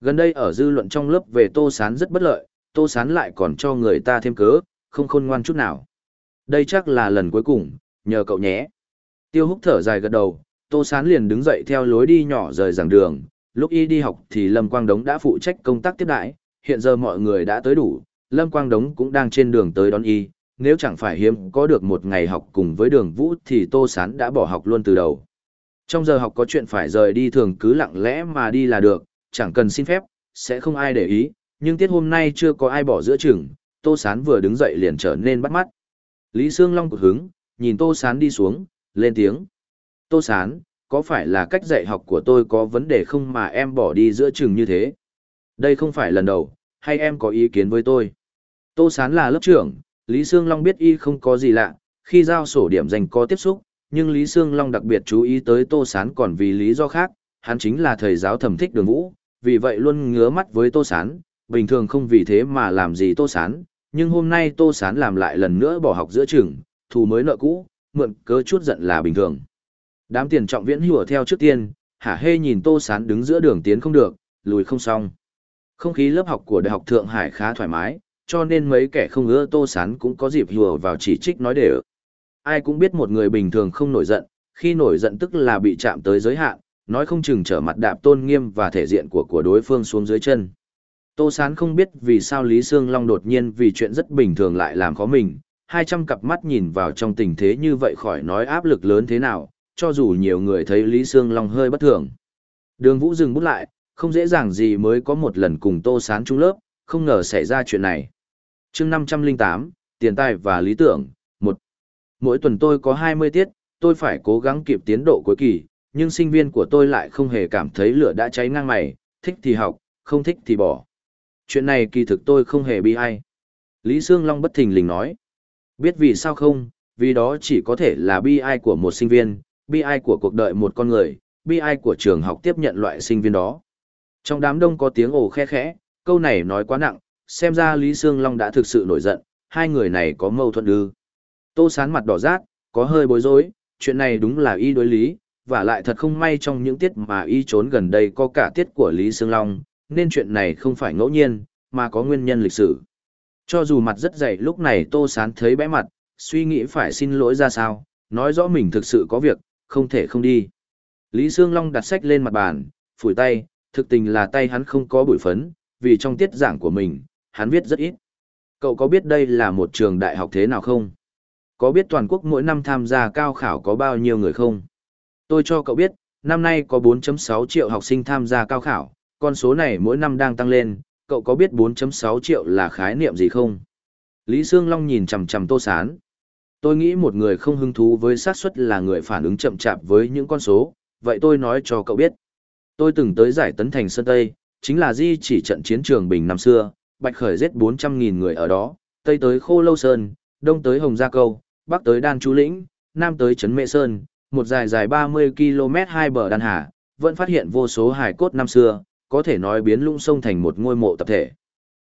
Gần đây ở dư luận trong lớp về Tô Sán rất bất lợi, Tô Sán lại còn cho người ta thêm cớ, không khôn ngoan chút nào. Đây chắc là lần cuối cùng, nhờ cậu nhé. Tiêu húc thở dài gật đầu, Tô Sán liền đứng dậy theo lối đi nhỏ rời giảng đường. Lúc y đi học thì Lâm Quang Đống đã phụ trách công tác tiếp đãi, hiện giờ mọi người đã tới đủ, Lâm Quang Đống cũng đang trên đường tới đón y. Nếu chẳng phải hiếm có được một ngày học cùng với đường vũ thì Tô Sán đã bỏ học luôn từ đầu. Trong giờ học có chuyện phải rời đi thường cứ lặng lẽ mà đi là được, chẳng cần xin phép, sẽ không ai để ý, nhưng tiết hôm nay chưa có ai bỏ giữa chừng, Tô Sán vừa đứng dậy liền trở nên bắt mắt. Lý Sương Long cực hứng, nhìn Tô Sán đi xuống, lên tiếng. Tô Sán, có phải là cách dạy học của tôi có vấn đề không mà em bỏ đi giữa chừng như thế? Đây không phải lần đầu, hay em có ý kiến với tôi? Tô Sán là lớp trưởng, Lý Sương Long biết y không có gì lạ, khi giao sổ điểm dành có tiếp xúc, nhưng Lý Sương Long đặc biệt chú ý tới Tô Sán còn vì lý do khác, hắn chính là thầy giáo thẩm thích đường vũ, vì vậy luôn ngứa mắt với Tô Sán, bình thường không vì thế mà làm gì Tô Sán, nhưng hôm nay Tô Sán làm lại lần nữa bỏ học giữa trường, thù mới nợ cũ, mượn cớ chút giận là bình thường. Đám tiền trọng viễn hùa theo trước tiên, hả hê nhìn Tô Sán đứng giữa đường tiến không được, lùi không xong. Không khí lớp học của Đại học Thượng Hải khá thoải mái, cho nên mấy kẻ không ưa Tô Sán cũng có dịp hùa vào chỉ trích nói đều. Ai cũng biết một người bình thường không nổi giận, khi nổi giận tức là bị chạm tới giới hạn, nói không chừng trở mặt đạp tôn nghiêm và thể diện của của đối phương xuống dưới chân. Tô Sán không biết vì sao Lý Sương Long đột nhiên vì chuyện rất bình thường lại làm khó mình, hai trăm cặp mắt nhìn vào trong tình thế như vậy khỏi nói áp lực lớn thế nào, cho dù nhiều người thấy Lý Sương Long hơi bất thường. Đường Vũ dừng bút lại, không dễ dàng gì mới có một lần cùng Tô Sán chung lớp, không ngờ xảy ra chuyện này. chương 508, Tiền tài và lý tưởng, một Mỗi tuần tôi có 20 tiết, tôi phải cố gắng kịp tiến độ cuối kỳ, nhưng sinh viên của tôi lại không hề cảm thấy lửa đã cháy ngang mày, thích thì học, không thích thì bỏ. Chuyện này kỳ thực tôi không hề bi ai. Lý Sương Long bất thình lình nói. Biết vì sao không, vì đó chỉ có thể là bi ai của một sinh viên, bi ai của cuộc đời một con người, bi ai của trường học tiếp nhận loại sinh viên đó. Trong đám đông có tiếng ồ khe khẽ, câu này nói quá nặng, xem ra Lý Sương Long đã thực sự nổi giận, hai người này có mâu thuẫn ư. Tô sán mặt đỏ rát, có hơi bối rối, chuyện này đúng là y đối lý, và lại thật không may trong những tiết mà y trốn gần đây có cả tiết của Lý Sương Long, nên chuyện này không phải ngẫu nhiên, mà có nguyên nhân lịch sử. Cho dù mặt rất dày lúc này Tô Sán thấy bẽ mặt, suy nghĩ phải xin lỗi ra sao, nói rõ mình thực sự có việc, không thể không đi. Lý Sương Long đặt sách lên mặt bàn, phủi tay, thực tình là tay hắn không có bụi phấn, vì trong tiết giảng của mình, hắn viết rất ít. Cậu có biết đây là một trường đại học thế nào không? Có biết toàn quốc mỗi năm tham gia cao khảo có bao nhiêu người không? Tôi cho cậu biết, năm nay có 4.6 triệu học sinh tham gia cao khảo, con số này mỗi năm đang tăng lên, cậu có biết 4.6 triệu là khái niệm gì không? Lý Sương Long nhìn chằm chằm Tô Sán. Tôi nghĩ một người không hứng thú với xác suất là người phản ứng chậm chạp với những con số, vậy tôi nói cho cậu biết. Tôi từng tới giải tấn thành Sơn Tây, chính là di chỉ trận chiến trường Bình năm xưa, Bạch Khởi giết 400.000 người ở đó, Tây tới Khô Lâu Sơn, Đông tới Hồng Gia Câu, Bắc tới Đan Chú Lĩnh, Nam tới Trấn Mệ Sơn, một dài dài 30 km hai bờ đan hà, vẫn phát hiện vô số hài cốt năm xưa, có thể nói biến lũng sông thành một ngôi mộ tập thể.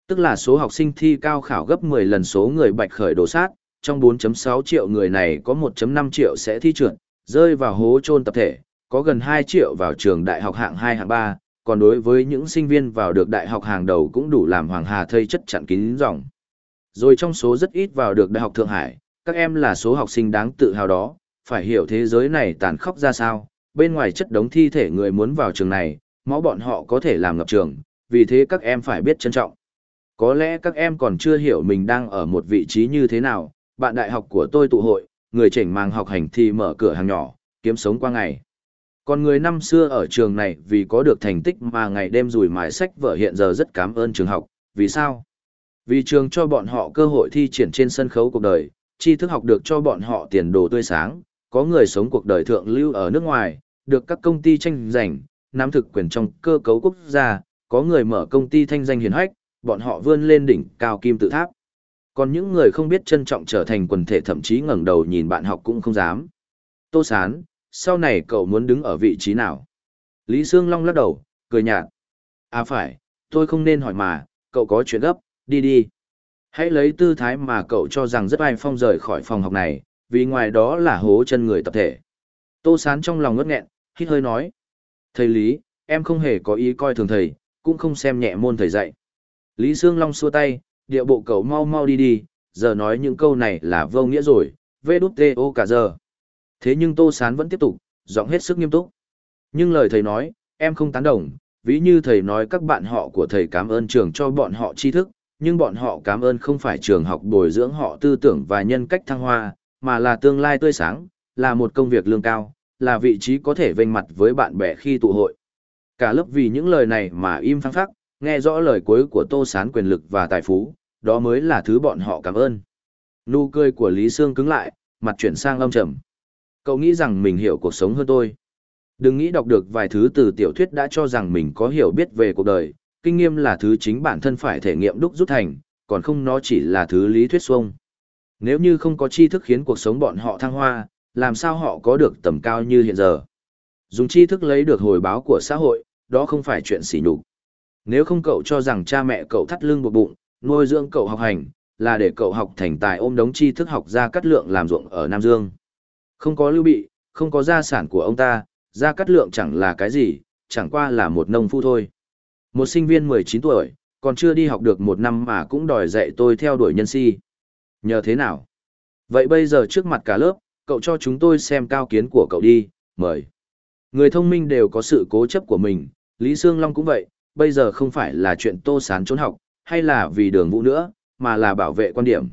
Tức là số học sinh thi cao khảo gấp 10 lần số người bạch khởi đổ sát, trong 4.6 triệu người này có 1.5 triệu sẽ thi trượt, rơi vào hố chôn tập thể, có gần 2 triệu vào trường đại học hạng 2 hạng 3, còn đối với những sinh viên vào được đại học hàng đầu cũng đủ làm Hoàng Hà thây chất chặn kín dòng. Rồi trong số rất ít vào được đại học Thượng Hải, các em là số học sinh đáng tự hào đó, phải hiểu thế giới này tàn khốc ra sao, bên ngoài chất đống thi thể người muốn vào trường này, máu bọn họ có thể làm ngập trường, vì thế các em phải biết trân trọng. Có lẽ các em còn chưa hiểu mình đang ở một vị trí như thế nào, bạn đại học của tôi tụ hội, người chỉnh mang học hành thì mở cửa hàng nhỏ, kiếm sống qua ngày. Còn người năm xưa ở trường này vì có được thành tích mà ngày đêm rủi mài sách vở hiện giờ rất cảm ơn trường học, vì sao? Vì trường cho bọn họ cơ hội thi triển trên sân khấu cuộc đời, tri thức học được cho bọn họ tiền đồ tươi sáng, có người sống cuộc đời thượng lưu ở nước ngoài, được các công ty tranh giành, nắm thực quyền trong cơ cấu quốc gia, có người mở công ty thanh danh hiền hách, bọn họ vươn lên đỉnh cao kim tự tháp. Còn những người không biết trân trọng trở thành quần thể thậm chí ngẩng đầu nhìn bạn học cũng không dám. Tô Sán, sau này cậu muốn đứng ở vị trí nào? Lý Sương Long lắc đầu, cười nhạt. À phải, tôi không nên hỏi mà, cậu có chuyện gấp, đi đi. Hãy lấy tư thái mà cậu cho rằng rất ai phong rời khỏi phòng học này, vì ngoài đó là hố chân người tập thể. Tô Sán trong lòng ngất nghẹn, hít hơi nói. Thầy Lý, em không hề có ý coi thường thầy, cũng không xem nhẹ môn thầy dạy. Lý Sương Long xua tay, địa bộ cậu mau mau đi đi, giờ nói những câu này là vô nghĩa rồi, vê đút tê ô cả giờ. Thế nhưng Tô Sán vẫn tiếp tục, giọng hết sức nghiêm túc. Nhưng lời thầy nói, em không tán đồng, ví như thầy nói các bạn họ của thầy cảm ơn trường cho bọn họ tri thức, nhưng bọn họ cảm ơn không phải trường học bồi dưỡng họ tư tưởng và nhân cách thăng hoa, mà là tương lai tươi sáng, là một công việc lương cao, là vị trí có thể vênh mặt với bạn bè khi tụ hội. Cả lớp vì những lời này mà im phăng phắc, nghe rõ lời cuối của Tô Sán quyền lực và tài phú, đó mới là thứ bọn họ cảm ơn. Nụ cười của Lý Sương cứng lại, mặt chuyển sang âm trầm. Cậu nghĩ rằng mình hiểu cuộc sống hơn tôi. Đừng nghĩ đọc được vài thứ từ tiểu thuyết đã cho rằng mình có hiểu biết về cuộc đời, kinh nghiệm là thứ chính bản thân phải thể nghiệm đúc rút thành, còn không nó chỉ là thứ lý thuyết xuông. Nếu như không có tri thức khiến cuộc sống bọn họ thăng hoa, làm sao họ có được tầm cao như hiện giờ? Dùng tri thức lấy được hồi báo của xã hội, đó không phải chuyện xỉ nhục. Nếu không cậu cho rằng cha mẹ cậu thắt lưng buộc bụng, nuôi dưỡng cậu học hành, là để cậu học thành tài ôm đống tri thức học ra cắt lượng làm ruộng ở Nam Dương. Không có lưu bị, không có gia sản của ông ta, gia cắt lượng chẳng là cái gì, chẳng qua là một nông phu thôi. Một sinh viên 19 tuổi, còn chưa đi học được một năm mà cũng đòi dạy tôi theo đuổi nhân si. Nhờ thế nào? Vậy bây giờ trước mặt cả lớp, cậu cho chúng tôi xem cao kiến của cậu đi, mời. Người thông minh đều có sự cố chấp của mình, Lý Sương Long cũng vậy, bây giờ không phải là chuyện tô sán trốn học, hay là vì đường vũ nữa, mà là bảo vệ quan điểm.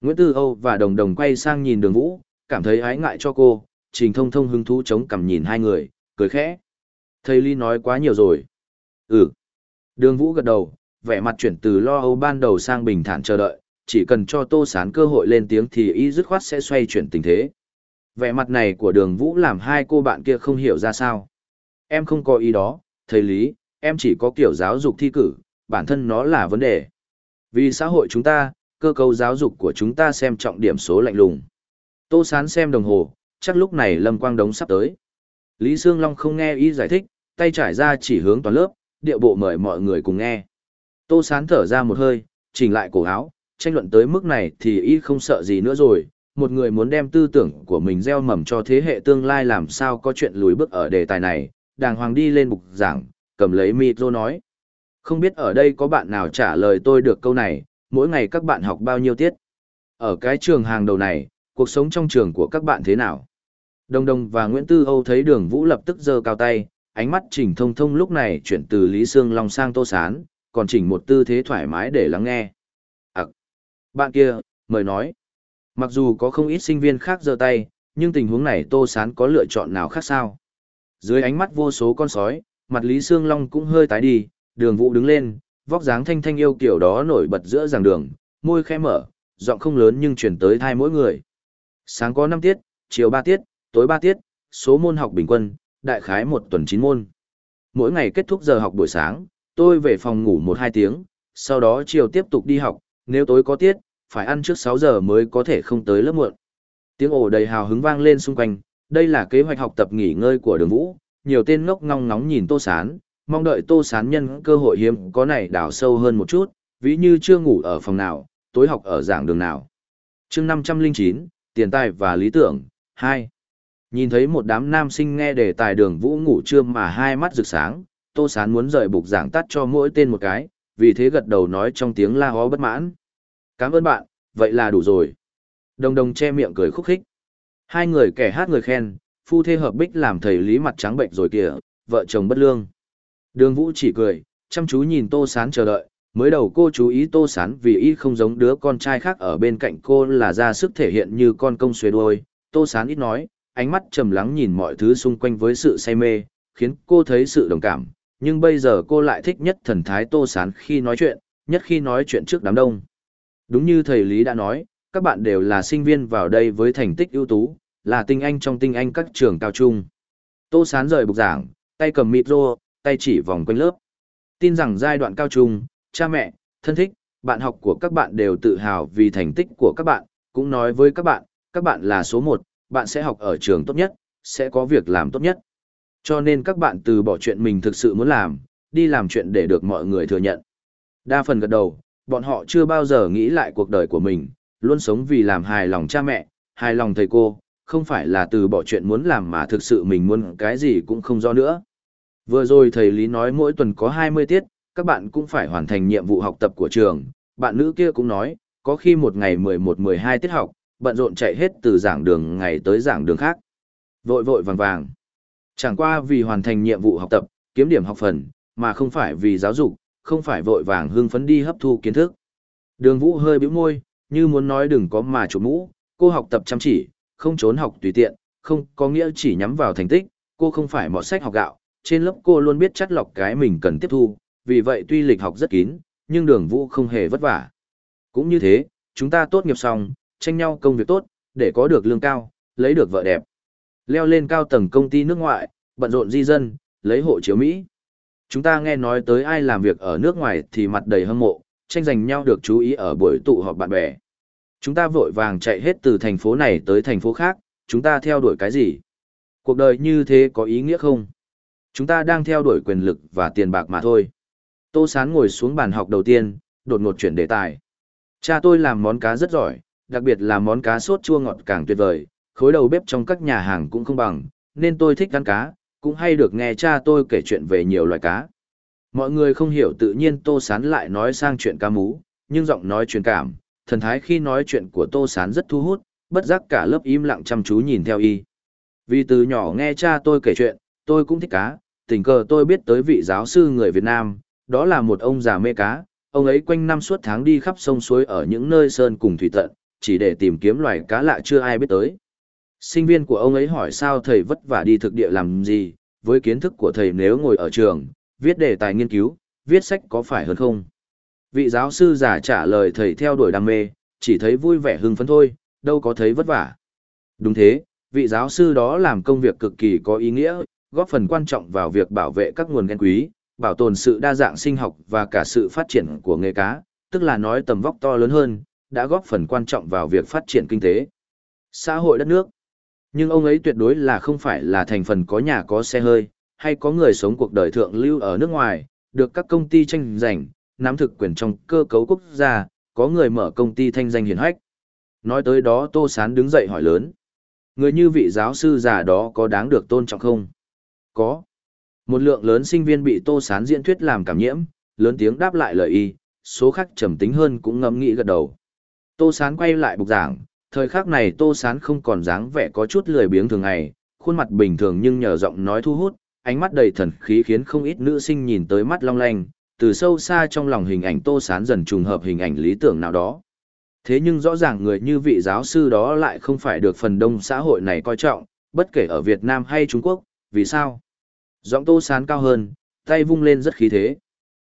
Nguyễn Tư Âu và Đồng Đồng quay sang nhìn đường vũ, cảm thấy ái ngại cho cô, trình thông thông hứng thú chống cằm nhìn hai người, cười khẽ. Thầy Lý nói quá nhiều rồi. Ừ. Đường vũ gật đầu, vẻ mặt chuyển từ lo âu ban đầu sang bình thản chờ đợi, chỉ cần cho tô sán cơ hội lên tiếng thì y dứt khoát sẽ xoay chuyển tình thế. Vẻ mặt này của đường vũ làm hai cô bạn kia không hiểu ra sao. Em không có ý đó, thầy Lý, em chỉ có kiểu giáo dục thi cử, bản thân nó là vấn đề. Vì xã hội chúng ta, cơ cấu giáo dục của chúng ta xem trọng điểm số lạnh lùng. Tô Sán xem đồng hồ, chắc lúc này Lâm Quang Đống sắp tới. Lý Sương Long không nghe ý giải thích, tay trải ra chỉ hướng toàn lớp, điệu bộ mời mọi người cùng nghe. Tô Sán thở ra một hơi, chỉnh lại cổ áo, tranh luận tới mức này thì y không sợ gì nữa rồi. Một người muốn đem tư tưởng của mình gieo mầm cho thế hệ tương lai làm sao có chuyện lùi bước ở đề tài này, đàng hoàng đi lên bục giảng, cầm lấy micro nói. Không biết ở đây có bạn nào trả lời tôi được câu này, mỗi ngày các bạn học bao nhiêu tiết? Ở cái trường hàng đầu này, cuộc sống trong trường của các bạn thế nào? Đông Đông và Nguyễn Tư Âu thấy đường Vũ lập tức giơ cao tay, ánh mắt chỉnh thông thông lúc này chuyển từ Lý Sương Long sang Tô Sán, còn chỉnh một tư thế thoải mái để lắng nghe. Bạn kia, mời nói. Mặc dù có không ít sinh viên khác giơ tay, nhưng tình huống này Tô Sán có lựa chọn nào khác sao? Dưới ánh mắt vô số con sói, mặt Lý Sương Long cũng hơi tái đi, đường vũ đứng lên, vóc dáng thanh thanh yêu kiểu đó nổi bật giữa giảng đường, môi khẽ mở, giọng không lớn nhưng chuyển tới thai mỗi người. Sáng có 5 tiết, chiều 3 tiết, tối 3 tiết, số môn học bình quân, đại khái một tuần 9 môn. Mỗi ngày kết thúc giờ học buổi sáng, tôi về phòng ngủ 1-2 tiếng, sau đó chiều tiếp tục đi học, nếu tối có tiết, phải ăn trước 6 giờ mới có thể không tới lớp muộn. Tiếng ồ đầy hào hứng vang lên xung quanh, đây là kế hoạch học tập nghỉ ngơi của đường vũ, nhiều tên ngốc ngong ngóng nhìn tô sán, mong đợi tô sán nhân cơ hội hiếm có này đào sâu hơn một chút, ví như chưa ngủ ở phòng nào, tối học ở giảng đường nào. chương 509, Tiền tài và lý tưởng, 2. Nhìn thấy một đám nam sinh nghe đề tài đường vũ ngủ trưa mà hai mắt rực sáng, tô sán muốn rời bục giảng tắt cho mỗi tên một cái, vì thế gật đầu nói trong tiếng la hó bất mãn. Cảm ơn bạn, vậy là đủ rồi. Đồng đồng che miệng cười khúc khích. Hai người kẻ hát người khen, phu thê hợp bích làm thầy lý mặt trắng bệnh rồi kìa, vợ chồng bất lương. Đường Vũ chỉ cười, chăm chú nhìn Tô Sán chờ đợi, mới đầu cô chú ý Tô Sán vì y không giống đứa con trai khác ở bên cạnh cô là ra sức thể hiện như con công xuế đuôi. Tô Sán ít nói, ánh mắt trầm lắng nhìn mọi thứ xung quanh với sự say mê, khiến cô thấy sự đồng cảm. Nhưng bây giờ cô lại thích nhất thần thái Tô Sán khi nói chuyện, nhất khi nói chuyện trước đám đông. Đúng như thầy Lý đã nói, các bạn đều là sinh viên vào đây với thành tích ưu tú, là tinh anh trong tinh anh các trường cao trung. Tô Sán rời bục giảng, tay cầm mịt rô, tay chỉ vòng quanh lớp. Tin rằng giai đoạn cao trung, cha mẹ, thân thích, bạn học của các bạn đều tự hào vì thành tích của các bạn, cũng nói với các bạn, các bạn là số một, bạn sẽ học ở trường tốt nhất, sẽ có việc làm tốt nhất. Cho nên các bạn từ bỏ chuyện mình thực sự muốn làm, đi làm chuyện để được mọi người thừa nhận. Đa phần gật đầu, bọn họ chưa bao giờ nghĩ lại cuộc đời của mình, luôn sống vì làm hài lòng cha mẹ, hài lòng thầy cô, không phải là từ bỏ chuyện muốn làm mà thực sự mình muốn cái gì cũng không do nữa. Vừa rồi thầy Lý nói mỗi tuần có 20 tiết, các bạn cũng phải hoàn thành nhiệm vụ học tập của trường. Bạn nữ kia cũng nói, có khi một ngày 11-12 tiết học, bận rộn chạy hết từ giảng đường ngày tới giảng đường khác. Vội vội vàng vàng. Chẳng qua vì hoàn thành nhiệm vụ học tập, kiếm điểm học phần, mà không phải vì giáo dục, không phải vội vàng hưng phấn đi hấp thu kiến thức. Đường Vũ hơi bĩu môi, như muốn nói đừng có mà chụp mũ, cô học tập chăm chỉ, không trốn học tùy tiện, không có nghĩa chỉ nhắm vào thành tích, cô không phải mọt sách học gạo, trên lớp cô luôn biết chắt lọc cái mình cần tiếp thu, vì vậy tuy lịch học rất kín, nhưng đường Vũ không hề vất vả. Cũng như thế, chúng ta tốt nghiệp xong, tranh nhau công việc tốt, để có được lương cao, lấy được vợ đẹp. Leo lên cao tầng công ty nước ngoại, bận rộn di dân, lấy hộ chiếu Mỹ. Chúng ta nghe nói tới ai làm việc ở nước ngoài thì mặt đầy hâm mộ, tranh giành nhau được chú ý ở buổi tụ họp bạn bè. Chúng ta vội vàng chạy hết từ thành phố này tới thành phố khác, chúng ta theo đuổi cái gì? Cuộc đời như thế có ý nghĩa không? Chúng ta đang theo đuổi quyền lực và tiền bạc mà thôi. Tô Sán ngồi xuống bàn học đầu tiên, đột ngột chuyển đề tài. Cha tôi làm món cá rất giỏi, đặc biệt là món cá sốt chua ngọt càng tuyệt vời, khối đầu bếp trong các nhà hàng cũng không bằng, nên tôi thích ăn cá, cũng hay được nghe cha tôi kể chuyện về nhiều loài cá. Mọi người không hiểu tự nhiên Tô Sán lại nói sang chuyện cá mú, nhưng giọng nói truyền cảm, thần thái khi nói chuyện của Tô Sán rất thu hút, bất giác cả lớp im lặng chăm chú nhìn theo y. Vì từ nhỏ nghe cha tôi kể chuyện, tôi cũng thích cá, tình cờ tôi biết tới vị giáo sư người Việt Nam, đó là một ông già mê cá, ông ấy quanh năm suốt tháng đi khắp sông suối ở những nơi sơn cùng thủy tận, chỉ để tìm kiếm loài cá lạ chưa ai biết tới. Sinh viên của ông ấy hỏi sao thầy vất vả đi thực địa làm gì, với kiến thức của thầy nếu ngồi ở trường, viết đề tài nghiên cứu, viết sách có phải hơn không? Vị giáo sư giả trả lời thầy theo đuổi đam mê, chỉ thấy vui vẻ hưng phấn thôi, đâu có thấy vất vả. Đúng thế, vị giáo sư đó làm công việc cực kỳ có ý nghĩa, góp phần quan trọng vào việc bảo vệ các nguồn gen quý, bảo tồn sự đa dạng sinh học và cả sự phát triển của nghề cá, tức là nói tầm vóc to lớn hơn, đã góp phần quan trọng vào việc phát triển kinh tế, xã hội đất nước. Nhưng ông ấy tuyệt đối là không phải là thành phần có nhà có xe hơi, hay có người sống cuộc đời thượng lưu ở nước ngoài, được các công ty tranh giành, nắm thực quyền trong cơ cấu quốc gia, có người mở công ty thanh danh hiển hách. Nói tới đó Tô Sán đứng dậy hỏi lớn. Người như vị giáo sư già đó có đáng được tôn trọng không? Có. Một lượng lớn sinh viên bị Tô Sán diễn thuyết làm cảm nhiễm, lớn tiếng đáp lại lời y, số khác trầm tính hơn cũng ngẫm nghĩ gật đầu. Tô Sán quay lại bục giảng, thời khắc này Tô Sán không còn dáng vẻ có chút lười biếng thường ngày, khuôn mặt bình thường nhưng nhờ giọng nói thu hút, ánh mắt đầy thần khí khiến không ít nữ sinh nhìn tới mắt long lanh, từ sâu xa trong lòng hình ảnh Tô Sán dần trùng hợp hình ảnh lý tưởng nào đó. Thế nhưng rõ ràng người như vị giáo sư đó lại không phải được phần đông xã hội này coi trọng, bất kể ở Việt Nam hay Trung Quốc, vì sao? Giọng Tô Sán cao hơn, tay vung lên rất khí thế.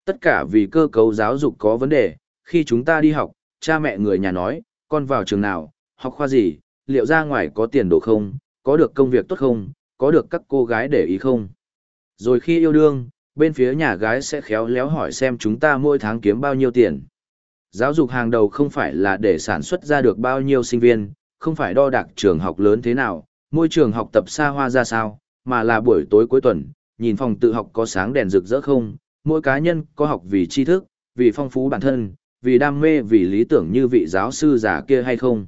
Tất cả vì cơ cấu giáo dục có vấn đề, khi chúng ta đi học, cha mẹ người nhà nói, con vào trường nào, học khoa gì, liệu ra ngoài có tiền đồ không, có được công việc tốt không, có được các cô gái để ý không. Rồi khi yêu đương, bên phía nhà gái sẽ khéo léo hỏi xem chúng ta mỗi tháng kiếm bao nhiêu tiền. Giáo dục hàng đầu không phải là để sản xuất ra được bao nhiêu sinh viên, không phải đo đạc trường học lớn thế nào, môi trường học tập xa hoa ra sao, mà là buổi tối cuối tuần, nhìn phòng tự học có sáng đèn rực rỡ không, mỗi cá nhân có học vì tri thức, vì phong phú bản thân, vì đam mê vì lý tưởng như vị giáo sư già kia hay không.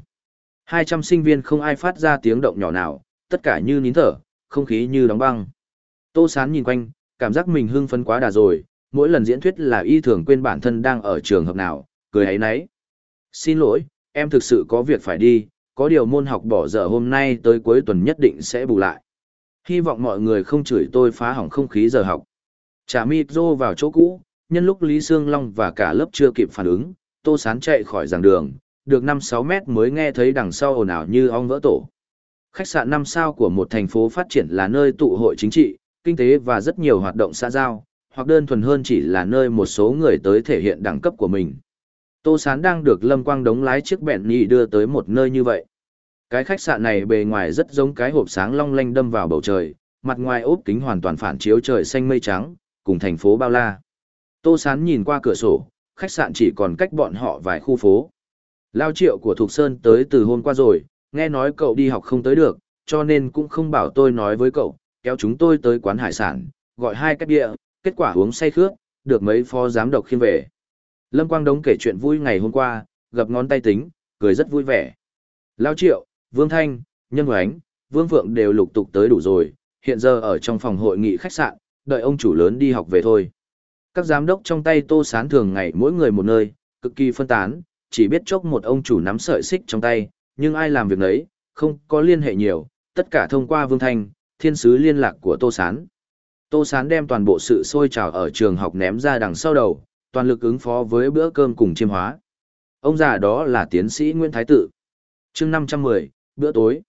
200 sinh viên không ai phát ra tiếng động nhỏ nào, tất cả như nín thở, không khí như đóng băng. Tô Sán nhìn quanh, cảm giác mình hưng phấn quá đà rồi, mỗi lần diễn thuyết là y thường quên bản thân đang ở trường hợp nào, cười ấy nấy. Xin lỗi, em thực sự có việc phải đi, có điều môn học bỏ giờ hôm nay tới cuối tuần nhất định sẽ bù lại. Hy vọng mọi người không chửi tôi phá hỏng không khí giờ học. Trả micro vào chỗ cũ, nhân lúc Lý Sương Long và cả lớp chưa kịp phản ứng, Tô Sán chạy khỏi giảng đường, được 5-6 mét mới nghe thấy đằng sau ồn ào như ong vỡ tổ. Khách sạn 5 sao của một thành phố phát triển là nơi tụ hội chính trị, kinh tế và rất nhiều hoạt động xã giao, hoặc đơn thuần hơn chỉ là nơi một số người tới thể hiện đẳng cấp của mình. Tô Sán đang được Lâm Quang đống lái chiếc bẹn nhị đưa tới một nơi như vậy. Cái khách sạn này bề ngoài rất giống cái hộp sáng long lanh đâm vào bầu trời, mặt ngoài ốp kính hoàn toàn phản chiếu trời xanh mây trắng, cùng thành phố bao la. Tô Sán nhìn qua cửa sổ, khách sạn chỉ còn cách bọn họ vài khu phố. Lao triệu của Thục Sơn tới từ hôm qua rồi, nghe nói cậu đi học không tới được, cho nên cũng không bảo tôi nói với cậu, kéo chúng tôi tới quán hải sản, gọi hai cách địa, kết quả uống say khước, được mấy phó giám đốc khiêm về. Lâm Quang Đống kể chuyện vui ngày hôm qua, gập ngón tay tính, cười rất vui vẻ. Lao Triệu, Vương Thanh, Nhân Hoánh, Vương Phượng đều lục tục tới đủ rồi, hiện giờ ở trong phòng hội nghị khách sạn, đợi ông chủ lớn đi học về thôi. Các giám đốc trong tay Tô Sán thường ngày mỗi người một nơi, cực kỳ phân tán, chỉ biết chốc một ông chủ nắm sợi xích trong tay, nhưng ai làm việc nấy, không có liên hệ nhiều, tất cả thông qua Vương Thanh, thiên sứ liên lạc của Tô Sán. Tô Sán đem toàn bộ sự sôi trào ở trường học ném ra đằng sau đầu, toàn lực ứng phó với bữa cơm cùng chiêm hóa. Ông già đó là tiến sĩ Nguyễn Thái Tự. chương 510, bữa tối.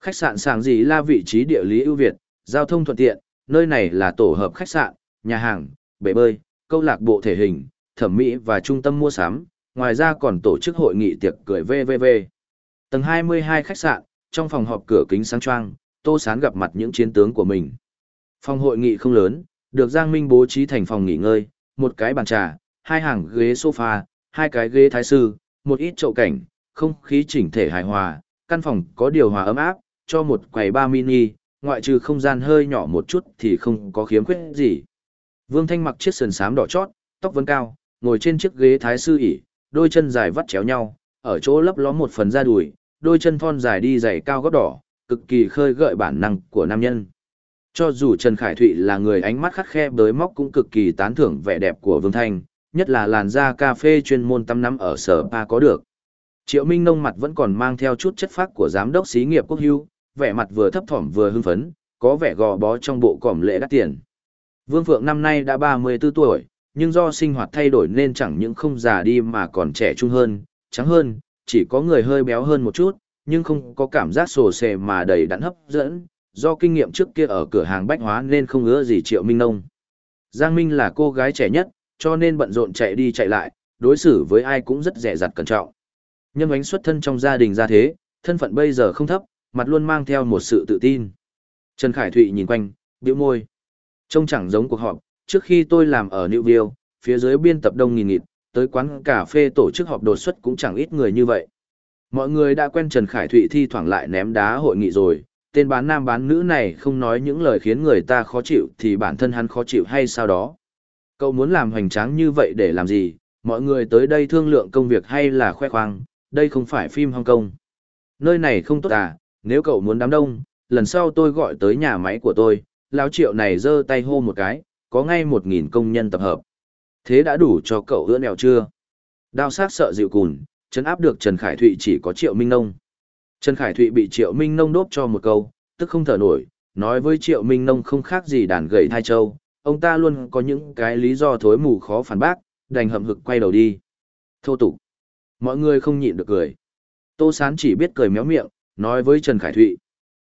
Khách sạn sàng gì là vị trí địa lý ưu việt, giao thông thuận tiện, nơi này là tổ hợp khách sạn, nhà hàng, bể bơi, câu lạc bộ thể hình, thẩm mỹ và trung tâm mua sắm, ngoài ra còn tổ chức hội nghị tiệc cười VVV. Tầng 22 khách sạn, trong phòng họp cửa kính sáng choang, Tô Sán gặp mặt những chiến tướng của mình. Phòng hội nghị không lớn, được Giang Minh bố trí thành phòng nghỉ ngơi, một cái bàn trà, hai hàng ghế sofa, hai cái ghế thái sư, một ít chậu cảnh, không khí chỉnh thể hài hòa, căn phòng có điều hòa ấm áp, cho một quầy ba mini, ngoại trừ không gian hơi nhỏ một chút thì không có khiếm khuyết gì. Vương Thanh mặc chiếc sườn xám đỏ chót, tóc vấn cao, ngồi trên chiếc ghế thái sư ỉ, đôi chân dài vắt chéo nhau, ở chỗ lấp ló một phần da đùi, đôi chân thon dài đi giày cao gót đỏ, cực kỳ khơi gợi bản năng của nam nhân. Cho dù Trần Khải Thụy là người ánh mắt khắt khe bới móc cũng cực kỳ tán thưởng vẻ đẹp của Vương Thanh, nhất là làn da cà phê chuyên môn tăm nắm ở sở ba có được. Triệu Minh Nông mặt vẫn còn mang theo chút chất phác của giám đốc xí nghiệp quốc hưu, vẻ mặt vừa thấp thỏm vừa hưng phấn, có vẻ gò bó trong bộ cỏm lệ đắt tiền. Vương Phượng năm nay đã 34 tuổi, nhưng do sinh hoạt thay đổi nên chẳng những không già đi mà còn trẻ trung hơn, trắng hơn, chỉ có người hơi béo hơn một chút, nhưng không có cảm giác sồ sề mà đầy đặn hấp dẫn, do kinh nghiệm trước kia ở cửa hàng bách hóa nên không ngứa gì Triệu Minh Nông. Giang Minh là cô gái trẻ nhất, cho nên bận rộn chạy đi chạy lại, đối xử với ai cũng rất dè dặt cẩn trọng. Nhân ánh xuất thân trong gia đình ra thế, thân phận bây giờ không thấp, mặt luôn mang theo một sự tự tin. Trần Khải Thụy nhìn quanh, bĩu môi. Trông chẳng giống cuộc họp, trước khi tôi làm ở New View, phía dưới biên tập đông nghìn nghịt, tới quán cà phê tổ chức họp đột xuất cũng chẳng ít người như vậy. Mọi người đã quen Trần Khải Thụy thi thoảng lại ném đá hội nghị rồi, tên bán nam bán nữ này không nói những lời khiến người ta khó chịu thì bản thân hắn khó chịu hay sao đó. Cậu muốn làm hoành tráng như vậy để làm gì, mọi người tới đây thương lượng công việc hay là khoe khoang, đây không phải phim Hong Kong. Nơi này không tốt à, nếu cậu muốn đám đông, lần sau tôi gọi tới nhà máy của tôi, lão triệu này giơ tay hô một cái, có ngay một nghìn công nhân tập hợp. Thế đã đủ cho cậu ưỡn mèo chưa? Đao sát sợ dịu cùn, chấn áp được Trần Khải Thụy chỉ có Triệu Minh Nông. Trần Khải Thụy bị Triệu Minh Nông đốt cho một câu, tức không thở nổi, nói với Triệu Minh Nông không khác gì đàn gậy thai châu, ông ta luôn có những cái lý do thối mù khó phản bác, đành hậm hực quay đầu đi. Thô tục. Mọi người không nhịn được cười. Tô Sán chỉ biết cười méo miệng, nói với Trần Khải Thụy.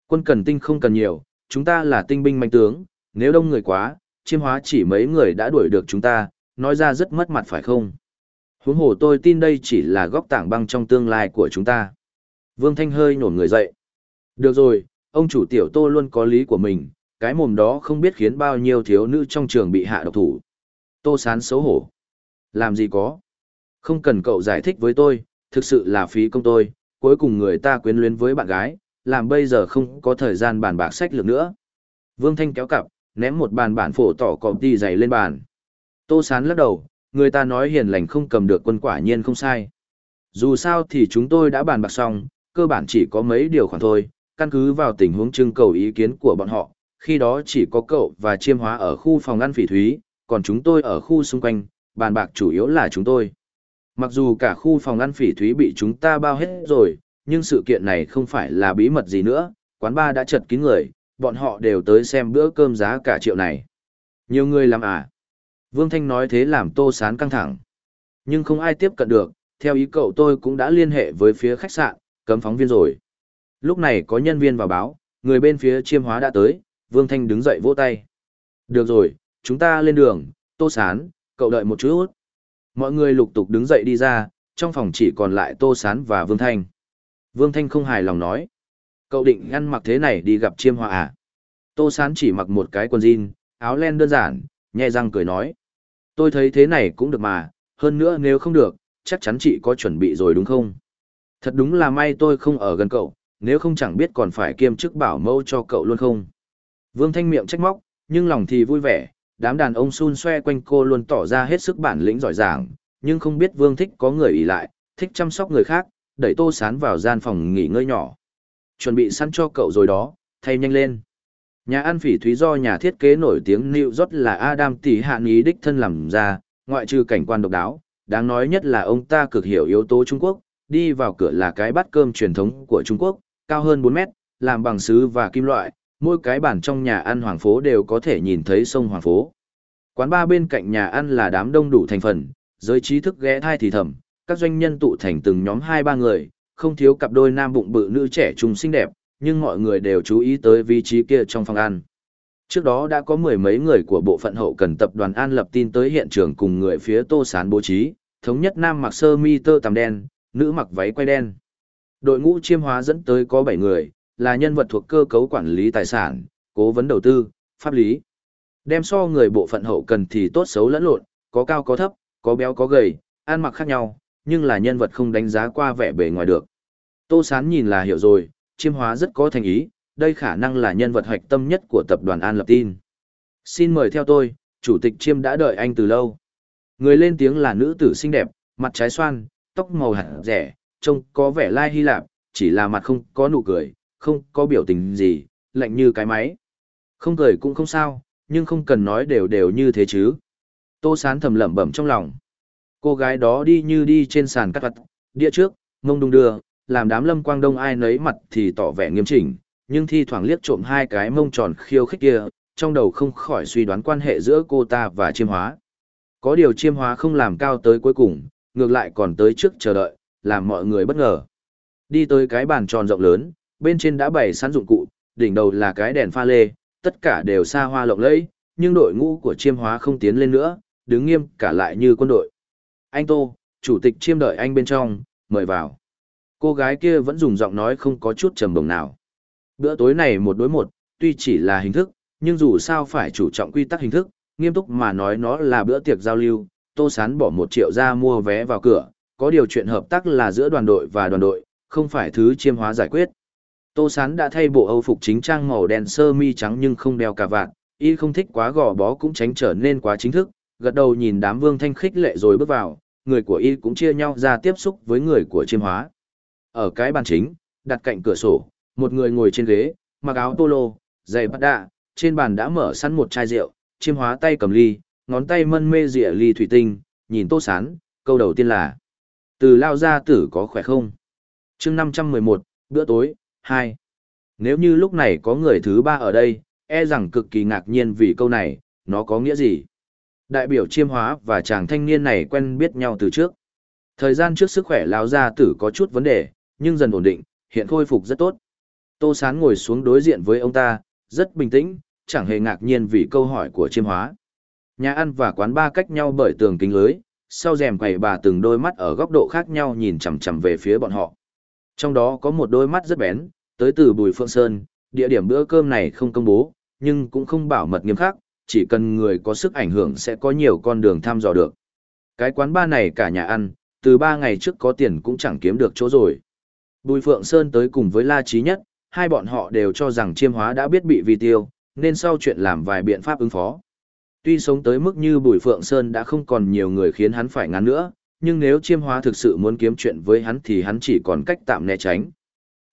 Quân cần tinh không cần nhiều, chúng ta là tinh binh manh tướng, nếu đông người quá, chiêm hóa chỉ mấy người đã đuổi được chúng ta, nói ra rất mất mặt phải không? Huống hồ tôi tin đây chỉ là góc tảng băng trong tương lai của chúng ta. Vương Thanh hơi nhổn người dậy. Được rồi, ông chủ tiểu tô luôn có lý của mình, cái mồm đó không biết khiến bao nhiêu thiếu nữ trong trường bị hạ độc thủ. Tô sán xấu hổ. Làm gì có? Không cần cậu giải thích với tôi, thực sự là phí công tôi, cuối cùng người ta quyến luyến với bạn gái, làm bây giờ không có thời gian bàn bạc sách lược nữa. Vương Thanh kéo cặp, ném một bàn bản phổ tỏ cọp đi dày lên bàn. Tô sán lắc đầu, người ta nói hiền lành không cầm được quân quả nhiên không sai. Dù sao thì chúng tôi đã bàn bạc xong, cơ bản chỉ có mấy điều khoản thôi, căn cứ vào tình huống trưng cầu ý kiến của bọn họ, khi đó chỉ có cậu và chiêm hóa ở khu phòng ăn phỉ thúy, còn chúng tôi ở khu xung quanh, bàn bạc chủ yếu là chúng tôi. Mặc dù cả khu phòng ăn phỉ thúy bị chúng ta bao hết rồi, nhưng sự kiện này không phải là bí mật gì nữa, quán bar đã chật kín người, bọn họ đều tới xem bữa cơm giá cả triệu này. Nhiều người làm à? Vương Thanh nói thế làm tô sán căng thẳng. Nhưng không ai tiếp cận được, theo ý cậu tôi cũng đã liên hệ với phía khách sạn, cấm phóng viên rồi. Lúc này có nhân viên vào báo, người bên phía chiêm hóa đã tới, Vương Thanh đứng dậy vỗ tay. Được rồi, chúng ta lên đường, tô sán, cậu đợi một chút. Mọi người lục tục đứng dậy đi ra, trong phòng chỉ còn lại tô sán và Vương Thanh. Vương Thanh không hài lòng nói. Cậu định ăn mặc thế này đi gặp chiêm hòa à? Tô sán chỉ mặc một cái quần jean, áo len đơn giản, nhẹ răng cười nói. Tôi thấy thế này cũng được mà, hơn nữa nếu không được, chắc chắn chị có chuẩn bị rồi đúng không? Thật đúng là may tôi không ở gần cậu, nếu không chẳng biết còn phải kiêm chức bảo mẫu cho cậu luôn không. Vương Thanh miệng trách móc, nhưng lòng thì vui vẻ, đám đàn ông xun xoe quanh cô luôn tỏ ra hết sức bản lĩnh giỏi giảng, nhưng không biết Vương thích có người ỷ lại, thích chăm sóc người khác, đẩy tô sán vào gian phòng nghỉ ngơi nhỏ. Chuẩn bị sẵn cho cậu rồi đó, thay nhanh lên. Nhà ăn phỉ thúy do nhà thiết kế nổi tiếng New York là Adam Tỷ Hạ Ý đích thân làm ra, ngoại trừ cảnh quan độc đáo, đáng nói nhất là ông ta cực hiểu yếu tố Trung Quốc, đi vào cửa là cái bát cơm truyền thống của Trung Quốc, cao hơn 4 mét, làm bằng sứ và kim loại, mỗi cái bàn trong nhà ăn Hoàng Phố đều có thể nhìn thấy sông Hoàng Phố. Quán ba bên cạnh nhà ăn là đám đông đủ thành phần, giới trí thức ghé thai thì thầm, các doanh nhân tụ thành từng nhóm hai ba người, không thiếu cặp đôi nam bụng bự nữ trẻ trung xinh đẹp, nhưng mọi người đều chú ý tới vị trí kia trong phòng ăn. Trước đó đã có mười mấy người của bộ phận hậu cần tập đoàn An lập tin tới hiện trường cùng người phía Tô Sán bố trí, thống nhất nam mặc sơ mi tơ tằm đen, nữ mặc váy quay đen. Đội ngũ chiêm hóa dẫn tới có 7 người, là nhân vật thuộc cơ cấu quản lý tài sản, cố vấn đầu tư, pháp lý. Đem so người bộ phận hậu cần thì tốt xấu lẫn lộn, có cao có thấp, có béo có gầy, ăn mặc khác nhau, nhưng là nhân vật không đánh giá qua vẻ bề ngoài được. Tô Sán nhìn là hiểu rồi, chiêm hóa rất có thành ý, đây khả năng là nhân vật hoạch tâm nhất của tập đoàn An Lập Tin. Xin mời theo tôi, chủ tịch chiêm đã đợi anh từ lâu. Người lên tiếng là nữ tử xinh đẹp, mặt trái xoan, tóc màu hạt rẻ, trông có vẻ lai Hy Lạp, chỉ là mặt không có nụ cười, không có biểu tình gì, lạnh như cái máy. Không cười cũng không sao, nhưng không cần nói đều đều như thế chứ. Tô Sán thầm lẩm bẩm trong lòng. Cô gái đó đi như đi trên sàn cắt vặt, đĩa trước, mông đung đưa, làm đám lâm quang đông ai nấy mặt thì tỏ vẻ nghiêm chỉnh, nhưng thi thoảng liếc trộm hai cái mông tròn khiêu khích kia, trong đầu không khỏi suy đoán quan hệ giữa cô ta và chiêm hóa. Có điều chiêm hóa không làm cao tới cuối cùng, ngược lại còn tới trước chờ đợi, làm mọi người bất ngờ. Đi tới cái bàn tròn rộng lớn, bên trên đã bày sẵn dụng cụ, đỉnh đầu là cái đèn pha lê, tất cả đều xa hoa lộng lẫy, nhưng đội ngũ của chiêm hóa không tiến lên nữa, đứng nghiêm cả lại như quân đội. Anh Tô, chủ tịch chiêm đợi anh bên trong, mời vào. Cô gái kia vẫn dùng giọng nói không có chút trầm bổng nào. Bữa tối này một đối một, tuy chỉ là hình thức, nhưng dù sao phải chủ trọng quy tắc hình thức, nghiêm túc mà nói nó là bữa tiệc giao lưu, Tô Sán bỏ một triệu ra mua vé vào cửa, có điều chuyện hợp tác là giữa đoàn đội và đoàn đội, không phải thứ chiêm hóa giải quyết. Tô Sán đã thay bộ Âu phục chính trang màu đen sơ mi trắng nhưng không đeo cà vạt, y không thích quá gò bó cũng tránh trở nên quá chính thức, gật đầu nhìn đám vương thanh khích lệ rồi bước vào, người của y cũng chia nhau ra tiếp xúc với người của chiêm hóa. Ở cái bàn chính, đặt cạnh cửa sổ, một người ngồi trên ghế, mặc áo polo, giày bắt đạ, trên bàn đã mở sẵn một chai rượu, chiêm hóa tay cầm ly, ngón tay mân mê rịa ly thủy tinh, nhìn tô sán, câu đầu tiên là Từ lao gia tử có khỏe không? chương 511, bữa tối, 2. Nếu như lúc này có người thứ ba ở đây, e rằng cực kỳ ngạc nhiên vì câu này, nó có nghĩa gì? Đại biểu chiêm hóa và chàng thanh niên này quen biết nhau từ trước. Thời gian trước sức khỏe lao gia tử có chút vấn đề, nhưng dần ổn định, hiện khôi phục rất tốt. Tô Sán ngồi xuống đối diện với ông ta, rất bình tĩnh, chẳng hề ngạc nhiên vì câu hỏi của chiêm hóa. Nhà ăn và quán ba cách nhau bởi tường kính lưới, sau rèm quầy bà từng đôi mắt ở góc độ khác nhau nhìn chằm chằm về phía bọn họ. Trong đó có một đôi mắt rất bén, tới từ Bùi Phượng Sơn, địa điểm bữa cơm này không công bố, nhưng cũng không bảo mật nghiêm khắc, chỉ cần người có sức ảnh hưởng sẽ có nhiều con đường thăm dò được. Cái quán ba này cả nhà ăn, từ ba ngày trước có tiền cũng chẳng kiếm được chỗ rồi. Bùi Phượng Sơn tới cùng với La Chí Nhất, hai bọn họ đều cho rằng chiêm hóa đã biết bị vi tiêu, nên sau chuyện làm vài biện pháp ứng phó. Tuy sống tới mức như Bùi Phượng Sơn đã không còn nhiều người khiến hắn phải ngán nữa, nhưng nếu chiêm hóa thực sự muốn kiếm chuyện với hắn thì hắn chỉ còn cách tạm né tránh.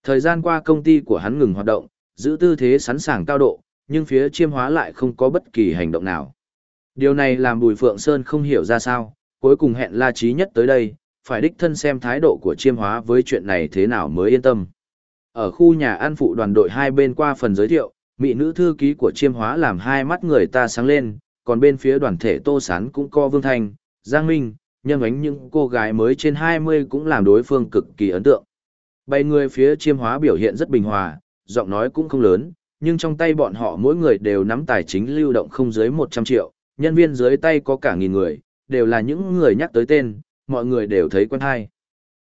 Thời gian qua công ty của hắn ngừng hoạt động, giữ tư thế sẵn sàng cao độ, nhưng phía chiêm hóa lại không có bất kỳ hành động nào. Điều này làm Bùi Phượng Sơn không hiểu ra sao, cuối cùng hẹn La Chí Nhất tới đây, phải đích thân xem thái độ của chiêm hóa với chuyện này thế nào mới yên tâm. Ở khu nhà ăn phụ đoàn đội hai bên qua phần giới thiệu, mỹ nữ thư ký của chiêm hóa làm hai mắt người ta sáng lên, còn bên phía đoàn thể Tô Sán cũng có Vương Thanh, Giang Minh, nhân ánh những cô gái mới trên 20 cũng làm đối phương cực kỳ ấn tượng. Bảy người phía chiêm hóa biểu hiện rất bình hòa, giọng nói cũng không lớn, nhưng trong tay bọn họ mỗi người đều nắm tài chính lưu động không dưới 100 triệu, nhân viên dưới tay có cả nghìn người, đều là những người nhắc tới tên, mọi người đều thấy quen hay.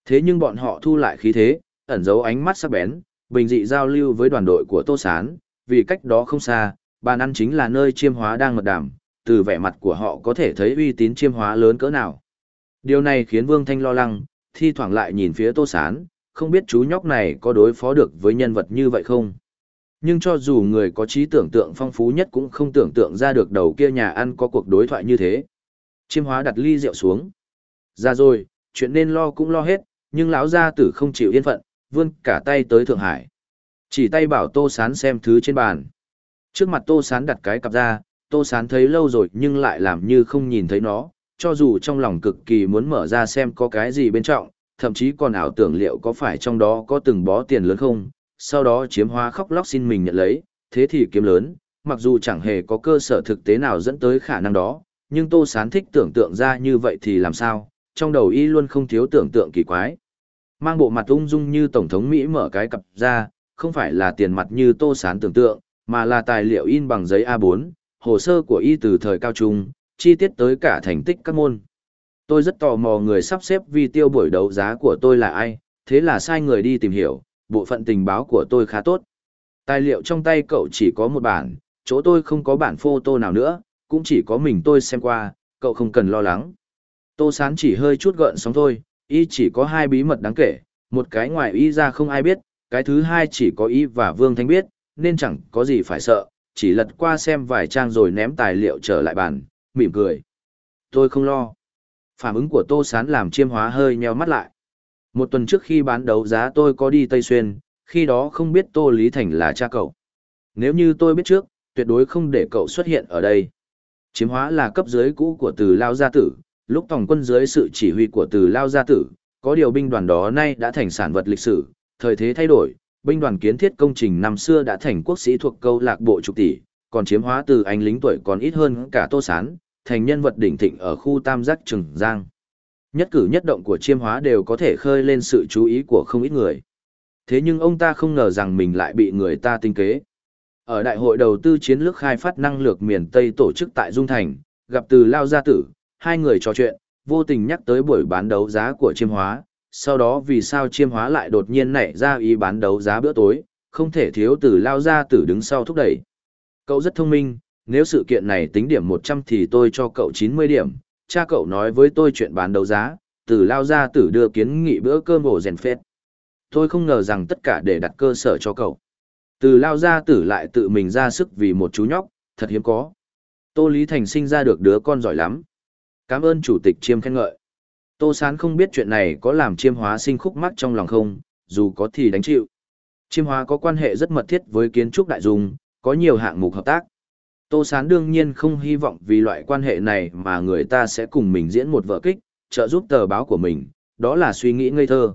Thế nhưng bọn họ thu lại khí thế, ẩn giấu ánh mắt sắc bén, bình dị giao lưu với đoàn đội của Tô Sán, vì cách đó không xa, bàn ăn chính là nơi chiêm hóa đang mật đàm, từ vẻ mặt của họ có thể thấy uy tín chiêm hóa lớn cỡ nào. Điều này khiến Vương Thanh lo lắng, thi thoảng lại nhìn phía Tô Sán, không biết chú nhóc này có đối phó được với nhân vật như vậy không. Nhưng cho dù người có trí tưởng tượng phong phú nhất cũng không tưởng tượng ra được đầu kia nhà ăn có cuộc đối thoại như thế. Chiêm hóa đặt ly rượu xuống. Ra rồi, chuyện nên lo cũng lo hết, nhưng lão gia tử không chịu yên phận, vươn cả tay tới Thượng Hải. Chỉ tay bảo Tô Sán xem thứ trên bàn. Trước mặt Tô Sán đặt cái cặp ra, Tô Sán thấy lâu rồi nhưng lại làm như không nhìn thấy nó, cho dù trong lòng cực kỳ muốn mở ra xem có cái gì bên trong, thậm chí còn ảo tưởng liệu có phải trong đó có từng bó tiền lớn không, sau đó chiếm hóa khóc lóc xin mình nhận lấy, thế thì kiếm lớn, mặc dù chẳng hề có cơ sở thực tế nào dẫn tới khả năng đó, nhưng Tô Sán thích tưởng tượng ra như vậy thì làm sao, trong đầu y luôn không thiếu tưởng tượng kỳ quái. Mang bộ mặt ung dung như Tổng thống Mỹ mở cái cặp ra, không phải là tiền mặt như Tô Sán tưởng tượng, mà là tài liệu in bằng giấy A4, hồ sơ của y từ thời cao trung, chi tiết tới cả thành tích các môn. Tôi rất tò mò người sắp xếp vi tiêu buổi đấu giá của tôi là ai, thế là sai người đi tìm hiểu, bộ phận tình báo của tôi khá tốt. Tài liệu trong tay cậu chỉ có một bản, chỗ tôi không có bản photo nào nữa, cũng chỉ có mình tôi xem qua, cậu không cần lo lắng. Tô Sán chỉ hơi chút gợn sóng thôi, y chỉ có hai bí mật đáng kể, một cái ngoài y ra không ai biết, cái thứ hai chỉ có y và Vương Thanh biết, nên chẳng có gì phải sợ, chỉ lật qua xem vài trang rồi ném tài liệu trở lại bàn, mỉm cười. Tôi không lo. Phản ứng của Tô Sán làm chiêm hóa hơi nheo mắt lại. Một tuần trước khi bán đấu giá tôi có đi Tây Xuyên, khi đó không biết Tô Lý Thành là cha cậu. Nếu như tôi biết trước, tuyệt đối không để cậu xuất hiện ở đây. Chiếm hóa là cấp dưới cũ của từ Lao Gia Tử, lúc tổng quân dưới sự chỉ huy của từ Lao Gia Tử, có điều binh đoàn đó nay đã thành sản vật lịch sử, thời thế thay đổi, binh đoàn kiến thiết công trình năm xưa đã thành quốc sĩ thuộc câu lạc bộ trục tỷ, còn chiếm hóa từ anh lính tuổi còn ít hơn cả Tô Sán, thành nhân vật đỉnh thịnh ở khu Tam Giác Trừng Giang. Nhất cử nhất động của chiêm hóa đều có thể khơi lên sự chú ý của không ít người. Thế nhưng ông ta không ngờ rằng mình lại bị người ta tinh kế. Ở Đại hội đầu tư chiến lược khai phát năng lượng miền Tây tổ chức tại Dung Thành, gặp từ Lao Gia Tử, hai người trò chuyện, vô tình nhắc tới buổi bán đấu giá của chiêm hóa, sau đó vì sao chiêm hóa lại đột nhiên nảy ra ý bán đấu giá bữa tối, không thể thiếu từ Lao Gia Tử đứng sau thúc đẩy. Cậu rất thông minh, nếu sự kiện này tính điểm 100 thì tôi cho cậu 90 điểm, cha cậu nói với tôi chuyện bán đấu giá, từ Lao Gia Tử đưa kiến nghị bữa cơm bổ rèn phết. Tôi không ngờ rằng tất cả để đặt cơ sở cho cậu. Từ lao gia tử lại tự mình ra sức vì một chú nhóc, thật hiếm có. Tô Lý Thành sinh ra được đứa con giỏi lắm. Cảm ơn chủ tịch chiêm khen ngợi. Tô Sán không biết chuyện này có làm chiêm hóa sinh khúc mắc trong lòng không, dù có thì đánh chịu. Chiêm hóa có quan hệ rất mật thiết với kiến trúc đại dung, có nhiều hạng mục hợp tác. Tô Sán đương nhiên không hy vọng vì loại quan hệ này mà người ta sẽ cùng mình diễn một vở kích, trợ giúp tờ báo của mình, đó là suy nghĩ ngây thơ.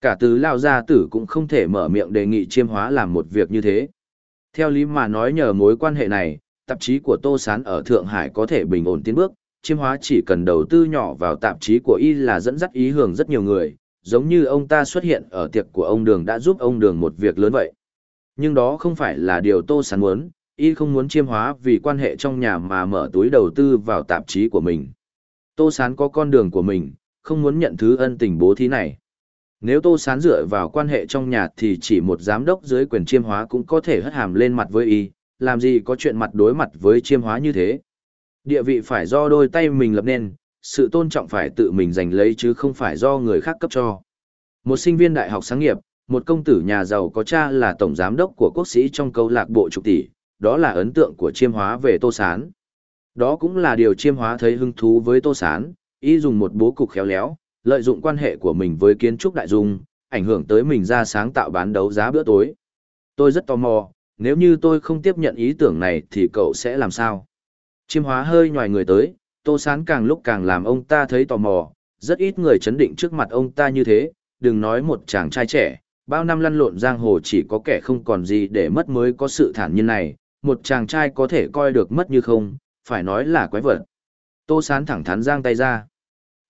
Cả từ lao gia tử cũng không thể mở miệng đề nghị chiêm hóa làm một việc như thế. Theo lý mà nói nhờ mối quan hệ này, tạp chí của Tô Sán ở Thượng Hải có thể bình ổn tiến bước, chiêm hóa chỉ cần đầu tư nhỏ vào tạp chí của y là dẫn dắt ý hưởng rất nhiều người, giống như ông ta xuất hiện ở tiệc của ông Đường đã giúp ông Đường một việc lớn vậy. Nhưng đó không phải là điều Tô Sán muốn, y không muốn chiêm hóa vì quan hệ trong nhà mà mở túi đầu tư vào tạp chí của mình. Tô Sán có con đường của mình, không muốn nhận thứ ân tình bố thí này. Nếu Tô Sán dựa vào quan hệ trong nhà thì chỉ một giám đốc dưới quyền chiêm hóa cũng có thể hất hàm lên mặt với y, làm gì có chuyện mặt đối mặt với chiêm hóa như thế. Địa vị phải do đôi tay mình lập nên, sự tôn trọng phải tự mình giành lấy chứ không phải do người khác cấp cho. Một sinh viên đại học sáng nghiệp, một công tử nhà giàu có cha là tổng giám đốc của quốc sĩ trong câu lạc bộ trục tỷ, đó là ấn tượng của chiêm hóa về Tô Sán. Đó cũng là điều chiêm hóa thấy hứng thú với Tô Sán, y dùng một bố cục khéo léo, lợi dụng quan hệ của mình với kiến trúc đại dung, ảnh hưởng tới mình ra sáng tạo bán đấu giá bữa tối. Tôi rất tò mò, nếu như tôi không tiếp nhận ý tưởng này thì cậu sẽ làm sao? Chiêm hóa hơi nhòi người tới, tô sán càng lúc càng làm ông ta thấy tò mò, rất ít người chấn định trước mặt ông ta như thế, đừng nói một chàng trai trẻ, bao năm lăn lộn giang hồ chỉ có kẻ không còn gì để mất mới có sự thản nhiên này, một chàng trai có thể coi được mất như không, phải nói là quái vật. Tô sán thẳng thắn giang tay ra.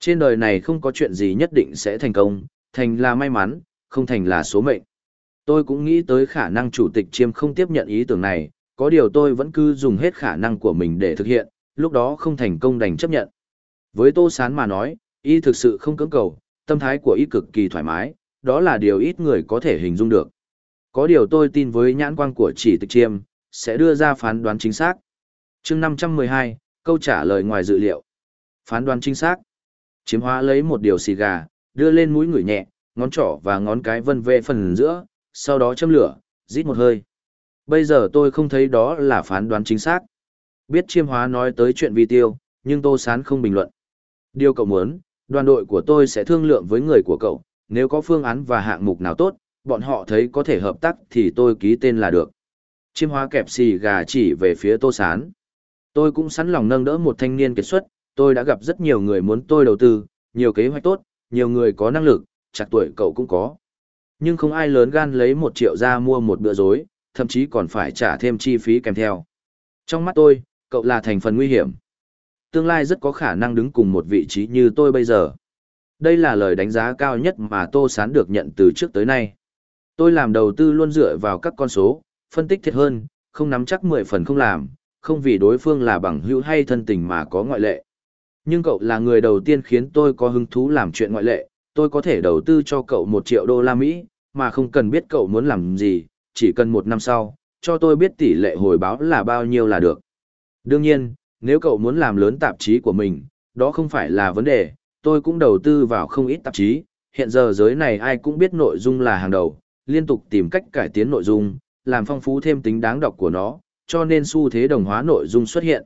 Trên đời này không có chuyện gì nhất định sẽ thành công, thành là may mắn, không thành là số mệnh. Tôi cũng nghĩ tới khả năng chủ tịch chiêm không tiếp nhận ý tưởng này, có điều tôi vẫn cứ dùng hết khả năng của mình để thực hiện, lúc đó không thành công đành chấp nhận. Với Tô Sán mà nói, y thực sự không cưỡng cầu, tâm thái của y cực kỳ thoải mái, đó là điều ít người có thể hình dung được. Có điều tôi tin với nhãn quang của chỉ tịch chiêm, sẽ đưa ra phán đoán chính xác. chương 512, câu trả lời ngoài dự liệu. Phán đoán chính xác. Chiếm hóa lấy một điều xì gà, đưa lên mũi người nhẹ, ngón trỏ và ngón cái vân về phần giữa, sau đó châm lửa, rít một hơi. Bây giờ tôi không thấy đó là phán đoán chính xác. Biết chiêm hóa nói tới chuyện vi tiêu, nhưng Tô Sán không bình luận. Điều cậu muốn, đoàn đội của tôi sẽ thương lượng với người của cậu, nếu có phương án và hạng mục nào tốt, bọn họ thấy có thể hợp tác thì tôi ký tên là được. Chiêm hóa kẹp xì gà chỉ về phía tô sán. Tôi cũng sẵn lòng nâng đỡ một thanh niên kết xuất, tôi đã gặp rất nhiều người muốn tôi đầu tư, nhiều kế hoạch tốt, nhiều người có năng lực, chặt tuổi cậu cũng có. Nhưng không ai lớn gan lấy một triệu ra mua một bữa rối thậm chí còn phải trả thêm chi phí kèm theo. Trong mắt tôi, cậu là thành phần nguy hiểm. Tương lai rất có khả năng đứng cùng một vị trí như tôi bây giờ. Đây là lời đánh giá cao nhất mà Tô Sán được nhận từ trước tới nay. Tôi làm đầu tư luôn dựa vào các con số, phân tích thiệt hơn, không nắm chắc 10 phần không làm, không vì đối phương là bằng hữu hay thân tình mà có ngoại lệ. Nhưng cậu là người đầu tiên khiến tôi có hứng thú làm chuyện ngoại lệ, tôi có thể đầu tư cho cậu một triệu đô la Mỹ, mà không cần biết cậu muốn làm gì, chỉ cần một năm sau, cho tôi biết tỷ lệ hồi báo là bao nhiêu là được. Đương nhiên, nếu cậu muốn làm lớn tạp chí của mình, đó không phải là vấn đề, tôi cũng đầu tư vào không ít tạp chí, hiện giờ giới này ai cũng biết nội dung là hàng đầu, liên tục tìm cách cải tiến nội dung, làm phong phú thêm tính đáng đọc của nó, cho nên xu thế đồng hóa nội dung xuất hiện.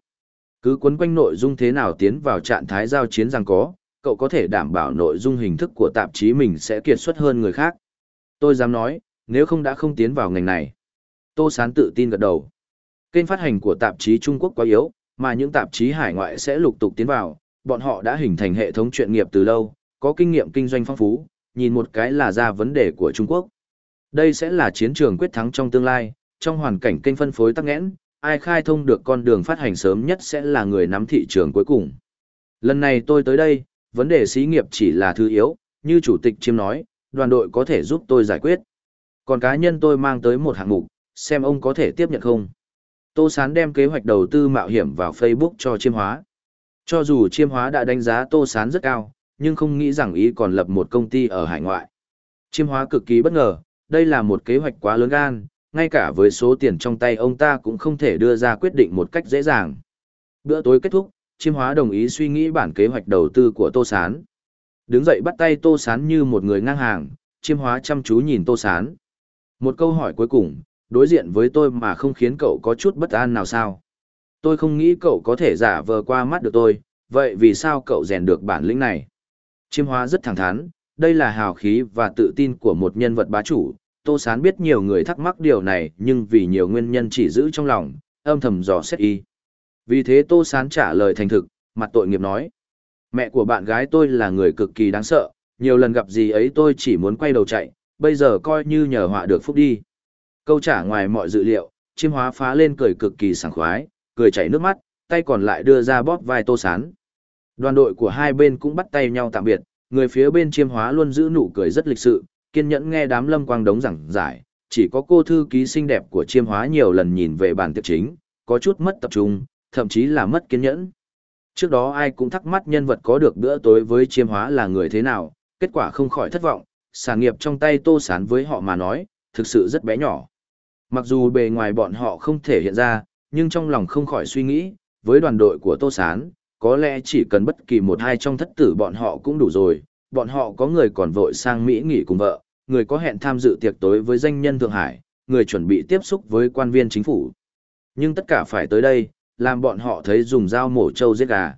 Cứ quấn quanh nội dung thế nào tiến vào trạng thái giao chiến rằng có, cậu có thể đảm bảo nội dung hình thức của tạp chí mình sẽ kiệt xuất hơn người khác. Tôi dám nói, nếu không đã không tiến vào ngành này. Tô Sán tự tin gật đầu. Kênh phát hành của tạp chí Trung Quốc quá yếu, mà những tạp chí hải ngoại sẽ lục tục tiến vào, bọn họ đã hình thành hệ thống chuyện nghiệp từ lâu, có kinh nghiệm kinh doanh phong phú, nhìn một cái là ra vấn đề của Trung Quốc. Đây sẽ là chiến trường quyết thắng trong tương lai, trong hoàn cảnh kênh phân phối tắc nghẽn, ai khai thông được con đường phát hành sớm nhất sẽ là người nắm thị trường cuối cùng. Lần này tôi tới đây, vấn đề xí nghiệp chỉ là thứ yếu, như chủ tịch chiêm nói, đoàn đội có thể giúp tôi giải quyết. Còn cá nhân tôi mang tới một hạng mục, xem ông có thể tiếp nhận không. Tô Sán đem kế hoạch đầu tư mạo hiểm vào Facebook cho chiêm hóa. Cho dù chiêm hóa đã đánh giá Tô Sán rất cao, nhưng không nghĩ rằng ý còn lập một công ty ở hải ngoại. Chiêm hóa cực kỳ bất ngờ, đây là một kế hoạch quá lớn gan, ngay cả với số tiền trong tay ông ta cũng không thể đưa ra quyết định một cách dễ dàng. Bữa tối kết thúc, chiêm hóa đồng ý suy nghĩ bản kế hoạch đầu tư của Tô Sán. Đứng dậy bắt tay Tô Sán như một người ngang hàng, chiêm hóa chăm chú nhìn Tô Sán. Một câu hỏi cuối cùng, đối diện với tôi mà không khiến cậu có chút bất an nào sao? Tôi không nghĩ cậu có thể giả vờ qua mắt được tôi, vậy vì sao cậu rèn được bản lĩnh này? Chiêm hóa rất thẳng thắn, đây là hào khí và tự tin của một nhân vật bá chủ. Tô Sán biết nhiều người thắc mắc điều này nhưng vì nhiều nguyên nhân chỉ giữ trong lòng, âm thầm dò xét y. Vì thế Tô Sán trả lời thành thực, mặt tội nghiệp nói. Mẹ của bạn gái tôi là người cực kỳ đáng sợ, nhiều lần gặp gì ấy tôi chỉ muốn quay đầu chạy, bây giờ coi như nhờ họa được phúc đi. Câu trả ngoài mọi dự liệu, chiêm hóa phá lên cười cực kỳ sảng khoái, cười chảy nước mắt, tay còn lại đưa ra bóp vai Tô Sán. Đoàn đội của hai bên cũng bắt tay nhau tạm biệt, người phía bên chiêm hóa luôn giữ nụ cười rất lịch sự, kiên nhẫn nghe đám lâm quang đống giảng giải, chỉ có cô thư ký xinh đẹp của chiêm hóa nhiều lần nhìn về bàn tiệc chính, có chút mất tập trung, thậm chí là mất kiên nhẫn. Trước đó ai cũng thắc mắc nhân vật có được bữa tối với chiêm hóa là người thế nào, kết quả không khỏi thất vọng, sản nghiệp trong tay tô sán với họ mà nói, thực sự rất bé nhỏ. Mặc dù bề ngoài bọn họ không thể hiện ra, nhưng trong lòng không khỏi suy nghĩ, với đoàn đội của tô sán, có lẽ chỉ cần bất kỳ một hai trong thất tử bọn họ cũng đủ rồi, bọn họ có người còn vội sang Mỹ nghỉ cùng vợ, người có hẹn tham dự tiệc tối với danh nhân Thượng Hải, người chuẩn bị tiếp xúc với quan viên chính phủ. Nhưng tất cả phải tới đây, làm bọn họ thấy dùng dao mổ trâu giết gà.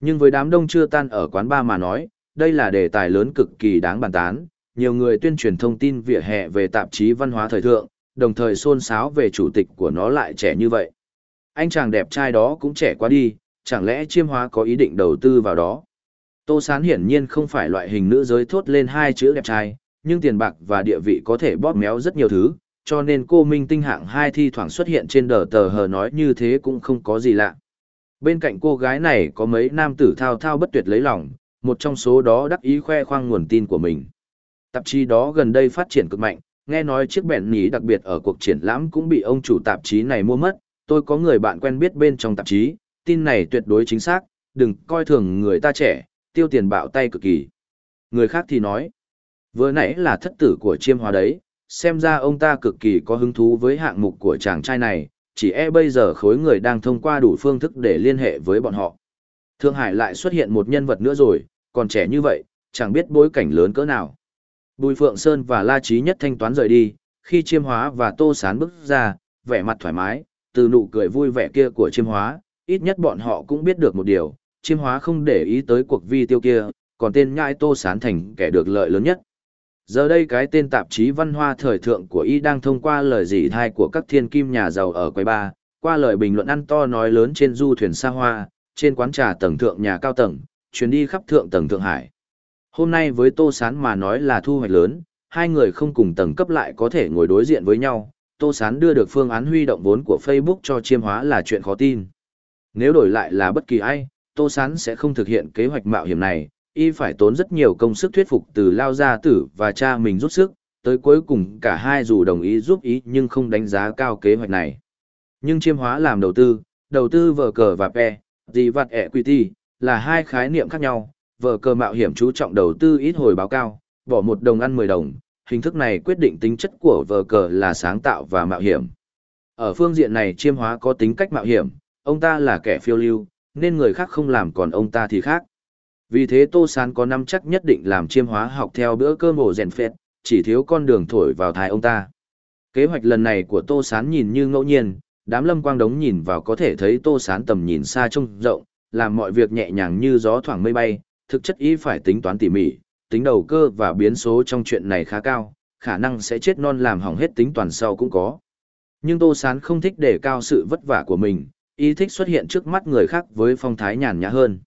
Nhưng với đám đông chưa tan ở quán ba mà nói, đây là đề tài lớn cực kỳ đáng bàn tán, nhiều người tuyên truyền thông tin vỉa hè về tạp chí văn hóa thời thượng, đồng thời xôn xáo về chủ tịch của nó lại trẻ như vậy. Anh chàng đẹp trai đó cũng trẻ quá đi, chẳng lẽ chiêm hóa có ý định đầu tư vào đó. Tô Sán hiển nhiên không phải loại hình nữ giới thốt lên hai chữ đẹp trai, nhưng tiền bạc và địa vị có thể bóp méo rất nhiều thứ, cho nên cô Minh Tinh hạng hai thi thoảng xuất hiện trên đờ tờ hờ nói như thế cũng không có gì lạ. Bên cạnh cô gái này có mấy nam tử thao thao bất tuyệt lấy lòng, một trong số đó đắc ý khoe khoang nguồn tin của mình. Tạp chí đó gần đây phát triển cực mạnh, nghe nói chiếc bẹn nhí đặc biệt ở cuộc triển lãm cũng bị ông chủ tạp chí này mua mất, tôi có người bạn quen biết bên trong tạp chí, tin này tuyệt đối chính xác, đừng coi thường người ta trẻ, tiêu tiền bạo tay cực kỳ. Người khác thì nói, vừa nãy là thất tử của chiêm hòa đấy, xem ra ông ta cực kỳ có hứng thú với hạng mục của chàng trai này, chỉ e bây giờ khối người đang thông qua đủ phương thức để liên hệ với bọn họ. Thượng Hải lại xuất hiện một nhân vật nữa rồi, còn trẻ như vậy, chẳng biết bối cảnh lớn cỡ nào. Bùi Phượng Sơn và La Trí Nhất thanh toán rời đi, khi chiêm hóa và tô sán bước ra, vẻ mặt thoải mái, từ nụ cười vui vẻ kia của chiêm hóa, ít nhất bọn họ cũng biết được một điều, chiêm hóa không để ý tới cuộc vi tiêu kia, còn tên nhãi tô sán thành kẻ được lợi lớn nhất. Giờ đây cái tên tạp chí văn hoa thời thượng của y đang thông qua lời dị thai của các thiên kim nhà giàu ở quầy ba, qua lời bình luận ăn to nói lớn trên du thuyền xa hoa, trên quán trà tầng thượng nhà cao tầng, chuyến đi khắp thượng tầng Thượng Hải. Hôm nay với Tô Sán mà nói là thu hoạch lớn, hai người không cùng tầng cấp lại có thể ngồi đối diện với nhau, Tô Sán đưa được phương án huy động vốn của Facebook cho chiêm hóa là chuyện khó tin. Nếu đổi lại là bất kỳ ai, Tô Sán sẽ không thực hiện kế hoạch mạo hiểm này, y phải tốn rất nhiều công sức thuyết phục từ Lao Gia Tử và cha mình rút sức, tới cuối cùng cả hai dù đồng ý giúp ý nhưng không đánh giá cao kế hoạch này. Nhưng chiêm hóa làm đầu tư, đầu tư vờ cờ và pe, gì vặt equity, là hai khái niệm khác nhau, vờ cờ mạo hiểm chú trọng đầu tư ít hồi báo cao, bỏ một đồng ăn 10 đồng, hình thức này quyết định tính chất của vờ cờ là sáng tạo và mạo hiểm. Ở phương diện này chiêm hóa có tính cách mạo hiểm, ông ta là kẻ phiêu lưu, nên người khác không làm còn ông ta thì khác. Vì thế Tô Sán có năm chắc nhất định làm chiêm hóa học theo bữa cơm ổ rèn phết, chỉ thiếu con đường thổi vào thai ông ta. Kế hoạch lần này của Tô Sán nhìn như ngẫu nhiên, đám lâm quang đống nhìn vào có thể thấy Tô Sán tầm nhìn xa trông rộng, làm mọi việc nhẹ nhàng như gió thoảng mây bay, thực chất ý phải tính toán tỉ mỉ, tính đầu cơ và biến số trong chuyện này khá cao, khả năng sẽ chết non làm hỏng hết tính toàn sau cũng có. Nhưng Tô Sán không thích để cao sự vất vả của mình, ý thích xuất hiện trước mắt người khác với phong thái nhàn nhã hơn.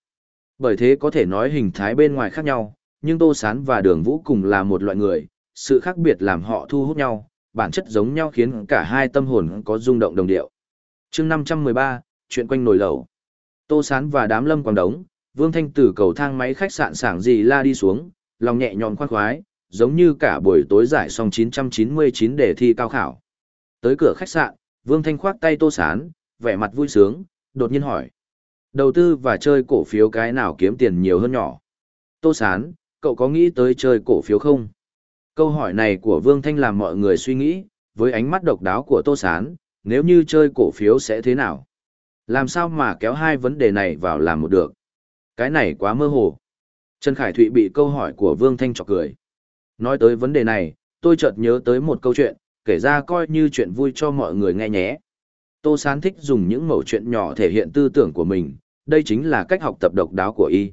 Bởi thế có thể nói hình thái bên ngoài khác nhau, nhưng Tô Sán và Đường Vũ cùng là một loại người, sự khác biệt làm họ thu hút nhau, bản chất giống nhau khiến cả hai tâm hồn có rung động đồng điệu. chương 513, chuyện quanh nồi lẩu. Tô Sán và đám lâm quảng đống, Vương Thanh từ cầu thang máy khách sạn sảng gì la đi xuống, lòng nhẹ nhõm khoan khoái, giống như cả buổi tối giải xong 999 đề thi cao khảo. Tới cửa khách sạn, Vương Thanh khoác tay Tô Sán, vẻ mặt vui sướng, đột nhiên hỏi. Đầu tư và chơi cổ phiếu cái nào kiếm tiền nhiều hơn nhỏ? Tô Sán, cậu có nghĩ tới chơi cổ phiếu không? Câu hỏi này của Vương Thanh làm mọi người suy nghĩ, với ánh mắt độc đáo của Tô Sán, nếu như chơi cổ phiếu sẽ thế nào? Làm sao mà kéo hai vấn đề này vào làm một được? Cái này quá mơ hồ. Trần Khải Thụy bị câu hỏi của Vương Thanh chọc cười. Nói tới vấn đề này, tôi chợt nhớ tới một câu chuyện, kể ra coi như chuyện vui cho mọi người nghe nhé. Tô Sán thích dùng những mẩu chuyện nhỏ thể hiện tư tưởng của mình, đây chính là cách học tập độc đáo của y.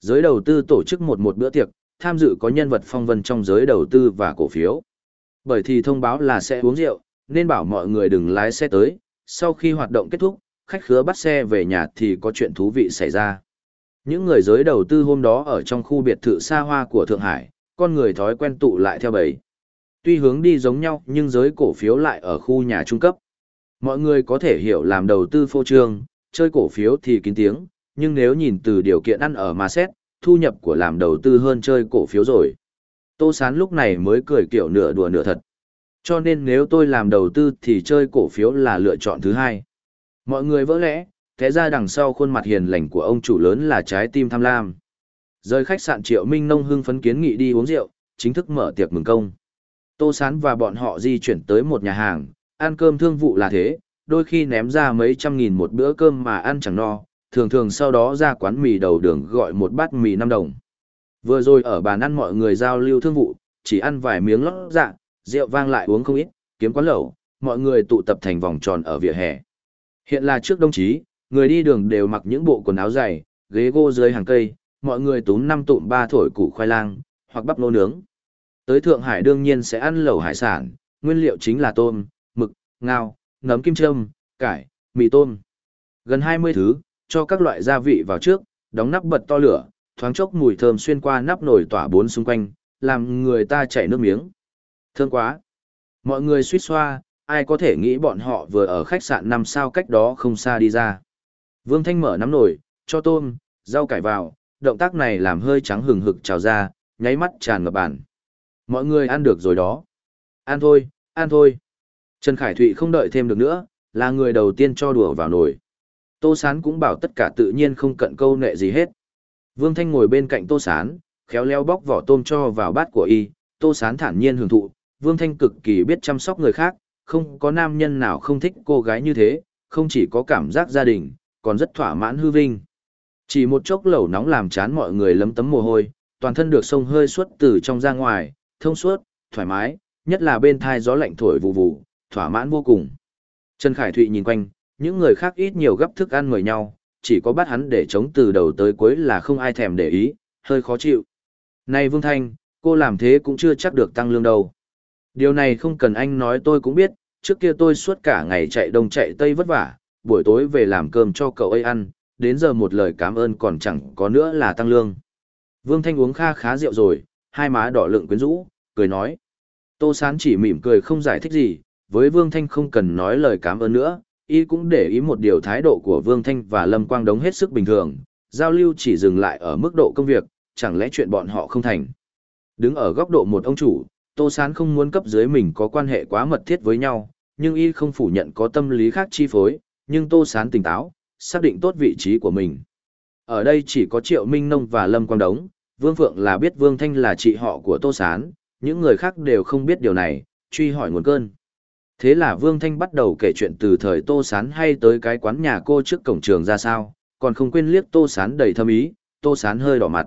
Giới đầu tư tổ chức một một bữa tiệc, tham dự có nhân vật phong vân trong giới đầu tư và cổ phiếu. Bởi thì thông báo là sẽ uống rượu, nên bảo mọi người đừng lái xe tới, sau khi hoạt động kết thúc, khách khứa bắt xe về nhà thì có chuyện thú vị xảy ra. Những người giới đầu tư hôm đó ở trong khu biệt thự xa hoa của Thượng Hải, con người thói quen tụ lại theo bầy. Tuy hướng đi giống nhau nhưng giới cổ phiếu lại ở khu nhà trung cấp. Mọi người có thể hiểu làm đầu tư phô trương, chơi cổ phiếu thì kín tiếng, nhưng nếu nhìn từ điều kiện ăn ở mà xét, thu nhập của làm đầu tư hơn chơi cổ phiếu rồi. Tô Sán lúc này mới cười kiểu nửa đùa nửa thật. Cho nên nếu tôi làm đầu tư thì chơi cổ phiếu là lựa chọn thứ hai. Mọi người vỡ lẽ, thế ra đằng sau khuôn mặt hiền lành của ông chủ lớn là trái tim tham lam. Rời khách sạn Triệu Minh Nông hưng phấn kiến nghị đi uống rượu, chính thức mở tiệc mừng công. Tô Sán và bọn họ di chuyển tới một nhà hàng, ăn cơm thương vụ là thế, đôi khi ném ra mấy trăm nghìn một bữa cơm mà ăn chẳng no, thường thường sau đó ra quán mì đầu đường gọi một bát mì 5 đồng. Vừa rồi ở bàn ăn mọi người giao lưu thương vụ, chỉ ăn vài miếng lót dạ, rượu vang lại uống không ít, kiếm quán lẩu, mọi người tụ tập thành vòng tròn ở vỉa hè. Hiện là trước đồng chí, người đi đường đều mặc những bộ quần áo dày, ghế gỗ dưới hàng cây, mọi người túm năm tụm ba thổi củ khoai lang, hoặc bắp nô nướng. Tới Thượng Hải đương nhiên sẽ ăn lẩu hải sản, nguyên liệu chính là tôm, mực, ngao, nấm kim châm, cải, mì tôm. Gần 20 thứ, cho các loại gia vị vào trước, đóng nắp bật to lửa, thoáng chốc mùi thơm xuyên qua nắp nồi tỏa bốn xung quanh, làm người ta chảy nước miếng. Thơm quá. Mọi người suýt xoa, ai có thể nghĩ bọn họ vừa ở khách sạn năm sao cách đó không xa đi ra. Vương Thanh mở nắm nồi, cho tôm, rau cải vào, động tác này làm hơi trắng hừng hực trào ra, nháy mắt tràn ngập bàn. Mọi người ăn được rồi đó. Ăn thôi, ăn thôi. Trần Khải Thụy không đợi thêm được nữa, là người đầu tiên cho đùa vào nồi. Tô Sán cũng bảo tất cả tự nhiên không cận câu nệ gì hết. Vương Thanh ngồi bên cạnh Tô Sán, khéo léo bóc vỏ tôm cho vào bát của y, Tô Sán thản nhiên hưởng thụ, Vương Thanh cực kỳ biết chăm sóc người khác, không có nam nhân nào không thích cô gái như thế, không chỉ có cảm giác gia đình, còn rất thỏa mãn hư vinh. Chỉ một chốc lẩu nóng làm chán mọi người lấm tấm mồ hôi, toàn thân được sông hơi suốt từ trong ra ngoài, thông suốt, thoải mái, nhất là bên thai gió lạnh thổi vụ vụ, thỏa mãn vô cùng. Trần Khải Thụy nhìn quanh, những người khác ít nhiều gấp thức ăn mời nhau, chỉ có bắt hắn để chống từ đầu tới cuối là không ai thèm để ý, hơi khó chịu. Này Vương Thanh, Cô làm thế cũng chưa chắc được tăng lương đâu. Điều này không cần anh nói tôi cũng biết, trước kia tôi suốt cả ngày chạy đông chạy tây vất vả, buổi tối về làm cơm cho cậu ấy ăn, đến giờ một lời cảm ơn còn chẳng có nữa là tăng lương. Vương Thanh uống kha khá rượu rồi, hai má đỏ lượng quyến rũ, cười nói. Tô Sán chỉ mỉm cười không giải thích gì, với Vương Thanh không cần nói lời cảm ơn nữa, y cũng để ý một điều thái độ của Vương Thanh và Lâm Quang Đống hết sức bình thường, giao lưu chỉ dừng lại ở mức độ công việc, chẳng lẽ chuyện bọn họ không thành. Đứng ở góc độ một ông chủ, Tô Sán không muốn cấp dưới mình có quan hệ quá mật thiết với nhau, nhưng y không phủ nhận có tâm lý khác chi phối, nhưng Tô Sán tỉnh táo, xác định tốt vị trí của mình. Ở đây chỉ có Triệu Minh Nông và Lâm Quang Đống, Vương Phượng là biết Vương Thanh là chị họ của Tô Sán, những người khác đều không biết điều này, truy hỏi nguồn cơn. Thế là Vương Thanh bắt đầu kể chuyện từ thời Tô Sán hay tới cái quán nhà cô trước cổng trường ra sao, còn không quên liếc Tô Sán đầy thâm ý, Tô Sán hơi đỏ mặt.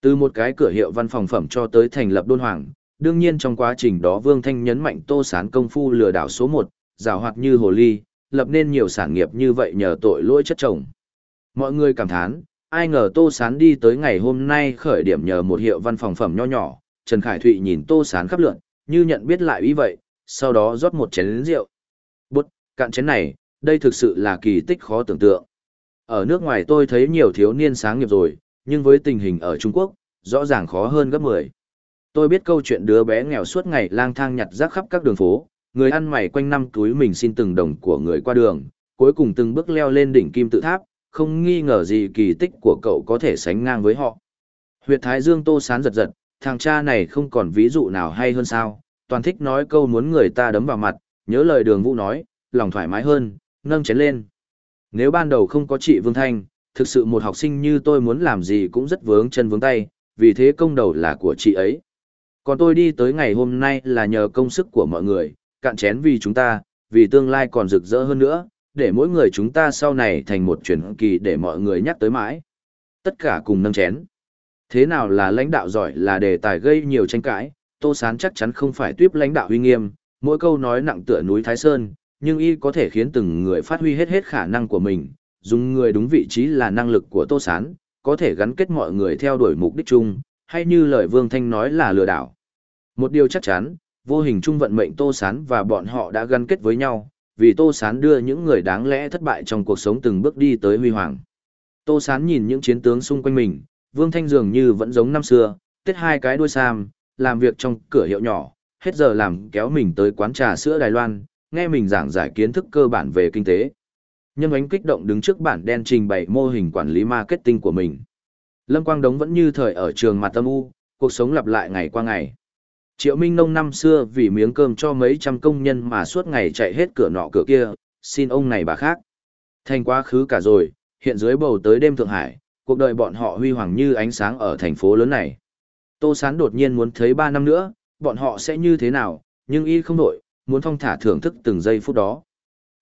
Từ một cái cửa hiệu văn phòng phẩm cho tới thành lập đôn hoàng, đương nhiên trong quá trình đó Vương Thanh nhấn mạnh Tô Sán công phu lừa đảo số 1, rào hoạt như hồ ly, lập nên nhiều sản nghiệp như vậy nhờ tội lỗi chất chồng. Mọi người cảm thán, ai ngờ Tô Sán đi tới ngày hôm nay khởi điểm nhờ một hiệu văn phòng phẩm nho nhỏ, Trần Khải Thụy nhìn Tô Sán khắp lượn, như nhận biết lại ý vậy, sau đó rót một chén rượu. Bút, cạn chén này, đây thực sự là kỳ tích khó tưởng tượng. Ở nước ngoài tôi thấy nhiều thiếu niên sáng nghiệp rồi, nhưng với tình hình ở Trung Quốc, rõ ràng khó hơn gấp 10. Tôi biết câu chuyện đứa bé nghèo suốt ngày lang thang nhặt rác khắp các đường phố, người ăn mày quanh năm túi mình xin từng đồng của người qua đường, cuối cùng từng bước leo lên đỉnh kim tự tháp, không nghi ngờ gì kỳ tích của cậu có thể sánh ngang với họ. Huyệt Thái Dương Tô Sán giật giật, thằng cha này không còn ví dụ nào hay hơn sao, toàn thích nói câu muốn người ta đấm vào mặt, nhớ lời đường vũ nói, lòng thoải mái hơn, nâng chén lên. Nếu ban đầu không có chị Vương Thanh, thực sự một học sinh như tôi muốn làm gì cũng rất vướng chân vướng tay, vì thế công đầu là của chị ấy. Còn tôi đi tới ngày hôm nay là nhờ công sức của mọi người, cạn chén vì chúng ta, vì tương lai còn rực rỡ hơn nữa, để mỗi người chúng ta sau này thành một truyền kỳ để mọi người nhắc tới mãi. Tất cả cùng nâng chén. Thế nào là lãnh đạo giỏi là đề tài gây nhiều tranh cãi, Tô Sán chắc chắn không phải tuyếp lãnh đạo uy nghiêm, mỗi câu nói nặng tựa núi Thái Sơn, nhưng y có thể khiến từng người phát huy hết hết khả năng của mình, dùng người đúng vị trí là năng lực của Tô Sán, có thể gắn kết mọi người theo đuổi mục đích chung, hay như lời Vương Thanh nói là lừa đảo. Một điều chắc chắn, vô hình chung vận mệnh Tô Sán và bọn họ đã gắn kết với nhau, vì Tô Sán đưa những người đáng lẽ thất bại trong cuộc sống từng bước đi tới huy hoàng. Tô Sán nhìn những chiến tướng xung quanh mình, Vương Thanh dường như vẫn giống năm xưa, tết hai cái đuôi sam, làm việc trong cửa hiệu nhỏ, hết giờ làm kéo mình tới quán trà sữa Đài Loan, nghe mình giảng giải kiến thức cơ bản về kinh tế. Nhân ánh kích động đứng trước bản đen trình bày mô hình quản lý marketing của mình. Lâm Quang Đống vẫn như thời ở trường mặt tâm u, cuộc sống lặp lại ngày qua ngày. Triệu Minh Nông năm xưa vì miếng cơm cho mấy trăm công nhân mà suốt ngày chạy hết cửa nọ cửa kia, xin ông này bà khác. Thành quá khứ cả rồi, hiện dưới bầu tới đêm Thượng Hải, cuộc đời bọn họ huy hoàng như ánh sáng ở thành phố lớn này. Tô Sán đột nhiên muốn thấy 3 năm nữa, bọn họ sẽ như thế nào, nhưng y không đổi, muốn thong thả thưởng thức từng giây phút đó.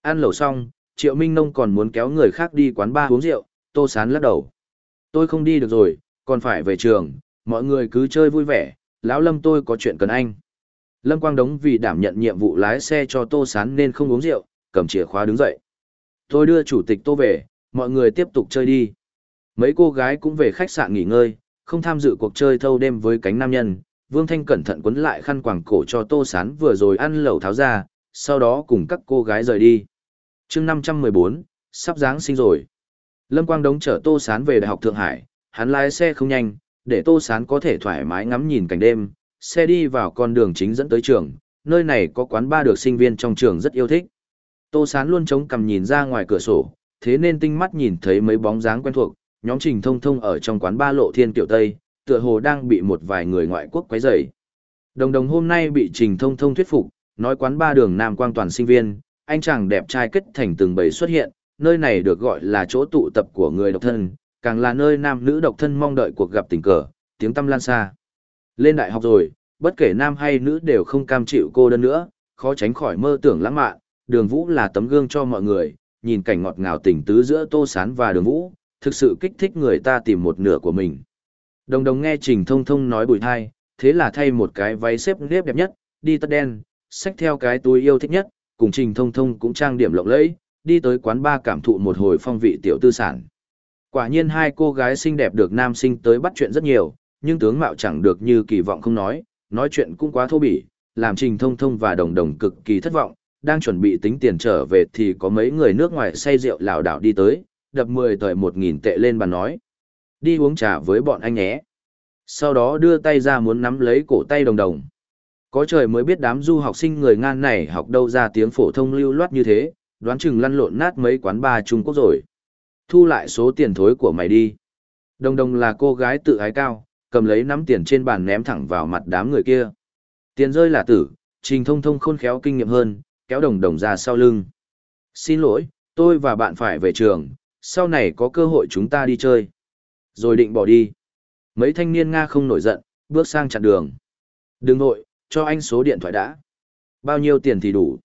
Ăn lẩu xong, Triệu Minh Nông còn muốn kéo người khác đi quán bar uống rượu, Tô Sán lắc đầu. Tôi không đi được rồi, còn phải về trường, mọi người cứ chơi vui vẻ, lão Lâm tôi có chuyện cần anh. Lâm Quang Đống vì đảm nhận nhiệm vụ lái xe cho Tô Sán nên không uống rượu, cầm chìa khóa đứng dậy. Tôi đưa chủ tịch Tô về, mọi người tiếp tục chơi đi. Mấy cô gái cũng về khách sạn nghỉ ngơi, không tham dự cuộc chơi thâu đêm với cánh nam nhân. Vương Thanh cẩn thận quấn lại khăn quàng cổ cho Tô Sán vừa rồi ăn lẩu tháo ra, sau đó cùng các cô gái rời đi. chương 514, sắp Giáng sinh rồi. Lâm Quang Đống chở Tô Sán về Đại học Thượng Hải, hắn lái xe không nhanh, để Tô Sán có thể thoải mái ngắm nhìn cảnh đêm, xe đi vào con đường chính dẫn tới trường, nơi này có quán ba được sinh viên trong trường rất yêu thích. Tô Sán luôn chống cằm nhìn ra ngoài cửa sổ, thế nên tinh mắt nhìn thấy mấy bóng dáng quen thuộc, nhóm Trình Thông Thông ở trong quán ba lộ thiên tiểu Tây, tựa hồ đang bị một vài người ngoại quốc quấy rầy. Đồng đồng hôm nay bị Trình Thông Thông thuyết phục, nói quán ba đường Nam Quang toàn sinh viên, anh chàng đẹp trai kết thành từng bầy xuất hiện, nơi này được gọi là chỗ tụ tập của người độc thân, càng là nơi nam nữ độc thân mong đợi cuộc gặp tình cờ, tiếng tâm lan xa. Lên đại học rồi, bất kể nam hay nữ đều không cam chịu cô đơn nữa, khó tránh khỏi mơ tưởng lãng mạn, đường vũ là tấm gương cho mọi người, nhìn cảnh ngọt ngào tình tứ giữa tô sán và đường vũ, thực sự kích thích người ta tìm một nửa của mình. Đồng đồng nghe Trình Thông Thông nói bùi thai, thế là thay một cái váy xếp nếp đẹp nhất, đi tất đen, xách theo cái túi yêu thích nhất, cùng Trình Thông Thông cũng trang điểm lộng lẫy, đi tới quán ba cảm thụ một hồi phong vị tiểu tư sản. Quả nhiên hai cô gái xinh đẹp được nam sinh tới bắt chuyện rất nhiều, nhưng tướng mạo chẳng được như kỳ vọng không nói, nói chuyện cũng quá thô bỉ, làm Trình Thông Thông và Đồng Đồng cực kỳ thất vọng, đang chuẩn bị tính tiền trở về thì có mấy người nước ngoài say rượu lảo đảo đi tới, đập 10 tờ 1000 tệ lên bàn nói: "Đi uống trà với bọn anh nhé." Sau đó đưa tay ra muốn nắm lấy cổ tay Đồng Đồng. Có trời mới biết đám du học sinh người Ngan này học đâu ra tiếng phổ thông lưu loát như thế, đoán chừng lăn lộn nát mấy quán bar Trung Quốc rồi. Thu lại số tiền thối của mày đi. Đồng đồng là cô gái tự ái cao, cầm lấy nắm tiền trên bàn ném thẳng vào mặt đám người kia. Tiền rơi là tử, trình thông thông khôn khéo kinh nghiệm hơn, kéo đồng đồng ra sau lưng. Xin lỗi, tôi và bạn phải về trường, sau này có cơ hội chúng ta đi chơi. Rồi định bỏ đi. Mấy thanh niên Nga không nổi giận, bước sang chặn đường. Đừng nội, cho anh số điện thoại đã. Bao nhiêu tiền thì đủ.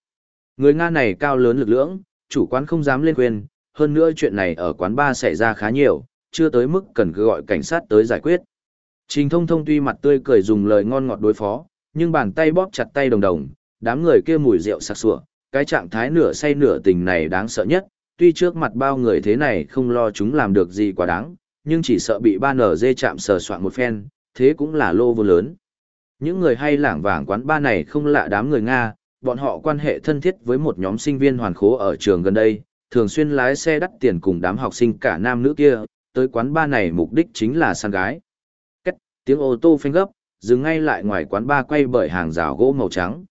Người Nga này cao lớn lực lưỡng, chủ quán không dám lên khuyên, hơn nữa chuyện này ở quán bar xảy ra khá nhiều, chưa tới mức cần cứ gọi cảnh sát tới giải quyết. Trình thông thông tuy mặt tươi cười dùng lời ngon ngọt đối phó, nhưng bàn tay bóp chặt tay đồng đồng, đám người kia mùi rượu sặc sủa, cái trạng thái nửa say nửa tình này đáng sợ nhất, tuy trước mặt bao người thế này không lo chúng làm được gì quá đáng, nhưng chỉ sợ bị ba nở dê chạm sờ soạn một phen, thế cũng là lô vô lớn. Những người hay lảng vảng quán ba này không lạ đám người Nga, bọn họ quan hệ thân thiết với một nhóm sinh viên hoàn khố ở trường gần đây, thường xuyên lái xe đắt tiền cùng đám học sinh cả nam nữ kia, tới quán ba này mục đích chính là săn gái. Cách, tiếng ô tô phanh gấp, dừng ngay lại ngoài quán ba quay bởi hàng rào gỗ màu trắng.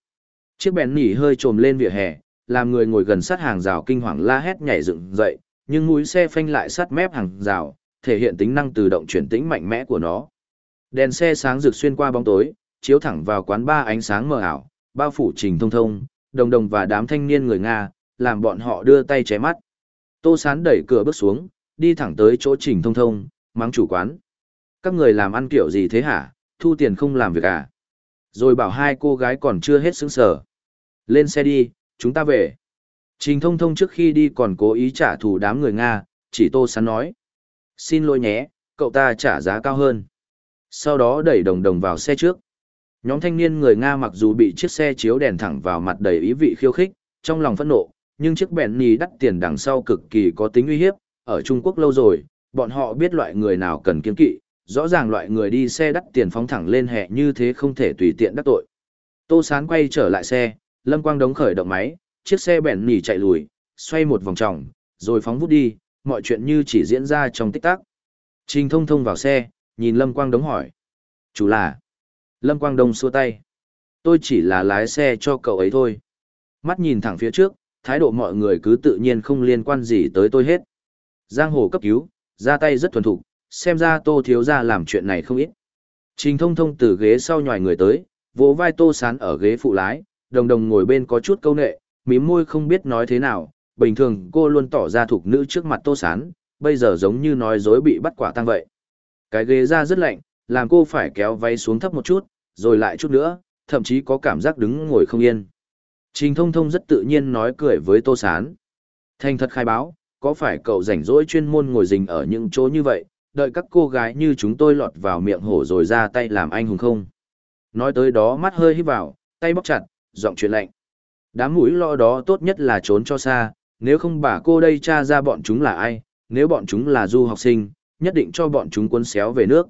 Chiếc bèn nỉ hơi trồm lên vỉa hè, làm người ngồi gần sát hàng rào kinh hoàng la hét nhảy dựng dậy, nhưng mũi xe phanh lại sát mép hàng rào, thể hiện tính năng tự động chuyển tĩnh mạnh mẽ của nó. Đèn xe sáng rực xuyên qua bóng tối, chiếu thẳng vào quán ba ánh sáng mờ ảo, bao phủ trình thông thông, đồng đồng và đám thanh niên người Nga, làm bọn họ đưa tay ché mắt. Tô Sán đẩy cửa bước xuống, đi thẳng tới chỗ trình thông thông, mắng chủ quán. Các người làm ăn kiểu gì thế hả, thu tiền không làm việc à? Rồi bảo hai cô gái còn chưa hết sững sở, Lên xe đi, chúng ta về. Trình thông thông trước khi đi còn cố ý trả thù đám người Nga, chỉ Tô Sán nói. Xin lỗi nhé, cậu ta trả giá cao hơn. Sau đó đẩy đồng đồng vào xe trước. Nhóm thanh niên người Nga mặc dù bị chiếc xe chiếu đèn thẳng vào mặt đầy ý vị khiêu khích, trong lòng phẫn nộ, nhưng chiếc bèn nì đắt tiền đằng sau cực kỳ có tính uy hiếp, ở Trung Quốc lâu rồi, bọn họ biết loại người nào cần kiên kỵ, rõ ràng loại người đi xe đắt tiền phóng thẳng lên hệ như thế không thể tùy tiện đắc tội. Tô Sán quay trở lại xe, Lâm Quang đóng khởi động máy, chiếc xe bèn nỉ chạy lùi, xoay một vòng tròn, rồi phóng vút đi, mọi chuyện như chỉ diễn ra trong tích tắc. Trình thông thông vào xe, nhìn Lâm Quang đóng hỏi. Chủ là, Lâm Quang Đông xua tay. Tôi chỉ là lái xe cho cậu ấy thôi. Mắt nhìn thẳng phía trước, thái độ mọi người cứ tự nhiên không liên quan gì tới tôi hết. Giang hồ cấp cứu, ra tay rất thuần thục, xem ra tô thiếu ra làm chuyện này không ít. Trình thông thông từ ghế sau nhòi người tới, vỗ vai tô sán ở ghế phụ lái, đồng đồng ngồi bên có chút câu nệ, mím môi không biết nói thế nào, bình thường cô luôn tỏ ra thục nữ trước mặt tô sán, bây giờ giống như nói dối bị bắt quả tăng vậy. Cái ghế ra rất lạnh, làm cô phải kéo váy xuống thấp một chút, rồi lại chút nữa, thậm chí có cảm giác đứng ngồi không yên. Trình thông thông rất tự nhiên nói cười với Tô Sán. Thành thật khai báo, có phải cậu rảnh rỗi chuyên môn ngồi rình ở những chỗ như vậy, đợi các cô gái như chúng tôi lọt vào miệng hổ rồi ra tay làm anh hùng không? Nói tới đó mắt hơi hít vào, tay bóc chặt, giọng chuyện lạnh. Đám mũi lo đó tốt nhất là trốn cho xa, nếu không bà cô đây tra ra bọn chúng là ai, nếu bọn chúng là du học sinh, nhất định cho bọn chúng cuốn xéo về nước.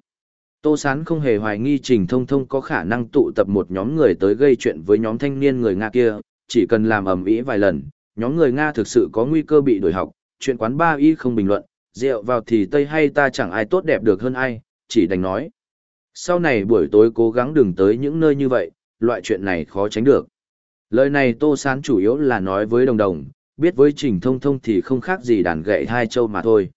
Tô Sán không hề hoài nghi Trình Thông Thông có khả năng tụ tập một nhóm người tới gây chuyện với nhóm thanh niên người Nga kia, chỉ cần làm ầm ĩ vài lần, nhóm người Nga thực sự có nguy cơ bị đổi học, chuyện quán ba y không bình luận, rượu vào thì Tây hay ta chẳng ai tốt đẹp được hơn ai, chỉ đành nói. Sau này buổi tối cố gắng đừng tới những nơi như vậy, loại chuyện này khó tránh được. Lời này Tô Sán chủ yếu là nói với đồng đồng, biết với Trình Thông Thông thì không khác gì đàn gậy hai châu mà thôi.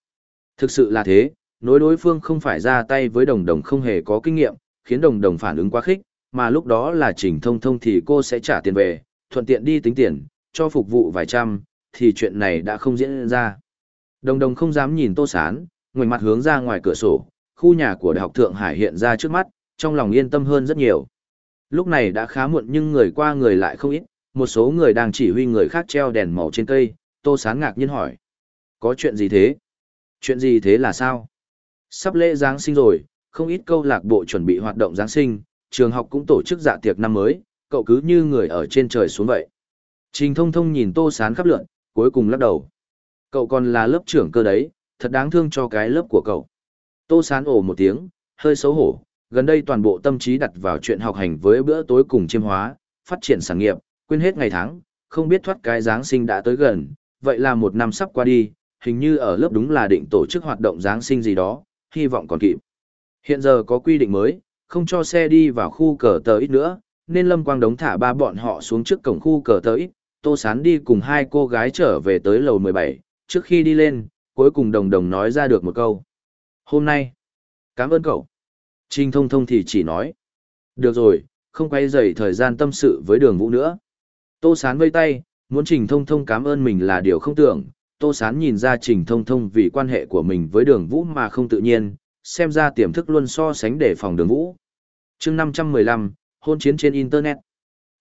Thực sự là thế, nối đối phương không phải ra tay với đồng đồng không hề có kinh nghiệm, khiến đồng đồng phản ứng quá khích, mà lúc đó là trình thông thông thì cô sẽ trả tiền về, thuận tiện đi tính tiền, cho phục vụ vài trăm, thì chuyện này đã không diễn ra. Đồng đồng không dám nhìn tô sán, ngoảnh mặt hướng ra ngoài cửa sổ, khu nhà của Đại học Thượng Hải hiện ra trước mắt, trong lòng yên tâm hơn rất nhiều. Lúc này đã khá muộn nhưng người qua người lại không ít, một số người đang chỉ huy người khác treo đèn màu trên cây, tô sán ngạc nhiên hỏi. Có chuyện gì thế? Chuyện gì thế là sao? Sắp lễ Giáng sinh rồi, không ít câu lạc bộ chuẩn bị hoạt động Giáng sinh, trường học cũng tổ chức dạ tiệc năm mới, cậu cứ như người ở trên trời xuống vậy. Trình thông thông nhìn tô sán khắp lượn, cuối cùng lắc đầu. Cậu còn là lớp trưởng cơ đấy, thật đáng thương cho cái lớp của cậu. Tô sán ổ một tiếng, hơi xấu hổ, gần đây toàn bộ tâm trí đặt vào chuyện học hành với bữa tối cùng chiêm hóa, phát triển sản nghiệp, quên hết ngày tháng, không biết thoát cái Giáng sinh đã tới gần, vậy là một năm sắp qua đi, hình như ở lớp đúng là định tổ chức hoạt động Giáng sinh gì đó, hy vọng còn kịp. Hiện giờ có quy định mới, không cho xe đi vào khu cờ tờ ít nữa, nên Lâm Quang Đống thả ba bọn họ xuống trước cổng khu cờ tới Tô Sán đi cùng hai cô gái trở về tới lầu 17, trước khi đi lên, cuối cùng đồng đồng nói ra được một câu. Hôm nay, cảm ơn cậu. Trình thông thông thì chỉ nói. Được rồi, không quay dậy thời gian tâm sự với đường vũ nữa. Tô Sán vây tay, muốn Trình thông thông cảm ơn mình là điều không tưởng. Tô Sán nhìn ra Trình thông thông vì quan hệ của mình với đường vũ mà không tự nhiên, xem ra tiềm thức luôn so sánh để phòng đường vũ. chương 515, hôn chiến trên Internet.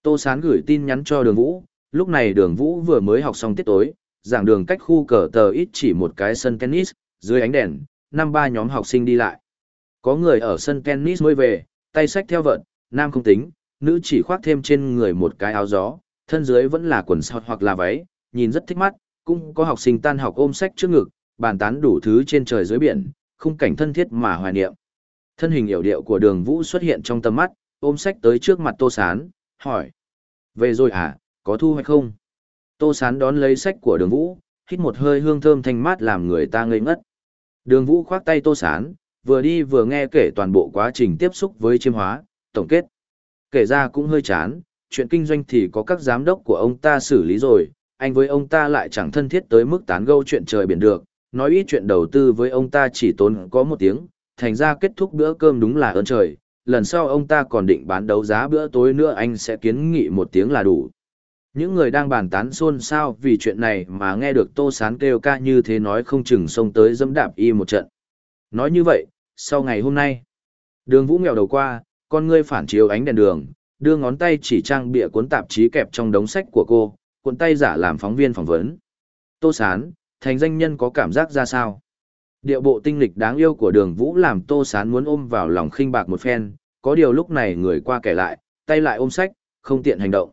Tô Sán gửi tin nhắn cho đường vũ, lúc này đường vũ vừa mới học xong tiết tối, giảng đường cách khu cờ tờ ít chỉ một cái sân tennis, dưới ánh đèn, năm ba nhóm học sinh đi lại. Có người ở sân tennis mới về, tay sách theo vợt, nam không tính, nữ chỉ khoác thêm trên người một cái áo gió, thân dưới vẫn là quần sọt hoặc là váy, nhìn rất thích mắt, cũng có học sinh tan học ôm sách trước ngực, bàn tán đủ thứ trên trời dưới biển, khung cảnh thân thiết mà hoài niệm. Thân hình hiểu điệu của đường vũ xuất hiện trong tầm mắt, ôm sách tới trước mặt tô sán, hỏi. Về rồi à, có thu hay không? Tô sán đón lấy sách của đường vũ, hít một hơi hương thơm thanh mát làm người ta ngây ngất. Đường vũ khoác tay tô sán, vừa đi vừa nghe kể toàn bộ quá trình tiếp xúc với chiêm hóa, tổng kết. Kể ra cũng hơi chán, chuyện kinh doanh thì có các giám đốc của ông ta xử lý rồi, anh với ông ta lại chẳng thân thiết tới mức tán gẫu chuyện trời biển được, nói ít chuyện đầu tư với ông ta chỉ tốn có một tiếng, thành ra kết thúc bữa cơm đúng là ơn trời, lần sau ông ta còn định bán đấu giá bữa tối nữa anh sẽ kiến nghị một tiếng là đủ. Những người đang bàn tán xôn xao vì chuyện này mà nghe được Tô Sán kêu ca như thế nói không chừng xông tới dẫm đạp y một trận. Nói như vậy, sau ngày hôm nay, đường vũ mèo đầu qua, con ngươi phản chiếu ánh đèn đường, đưa ngón tay chỉ trang bịa cuốn tạp chí kẹp trong đống sách của cô, cuốn tay giả làm phóng viên phỏng vấn. Tô Sán, thành danh nhân có cảm giác ra sao? Điệu bộ tinh lịch đáng yêu của đường vũ làm Tô Sán muốn ôm vào lòng khinh bạc một phen, có điều lúc này người qua kẻ lại, tay lại ôm sách, không tiện hành động.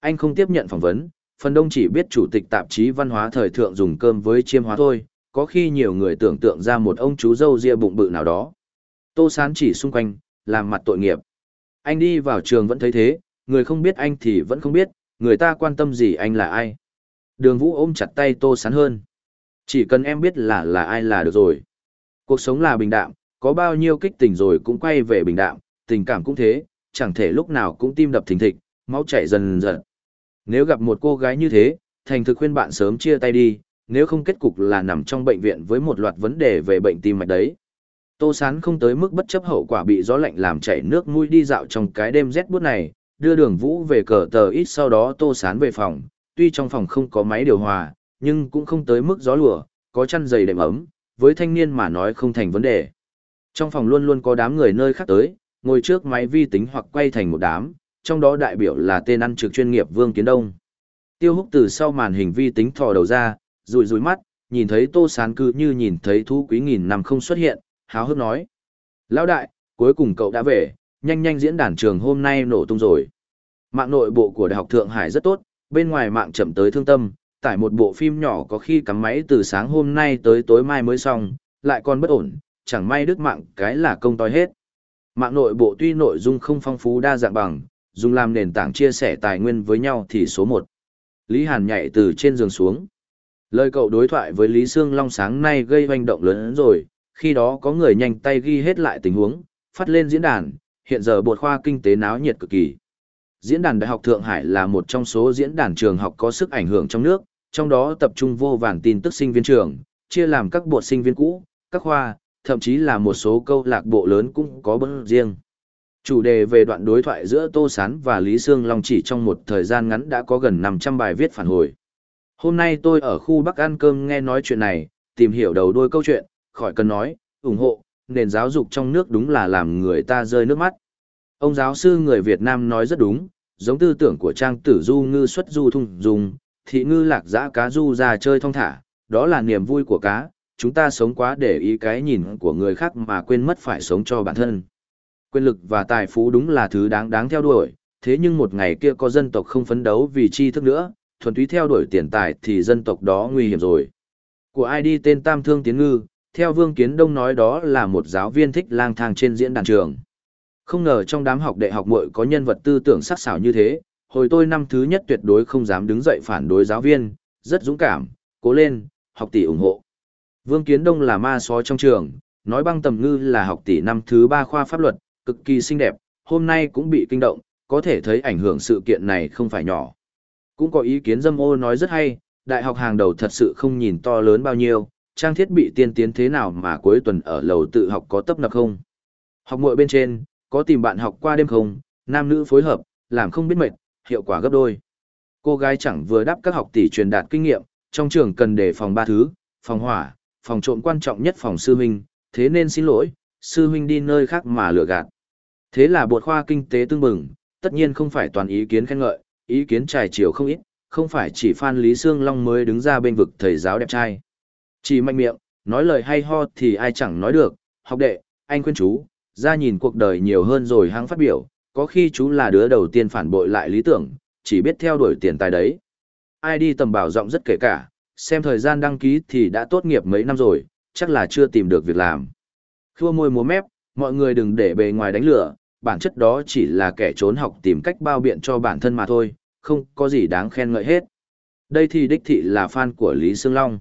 Anh không tiếp nhận phỏng vấn, phần đông chỉ biết chủ tịch tạp chí văn hóa thời thượng dùng cơm với chiêm hóa thôi, có khi nhiều người tưởng tượng ra một ông chú dâu ria bụng bự nào đó. Tô Sán chỉ xung quanh, làm mặt tội nghiệp. Anh đi vào trường vẫn thấy thế, người không biết anh thì vẫn không biết, người ta quan tâm gì anh là ai. Đường Vũ ôm chặt tay Tô Sán hơn. Chỉ cần em biết là là ai là được rồi. Cuộc sống là bình đạm, có bao nhiêu kích tình rồi cũng quay về bình đạm, tình cảm cũng thế, chẳng thể lúc nào cũng tim đập thình thịch, máu chảy dần dần. Nếu gặp một cô gái như thế, thành thực khuyên bạn sớm chia tay đi, nếu không kết cục là nằm trong bệnh viện với một loạt vấn đề về bệnh tim mạch đấy. Tô Sán không tới mức bất chấp hậu quả bị gió lạnh làm chảy nước mũi đi dạo trong cái đêm rét buốt này, đưa đường vũ về cờ tờ ít sau đó Tô Sán về phòng, tuy trong phòng không có máy điều hòa, nhưng cũng không tới mức gió lùa, có chăn dày đệm ấm, với thanh niên mà nói không thành vấn đề. Trong phòng luôn luôn có đám người nơi khác tới, ngồi trước máy vi tính hoặc quay thành một đám, trong đó đại biểu là tên ăn trực chuyên nghiệp Vương Kiến Đông. Tiêu húc từ sau màn hình vi tính thò đầu ra, rùi rùi mắt, nhìn thấy tô sán cư như nhìn thấy thú quý nghìn năm không xuất hiện, háo hức nói. Lão đại, cuối cùng cậu đã về, nhanh nhanh diễn đàn trường hôm nay nổ tung rồi. Mạng nội bộ của Đại học Thượng Hải rất tốt, bên ngoài mạng chậm tới thương tâm, tải một bộ phim nhỏ có khi cắm máy từ sáng hôm nay tới tối mai mới xong, lại còn bất ổn, chẳng may đứt mạng cái là công toi hết. Mạng nội bộ tuy nội dung không phong phú đa dạng bằng, dùng làm nền tảng chia sẻ tài nguyên với nhau thì số 1. Lý Hàn nhảy từ trên giường xuống. Lời cậu đối thoại với Lý Sương Long sáng nay gây hoành động lớn rồi, khi đó có người nhanh tay ghi hết lại tình huống, phát lên diễn đàn, hiện giờ bột khoa kinh tế náo nhiệt cực kỳ. Diễn đàn Đại học Thượng Hải là một trong số diễn đàn trường học có sức ảnh hưởng trong nước, trong đó tập trung vô vàn tin tức sinh viên trường, chia làm các bộ sinh viên cũ, các khoa, thậm chí là một số câu lạc bộ lớn cũng có bớt riêng. Chủ đề về đoạn đối thoại giữa Tô Sán và Lý Sương Long chỉ trong một thời gian ngắn đã có gần 500 bài viết phản hồi. Hôm nay tôi ở khu Bắc ăn cơm nghe nói chuyện này, tìm hiểu đầu đuôi câu chuyện, khỏi cần nói, ủng hộ, nền giáo dục trong nước đúng là làm người ta rơi nước mắt. Ông giáo sư người Việt Nam nói rất đúng, giống tư tưởng của trang tử du ngư xuất du thung dùng, thị ngư lạc giã cá du ra chơi thong thả, đó là niềm vui của cá, chúng ta sống quá để ý cái nhìn của người khác mà quên mất phải sống cho bản thân. Quyền lực và tài phú đúng là thứ đáng đáng theo đuổi, thế nhưng một ngày kia có dân tộc không phấn đấu vì tri thức nữa, thuần túy theo đuổi tiền tài thì dân tộc đó nguy hiểm rồi. Của ai đi tên Tam Thương Tiến Ngư, theo Vương Kiến Đông nói đó là một giáo viên thích lang thang trên diễn đàn trường. Không ngờ trong đám học đại học muội có nhân vật tư tưởng sắc sảo như thế, hồi tôi năm thứ nhất tuyệt đối không dám đứng dậy phản đối giáo viên, rất dũng cảm, cố lên, học tỷ ủng hộ. Vương Kiến Đông là ma sói trong trường, nói băng tầm ngư là học tỷ năm thứ ba khoa pháp luật, cực kỳ xinh đẹp, hôm nay cũng bị kinh động, có thể thấy ảnh hưởng sự kiện này không phải nhỏ. Cũng có ý kiến dâm ô nói rất hay, đại học hàng đầu thật sự không nhìn to lớn bao nhiêu, trang thiết bị tiên tiến thế nào mà cuối tuần ở lầu tự học có tấp nập không. Học muội bên trên, có tìm bạn học qua đêm không, nam nữ phối hợp, làm không biết mệt, hiệu quả gấp đôi. Cô gái chẳng vừa đáp các học tỷ truyền đạt kinh nghiệm, trong trường cần đề phòng ba thứ, phòng hỏa, phòng trộm quan trọng nhất phòng sư huynh, thế nên xin lỗi, sư huynh đi nơi khác mà lừa gạt. Thế là bột khoa kinh tế tương bừng, tất nhiên không phải toàn ý kiến khen ngợi, ý kiến trải chiều không ít, không phải chỉ Phan Lý Sương Long mới đứng ra bên vực thầy giáo đẹp trai. Chỉ mạnh miệng, nói lời hay ho thì ai chẳng nói được, học đệ, anh khuyên chú, ra nhìn cuộc đời nhiều hơn rồi hăng phát biểu, có khi chú là đứa đầu tiên phản bội lại lý tưởng, chỉ biết theo đuổi tiền tài đấy. Ai đi tầm bảo rộng rất kể cả, xem thời gian đăng ký thì đã tốt nghiệp mấy năm rồi, chắc là chưa tìm được việc làm. Khua môi múa mép, mọi người đừng để bề ngoài đánh lửa, bản chất đó chỉ là kẻ trốn học tìm cách bao biện cho bản thân mà thôi, không có gì đáng khen ngợi hết. Đây thì đích thị là fan của Lý Sương Long.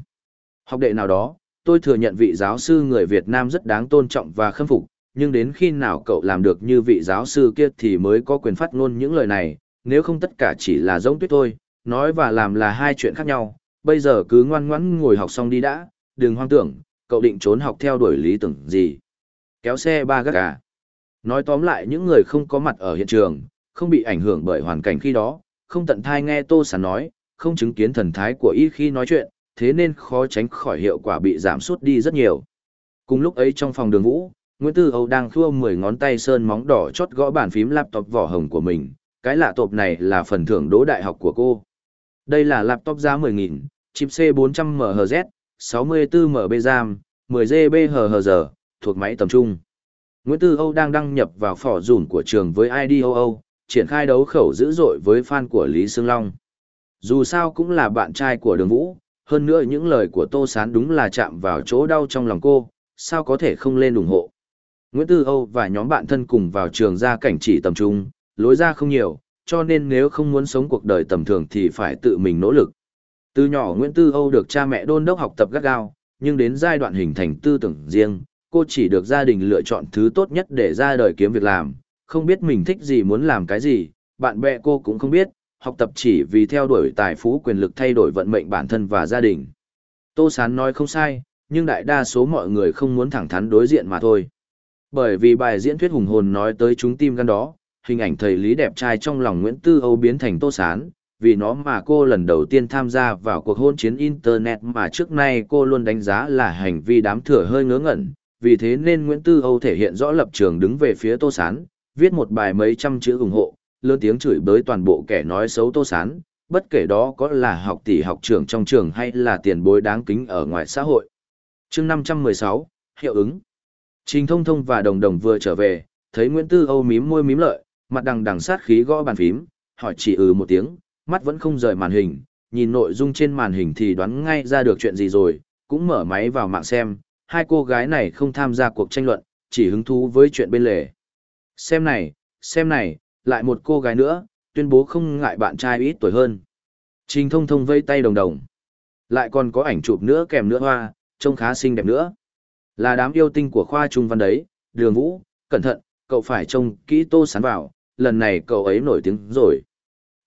Học đệ nào đó, tôi thừa nhận vị giáo sư người Việt Nam rất đáng tôn trọng và khâm phục, nhưng đến khi nào cậu làm được như vị giáo sư kia thì mới có quyền phát ngôn những lời này, nếu không tất cả chỉ là giống tuyết thôi, nói và làm là hai chuyện khác nhau, bây giờ cứ ngoan ngoãn ngồi học xong đi đã, đừng hoang tưởng, cậu định trốn học theo đuổi lý tưởng gì. Kéo xe ba gác à. Nói tóm lại những người không có mặt ở hiện trường, không bị ảnh hưởng bởi hoàn cảnh khi đó, không tận thai nghe Tô Sán nói, không chứng kiến thần thái của y khi nói chuyện, thế nên khó tránh khỏi hiệu quả bị giảm sút đi rất nhiều. Cùng lúc ấy trong phòng đường vũ, Nguyễn Tư Âu đang thua 10 ngón tay sơn móng đỏ chót gõ bàn phím laptop vỏ hồng của mình, cái lạ tộp này là phần thưởng đỗ đại học của cô. Đây là laptop giá 10.000, chip C400MHz, 64MB RAM, 10GB thuộc máy tầm trung. Nguyễn Tư Âu đang đăng nhập vào phỏ rủn của trường với IDOO, triển khai đấu khẩu dữ dội với fan của Lý Sương Long. Dù sao cũng là bạn trai của đường vũ, hơn nữa những lời của Tô Sán đúng là chạm vào chỗ đau trong lòng cô, sao có thể không lên ủng hộ. Nguyễn Tư Âu và nhóm bạn thân cùng vào trường ra cảnh chỉ tầm trung, lối ra không nhiều, cho nên nếu không muốn sống cuộc đời tầm thường thì phải tự mình nỗ lực. Từ nhỏ Nguyễn Tư Âu được cha mẹ đôn đốc học tập gắt gao, nhưng đến giai đoạn hình thành tư tưởng riêng, cô chỉ được gia đình lựa chọn thứ tốt nhất để ra đời kiếm việc làm, không biết mình thích gì muốn làm cái gì, bạn bè cô cũng không biết, học tập chỉ vì theo đuổi tài phú quyền lực thay đổi vận mệnh bản thân và gia đình. Tô Sán nói không sai, nhưng đại đa số mọi người không muốn thẳng thắn đối diện mà thôi. Bởi vì bài diễn thuyết hùng hồn nói tới chúng tim gan đó, hình ảnh thầy Lý đẹp trai trong lòng Nguyễn Tư Âu biến thành Tô Sán, vì nó mà cô lần đầu tiên tham gia vào cuộc hôn chiến Internet mà trước nay cô luôn đánh giá là hành vi đám thừa hơi ngớ ngẩn, vì thế nên Nguyễn Tư Âu thể hiện rõ lập trường đứng về phía Tô Sán, viết một bài mấy trăm chữ ủng hộ, lớn tiếng chửi bới toàn bộ kẻ nói xấu Tô Sán, bất kể đó có là học tỷ học trưởng trong trường hay là tiền bối đáng kính ở ngoài xã hội. chương 516, hiệu ứng. Trình thông thông và đồng đồng vừa trở về, thấy Nguyễn Tư Âu mím môi mím lợi, mặt đằng đằng sát khí gõ bàn phím, hỏi chỉ ừ một tiếng, mắt vẫn không rời màn hình, nhìn nội dung trên màn hình thì đoán ngay ra được chuyện gì rồi, cũng mở máy vào mạng xem, hai cô gái này không tham gia cuộc tranh luận, chỉ hứng thú với chuyện bên lề. Xem này, xem này, lại một cô gái nữa, tuyên bố không ngại bạn trai ít tuổi hơn. Trình thông thông vây tay đồng đồng. Lại còn có ảnh chụp nữa kèm nữa hoa, trông khá xinh đẹp nữa. Là đám yêu tinh của khoa trung văn đấy, đường vũ, cẩn thận, cậu phải trông kỹ tô sán vào, lần này cậu ấy nổi tiếng rồi.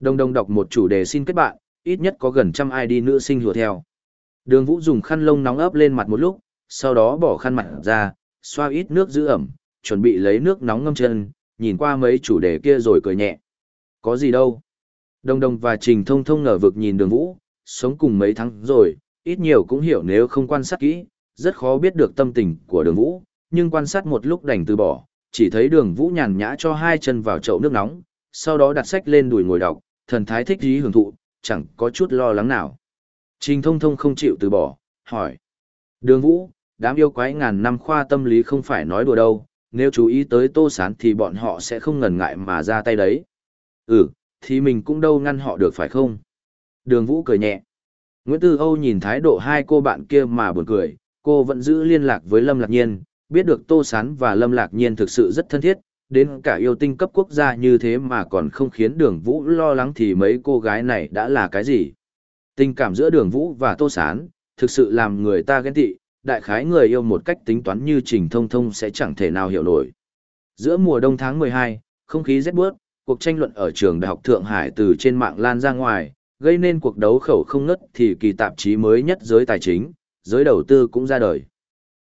Đồng đồng đọc một chủ đề xin kết bạn, ít nhất có gần trăm ID nữ sinh hùa theo. Đường vũ dùng khăn lông nóng ấp lên mặt một lúc, sau đó bỏ khăn mặt ra, xoa ít nước giữ ẩm, chuẩn bị lấy nước nóng ngâm chân, nhìn qua mấy chủ đề kia rồi cười nhẹ. Có gì đâu. Đồng đồng và Trình Thông Thông ngờ vực nhìn đường vũ, sống cùng mấy tháng rồi, ít nhiều cũng hiểu nếu không quan sát kỹ, rất khó biết được tâm tình của đường vũ, nhưng quan sát một lúc đành từ bỏ, chỉ thấy đường vũ nhàn nhã cho hai chân vào chậu nước nóng, sau đó đặt sách lên đùi ngồi đọc, thần thái thích lý hưởng thụ, chẳng có chút lo lắng nào. Trình thông thông không chịu từ bỏ, hỏi. Đường vũ, đám yêu quái ngàn năm khoa tâm lý không phải nói đùa đâu, nếu chú ý tới tô sán thì bọn họ sẽ không ngần ngại mà ra tay đấy. Ừ, thì mình cũng đâu ngăn họ được phải không? Đường vũ cười nhẹ. Nguyễn Tư Âu nhìn thái độ hai cô bạn kia mà buồn cười, cô vẫn giữ liên lạc với Lâm Lạc Nhiên, biết được Tô Sán và Lâm Lạc Nhiên thực sự rất thân thiết, đến cả yêu tinh cấp quốc gia như thế mà còn không khiến đường vũ lo lắng thì mấy cô gái này đã là cái gì. Tình cảm giữa đường vũ và tô sán, thực sự làm người ta ghen tị, đại khái người yêu một cách tính toán như trình thông thông sẽ chẳng thể nào hiểu nổi. Giữa mùa đông tháng 12, không khí rét bướt, cuộc tranh luận ở trường Đại học Thượng Hải từ trên mạng lan ra ngoài, gây nên cuộc đấu khẩu không ngất thì kỳ tạp chí mới nhất giới tài chính, giới đầu tư cũng ra đời.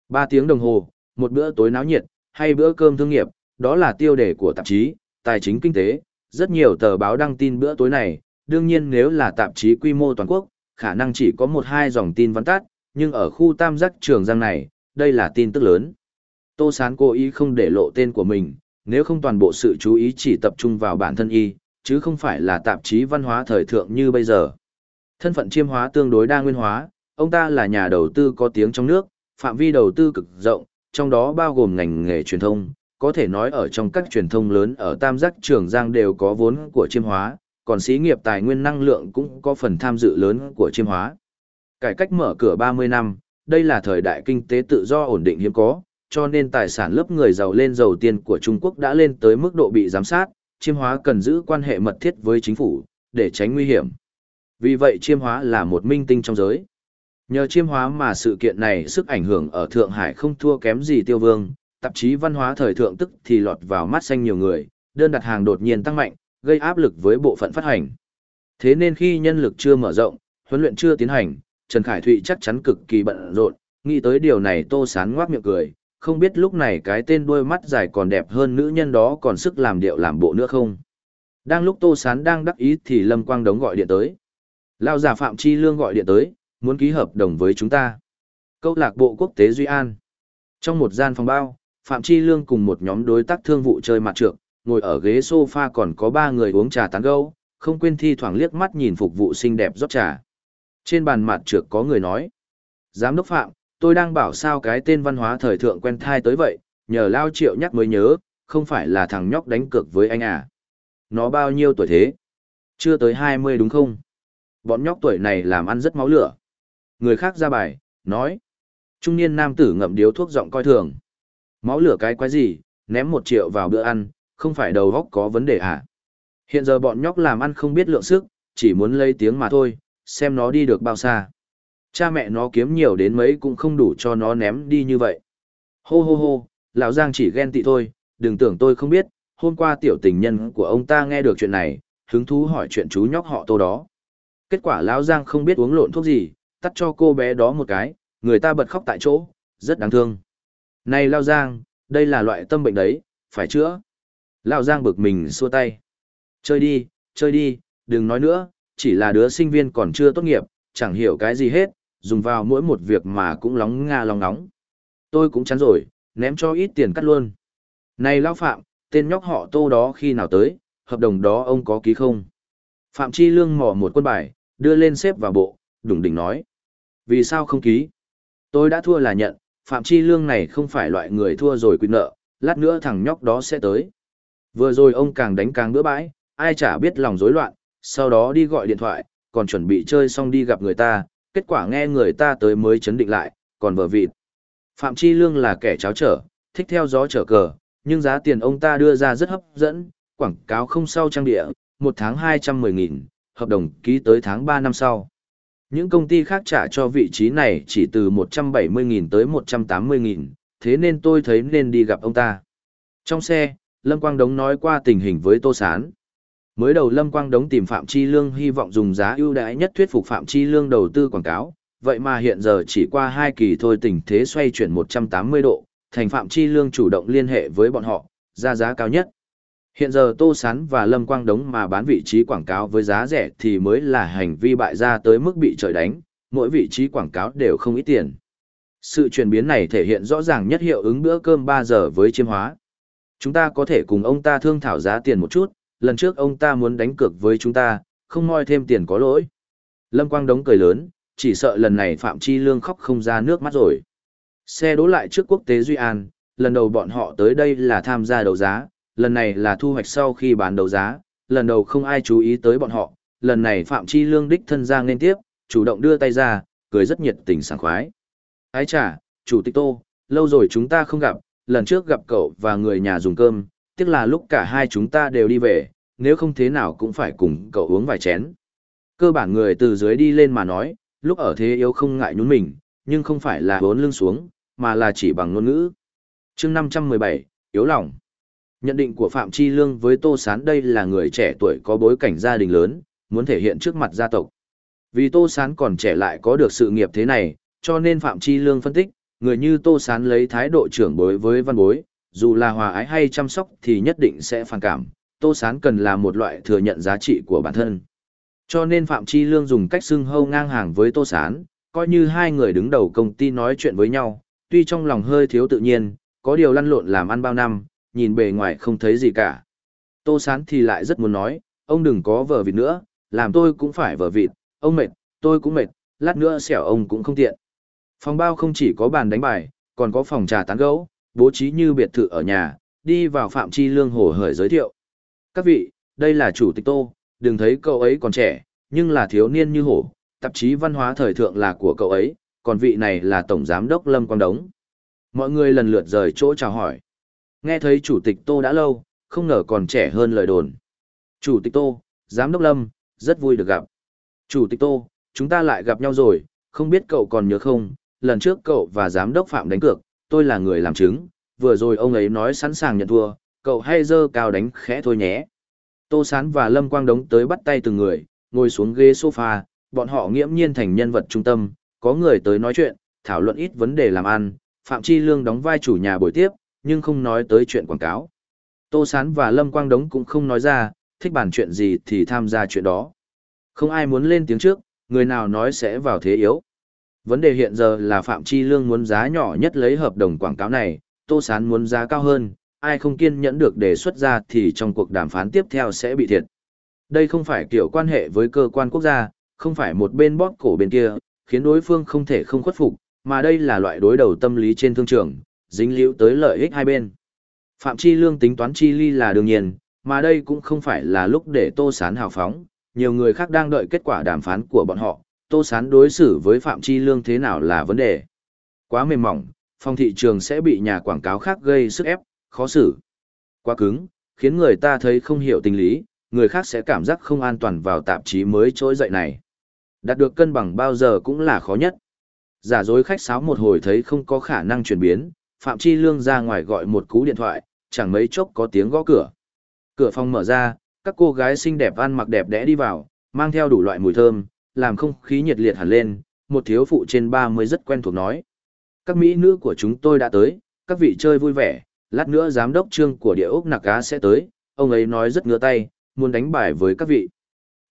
Ba tiếng đồng hồ, một bữa tối náo nhiệt, hay bữa cơm thương nghiệp, đó là tiêu đề của tạp chí, tài chính kinh tế, rất nhiều tờ báo đăng tin bữa tối này, đương nhiên nếu là tạp chí quy mô toàn quốc, khả năng chỉ có một hai dòng tin văn tát, nhưng ở khu tam giác trường giang này, đây là tin tức lớn. Tô Sán cố ý không để lộ tên của mình, nếu không toàn bộ sự chú ý chỉ tập trung vào bản thân y, chứ không phải là tạp chí văn hóa thời thượng như bây giờ. Thân phận chiêm hóa tương đối đa nguyên hóa, ông ta là nhà đầu tư có tiếng trong nước, phạm vi đầu tư cực rộng, trong đó bao gồm ngành nghề truyền thông, có thể nói ở trong các truyền thông lớn ở Tam Giác Trường Giang đều có vốn của chiêm hóa, còn xí nghiệp tài nguyên năng lượng cũng có phần tham dự lớn của chiêm hóa. Cải cách mở cửa 30 năm, đây là thời đại kinh tế tự do ổn định hiếm có, cho nên tài sản lớp người giàu lên giàu tiền của Trung Quốc đã lên tới mức độ bị giám sát, chiêm hóa cần giữ quan hệ mật thiết với chính phủ, để tránh nguy hiểm. Vì vậy chiêm hóa là một minh tinh trong giới. Nhờ chiêm hóa mà sự kiện này sức ảnh hưởng ở Thượng Hải không thua kém gì tiêu vương, tạp chí văn hóa thời thượng tức thì lọt vào mắt xanh nhiều người, đơn đặt hàng đột nhiên tăng mạnh, gây áp lực với bộ phận phát hành. Thế nên khi nhân lực chưa mở rộng, huấn luyện chưa tiến hành, Trần Khải Thụy chắc chắn cực kỳ bận rộn, nghĩ tới điều này Tô Sán ngoác miệng cười, không biết lúc này cái tên đuôi mắt dài còn đẹp hơn nữ nhân đó còn sức làm điệu làm bộ nữa không. Đang lúc Tô Sán đang đắc ý thì Lâm Quang Đống gọi điện tới. Lao giả Phạm Chi Lương gọi điện tới, muốn ký hợp đồng với chúng ta. Câu lạc bộ quốc tế Duy An. Trong một gian phòng bao, Phạm Chi Lương cùng một nhóm đối tác thương vụ chơi mặt trược, ngồi ở ghế sofa còn có ba người uống trà tán gẫu, không quên thi thoảng liếc mắt nhìn phục vụ xinh đẹp rót trà. Trên bàn mặt trược có người nói: "Giám đốc Phạm, tôi đang bảo sao cái tên văn hóa thời thượng quen thai tới vậy, nhờ Lao Triệu nhắc mới nhớ, không phải là thằng nhóc đánh cược với anh à? Nó bao nhiêu tuổi thế? Chưa tới 20 đúng không? Bọn nhóc tuổi này làm ăn rất máu lửa." Người khác ra bài, nói: Trung niên nam tử ngậm điếu thuốc giọng coi thường. Máu lửa cái quái gì, ném một triệu vào bữa ăn, không phải đầu góc có vấn đề à? Hiện giờ bọn nhóc làm ăn không biết lượng sức, chỉ muốn lấy tiếng mà thôi, xem nó đi được bao xa. Cha mẹ nó kiếm nhiều đến mấy cũng không đủ cho nó ném đi như vậy. Hô hô hô, lão Giang chỉ ghen tị thôi, đừng tưởng tôi không biết, hôm qua tiểu tình nhân của ông ta nghe được chuyện này, hứng thú hỏi chuyện chú nhóc họ tô đó. Kết quả lão Giang không biết uống lộn thuốc gì, tắt cho cô bé đó một cái, người ta bật khóc tại chỗ, rất đáng thương. Này Lao Giang, đây là loại tâm bệnh đấy, phải chữa. Lao Giang bực mình xua tay. Chơi đi, chơi đi, đừng nói nữa, chỉ là đứa sinh viên còn chưa tốt nghiệp, chẳng hiểu cái gì hết, dùng vào mỗi một việc mà cũng lóng nga lóng nóng. Tôi cũng chán rồi, ném cho ít tiền cắt luôn. Này Lao Phạm, tên nhóc họ tô đó khi nào tới, hợp đồng đó ông có ký không? Phạm Chi Lương mò một quân bài, đưa lên xếp vào bộ, đủng đỉnh nói. Vì sao không ký? Tôi đã thua là nhận, Phạm Chi Lương này không phải loại người thua rồi quyết nợ, lát nữa thằng nhóc đó sẽ tới. Vừa rồi ông càng đánh càng bữa bãi, ai chả biết lòng rối loạn, sau đó đi gọi điện thoại, còn chuẩn bị chơi xong đi gặp người ta, kết quả nghe người ta tới mới chấn định lại, còn vợ vịt. Phạm Chi Lương là kẻ cháo trở, thích theo gió trở cờ, nhưng giá tiền ông ta đưa ra rất hấp dẫn, quảng cáo không sau trang địa, một tháng 210.000, hợp đồng ký tới tháng 3 năm sau. Những công ty khác trả cho vị trí này chỉ từ 170.000 tới 180.000, thế nên tôi thấy nên đi gặp ông ta. Trong xe, Lâm Quang Đống nói qua tình hình với Tô Sán. Mới đầu Lâm Quang Đống tìm Phạm Chi Lương hy vọng dùng giá ưu đãi nhất thuyết phục Phạm Chi Lương đầu tư quảng cáo, vậy mà hiện giờ chỉ qua hai kỳ thôi tình thế xoay chuyển 180 độ, thành Phạm Chi Lương chủ động liên hệ với bọn họ, ra giá cao nhất. Hiện giờ Tô Sán và Lâm Quang Đống mà bán vị trí quảng cáo với giá rẻ thì mới là hành vi bại gia tới mức bị trời đánh, mỗi vị trí quảng cáo đều không ít tiền. Sự chuyển biến này thể hiện rõ ràng nhất hiệu ứng bữa cơm 3 giờ với chiêm hóa. Chúng ta có thể cùng ông ta thương thảo giá tiền một chút, lần trước ông ta muốn đánh cược với chúng ta, không moi thêm tiền có lỗi. Lâm Quang Đống cười lớn, chỉ sợ lần này Phạm Chi Lương khóc không ra nước mắt rồi. Xe đỗ lại trước quốc tế Duy An, lần đầu bọn họ tới đây là tham gia đấu giá, lần này là thu hoạch sau khi bán đấu giá, lần đầu không ai chú ý tới bọn họ, lần này Phạm Chi Lương đích thân ra nên tiếp, chủ động đưa tay ra, cười rất nhiệt tình sảng khoái. Ái trả chủ tịch Tô, lâu rồi chúng ta không gặp, lần trước gặp cậu và người nhà dùng cơm, tiếc là lúc cả hai chúng ta đều đi về, nếu không thế nào cũng phải cùng cậu uống vài chén. Cơ bản người từ dưới đi lên mà nói, lúc ở thế yếu không ngại nhún mình, nhưng không phải là bốn lưng xuống, mà là chỉ bằng ngôn ngữ. chương 517, yếu lòng. Nhận định của Phạm Chi Lương với Tô Sán đây là người trẻ tuổi có bối cảnh gia đình lớn, muốn thể hiện trước mặt gia tộc. Vì Tô Sán còn trẻ lại có được sự nghiệp thế này, cho nên Phạm Chi Lương phân tích, người như Tô Sán lấy thái độ trưởng bối với văn bối, dù là hòa ái hay chăm sóc thì nhất định sẽ phản cảm. Tô Sán cần là một loại thừa nhận giá trị của bản thân. Cho nên Phạm Chi Lương dùng cách xưng hâu ngang hàng với Tô Sán, coi như hai người đứng đầu công ty nói chuyện với nhau, tuy trong lòng hơi thiếu tự nhiên, có điều lăn lộn làm ăn bao năm, nhìn bề ngoài không thấy gì cả. Tô Sán thì lại rất muốn nói, ông đừng có vợ vịt nữa, làm tôi cũng phải vợ vịt, ông mệt, tôi cũng mệt, lát nữa xẻo ông cũng không tiện. Phòng bao không chỉ có bàn đánh bài, còn có phòng trà tán gấu, bố trí như biệt thự ở nhà, đi vào Phạm Chi Lương hổ hởi giới thiệu. Các vị, đây là chủ tịch Tô, đừng thấy cậu ấy còn trẻ, nhưng là thiếu niên như hổ, tạp chí văn hóa thời thượng là của cậu ấy, còn vị này là Tổng Giám đốc Lâm Quang Đống. Mọi người lần lượt rời chỗ chào hỏi. Nghe thấy Chủ tịch Tô đã lâu, không ngờ còn trẻ hơn lời đồn. Chủ tịch Tô, Giám đốc Lâm, rất vui được gặp. Chủ tịch Tô, chúng ta lại gặp nhau rồi, không biết cậu còn nhớ không, lần trước cậu và Giám đốc Phạm đánh cược, tôi là người làm chứng, vừa rồi ông ấy nói sẵn sàng nhận thua, cậu hay dơ cao đánh khẽ thôi nhé. Tô Sán và Lâm Quang Đống tới bắt tay từng người, ngồi xuống ghế sofa, bọn họ nghiễm nhiên thành nhân vật trung tâm, có người tới nói chuyện, thảo luận ít vấn đề làm ăn, Phạm Chi Lương đóng vai chủ nhà buổi tiếp, nhưng không nói tới chuyện quảng cáo. Tô Sán và Lâm Quang Đống cũng không nói ra, thích bàn chuyện gì thì tham gia chuyện đó. Không ai muốn lên tiếng trước, người nào nói sẽ vào thế yếu. Vấn đề hiện giờ là Phạm Chi Lương muốn giá nhỏ nhất lấy hợp đồng quảng cáo này, Tô Sán muốn giá cao hơn, ai không kiên nhẫn được đề xuất ra thì trong cuộc đàm phán tiếp theo sẽ bị thiệt. Đây không phải kiểu quan hệ với cơ quan quốc gia, không phải một bên bóp cổ bên kia, khiến đối phương không thể không khuất phục, mà đây là loại đối đầu tâm lý trên thương trường, dính liễu tới lợi ích hai bên. Phạm Chi Lương tính toán chi ly là đương nhiên, mà đây cũng không phải là lúc để Tô Sán hào phóng, nhiều người khác đang đợi kết quả đàm phán của bọn họ, Tô Sán đối xử với Phạm Chi Lương thế nào là vấn đề. Quá mềm mỏng, phòng thị trường sẽ bị nhà quảng cáo khác gây sức ép, khó xử. Quá cứng, khiến người ta thấy không hiểu tình lý, người khác sẽ cảm giác không an toàn vào tạp chí mới trỗi dậy này. Đạt được cân bằng bao giờ cũng là khó nhất. Giả dối khách sáo một hồi thấy không có khả năng chuyển biến, Phạm Chi Lương ra ngoài gọi một cú điện thoại, chẳng mấy chốc có tiếng gõ cửa. Cửa phòng mở ra, các cô gái xinh đẹp ăn mặc đẹp đẽ đi vào, mang theo đủ loại mùi thơm, làm không khí nhiệt liệt hẳn lên, một thiếu phụ trên 30 rất quen thuộc nói. Các mỹ nữ của chúng tôi đã tới, các vị chơi vui vẻ, lát nữa giám đốc trương của địa ốc nạc cá sẽ tới, ông ấy nói rất ngứa tay, muốn đánh bài với các vị.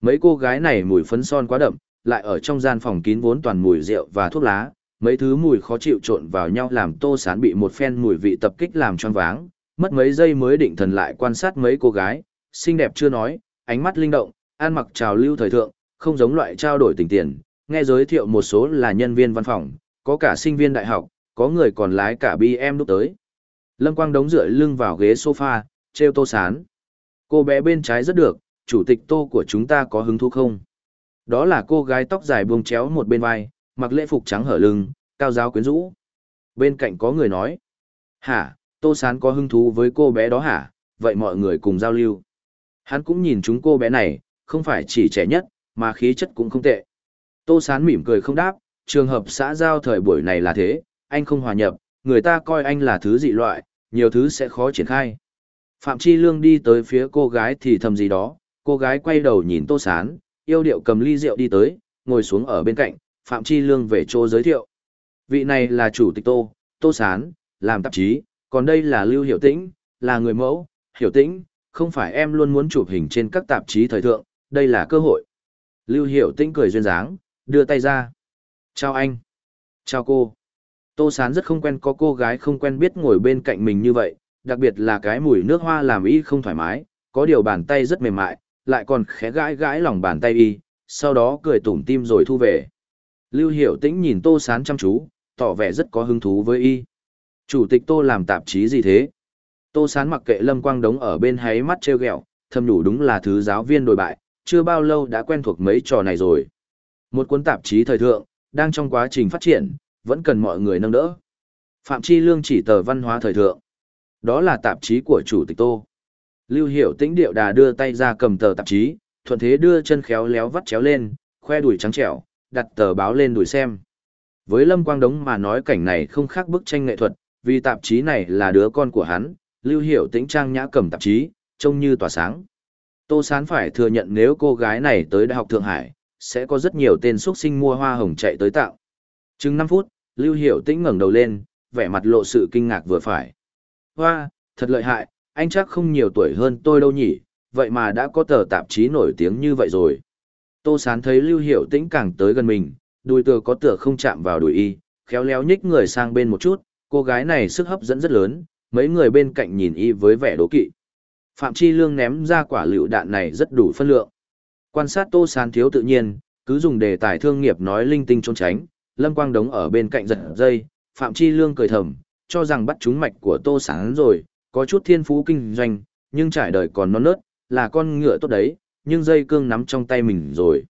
Mấy cô gái này mùi phấn son quá đậm, lại ở trong gian phòng kín vốn toàn mùi rượu và thuốc lá, mấy thứ mùi khó chịu trộn vào nhau làm tô sán bị một phen mùi vị tập kích làm choáng váng, mất mấy giây mới định thần lại quan sát mấy cô gái, xinh đẹp chưa nói, ánh mắt linh động, ăn mặc trào lưu thời thượng, không giống loại trao đổi tình tiền, nghe giới thiệu một số là nhân viên văn phòng, có cả sinh viên đại học, có người còn lái cả BM lúc tới. Lâm Quang đống dựa lưng vào ghế sofa, treo tô sán. Cô bé bên trái rất được, chủ tịch tô của chúng ta có hứng thú không? Đó là cô gái tóc dài buông chéo một bên vai, mặc lễ phục trắng hở lưng, cao giáo quyến rũ. Bên cạnh có người nói. Hả, tô sán có hứng thú với cô bé đó hả? Vậy mọi người cùng giao lưu. Hắn cũng nhìn chúng cô bé này, không phải chỉ trẻ nhất, mà khí chất cũng không tệ. Tô sán mỉm cười không đáp, trường hợp xã giao thời buổi này là thế, anh không hòa nhập, người ta coi anh là thứ dị loại, nhiều thứ sẽ khó triển khai. Phạm Chi Lương đi tới phía cô gái thì thầm gì đó, cô gái quay đầu nhìn Tô Sán, yêu điệu cầm ly rượu đi tới, ngồi xuống ở bên cạnh, Phạm Chi Lương về chỗ giới thiệu. Vị này là chủ tịch Tô, Tô Sán, làm tạp chí, còn đây là Lưu Hiểu Tĩnh, là người mẫu, Hiểu Tĩnh, không phải em luôn muốn chụp hình trên các tạp chí thời thượng, đây là cơ hội. Lưu Hiểu Tĩnh cười duyên dáng, đưa tay ra. Chào anh. Chào cô. Tô Sán rất không quen có cô gái không quen biết ngồi bên cạnh mình như vậy, đặc biệt là cái mùi nước hoa làm y không thoải mái, có điều bàn tay rất mềm mại, lại còn khẽ gãi gãi lòng bàn tay y, sau đó cười tủm tim rồi thu về. Lưu Hiểu Tĩnh nhìn Tô Sán chăm chú, tỏ vẻ rất có hứng thú với y. Chủ tịch Tô làm tạp chí gì thế? Tô Sán mặc kệ Lâm Quang Đống ở bên háy mắt treo ghẹo, thầm đủ đúng là thứ giáo viên đồi bại, chưa bao lâu đã quen thuộc mấy trò này rồi. Một cuốn tạp chí thời thượng, đang trong quá trình phát triển, vẫn cần mọi người nâng đỡ. Phạm Chi Lương chỉ tờ văn hóa thời thượng. Đó là tạp chí của Chủ tịch Tô. Lưu Hiểu Tĩnh điệu đà đưa tay ra cầm tờ tạp chí, thuận thế đưa chân khéo léo vắt chéo lên, khoe đùi trắng trẻo, đặt tờ báo lên đùi xem. Với Lâm Quang Đống mà nói cảnh này không khác bức tranh nghệ thuật, vì tạp chí này là đứa con của hắn, Lưu Hiểu Tĩnh trang nhã cầm tạp chí, trông như tỏa sáng. Tô Sán phải thừa nhận nếu cô gái này tới Đại học Thượng Hải, sẽ có rất nhiều tên xuất sinh mua hoa hồng chạy tới tạo. Chừng 5 phút, Lưu Hiểu Tĩnh ngẩng đầu lên, vẻ mặt lộ sự kinh ngạc vừa phải. Hoa, thật lợi hại, anh chắc không nhiều tuổi hơn tôi đâu nhỉ, vậy mà đã có tờ tạp chí nổi tiếng như vậy rồi. Tô Sán thấy Lưu Hiểu Tĩnh càng tới gần mình, đùi tựa có tựa không chạm vào đùi y, khéo léo nhích người sang bên một chút, cô gái này sức hấp dẫn rất lớn, mấy người bên cạnh nhìn y với vẻ đố kỵ. Phạm Chi Lương ném ra quả lựu đạn này rất đủ phân lượng. Quan sát Tô Sán thiếu tự nhiên, cứ dùng đề tài thương nghiệp nói linh tinh trốn tránh, Lâm Quang Đống ở bên cạnh giật dây, Phạm Chi Lương cười thầm, cho rằng bắt trúng mạch của Tô Sán rồi, có chút thiên phú kinh doanh, nhưng trải đời còn non nớt, là con ngựa tốt đấy, nhưng dây cương nắm trong tay mình rồi.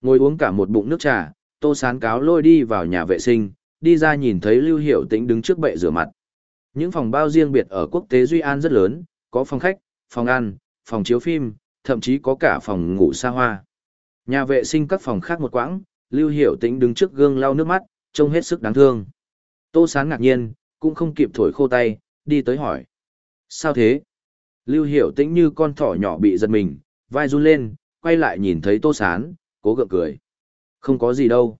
Ngồi uống cả một bụng nước trà, Tô Sán cáo lôi đi vào nhà vệ sinh, đi ra nhìn thấy Lưu Hiểu Tĩnh đứng trước bệ rửa mặt. Những phòng bao riêng biệt ở quốc tế Duy An rất lớn, có phòng khách, phòng ăn, phòng chiếu phim, thậm chí có cả phòng ngủ xa hoa. Nhà vệ sinh các phòng khác một quãng, Lưu Hiểu Tĩnh đứng trước gương lau nước mắt, trông hết sức đáng thương. Tô Sán ngạc nhiên, cũng không kịp thổi khô tay, đi tới hỏi. Sao thế? Lưu Hiểu Tĩnh như con thỏ nhỏ bị giật mình, vai run lên, quay lại nhìn thấy Tô Sán, cố gượng cười. Không có gì đâu.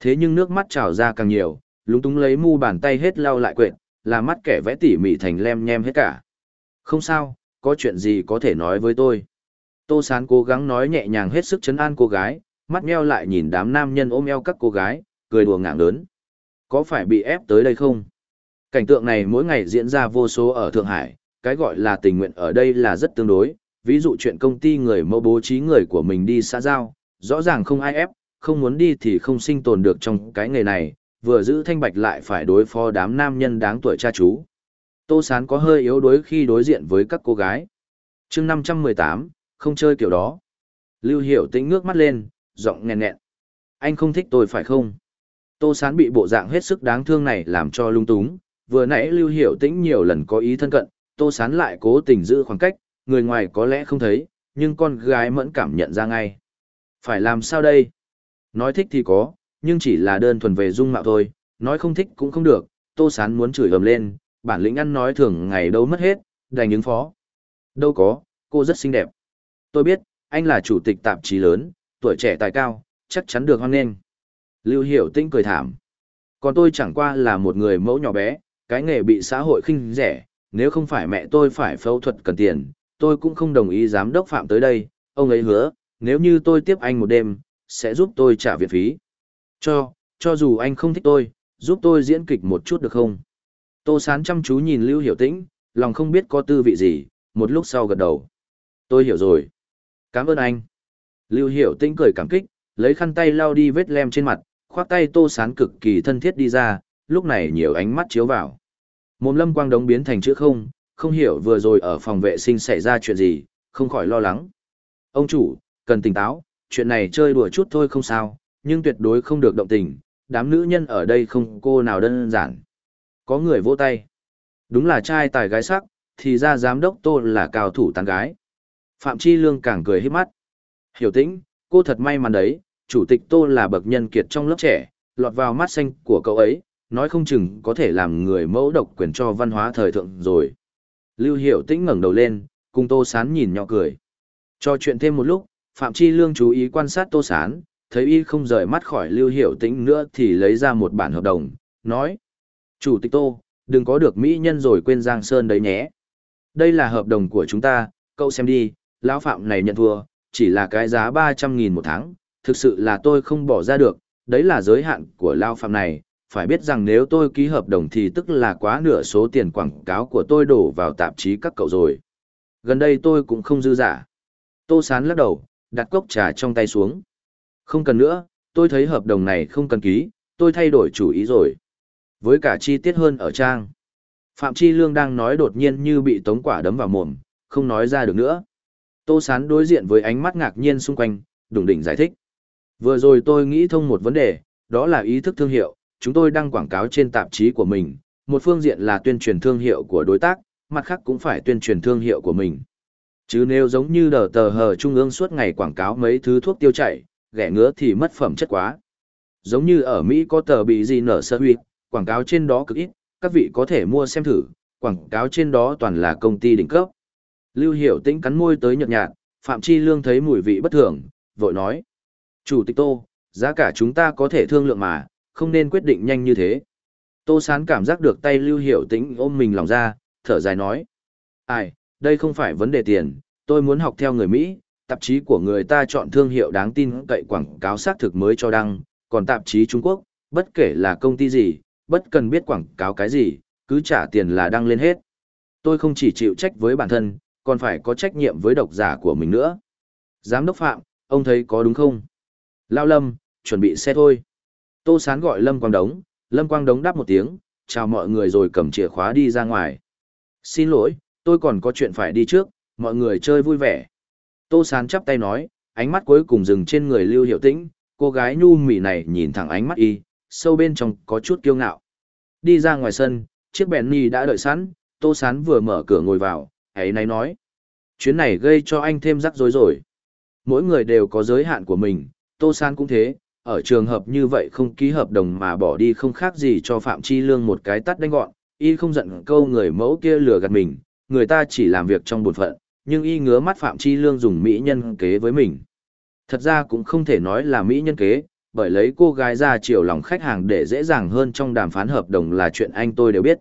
Thế nhưng nước mắt trào ra càng nhiều, lúng túng lấy mu bàn tay hết lau lại quệt, là mắt kẻ vẽ tỉ mỉ thành lem nhem hết cả. Không sao, có chuyện gì có thể nói với tôi. Tô Sán cố gắng nói nhẹ nhàng hết sức chấn an cô gái, mắt meo lại nhìn đám nam nhân ôm eo các cô gái, cười đùa ngạng lớn. Có phải bị ép tới đây không? Cảnh tượng này mỗi ngày diễn ra vô số ở Thượng Hải, cái gọi là tình nguyện ở đây là rất tương đối, ví dụ chuyện công ty người mẫu bố trí người của mình đi xã giao, rõ ràng không ai ép, không muốn đi thì không sinh tồn được trong cái nghề này, vừa giữ thanh bạch lại phải đối phó đám nam nhân đáng tuổi cha chú. Tô Sán có hơi yếu đuối khi đối diện với các cô gái. chương 518, không chơi kiểu đó. Lưu Hiểu tĩnh ngước mắt lên, giọng nghẹn nghẹn. Anh không thích tôi phải không? Tô Sán bị bộ dạng hết sức đáng thương này làm cho lung túng. Vừa nãy Lưu Hiểu tĩnh nhiều lần có ý thân cận, Tô Sán lại cố tình giữ khoảng cách, người ngoài có lẽ không thấy, nhưng con gái mẫn cảm nhận ra ngay. Phải làm sao đây? Nói thích thì có, nhưng chỉ là đơn thuần về dung mạo thôi, nói không thích cũng không được, Tô Sán muốn chửi ầm lên, bản lĩnh ăn nói thường ngày đâu mất hết, đành ứng phó. Đâu có, cô rất xinh đẹp. Tôi biết, anh là chủ tịch tạp chí lớn, tuổi trẻ tài cao, chắc chắn được hoan nghênh. Lưu Hiểu Tinh cười thảm. Còn tôi chẳng qua là một người mẫu nhỏ bé, cái nghề bị xã hội khinh rẻ, nếu không phải mẹ tôi phải phẫu thuật cần tiền, tôi cũng không đồng ý giám đốc phạm tới đây, ông ấy hứa, nếu như tôi tiếp anh một đêm, sẽ giúp tôi trả viện phí. Cho, cho dù anh không thích tôi, giúp tôi diễn kịch một chút được không? Tô Sán chăm chú nhìn Lưu Hiểu Tĩnh, lòng không biết có tư vị gì, một lúc sau gật đầu. Tôi hiểu rồi. Cảm ơn anh. Lưu Hiểu Tĩnh cười cảm kích, lấy khăn tay lau đi vết lem trên mặt, khoác tay Tô Sán cực kỳ thân thiết đi ra, lúc này nhiều ánh mắt chiếu vào. Mồm lâm quang đống biến thành chữ không, không hiểu vừa rồi ở phòng vệ sinh xảy ra chuyện gì, không khỏi lo lắng. Ông chủ, cần tỉnh táo, chuyện này chơi đùa chút thôi không sao, nhưng tuyệt đối không được động tình, đám nữ nhân ở đây không cô nào đơn giản. Có người vỗ tay. Đúng là trai tài gái sắc, thì ra giám đốc tô là cao thủ tán gái. Phạm Chi Lương càng cười hết mắt. Hiểu tĩnh, cô thật may mắn đấy, chủ tịch tô là bậc nhân kiệt trong lớp trẻ, lọt vào mắt xanh của cậu ấy, nói không chừng có thể làm người mẫu độc quyền cho văn hóa thời thượng rồi. Lưu Hiểu Tĩnh ngẩng đầu lên, cùng Tô Sán nhìn nhỏ cười. Cho chuyện thêm một lúc, Phạm Chi Lương chú ý quan sát Tô Sán, thấy y không rời mắt khỏi Lưu Hiểu Tĩnh nữa thì lấy ra một bản hợp đồng, nói. Chủ tịch Tô, đừng có được Mỹ nhân rồi quên Giang Sơn đấy nhé. Đây là hợp đồng của chúng ta, cậu xem đi, lão Phạm này nhận thua, chỉ là cái giá 300.000 một tháng, thực sự là tôi không bỏ ra được, đấy là giới hạn của lão Phạm này, phải biết rằng nếu tôi ký hợp đồng thì tức là quá nửa số tiền quảng cáo của tôi đổ vào tạp chí các cậu rồi. Gần đây tôi cũng không dư giả. Tô Sán lắc đầu, đặt cốc trà trong tay xuống. Không cần nữa, tôi thấy hợp đồng này không cần ký, tôi thay đổi chủ ý rồi. Với cả chi tiết hơn ở trang. Phạm Chi Lương đang nói đột nhiên như bị tống quả đấm vào mồm, không nói ra được nữa. Tô Sán đối diện với ánh mắt ngạc nhiên xung quanh, đùng đỉnh giải thích. Vừa rồi tôi nghĩ thông một vấn đề, đó là ý thức thương hiệu, chúng tôi đăng quảng cáo trên tạp chí của mình, một phương diện là tuyên truyền thương hiệu của đối tác, mặt khác cũng phải tuyên truyền thương hiệu của mình. Chứ nếu giống như đờ tờ hờ trung ương suốt ngày quảng cáo mấy thứ thuốc tiêu chảy, ghẻ ngứa thì mất phẩm chất quá. Giống như ở Mỹ có tờ bị gì nở sơ huy, quảng cáo trên đó cực ít, các vị có thể mua xem thử, quảng cáo trên đó toàn là công ty đỉnh cấp. Lưu Hiểu Tĩnh cắn môi tới nhợt nhạt, Phạm Chi Lương thấy mùi vị bất thường, vội nói. Chủ tịch Tô, giá cả chúng ta có thể thương lượng mà, không nên quyết định nhanh như thế. Tô Sán cảm giác được tay Lưu Hiểu Tĩnh ôm mình lòng ra, thở dài nói. Ai, đây không phải vấn đề tiền, tôi muốn học theo người Mỹ, tạp chí của người ta chọn thương hiệu đáng tin cậy quảng cáo xác thực mới cho đăng, còn tạp chí Trung Quốc, bất kể là công ty gì, bất cần biết quảng cáo cái gì, cứ trả tiền là đăng lên hết. Tôi không chỉ chịu trách với bản thân, còn phải có trách nhiệm với độc giả của mình nữa. Giám đốc Phạm, ông thấy có đúng không? Lao Lâm, chuẩn bị xe thôi. Tô Sán gọi Lâm Quang Đống, Lâm Quang Đống đáp một tiếng, chào mọi người rồi cầm chìa khóa đi ra ngoài. Xin lỗi, tôi còn có chuyện phải đi trước, mọi người chơi vui vẻ. Tô Sán chắp tay nói, ánh mắt cuối cùng dừng trên người Lưu Hiệu Tĩnh, cô gái nhu mỉ này nhìn thẳng ánh mắt y, sâu bên trong có chút kiêu ngạo. Đi ra ngoài sân, chiếc bèn ni đã đợi sẵn, Tô Sán vừa mở cửa ngồi vào, ấy này nói. Chuyến này gây cho anh thêm rắc rối rồi. Mỗi người đều có giới hạn của mình, Tô Sán cũng thế, ở trường hợp như vậy không ký hợp đồng mà bỏ đi không khác gì cho Phạm Chi Lương một cái tắt đánh gọn, y không giận câu người mẫu kia lừa gạt mình, người ta chỉ làm việc trong bổn phận, nhưng y ngứa mắt Phạm Chi Lương dùng mỹ nhân kế với mình. Thật ra cũng không thể nói là mỹ nhân kế, bởi lấy cô gái ra chiều lòng khách hàng để dễ dàng hơn trong đàm phán hợp đồng là chuyện anh tôi đều biết.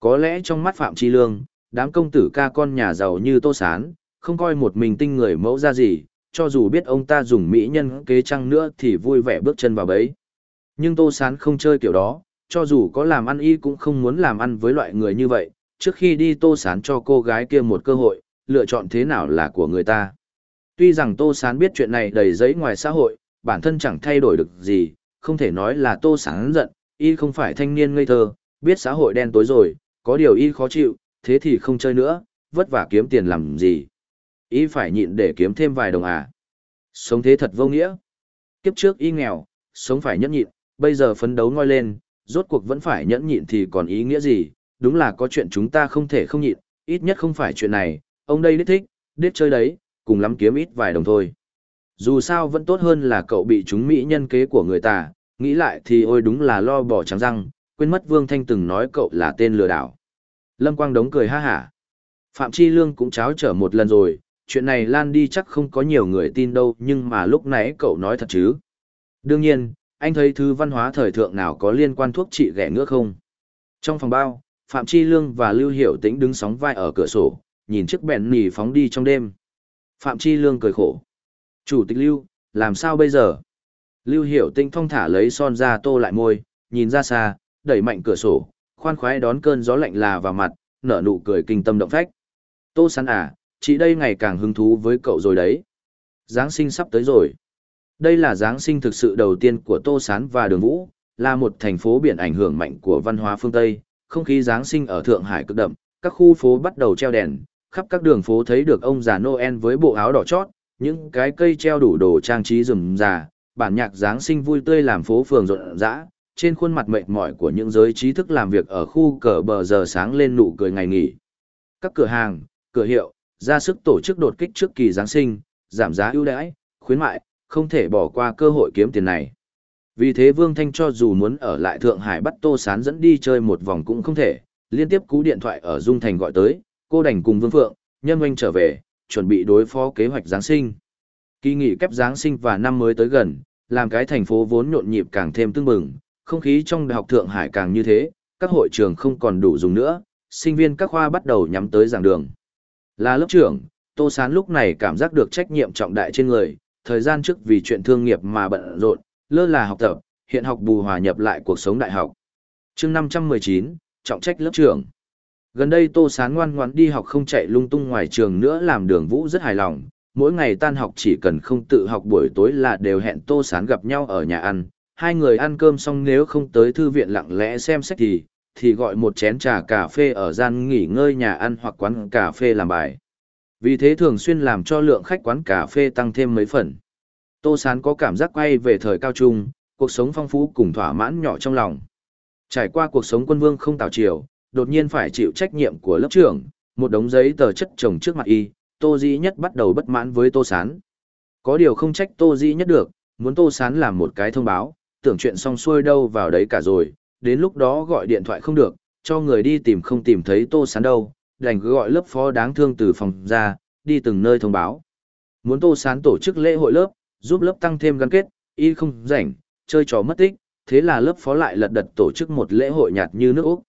Có lẽ trong mắt Phạm Chi Lương, đám công tử ca con nhà giàu như Tô Sán, không coi một mình tinh người mẫu ra gì, cho dù biết ông ta dùng mỹ nhân kế chăng nữa thì vui vẻ bước chân vào bấy. Nhưng Tô Sán không chơi kiểu đó, cho dù có làm ăn y cũng không muốn làm ăn với loại người như vậy, trước khi đi Tô Sán cho cô gái kia một cơ hội, lựa chọn thế nào là của người ta. Tuy rằng Tô Sán biết chuyện này đầy giấy ngoài xã hội, bản thân chẳng thay đổi được gì, không thể nói là Tô Sán giận, y không phải thanh niên ngây thơ, biết xã hội đen tối rồi, có điều y khó chịu, thế thì không chơi nữa, vất vả kiếm tiền làm gì. Y phải nhịn để kiếm thêm vài đồng à. Sống thế thật vô nghĩa. Kiếp trước y nghèo, sống phải nhẫn nhịn, bây giờ phấn đấu ngoi lên, rốt cuộc vẫn phải nhẫn nhịn thì còn ý nghĩa gì, đúng là có chuyện chúng ta không thể không nhịn, ít nhất không phải chuyện này, ông đây đích thích, đích chơi đấy, cùng lắm kiếm ít vài đồng thôi. Dù sao vẫn tốt hơn là cậu bị chúng mỹ nhân kế của người ta, nghĩ lại thì ôi đúng là lo bỏ trắng răng, quên mất Vương Thanh từng nói cậu là tên lừa đảo. Lâm Quang Đống cười ha hả. Phạm Chi Lương cũng cháo trở một lần rồi, chuyện này lan đi chắc không có nhiều người tin đâu nhưng mà lúc nãy cậu nói thật chứ. Đương nhiên, anh thấy thứ văn hóa thời thượng nào có liên quan thuốc trị ghẻ ngứa không? Trong phòng bao, Phạm Chi Lương và Lưu Hiểu Tĩnh đứng sóng vai ở cửa sổ, nhìn chiếc bẹn nỉ phóng đi trong đêm. Phạm Chi Lương cười khổ. Chủ tịch Lưu, làm sao bây giờ? Lưu Hiểu Tĩnh thong thả lấy son ra tô lại môi, nhìn ra xa, đẩy mạnh cửa sổ, khoan khoái đón cơn gió lạnh là vào mặt, nở nụ cười kinh tâm động phách. Tô sán à, chị đây ngày càng hứng thú với cậu rồi đấy. Giáng sinh sắp tới rồi. Đây là Giáng sinh thực sự đầu tiên của Tô Sán và Đường Vũ, là một thành phố biển ảnh hưởng mạnh của văn hóa phương Tây, không khí Giáng sinh ở Thượng Hải cực đậm, các khu phố bắt đầu treo đèn, khắp các đường phố thấy được ông già Noel với bộ áo đỏ chót, những cái cây treo đủ đồ trang trí rừng già, bản nhạc Giáng sinh vui tươi làm phố phường rộn rã, trên khuôn mặt mệt mỏi của những giới trí thức làm việc ở khu cờ bờ giờ sáng lên nụ cười ngày nghỉ. Các cửa hàng, cửa hiệu, ra sức tổ chức đột kích trước kỳ Giáng sinh, giảm giá ưu đãi, khuyến mại, không thể bỏ qua cơ hội kiếm tiền này. Vì thế Vương Thanh cho dù muốn ở lại Thượng Hải bắt Tô Sán dẫn đi chơi một vòng cũng không thể, liên tiếp cú điện thoại ở Dung Thành gọi tới, cô đành cùng Vương Phượng, nhân oanh trở về, chuẩn bị đối phó kế hoạch Giáng sinh. Kỳ nghỉ kép Giáng sinh và năm mới tới gần, làm cái thành phố vốn nhộn nhịp càng thêm tương bừng, không khí trong Đại học Thượng Hải càng như thế, các hội trường không còn đủ dùng nữa, sinh viên các khoa bắt đầu nhắm tới giảng đường. Là lớp trưởng, Tô Sán lúc này cảm giác được trách nhiệm trọng đại trên người, thời gian trước vì chuyện thương nghiệp mà bận rộn, lơ là học tập, hiện học bù hòa nhập lại cuộc sống đại học. chương 519, trọng trách lớp trưởng. Gần đây Tô Sán ngoan ngoãn đi học không chạy lung tung ngoài trường nữa làm đường vũ rất hài lòng, mỗi ngày tan học chỉ cần không tự học buổi tối là đều hẹn Tô Sán gặp nhau ở nhà ăn, hai người ăn cơm xong nếu không tới thư viện lặng lẽ xem sách thì, thì gọi một chén trà cà phê ở gian nghỉ ngơi nhà ăn hoặc quán cà phê làm bài. Vì thế thường xuyên làm cho lượng khách quán cà phê tăng thêm mấy phần. Tô Sán có cảm giác quay về thời cao trung, cuộc sống phong phú cùng thỏa mãn nhỏ trong lòng. Trải qua cuộc sống quân vương không tào chiều, đột nhiên phải chịu trách nhiệm của lớp trưởng, một đống giấy tờ chất chồng trước mặt y, Tô Dĩ Nhất bắt đầu bất mãn với Tô Sán. Có điều không trách Tô Dĩ Nhất được, muốn Tô Sán làm một cái thông báo, tưởng chuyện xong xuôi đâu vào đấy cả rồi, đến lúc đó gọi điện thoại không được, cho người đi tìm không tìm thấy Tô Sán đâu, đành cứ gọi lớp phó đáng thương từ phòng ra, đi từng nơi thông báo. Muốn Tô Sán tổ chức lễ hội lớp, giúp lớp tăng thêm gắn kết, y không rảnh, chơi trò mất tích, thế là lớp phó lại lật đật tổ chức một lễ hội nhạt như nước Úc.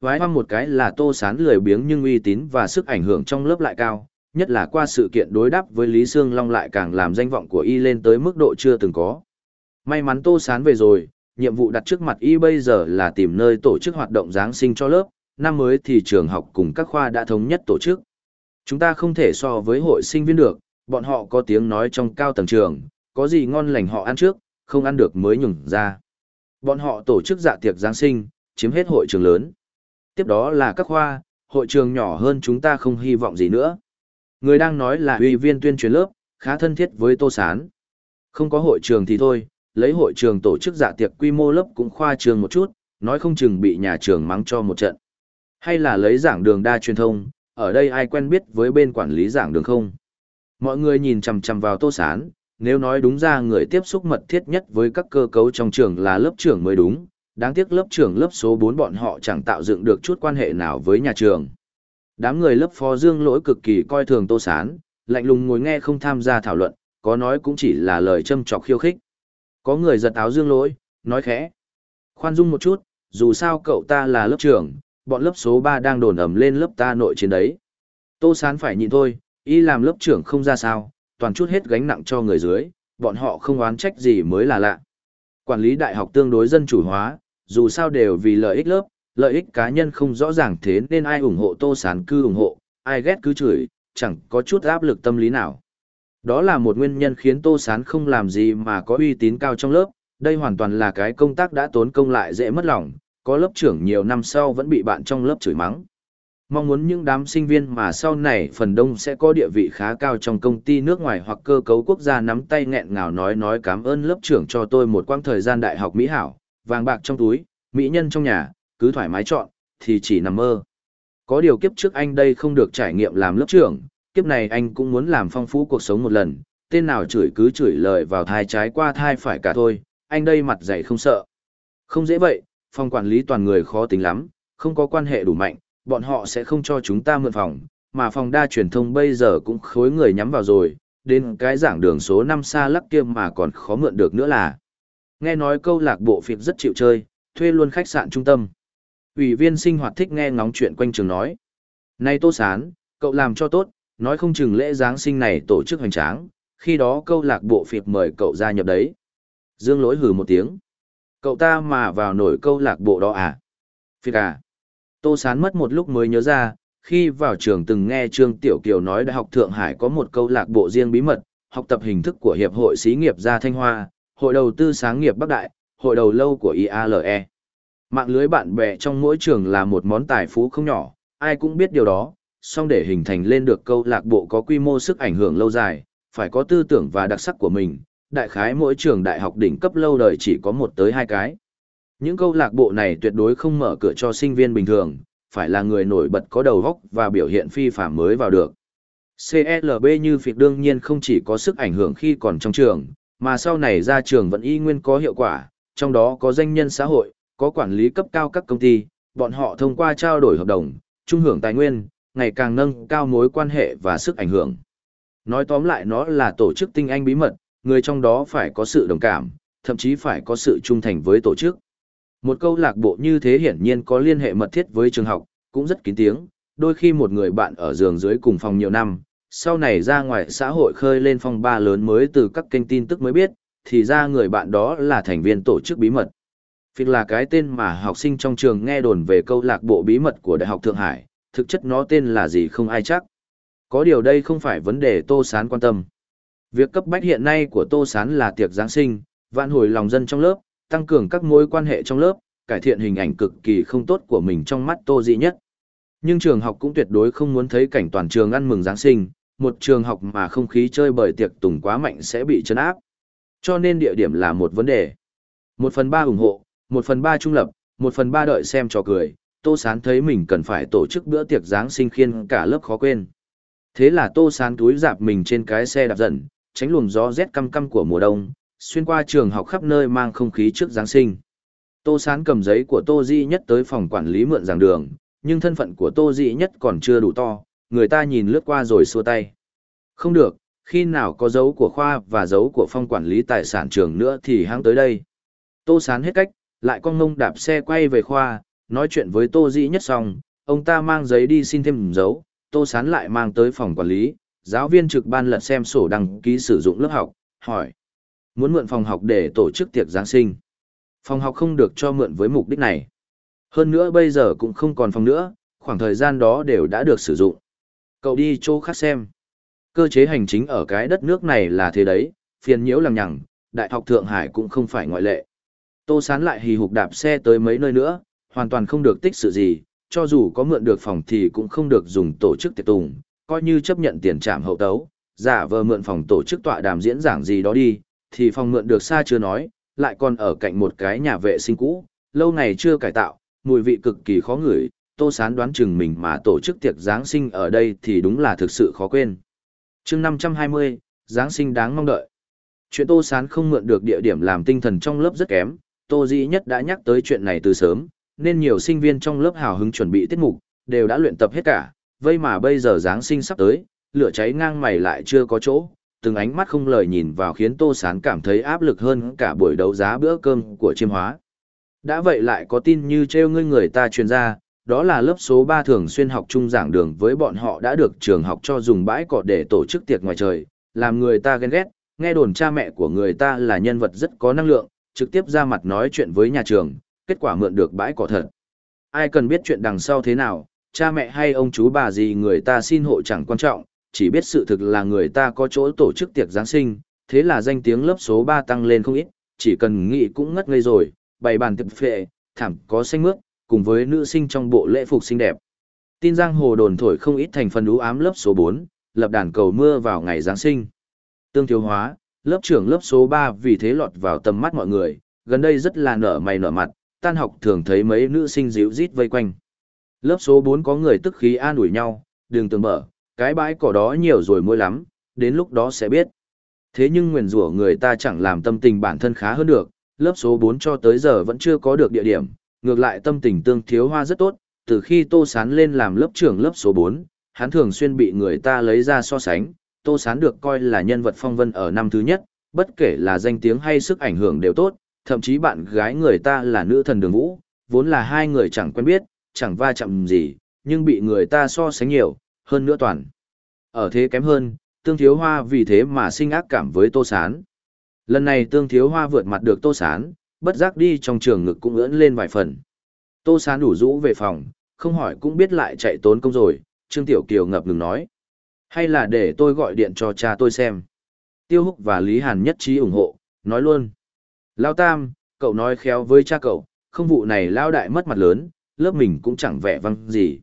Vái hoang một cái là Tô Sán lười biếng nhưng uy tín và sức ảnh hưởng trong lớp lại cao, nhất là qua sự kiện đối đáp với Lý Sương Long lại càng làm danh vọng của y lên tới mức độ chưa từng có. May mắn Tô Sán về rồi, nhiệm vụ đặt trước mặt y bây giờ là tìm nơi tổ chức hoạt động Giáng sinh cho lớp, năm mới thì trường học cùng các khoa đã thống nhất tổ chức. Chúng ta không thể so với hội sinh viên được, bọn họ có tiếng nói trong cao tầng trường, có gì ngon lành họ ăn trước, không ăn được mới nhường ra. Bọn họ tổ chức dạ tiệc Giáng sinh, chiếm hết hội trường lớn. Tiếp đó là các khoa, hội trường nhỏ hơn chúng ta không hy vọng gì nữa. Người đang nói là ủy viên tuyên truyền lớp, khá thân thiết với Tô Sán. Không có hội trường thì thôi, lấy hội trường tổ chức dạ tiệc quy mô lớp cũng khoa trường một chút, nói không chừng bị nhà trường mắng cho một trận. Hay là lấy giảng đường đa truyền thông, ở đây ai quen biết với bên quản lý giảng đường không? Mọi người nhìn chằm chằm vào Tô Sán, nếu nói đúng ra người tiếp xúc mật thiết nhất với các cơ cấu trong trường là lớp trưởng mới đúng, đáng tiếc lớp trưởng lớp số 4 bọn họ chẳng tạo dựng được chút quan hệ nào với nhà trường. Đám người lớp phó dương lỗi cực kỳ coi thường Tô Sán, lạnh lùng ngồi nghe không tham gia thảo luận, có nói cũng chỉ là lời châm chọc khiêu khích. Có người giật áo dương lỗi, nói khẽ. Khoan dung một chút, dù sao cậu ta là lớp trưởng, bọn lớp số 3 đang đồn ẩm lên lớp ta nội chiến đấy. Tô Sán phải nhịn thôi, y làm lớp trưởng không ra sao, toàn chút hết gánh nặng cho người dưới, bọn họ không oán trách gì mới là lạ. Quản lý đại học tương đối dân chủ hóa, dù sao đều vì lợi ích lớp, lợi ích cá nhân không rõ ràng thế nên ai ủng hộ Tô Sán cứ ủng hộ, ai ghét cứ chửi, chẳng có chút áp lực tâm lý nào. Đó là một nguyên nhân khiến Tô Sán không làm gì mà có uy tín cao trong lớp, đây hoàn toàn là cái công tác đã tốn công lại dễ mất lòng, có lớp trưởng nhiều năm sau vẫn bị bạn trong lớp chửi mắng. Mong muốn những đám sinh viên mà sau này phần đông sẽ có địa vị khá cao trong công ty nước ngoài hoặc cơ cấu quốc gia nắm tay nghẹn ngào nói nói cảm ơn lớp trưởng cho tôi một quãng thời gian đại học Mỹ hảo, vàng bạc trong túi, mỹ nhân trong nhà, cứ thoải mái chọn, thì chỉ nằm mơ. Có điều kiếp trước anh đây không được trải nghiệm làm lớp trưởng, kiếp này anh cũng muốn làm phong phú cuộc sống một lần, tên nào chửi cứ chửi lời vào thai trái qua thai phải cả thôi, anh đây mặt dày không sợ. Không dễ vậy, phòng quản lý toàn người khó tính lắm, không có quan hệ đủ mạnh, bọn họ sẽ không cho chúng ta mượn phòng, mà phòng đa truyền thông bây giờ cũng khối người nhắm vào rồi, đến cái giảng đường số 5 xa lắc kia mà còn khó mượn được nữa là. Nghe nói câu lạc bộ phiệt rất chịu chơi, thuê luôn khách sạn trung tâm. Ủy viên sinh hoạt thích nghe ngóng chuyện quanh trường nói. Này Tô Sán, cậu làm cho tốt, nói không chừng lễ Giáng sinh này tổ chức hoành tráng, khi đó câu lạc bộ phiệt mời cậu gia nhập đấy. Dương lỗi hừ một tiếng. Cậu ta mà vào nổi câu lạc bộ đó à? Phiệt à? Tô Sán mất một lúc mới nhớ ra, khi vào trường từng nghe Trương Tiểu Kiều nói Đại học Thượng Hải có một câu lạc bộ riêng bí mật, học tập hình thức của Hiệp hội Xí nghiệp Gia Thanh Hoa, Hội đầu tư sáng nghiệp Bắc Đại, Hội đầu lâu của IALE. Mạng lưới bạn bè trong mỗi trường là một món tài phú không nhỏ, ai cũng biết điều đó, song để hình thành lên được câu lạc bộ có quy mô sức ảnh hưởng lâu dài, phải có tư tưởng và đặc sắc của mình, đại khái mỗi trường đại học đỉnh cấp lâu đời chỉ có một tới hai cái. Những câu lạc bộ này tuyệt đối không mở cửa cho sinh viên bình thường, phải là người nổi bật có đầu óc và biểu hiện phi phạm mới vào được. CLB như việc đương nhiên không chỉ có sức ảnh hưởng khi còn trong trường, mà sau này ra trường vẫn y nguyên có hiệu quả, trong đó có danh nhân xã hội, có quản lý cấp cao các công ty, bọn họ thông qua trao đổi hợp đồng, trung hưởng tài nguyên, ngày càng nâng cao mối quan hệ và sức ảnh hưởng. Nói tóm lại nó là tổ chức tinh anh bí mật, người trong đó phải có sự đồng cảm, thậm chí phải có sự trung thành với tổ chức. Một câu lạc bộ như thế hiển nhiên có liên hệ mật thiết với trường học, cũng rất kín tiếng, đôi khi một người bạn ở giường dưới cùng phòng nhiều năm, sau này ra ngoài xã hội khơi lên phong ba lớn mới từ các kênh tin tức mới biết, thì ra người bạn đó là thành viên tổ chức bí mật. Phiệt là cái tên mà học sinh trong trường nghe đồn về câu lạc bộ bí mật của Đại học Thượng Hải, thực chất nó tên là gì không ai chắc. Có điều đây không phải vấn đề Tô Sán quan tâm. Việc cấp bách hiện nay của Tô Sán là tiệc Giáng sinh, vạn hồi lòng dân trong lớp, tăng cường các mối quan hệ trong lớp, cải thiện hình ảnh cực kỳ không tốt của mình trong mắt Tô Dĩ nhất. Nhưng trường học cũng tuyệt đối không muốn thấy cảnh toàn trường ăn mừng Giáng sinh, một trường học mà không khí chơi bời tiệc tùng quá mạnh sẽ bị chấn áp. Cho nên địa điểm là một vấn đề. Một phần ba ủng hộ, một phần ba trung lập, một phần ba đợi xem trò cười, Tô Sán thấy mình cần phải tổ chức bữa tiệc Giáng sinh khiên cả lớp khó quên. Thế là Tô Sán túi dạp mình trên cái xe đạp dần, tránh luồng gió rét căm căm của mùa đông, xuyên qua trường học khắp nơi mang không khí trước Giáng sinh. Tô Sán cầm giấy của Tô Di Nhất tới phòng quản lý mượn giảng đường, nhưng thân phận của Tô Di Nhất còn chưa đủ to, người ta nhìn lướt qua rồi xua tay. Không được, khi nào có dấu của khoa và dấu của phong quản lý tài sản trường nữa thì hãng tới đây. Tô Sán hết cách, lại con ngông đạp xe quay về khoa, nói chuyện với Tô dĩ Nhất xong, ông ta mang giấy đi xin thêm dấu, Tô Sán lại mang tới phòng quản lý, giáo viên trực ban lật xem sổ đăng ký sử dụng lớp học, hỏi. Muốn mượn phòng học để tổ chức tiệc Giáng sinh. Phòng học không được cho mượn với mục đích này. Hơn nữa bây giờ cũng không còn phòng nữa, khoảng thời gian đó đều đã được sử dụng. Cậu đi chỗ khác xem. Cơ chế hành chính ở cái đất nước này là thế đấy, phiền nhiễu lằng nhằng, Đại học Thượng Hải cũng không phải ngoại lệ. Tô Sán lại hì hục đạp xe tới mấy nơi nữa, hoàn toàn không được tích sự gì, cho dù có mượn được phòng thì cũng không được dùng tổ chức tiệc tùng, coi như chấp nhận tiền trảm hậu tấu, giả vờ mượn phòng tổ chức tọa đàm diễn giảng gì đó đi, thì phòng mượn được xa chưa nói, lại còn ở cạnh một cái nhà vệ sinh cũ, lâu ngày chưa cải tạo, mùi vị cực kỳ khó ngửi, Tô Sán đoán chừng mình mà tổ chức tiệc Giáng sinh ở đây thì đúng là thực sự khó quên. chương 520, Giáng sinh đáng mong đợi. Chuyện Tô Sán không mượn được địa điểm làm tinh thần trong lớp rất kém, Tô Dĩ Nhất đã nhắc tới chuyện này từ sớm, nên nhiều sinh viên trong lớp hào hứng chuẩn bị tiết mục, đều đã luyện tập hết cả, vây mà bây giờ Giáng sinh sắp tới, lửa cháy ngang mày lại chưa có chỗ, từng ánh mắt không lời nhìn vào khiến Tô Sán cảm thấy áp lực hơn cả buổi đấu giá bữa cơm của chiêm hóa. Đã vậy lại có tin như treo ngươi người ta truyền ra, đó là lớp số 3 thường xuyên học chung giảng đường với bọn họ đã được trường học cho dùng bãi cỏ để tổ chức tiệc ngoài trời, làm người ta ghen ghét, nghe đồn cha mẹ của người ta là nhân vật rất có năng lượng, trực tiếp ra mặt nói chuyện với nhà trường, kết quả mượn được bãi cỏ thật. Ai cần biết chuyện đằng sau thế nào, cha mẹ hay ông chú bà gì người ta xin hộ chẳng quan trọng, chỉ biết sự thực là người ta có chỗ tổ chức tiệc Giáng sinh, thế là danh tiếng lớp số 3 tăng lên không ít, chỉ cần nghĩ cũng ngất ngây rồi, bày bàn tiệc phệ, thảm có xanh mướt, cùng với nữ sinh trong bộ lễ phục xinh đẹp. Tin giang hồ đồn thổi không ít thành phần ú ám lớp số 4, lập đàn cầu mưa vào ngày Giáng sinh. Tương thiếu hóa, lớp trưởng lớp số 3 vì thế lọt vào tầm mắt mọi người, gần đây rất là nở mày nở mặt, tan học thường thấy mấy nữ sinh dịu rít vây quanh. Lớp số 4 có người tức khí an ủi nhau, đừng tưởng mở, cái bãi cỏ đó nhiều rồi mỗi lắm, đến lúc đó sẽ biết. Thế nhưng nguyền rủa người ta chẳng làm tâm tình bản thân khá hơn được, lớp số 4 cho tới giờ vẫn chưa có được địa điểm, ngược lại tâm tình tương thiếu hoa rất tốt, từ khi Tô Sán lên làm lớp trưởng lớp số 4, hắn thường xuyên bị người ta lấy ra so sánh, Tô Sán được coi là nhân vật phong vân ở năm thứ nhất, bất kể là danh tiếng hay sức ảnh hưởng đều tốt, thậm chí bạn gái người ta là nữ thần đường vũ, vốn là hai người chẳng quen biết, chẳng va chạm gì, nhưng bị người ta so sánh nhiều, hơn nữa toàn. Ở thế kém hơn, tương thiếu hoa vì thế mà sinh ác cảm với Tô Sán. Lần này tương thiếu hoa vượt mặt được Tô Sán, bất giác đi trong trường ngực cũng ưỡn lên vài phần. Tô Sán đủ rũ về phòng, không hỏi cũng biết lại chạy tốn công rồi, Trương Tiểu Kiều ngập ngừng nói. Hay là để tôi gọi điện cho cha tôi xem. Tiêu Húc và Lý Hàn nhất trí ủng hộ, nói luôn. Lao Tam, cậu nói khéo với cha cậu, không vụ này Lao Đại mất mặt lớn, lớp mình cũng chẳng vẻ văng gì.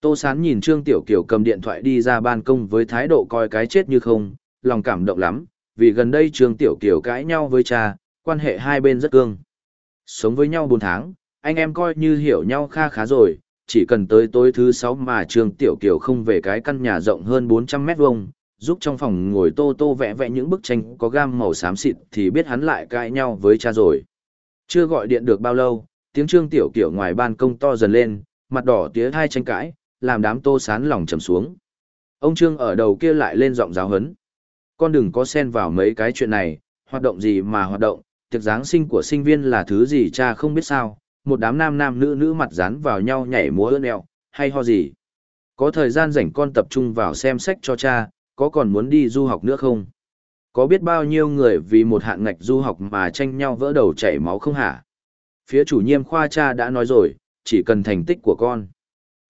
Tô Sán nhìn Trương Tiểu Kiều cầm điện thoại đi ra ban công với thái độ coi cái chết như không, lòng cảm động lắm, vì gần đây Trương Tiểu Kiều cãi nhau với cha, quan hệ hai bên rất cương. Sống với nhau 4 tháng, anh em coi như hiểu nhau kha khá rồi, chỉ cần tới tối thứ 6 mà Trương Tiểu Kiều không về cái căn nhà rộng hơn 400 mét vuông, giúp trong phòng ngồi tô tô vẽ vẽ những bức tranh có gam màu xám xịt thì biết hắn lại cãi nhau với cha rồi. Chưa gọi điện được bao lâu, tiếng Trương Tiểu Kiều ngoài ban công to dần lên, mặt đỏ tía hai tranh cãi, làm đám tô sán lòng trầm xuống. Ông Trương ở đầu kia lại lên giọng giáo hấn. Con đừng có xen vào mấy cái chuyện này, hoạt động gì mà hoạt động, tiệc Giáng sinh của sinh viên là thứ gì cha không biết sao, một đám nam nam nữ nữ mặt dán vào nhau nhảy múa ơn eo, hay ho gì. Có thời gian rảnh con tập trung vào xem sách cho cha, có còn muốn đi du học nữa không? Có biết bao nhiêu người vì một hạng ngạch du học mà tranh nhau vỡ đầu chảy máu không hả? Phía chủ nhiệm khoa cha đã nói rồi, chỉ cần thành tích của con.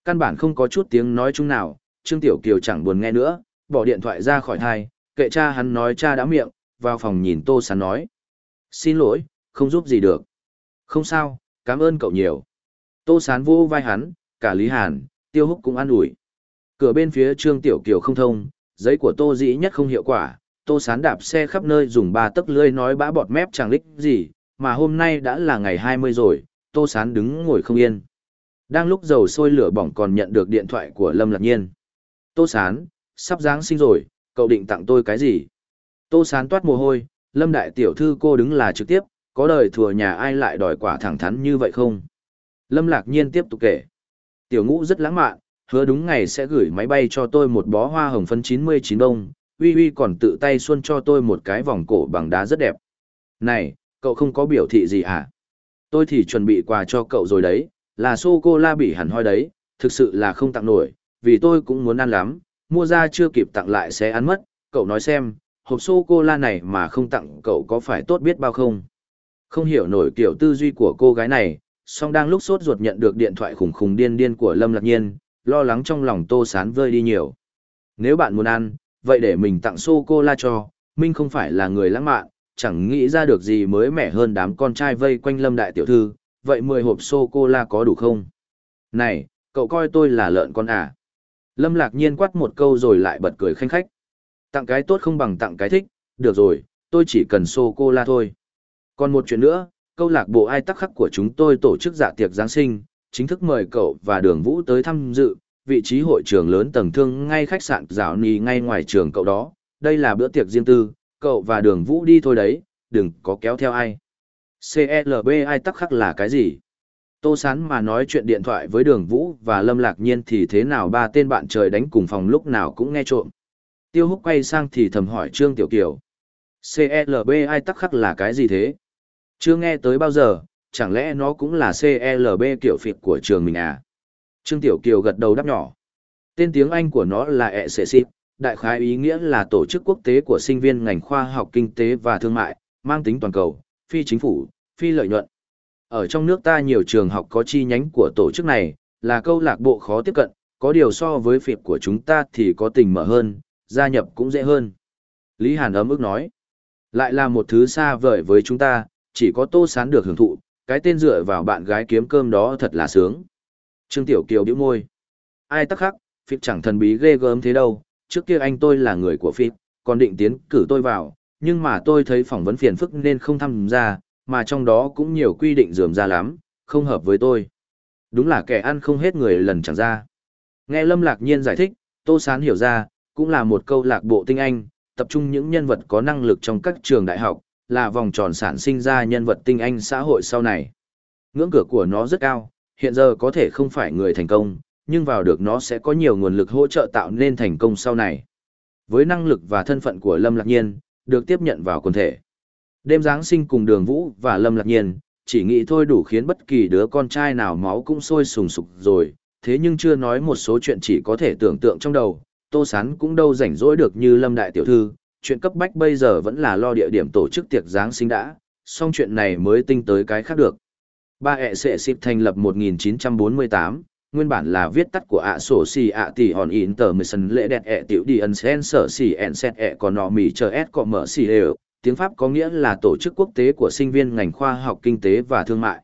Căn bản không có chút tiếng nói chung nào, Trương Tiểu Kiều chẳng buồn nghe nữa, bỏ điện thoại ra khỏi thai, kệ cha hắn nói cha đã miệng, vào phòng nhìn Tô Sán nói. Xin lỗi, không giúp gì được. Không sao, cảm ơn cậu nhiều. Tô Sán vô vai hắn, cả Lý Hàn, Tiêu Húc cũng an ủi. Cửa bên phía Trương Tiểu Kiều không thông, giấy của Tô Dĩ nhất không hiệu quả, Tô Sán đạp xe khắp nơi dùng ba tấc lưỡi nói bã bọt mép chẳng lích gì, mà hôm nay đã là ngày 20 rồi, Tô Sán đứng ngồi không yên. Đang lúc dầu sôi lửa bỏng còn nhận được điện thoại của Lâm Lạc Nhiên. Tô Sán, sắp Giáng sinh rồi, cậu định tặng tôi cái gì? Tô sán toát mồ hôi, lâm đại tiểu thư cô đứng là trực tiếp, có đời thừa nhà ai lại đòi quả thẳng thắn như vậy không? Lâm lạc nhiên tiếp tục kể. Tiểu ngũ rất lãng mạn, hứa đúng ngày sẽ gửi máy bay cho tôi một bó hoa hồng phân 99 đông, uy uy còn tự tay xuân cho tôi một cái vòng cổ bằng đá rất đẹp. Này, cậu không có biểu thị gì hả? Tôi thì chuẩn bị quà cho cậu rồi đấy, là sô-cô-la bị hẳn hoi đấy, thực sự là không tặng nổi, vì tôi cũng muốn ăn lắm, mua ra chưa kịp tặng lại sẽ ăn mất, cậu nói xem, hộp sô-cô-la này mà không tặng cậu có phải tốt biết bao không? Không hiểu nổi kiểu tư duy của cô gái này, song đang lúc sốt ruột nhận được điện thoại khủng khủng điên điên của Lâm Lạc Nhiên, lo lắng trong lòng Tô Sán vơi đi nhiều. Nếu bạn muốn ăn, vậy để mình tặng sô-cô-la cho, Minh không phải là người lãng mạn, chẳng nghĩ ra được gì mới mẻ hơn đám con trai vây quanh Lâm Đại Tiểu Thư, vậy 10 hộp sô-cô-la có đủ không? Này, cậu coi tôi là lợn con à? Lâm Lạc Nhiên quát một câu rồi lại bật cười khanh khách. Tặng cái tốt không bằng tặng cái thích, được rồi, tôi chỉ cần sô-cô-la thôi. Còn một chuyện nữa, câu lạc bộ ai tắc khắc của chúng tôi tổ chức dạ tiệc Giáng sinh, chính thức mời cậu và đường vũ tới tham dự, vị trí hội trường lớn tầng thương ngay khách sạn rào nì ngay ngoài trường cậu đó, đây là bữa tiệc riêng tư, cậu và đường vũ đi thôi đấy, đừng có kéo theo ai. CLB ai tắc khắc là cái gì? Tô Sán mà nói chuyện điện thoại với đường vũ và lâm lạc nhiên thì thế nào ba tên bạn trời đánh cùng phòng lúc nào cũng nghe trộm. Tiêu húc quay sang thì thầm hỏi Trương Tiểu Kiều. CLB ai tắc khắc là cái gì thế? Chưa nghe tới bao giờ, chẳng lẽ nó cũng là CLB kiểu phịp của trường mình à? Trương Tiểu Kiều gật đầu đáp nhỏ. Tên tiếng Anh của nó là ECSIP, đại khái ý nghĩa là tổ chức quốc tế của sinh viên ngành khoa học kinh tế và thương mại, mang tính toàn cầu, phi chính phủ, phi lợi nhuận. Ở trong nước ta nhiều trường học có chi nhánh của tổ chức này, là câu lạc bộ khó tiếp cận, có điều so với phịp của chúng ta thì có tình mở hơn, gia nhập cũng dễ hơn. Lý Hàn ấm ức nói, lại là một thứ xa vời với chúng ta, chỉ có tô sán được hưởng thụ, cái tên dựa vào bạn gái kiếm cơm đó thật là sướng. Trương Tiểu Kiều bĩu môi. Ai tắc khắc, phịp chẳng thần bí ghê gớm thế đâu, trước kia anh tôi là người của phịp, còn định tiến cử tôi vào, nhưng mà tôi thấy phỏng vấn phiền phức nên không tham gia, mà trong đó cũng nhiều quy định dườm ra lắm, không hợp với tôi. Đúng là kẻ ăn không hết người lần chẳng ra. Nghe Lâm Lạc Nhiên giải thích, Tô Sán hiểu ra, cũng là một câu lạc bộ tinh anh, tập trung những nhân vật có năng lực trong các trường đại học, là vòng tròn sản sinh ra nhân vật tinh anh xã hội sau này. Ngưỡng cửa của nó rất cao, hiện giờ có thể không phải người thành công, nhưng vào được nó sẽ có nhiều nguồn lực hỗ trợ tạo nên thành công sau này. Với năng lực và thân phận của Lâm Lạc Nhiên, được tiếp nhận vào quần thể. Đêm Giáng sinh cùng Đường Vũ và Lâm Lạc Nhiên, chỉ nghĩ thôi đủ khiến bất kỳ đứa con trai nào máu cũng sôi sùng sục rồi, thế nhưng chưa nói một số chuyện chỉ có thể tưởng tượng trong đầu, Tô Sán cũng đâu rảnh rỗi được như Lâm Đại Tiểu Thư, chuyện cấp bách bây giờ vẫn là lo địa điểm tổ chức tiệc Giáng sinh đã, xong chuyện này mới tinh tới cái khác được. Ba ẹ sệ xịp thành lập 1948, nguyên bản là viết tắt của ạ sổ xì ạ tỷ hòn in tờ mười sân lễ đẹp ẹ tiểu đi ân sen sở xì ẹn xét ẹ còn nọ mì chờ s có mở xì đều, tiếng Pháp có nghĩa là tổ chức quốc tế của sinh viên ngành khoa học kinh tế và thương mại.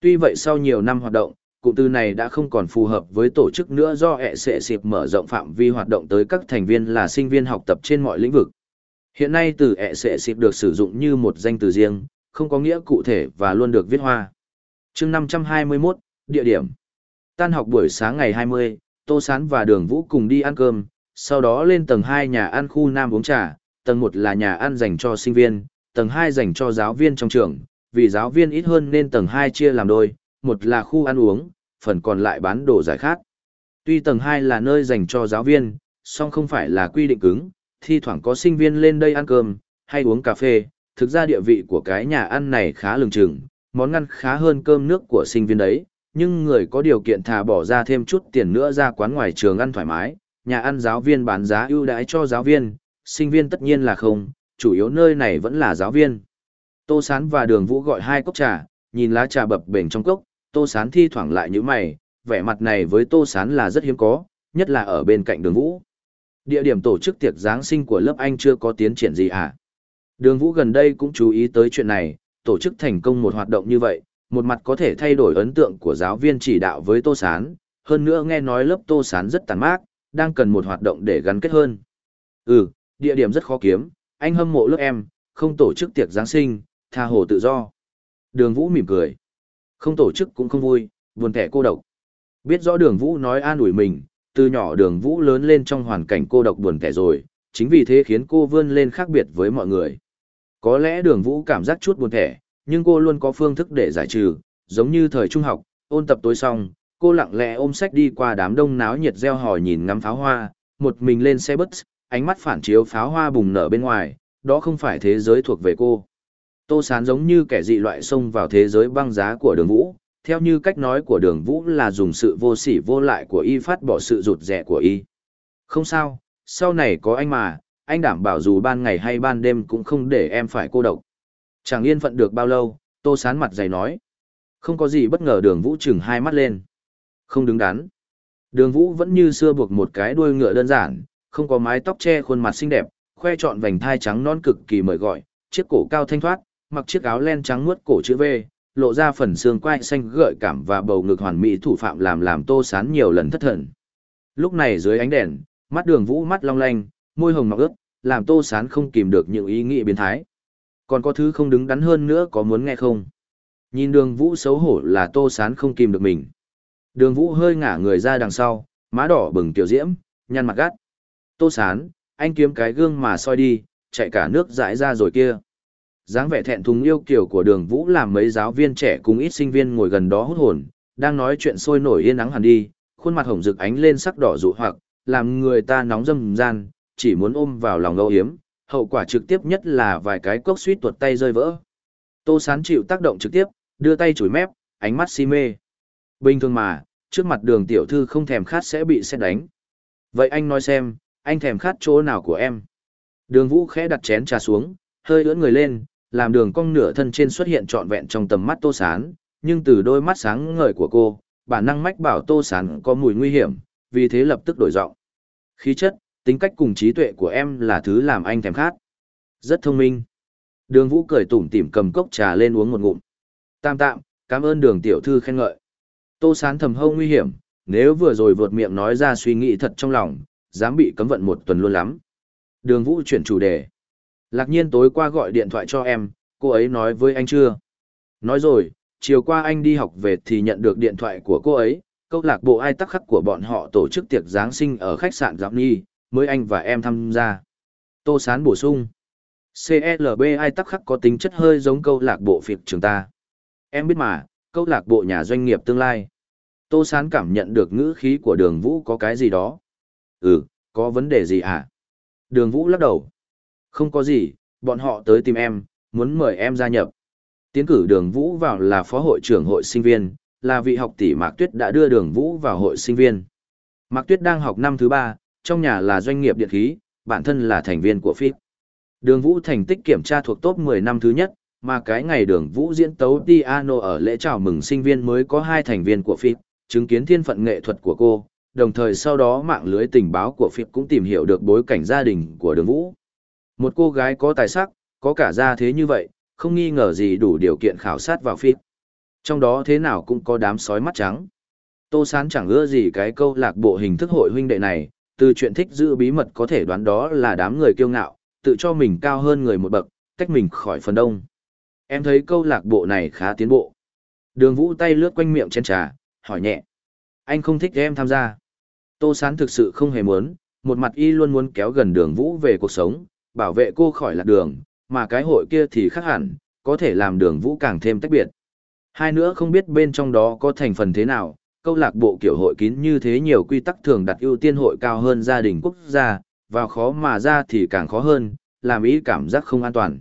Tuy vậy sau nhiều năm hoạt động, cụm từ này đã không còn phù hợp với tổ chức nữa do ẹ sệ xịp mở rộng phạm vi hoạt động tới các thành viên là sinh viên học tập trên mọi lĩnh vực. Hiện nay từ ẹ sệ xịp được sử dụng như một danh từ riêng, không có nghĩa cụ thể và luôn được viết hoa. chương 521, địa điểm. Tan học buổi sáng ngày 20, Tô Sán và Đường Vũ cùng đi ăn cơm, sau đó lên tầng 2 nhà ăn khu Nam uống trà, tầng 1 là nhà ăn dành cho sinh viên, tầng 2 dành cho giáo viên trong trường, vì giáo viên ít hơn nên tầng 2 chia làm đôi, một là khu ăn uống, phần còn lại bán đồ giải khát. Tuy tầng 2 là nơi dành cho giáo viên, song không phải là quy định cứng, thi thoảng có sinh viên lên đây ăn cơm, hay uống cà phê, thực ra địa vị của cái nhà ăn này khá lừng chừng, món ăn khá hơn cơm nước của sinh viên đấy, nhưng người có điều kiện thà bỏ ra thêm chút tiền nữa ra quán ngoài trường ăn thoải mái, nhà ăn giáo viên bán giá ưu đãi cho giáo viên, sinh viên tất nhiên là không, chủ yếu nơi này vẫn là giáo viên. Tô Sán và Đường Vũ gọi hai cốc trà, nhìn lá trà bập bềnh trong cốc, Tô Sán thi thoảng lại như mày, vẻ mặt này với Tô Sán là rất hiếm có, nhất là ở bên cạnh Đường Vũ. Địa điểm tổ chức tiệc Giáng sinh của lớp Anh chưa có tiến triển gì à? Đường Vũ gần đây cũng chú ý tới chuyện này, tổ chức thành công một hoạt động như vậy, một mặt có thể thay đổi ấn tượng của giáo viên chỉ đạo với Tô Sán, hơn nữa nghe nói lớp Tô Sán rất tàn mát, đang cần một hoạt động để gắn kết hơn. Ừ, địa điểm rất khó kiếm, anh hâm mộ lớp em, không tổ chức tiệc Giáng sinh, tha hồ tự do. Đường Vũ mỉm cười. Không tổ chức cũng không vui, buồn thẻ cô độc. Biết rõ đường Vũ nói an ủi mình, từ nhỏ đường vũ lớn lên trong hoàn cảnh cô độc buồn tẻ rồi, chính vì thế khiến cô vươn lên khác biệt với mọi người. Có lẽ đường vũ cảm giác chút buồn tẻ, nhưng cô luôn có phương thức để giải trừ, giống như thời trung học, ôn tập tối xong, cô lặng lẽ ôm sách đi qua đám đông náo nhiệt reo hò nhìn ngắm pháo hoa, một mình lên xe bus, ánh mắt phản chiếu pháo hoa bùng nở bên ngoài, đó không phải thế giới thuộc về cô. Tô Sán giống như kẻ dị loại xông vào thế giới băng giá của đường vũ, theo như cách nói của đường vũ là dùng sự vô sỉ vô lại của y phát bỏ sự rụt rẻ của y. Không sao, sau này có anh mà, anh đảm bảo dù ban ngày hay ban đêm cũng không để em phải cô độc. Chẳng yên phận được bao lâu, Tô Sán mặt dày nói. Không có gì bất ngờ đường vũ chừng hai mắt lên. Không đứng đắn. Đường vũ vẫn như xưa buộc một cái đuôi ngựa đơn giản, không có mái tóc che khuôn mặt xinh đẹp, khoe trọn vành thai trắng non cực kỳ mời gọi, chiếc cổ cao thanh thoát, mặc chiếc áo len trắng muốt cổ chữ V, lộ ra phần xương quai xanh gợi cảm và bầu ngực hoàn mỹ thủ phạm làm làm tô sán nhiều lần thất thần. Lúc này dưới ánh đèn, mắt đường vũ mắt long lanh, môi hồng mọc ướt, làm tô sán không kìm được những ý nghĩ biến thái. Còn có thứ không đứng đắn hơn nữa có muốn nghe không? Nhìn đường vũ xấu hổ là tô sán không kìm được mình. Đường vũ hơi ngả người ra đằng sau, má đỏ bừng tiểu diễm, nhăn mặt gắt. Tô sán, anh kiếm cái gương mà soi đi, chạy cả nước dãi ra rồi kia dáng vẻ thẹn thùng yêu kiều của đường vũ làm mấy giáo viên trẻ cùng ít sinh viên ngồi gần đó hút hồn, đang nói chuyện sôi nổi yên nắng hẳn đi, khuôn mặt hồng rực ánh lên sắc đỏ dụ hoặc, làm người ta nóng dâm gian, chỉ muốn ôm vào lòng âu hiếm hậu quả trực tiếp nhất là vài cái cốc suýt tuột tay rơi vỡ. Tô sán chịu tác động trực tiếp, đưa tay chùi mép, ánh mắt si mê. Bình thường mà, trước mặt đường tiểu thư không thèm khát sẽ bị xét đánh. Vậy anh nói xem, anh thèm khát chỗ nào của em? Đường vũ khẽ đặt chén trà xuống, hơi ưỡn người lên làm đường cong nửa thân trên xuất hiện trọn vẹn trong tầm mắt tô sán, nhưng từ đôi mắt sáng ngời của cô, bản năng mách bảo tô sán có mùi nguy hiểm, vì thế lập tức đổi giọng. Khí chất, tính cách cùng trí tuệ của em là thứ làm anh thèm khát. Rất thông minh. Đường vũ cười tủm tỉm cầm cốc trà lên uống một ngụm. Tam tạm, cảm ơn đường tiểu thư khen ngợi. Tô sán thầm hâu nguy hiểm, nếu vừa rồi vượt miệng nói ra suy nghĩ thật trong lòng, dám bị cấm vận một tuần luôn lắm. Đường vũ chuyển chủ đề. Lạc nhiên tối qua gọi điện thoại cho em, cô ấy nói với anh chưa? Nói rồi, chiều qua anh đi học về thì nhận được điện thoại của cô ấy, câu lạc bộ ai tắc khắc của bọn họ tổ chức tiệc Giáng sinh ở khách sạn Giọng Nhi, mới anh và em tham gia. Tô Sán bổ sung. CLB ai tắc khắc có tính chất hơi giống câu lạc bộ phiệt trường ta. Em biết mà, câu lạc bộ nhà doanh nghiệp tương lai. Tô Sán cảm nhận được ngữ khí của đường vũ có cái gì đó. Ừ, có vấn đề gì hả? Đường vũ lắc đầu. Không có gì, bọn họ tới tìm em, muốn mời em gia nhập. Tiến cử đường Vũ vào là phó hội trưởng hội sinh viên, là vị học tỷ Mạc Tuyết đã đưa đường Vũ vào hội sinh viên. Mạc Tuyết đang học năm thứ ba, trong nhà là doanh nghiệp điện khí, bản thân là thành viên của FIP. Đường Vũ thành tích kiểm tra thuộc top 10 năm thứ nhất, mà cái ngày đường Vũ diễn tấu piano ở lễ chào mừng sinh viên mới có hai thành viên của FIP, chứng kiến thiên phận nghệ thuật của cô, đồng thời sau đó mạng lưới tình báo của FIP cũng tìm hiểu được bối cảnh gia đình của đường Vũ. Một cô gái có tài sắc, có cả gia thế như vậy, không nghi ngờ gì đủ điều kiện khảo sát vào phim. Trong đó thế nào cũng có đám sói mắt trắng. Tô Sán chẳng ưa gì cái câu lạc bộ hình thức hội huynh đệ này, từ chuyện thích giữ bí mật có thể đoán đó là đám người kiêu ngạo, tự cho mình cao hơn người một bậc, cách mình khỏi phần đông. Em thấy câu lạc bộ này khá tiến bộ. Đường vũ tay lướt quanh miệng chén trà, hỏi nhẹ. Anh không thích em tham gia. Tô Sán thực sự không hề muốn, một mặt y luôn muốn kéo gần đường vũ về cuộc sống, bảo vệ cô khỏi lạc đường, mà cái hội kia thì khác hẳn, có thể làm đường vũ càng thêm tách biệt. Hai nữa không biết bên trong đó có thành phần thế nào, câu lạc bộ kiểu hội kín như thế nhiều quy tắc thường đặt ưu tiên hội cao hơn gia đình quốc gia, vào khó mà ra thì càng khó hơn, làm ý cảm giác không an toàn.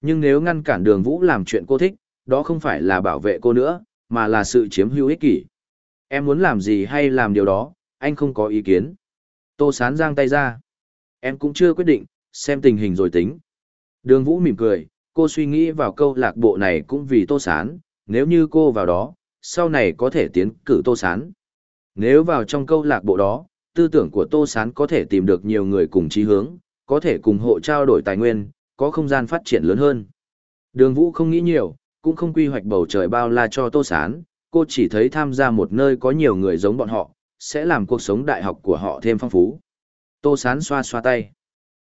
Nhưng nếu ngăn cản đường vũ làm chuyện cô thích, đó không phải là bảo vệ cô nữa, mà là sự chiếm hữu ích kỷ. Em muốn làm gì hay làm điều đó, anh không có ý kiến. Tô sán giang tay ra. Em cũng chưa quyết định, xem tình hình rồi tính. Đường Vũ mỉm cười, cô suy nghĩ vào câu lạc bộ này cũng vì Tô Sán, nếu như cô vào đó, sau này có thể tiến cử Tô Sán. Nếu vào trong câu lạc bộ đó, tư tưởng của Tô Sán có thể tìm được nhiều người cùng chí hướng, có thể cùng hộ trao đổi tài nguyên, có không gian phát triển lớn hơn. Đường Vũ không nghĩ nhiều, cũng không quy hoạch bầu trời bao la cho Tô Sán, cô chỉ thấy tham gia một nơi có nhiều người giống bọn họ, sẽ làm cuộc sống đại học của họ thêm phong phú. Tô Sán xoa xoa tay.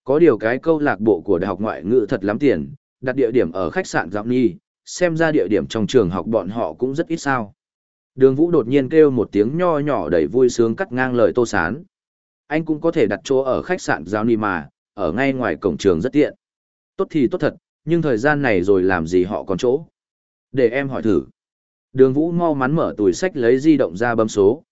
Có điều cái câu lạc bộ của đại học ngoại ngữ thật lắm tiền, đặt địa điểm ở khách sạn Giọng Nhi, xem ra địa điểm trong trường học bọn họ cũng rất ít sao. Đường Vũ đột nhiên kêu một tiếng nho nhỏ đầy vui sướng cắt ngang lời Tô Sán. Anh cũng có thể đặt chỗ ở khách sạn giáo ni mà, ở ngay ngoài cổng trường rất tiện. Tốt thì tốt thật, nhưng thời gian này rồi làm gì họ còn chỗ. Để em hỏi thử. Đường Vũ mau mắn mở túi sách lấy di động ra bấm số.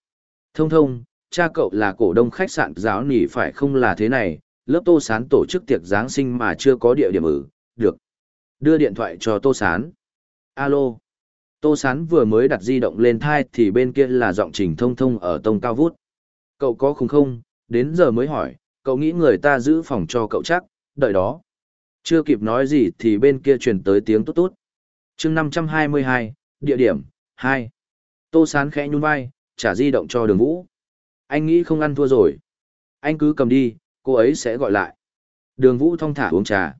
Thông thông, cha cậu là cổ đông khách sạn giáo nỉ phải không là thế này, lớp Tô Sán tổ chức tiệc Giáng sinh mà chưa có địa điểm ử, được. Đưa điện thoại cho Tô Sán. Alo. Tô Sán vừa mới đặt di động lên thai thì bên kia là giọng trình thông thông ở tông cao vút. Cậu có khùng không, đến giờ mới hỏi, cậu nghĩ người ta giữ phòng cho cậu chắc, đợi đó. Chưa kịp nói gì thì bên kia truyền tới tiếng tốt tốt. chương 522, địa điểm, 2. Tô Sán khẽ nhún vai, trả di động cho đường vũ. Anh nghĩ không ăn thua rồi. Anh cứ cầm đi, cô ấy sẽ gọi lại. Đường vũ thong thả uống trà.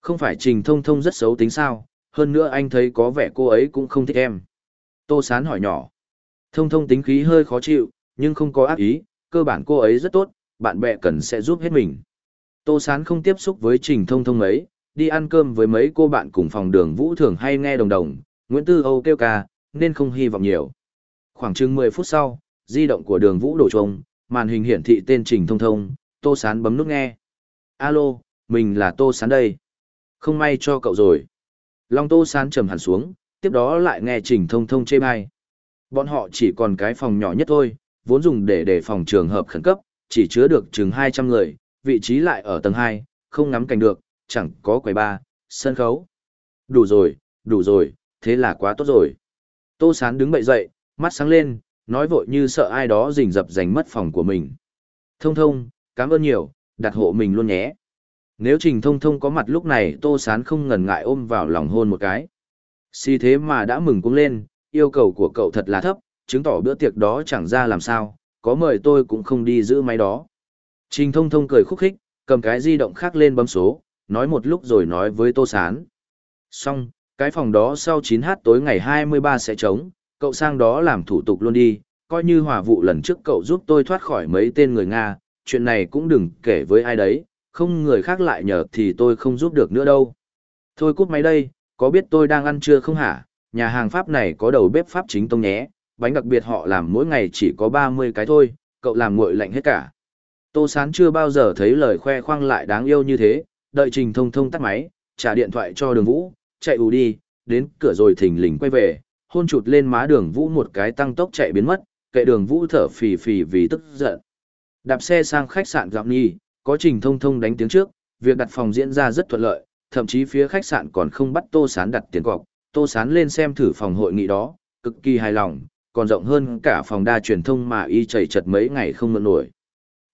Không phải trình thông thông rất xấu tính sao, hơn nữa anh thấy có vẻ cô ấy cũng không thích em. Tô Sán hỏi nhỏ. Thông thông tính khí hơi khó chịu, nhưng không có ác ý, cơ bản cô ấy rất tốt, bạn bè cần sẽ giúp hết mình. Tô Sán không tiếp xúc với Trình Thông Thông mấy, đi ăn cơm với mấy cô bạn cùng phòng đường Vũ thường hay nghe đồng đồng, Nguyễn Tư Âu kêu ca, nên không hy vọng nhiều. Khoảng chừng 10 phút sau, di động của đường Vũ đổ trông, màn hình hiển thị tên Trình Thông Thông, Tô Sán bấm nút nghe. Alo, mình là Tô Sán đây. Không may cho cậu rồi. Long Tô Sán trầm hẳn xuống, tiếp đó lại nghe Trình Thông Thông chê bai. Bọn họ chỉ còn cái phòng nhỏ nhất thôi, vốn dùng để đề phòng trường hợp khẩn cấp, chỉ chứa được chừng 200 người, vị trí lại ở tầng 2, không ngắm cảnh được, chẳng có quầy ba, sân khấu. Đủ rồi, đủ rồi, thế là quá tốt rồi. Tô Sán đứng bậy dậy, mắt sáng lên, nói vội như sợ ai đó rình rập giành mất phòng của mình. Thông thông, cảm ơn nhiều, đặt hộ mình luôn nhé. Nếu Trình Thông Thông có mặt lúc này Tô Sán không ngần ngại ôm vào lòng hôn một cái. Si thế mà đã mừng cũng lên, yêu cầu của cậu thật là thấp, chứng tỏ bữa tiệc đó chẳng ra làm sao, có mời tôi cũng không đi giữ máy đó. Trình thông thông cười khúc khích, cầm cái di động khác lên bấm số, nói một lúc rồi nói với Tô Sán. Xong, cái phòng đó sau 9h tối ngày 23 sẽ trống, cậu sang đó làm thủ tục luôn đi, coi như hòa vụ lần trước cậu giúp tôi thoát khỏi mấy tên người Nga, chuyện này cũng đừng kể với ai đấy, không người khác lại nhờ thì tôi không giúp được nữa đâu. Thôi cút máy đây, có biết tôi đang ăn trưa không hả? Nhà hàng Pháp này có đầu bếp Pháp chính tông nhé, bánh đặc biệt họ làm mỗi ngày chỉ có 30 cái thôi, cậu làm nguội lạnh hết cả. Tô Sán chưa bao giờ thấy lời khoe khoang lại đáng yêu như thế, đợi Trình Thông Thông tắt máy, trả điện thoại cho đường Vũ, chạy ù đi, đến cửa rồi thình lình quay về, hôn chụt lên má đường Vũ một cái tăng tốc chạy biến mất, kệ đường Vũ thở phì phì vì tức giận. Đạp xe sang khách sạn Gạo Nhi, có Trình Thông Thông đánh tiếng trước, việc đặt phòng diễn ra rất thuận lợi, thậm chí phía khách sạn còn không bắt Tô Sán đặt tiền cọc, Tô Sán lên xem thử phòng hội nghị đó, cực kỳ hài lòng, còn rộng hơn cả phòng đa truyền thông mà y chảy chật mấy ngày không mượn nổi.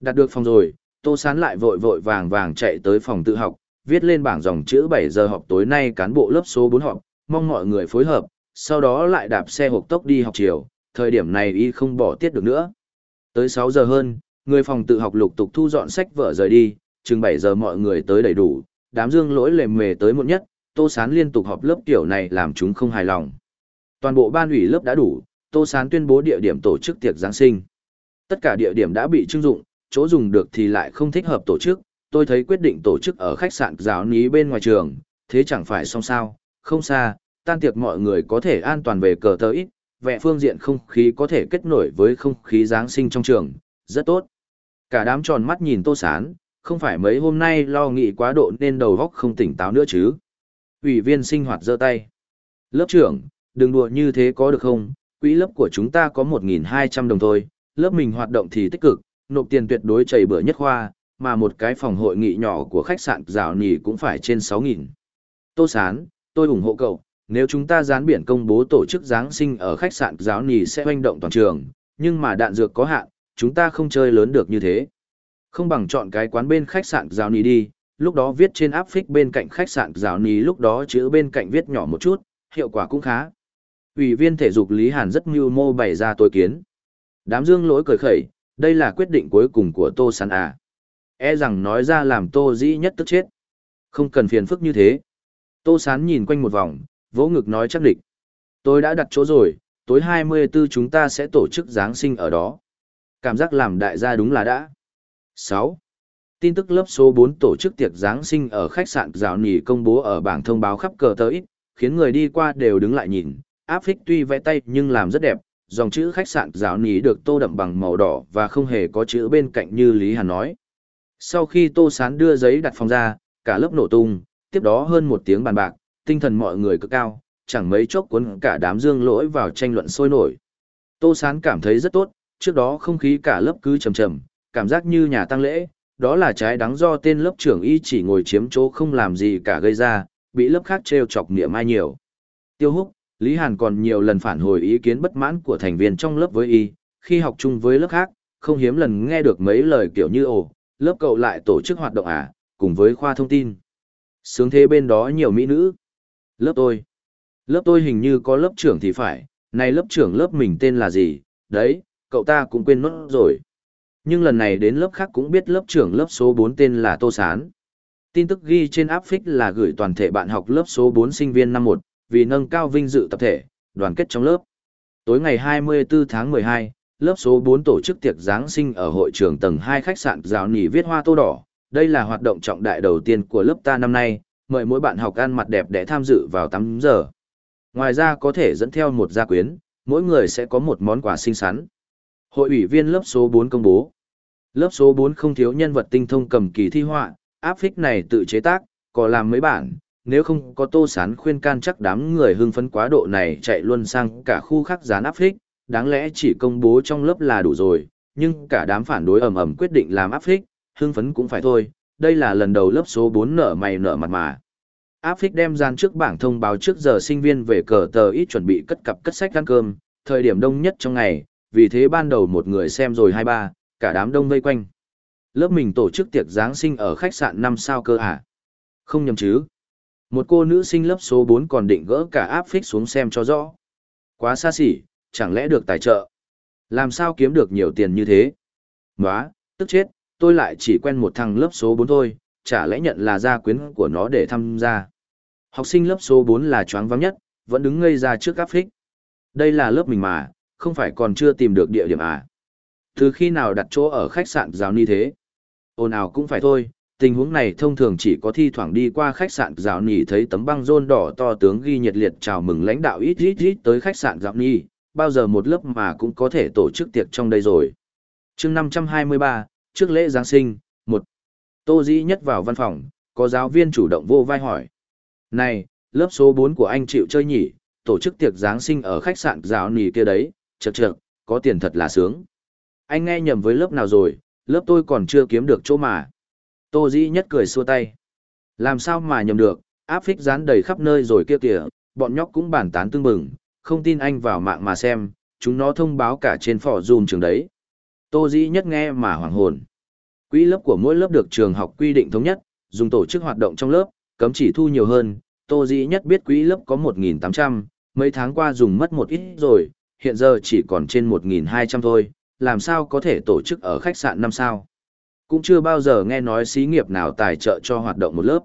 Đặt được phòng rồi, Tô Sán lại vội vội vàng vàng chạy tới phòng tự học, viết lên bảng dòng chữ 7 giờ họp tối nay cán bộ lớp số 4 họp, mong mọi người phối hợp, sau đó lại đạp xe hộp tốc đi học chiều, thời điểm này y không bỏ tiết được nữa. Tới 6 giờ hơn, người phòng tự học lục tục thu dọn sách vở rời đi, chừng 7 giờ mọi người tới đầy đủ, đám dương lỗi lề mề tới muộn nhất, Tô Sán liên tục họp lớp tiểu này làm chúng không hài lòng. Toàn bộ ban ủy lớp đã đủ, Tô Sán tuyên bố địa điểm tổ chức tiệc Giáng sinh. Tất cả địa điểm đã bị trưng dụng, chỗ dùng được thì lại không thích hợp tổ chức, tôi thấy quyết định tổ chức ở khách sạn giáo ní bên ngoài trường, thế chẳng phải xong sao, không xa, tan tiệc mọi người có thể an toàn về cờ tới. ít, vẹ phương diện không khí có thể kết nổi với không khí Giáng sinh trong trường, rất tốt. Cả đám tròn mắt nhìn Tô Sán, không phải mấy hôm nay lo nghĩ quá độ nên đầu óc không tỉnh táo nữa chứ. Ủy viên sinh hoạt giơ tay. Lớp trưởng, đừng đùa như thế có được không, quỹ lớp của chúng ta có 1.200 đồng thôi, lớp mình hoạt động thì tích cực, nộp tiền tuyệt đối chảy bữa nhất khoa, mà một cái phòng hội nghị nhỏ của khách sạn rào nỉ cũng phải trên 6.000. Tô Sán, tôi ủng hộ cậu, nếu chúng ta dán biển công bố tổ chức Giáng sinh ở khách sạn giáo nỉ sẽ hoành động toàn trường, nhưng mà đạn dược có hạn, chúng ta không chơi lớn được như thế. Không bằng chọn cái quán bên khách sạn giáo ni đi, lúc đó viết trên áp phích bên cạnh khách sạn giáo ni, lúc đó chữ bên cạnh viết nhỏ một chút, hiệu quả cũng khá. Ủy viên thể dục Lý Hàn rất mưu mô bày ra tối kiến. Đám dương lỗi cười khẩy, đây là quyết định cuối cùng của Tô Sán à. E rằng nói ra làm Tô dĩ nhất tức chết. Không cần phiền phức như thế. Tô Sán nhìn quanh một vòng, vỗ ngực nói chắc địch. Tôi đã đặt chỗ rồi, tối 24 chúng ta sẽ tổ chức Giáng sinh ở đó. Cảm giác làm đại gia đúng là đã. 6. Tin tức lớp số 4 tổ chức tiệc Giáng sinh ở khách sạn Giáo Nỉ công bố ở bảng thông báo khắp cờ tới, khiến người đi qua đều đứng lại nhìn, áp phích tuy vẽ tay nhưng làm rất đẹp, dòng chữ khách sạn giáo Nì được tô đậm bằng màu đỏ và không hề có chữ bên cạnh như Lý Hàn nói. Sau khi tô sán đưa giấy đặt phòng ra, cả lớp nổ tung, tiếp đó hơn một tiếng bàn bạc, tinh thần mọi người cực cao, chẳng mấy chốc cuốn cả đám dương lỗi vào tranh luận sôi nổi. Tô sán cảm thấy rất tốt, trước đó không khí cả lớp cứ trầm trầm, cảm giác như nhà tăng lễ, đó là trái đắng do tên lớp trưởng y chỉ ngồi chiếm chỗ không làm gì cả gây ra, bị lớp khác trêu chọc niệm ai nhiều. Tiêu húc, Lý Hàn còn nhiều lần phản hồi ý kiến bất mãn của thành viên trong lớp với y, khi học chung với lớp khác, không hiếm lần nghe được mấy lời kiểu như ồ, lớp cậu lại tổ chức hoạt động à, cùng với khoa thông tin. Sướng thế bên đó nhiều mỹ nữ. Lớp tôi. Lớp tôi hình như có lớp trưởng thì phải, này lớp trưởng lớp mình tên là gì, đấy, cậu ta cũng quên mất rồi. Nhưng lần này đến lớp khác cũng biết lớp trưởng lớp số 4 tên là Tô Sán. Tin tức ghi trên áp phích là gửi toàn thể bạn học lớp số 4 sinh viên năm 1, vì nâng cao vinh dự tập thể, đoàn kết trong lớp. Tối ngày 24 tháng 12, lớp số 4 tổ chức tiệc Giáng sinh ở hội trường tầng 2 khách sạn Giáo Nỉ Viết Hoa Tô Đỏ. Đây là hoạt động trọng đại đầu tiên của lớp ta năm nay, mời mỗi bạn học ăn mặt đẹp để tham dự vào 8 giờ. Ngoài ra có thể dẫn theo một gia quyến, mỗi người sẽ có một món quà xinh xắn. Hội ủy viên lớp số 4 công bố. Lớp số 4 không thiếu nhân vật tinh thông cầm kỳ thi họa, áp phích này tự chế tác, có làm mấy bản, nếu không có tô sán khuyên can chắc đám người hưng phấn quá độ này chạy luôn sang cả khu khác dán áp phích, đáng lẽ chỉ công bố trong lớp là đủ rồi, nhưng cả đám phản đối ầm ầm quyết định làm áp phích, hưng phấn cũng phải thôi, đây là lần đầu lớp số 4 nở mày nở mặt mà. Áp phích đem gian trước bảng thông báo trước giờ sinh viên về cờ tờ ít chuẩn bị cất cặp cất sách ăn cơm, thời điểm đông nhất trong ngày, vì thế ban đầu một người xem rồi hai ba, cả đám đông vây quanh. Lớp mình tổ chức tiệc Giáng sinh ở khách sạn 5 sao cơ à? Không nhầm chứ? Một cô nữ sinh lớp số 4 còn định gỡ cả áp phích xuống xem cho rõ. Quá xa xỉ, chẳng lẽ được tài trợ? Làm sao kiếm được nhiều tiền như thế? Nóa, tức chết, tôi lại chỉ quen một thằng lớp số 4 thôi, chả lẽ nhận là gia quyến của nó để tham gia. Học sinh lớp số 4 là choáng vắng nhất, vẫn đứng ngây ra trước áp phích. Đây là lớp mình mà, không phải còn chưa tìm được địa điểm à. Từ khi nào đặt chỗ ở khách sạn giáo ni thế? Ồn ào cũng phải thôi, tình huống này thông thường chỉ có thi thoảng đi qua khách sạn giáo ni thấy tấm băng rôn đỏ to tướng ghi nhiệt liệt chào mừng lãnh đạo ít ít ít tới khách sạn giáo ni, bao giờ một lớp mà cũng có thể tổ chức tiệc trong đây rồi. chương 523, trước lễ Giáng sinh, một Tô Dĩ nhất vào văn phòng, có giáo viên chủ động vô vai hỏi. Này, lớp số 4 của anh chịu chơi nhỉ, tổ chức tiệc Giáng sinh ở khách sạn giáo nì kia đấy, chật chật, có tiền thật là sướng. Anh nghe nhầm với lớp nào rồi, lớp tôi còn chưa kiếm được chỗ mà. Tô Dĩ nhất cười xua tay. Làm sao mà nhầm được, áp phích dán đầy khắp nơi rồi kia kìa, bọn nhóc cũng bàn tán tương bừng, không tin anh vào mạng mà xem, chúng nó thông báo cả trên phỏ zoom trường đấy. Tô Dĩ nhất nghe mà hoảng hồn. Quỹ lớp của mỗi lớp được trường học quy định thống nhất, dùng tổ chức hoạt động trong lớp, cấm chỉ thu nhiều hơn. Tô Dĩ nhất biết quỹ lớp có 1.800, mấy tháng qua dùng mất một ít rồi, hiện giờ chỉ còn trên 1.200 thôi, làm sao có thể tổ chức ở khách sạn năm sao. Cũng chưa bao giờ nghe nói xí nghiệp nào tài trợ cho hoạt động một lớp.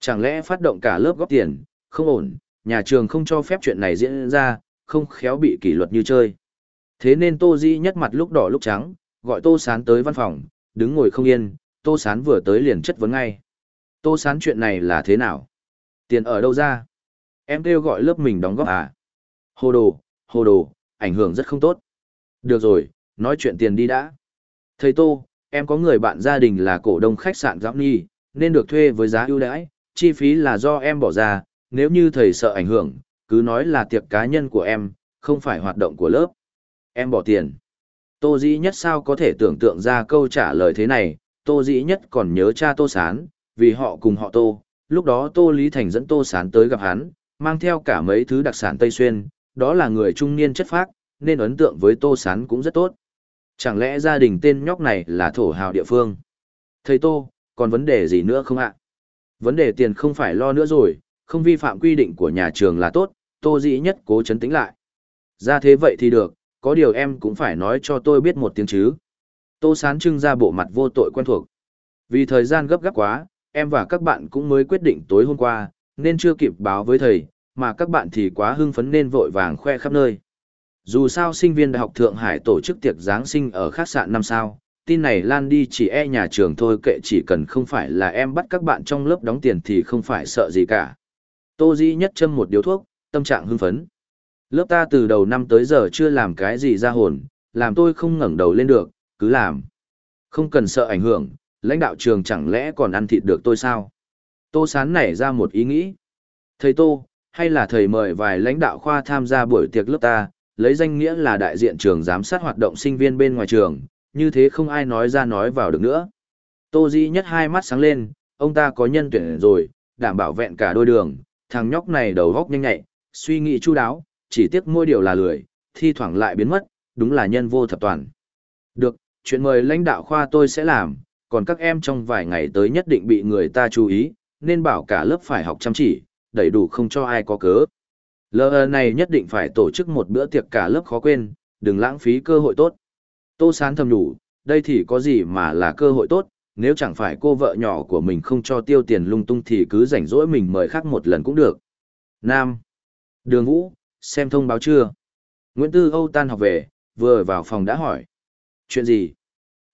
Chẳng lẽ phát động cả lớp góp tiền, không ổn, nhà trường không cho phép chuyện này diễn ra, không khéo bị kỷ luật như chơi. Thế nên Tô Di nhất mặt lúc đỏ lúc trắng, gọi Tô Sán tới văn phòng, đứng ngồi không yên, Tô Sán vừa tới liền chất vấn ngay. Tô Sán chuyện này là thế nào? Tiền ở đâu ra? Em kêu gọi lớp mình đóng góp à? Hồ đồ, hồ đồ, ảnh hưởng rất không tốt. Được rồi, nói chuyện tiền đi đã. Thầy Tô, em có người bạn gia đình là cổ đông khách sạn Giáp Nhi, nên được thuê với giá ưu đãi, chi phí là do em bỏ ra, nếu như thầy sợ ảnh hưởng, cứ nói là tiệc cá nhân của em, không phải hoạt động của lớp. Em bỏ tiền. Tô Dĩ Nhất sao có thể tưởng tượng ra câu trả lời thế này, Tô Dĩ Nhất còn nhớ cha Tô Sán, vì họ cùng họ Tô, lúc đó Tô Lý Thành dẫn Tô Sán tới gặp hắn, mang theo cả mấy thứ đặc sản Tây Xuyên, đó là người trung niên chất phác, nên ấn tượng với Tô Sán cũng rất tốt. Chẳng lẽ gia đình tên nhóc này là thổ hào địa phương? Thầy Tô, còn vấn đề gì nữa không ạ? Vấn đề tiền không phải lo nữa rồi, không vi phạm quy định của nhà trường là tốt, Tô Dĩ Nhất cố chấn tĩnh lại. Ra thế vậy thì được, có điều em cũng phải nói cho tôi biết một tiếng chứ. Tô Sán trưng ra bộ mặt vô tội quen thuộc. Vì thời gian gấp gáp quá, em và các bạn cũng mới quyết định tối hôm qua, nên chưa kịp báo với thầy, mà các bạn thì quá hưng phấn nên vội vàng khoe khắp nơi. Dù sao sinh viên Đại học Thượng Hải tổ chức tiệc Giáng sinh ở khách sạn năm sao, tin này lan đi chỉ e nhà trường thôi kệ chỉ cần không phải là em bắt các bạn trong lớp đóng tiền thì không phải sợ gì cả. Tô Dĩ nhất châm một điếu thuốc, tâm trạng hưng phấn. Lớp ta từ đầu năm tới giờ chưa làm cái gì ra hồn, làm tôi không ngẩng đầu lên được, cứ làm. Không cần sợ ảnh hưởng, lãnh đạo trường chẳng lẽ còn ăn thịt được tôi sao? Tô Sán nảy ra một ý nghĩ. Thầy Tô, hay là thầy mời vài lãnh đạo khoa tham gia buổi tiệc lớp ta, lấy danh nghĩa là đại diện trường giám sát hoạt động sinh viên bên ngoài trường, như thế không ai nói ra nói vào được nữa. Tô Di nhất hai mắt sáng lên, ông ta có nhân tuyển rồi, đảm bảo vẹn cả đôi đường, thằng nhóc này đầu góc nhanh nhạy, suy nghĩ chu đáo, chỉ tiếc mỗi điều là lười, thi thoảng lại biến mất, đúng là nhân vô thập toàn. Được, chuyện mời lãnh đạo khoa tôi sẽ làm, còn các em trong vài ngày tới nhất định bị người ta chú ý, nên bảo cả lớp phải học chăm chỉ, đầy đủ không cho ai có cớ. Lờ này nhất định phải tổ chức một bữa tiệc cả lớp khó quên, đừng lãng phí cơ hội tốt. Tô Sán thầm đủ, đây thì có gì mà là cơ hội tốt, nếu chẳng phải cô vợ nhỏ của mình không cho tiêu tiền lung tung thì cứ rảnh rỗi mình mời khác một lần cũng được. Nam. Đường Vũ, xem thông báo chưa? Nguyễn Tư Âu tan học về, vừa vào phòng đã hỏi. Chuyện gì?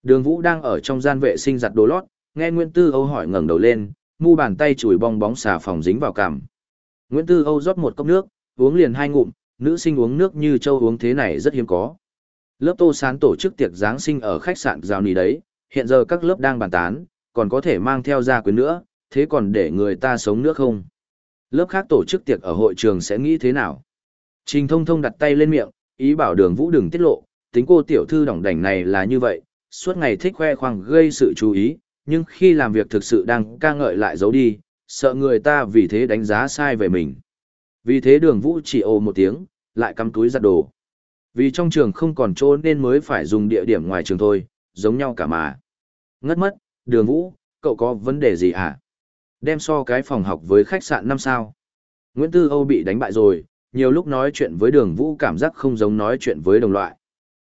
Đường Vũ đang ở trong gian vệ sinh giặt đồ lót, nghe Nguyễn Tư Âu hỏi ngẩng đầu lên, mu bàn tay chùi bong bóng xà phòng dính vào cằm. Nguyễn Tư Âu rót một cốc nước, uống liền hai ngụm, nữ sinh uống nước như châu uống thế này rất hiếm có. Lớp Tô Sán tổ chức tiệc Giáng sinh ở khách sạn Giao Nì đấy, hiện giờ các lớp đang bàn tán, còn có thể mang theo gia quyến nữa, thế còn để người ta sống nước không? Lớp khác tổ chức tiệc ở hội trường sẽ nghĩ thế nào? Trình thông thông đặt tay lên miệng, ý bảo đường vũ đừng tiết lộ, tính cô tiểu thư đỏng đảnh này là như vậy, suốt ngày thích khoe khoang gây sự chú ý, nhưng khi làm việc thực sự đang ca ngợi lại giấu đi, sợ người ta vì thế đánh giá sai về mình. Vì thế đường vũ chỉ ồ một tiếng, lại cắm túi giặt đồ. Vì trong trường không còn chỗ nên mới phải dùng địa điểm ngoài trường thôi, giống nhau cả mà. Ngất mất, đường vũ, cậu có vấn đề gì hả? Đem so cái phòng học với khách sạn năm sao. Nguyễn Tư Âu bị đánh bại rồi, nhiều lúc nói chuyện với đường vũ cảm giác không giống nói chuyện với đồng loại.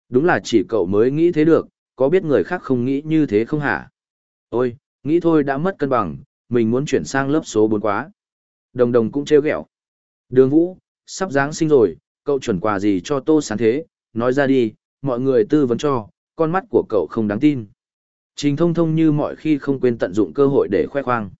Đúng là chỉ cậu mới nghĩ thế được, có biết người khác không nghĩ như thế không hả? Ôi, nghĩ thôi đã mất cân bằng, mình muốn chuyển sang lớp số 4 quá. Đồng đồng cũng trêu ghẹo. Đường Vũ, sắp Giáng sinh rồi, cậu chuẩn quà gì cho Tô Sán thế, nói ra đi, mọi người tư vấn cho, con mắt của cậu không đáng tin. Trình thông thông như mọi khi không quên tận dụng cơ hội để khoe khoang.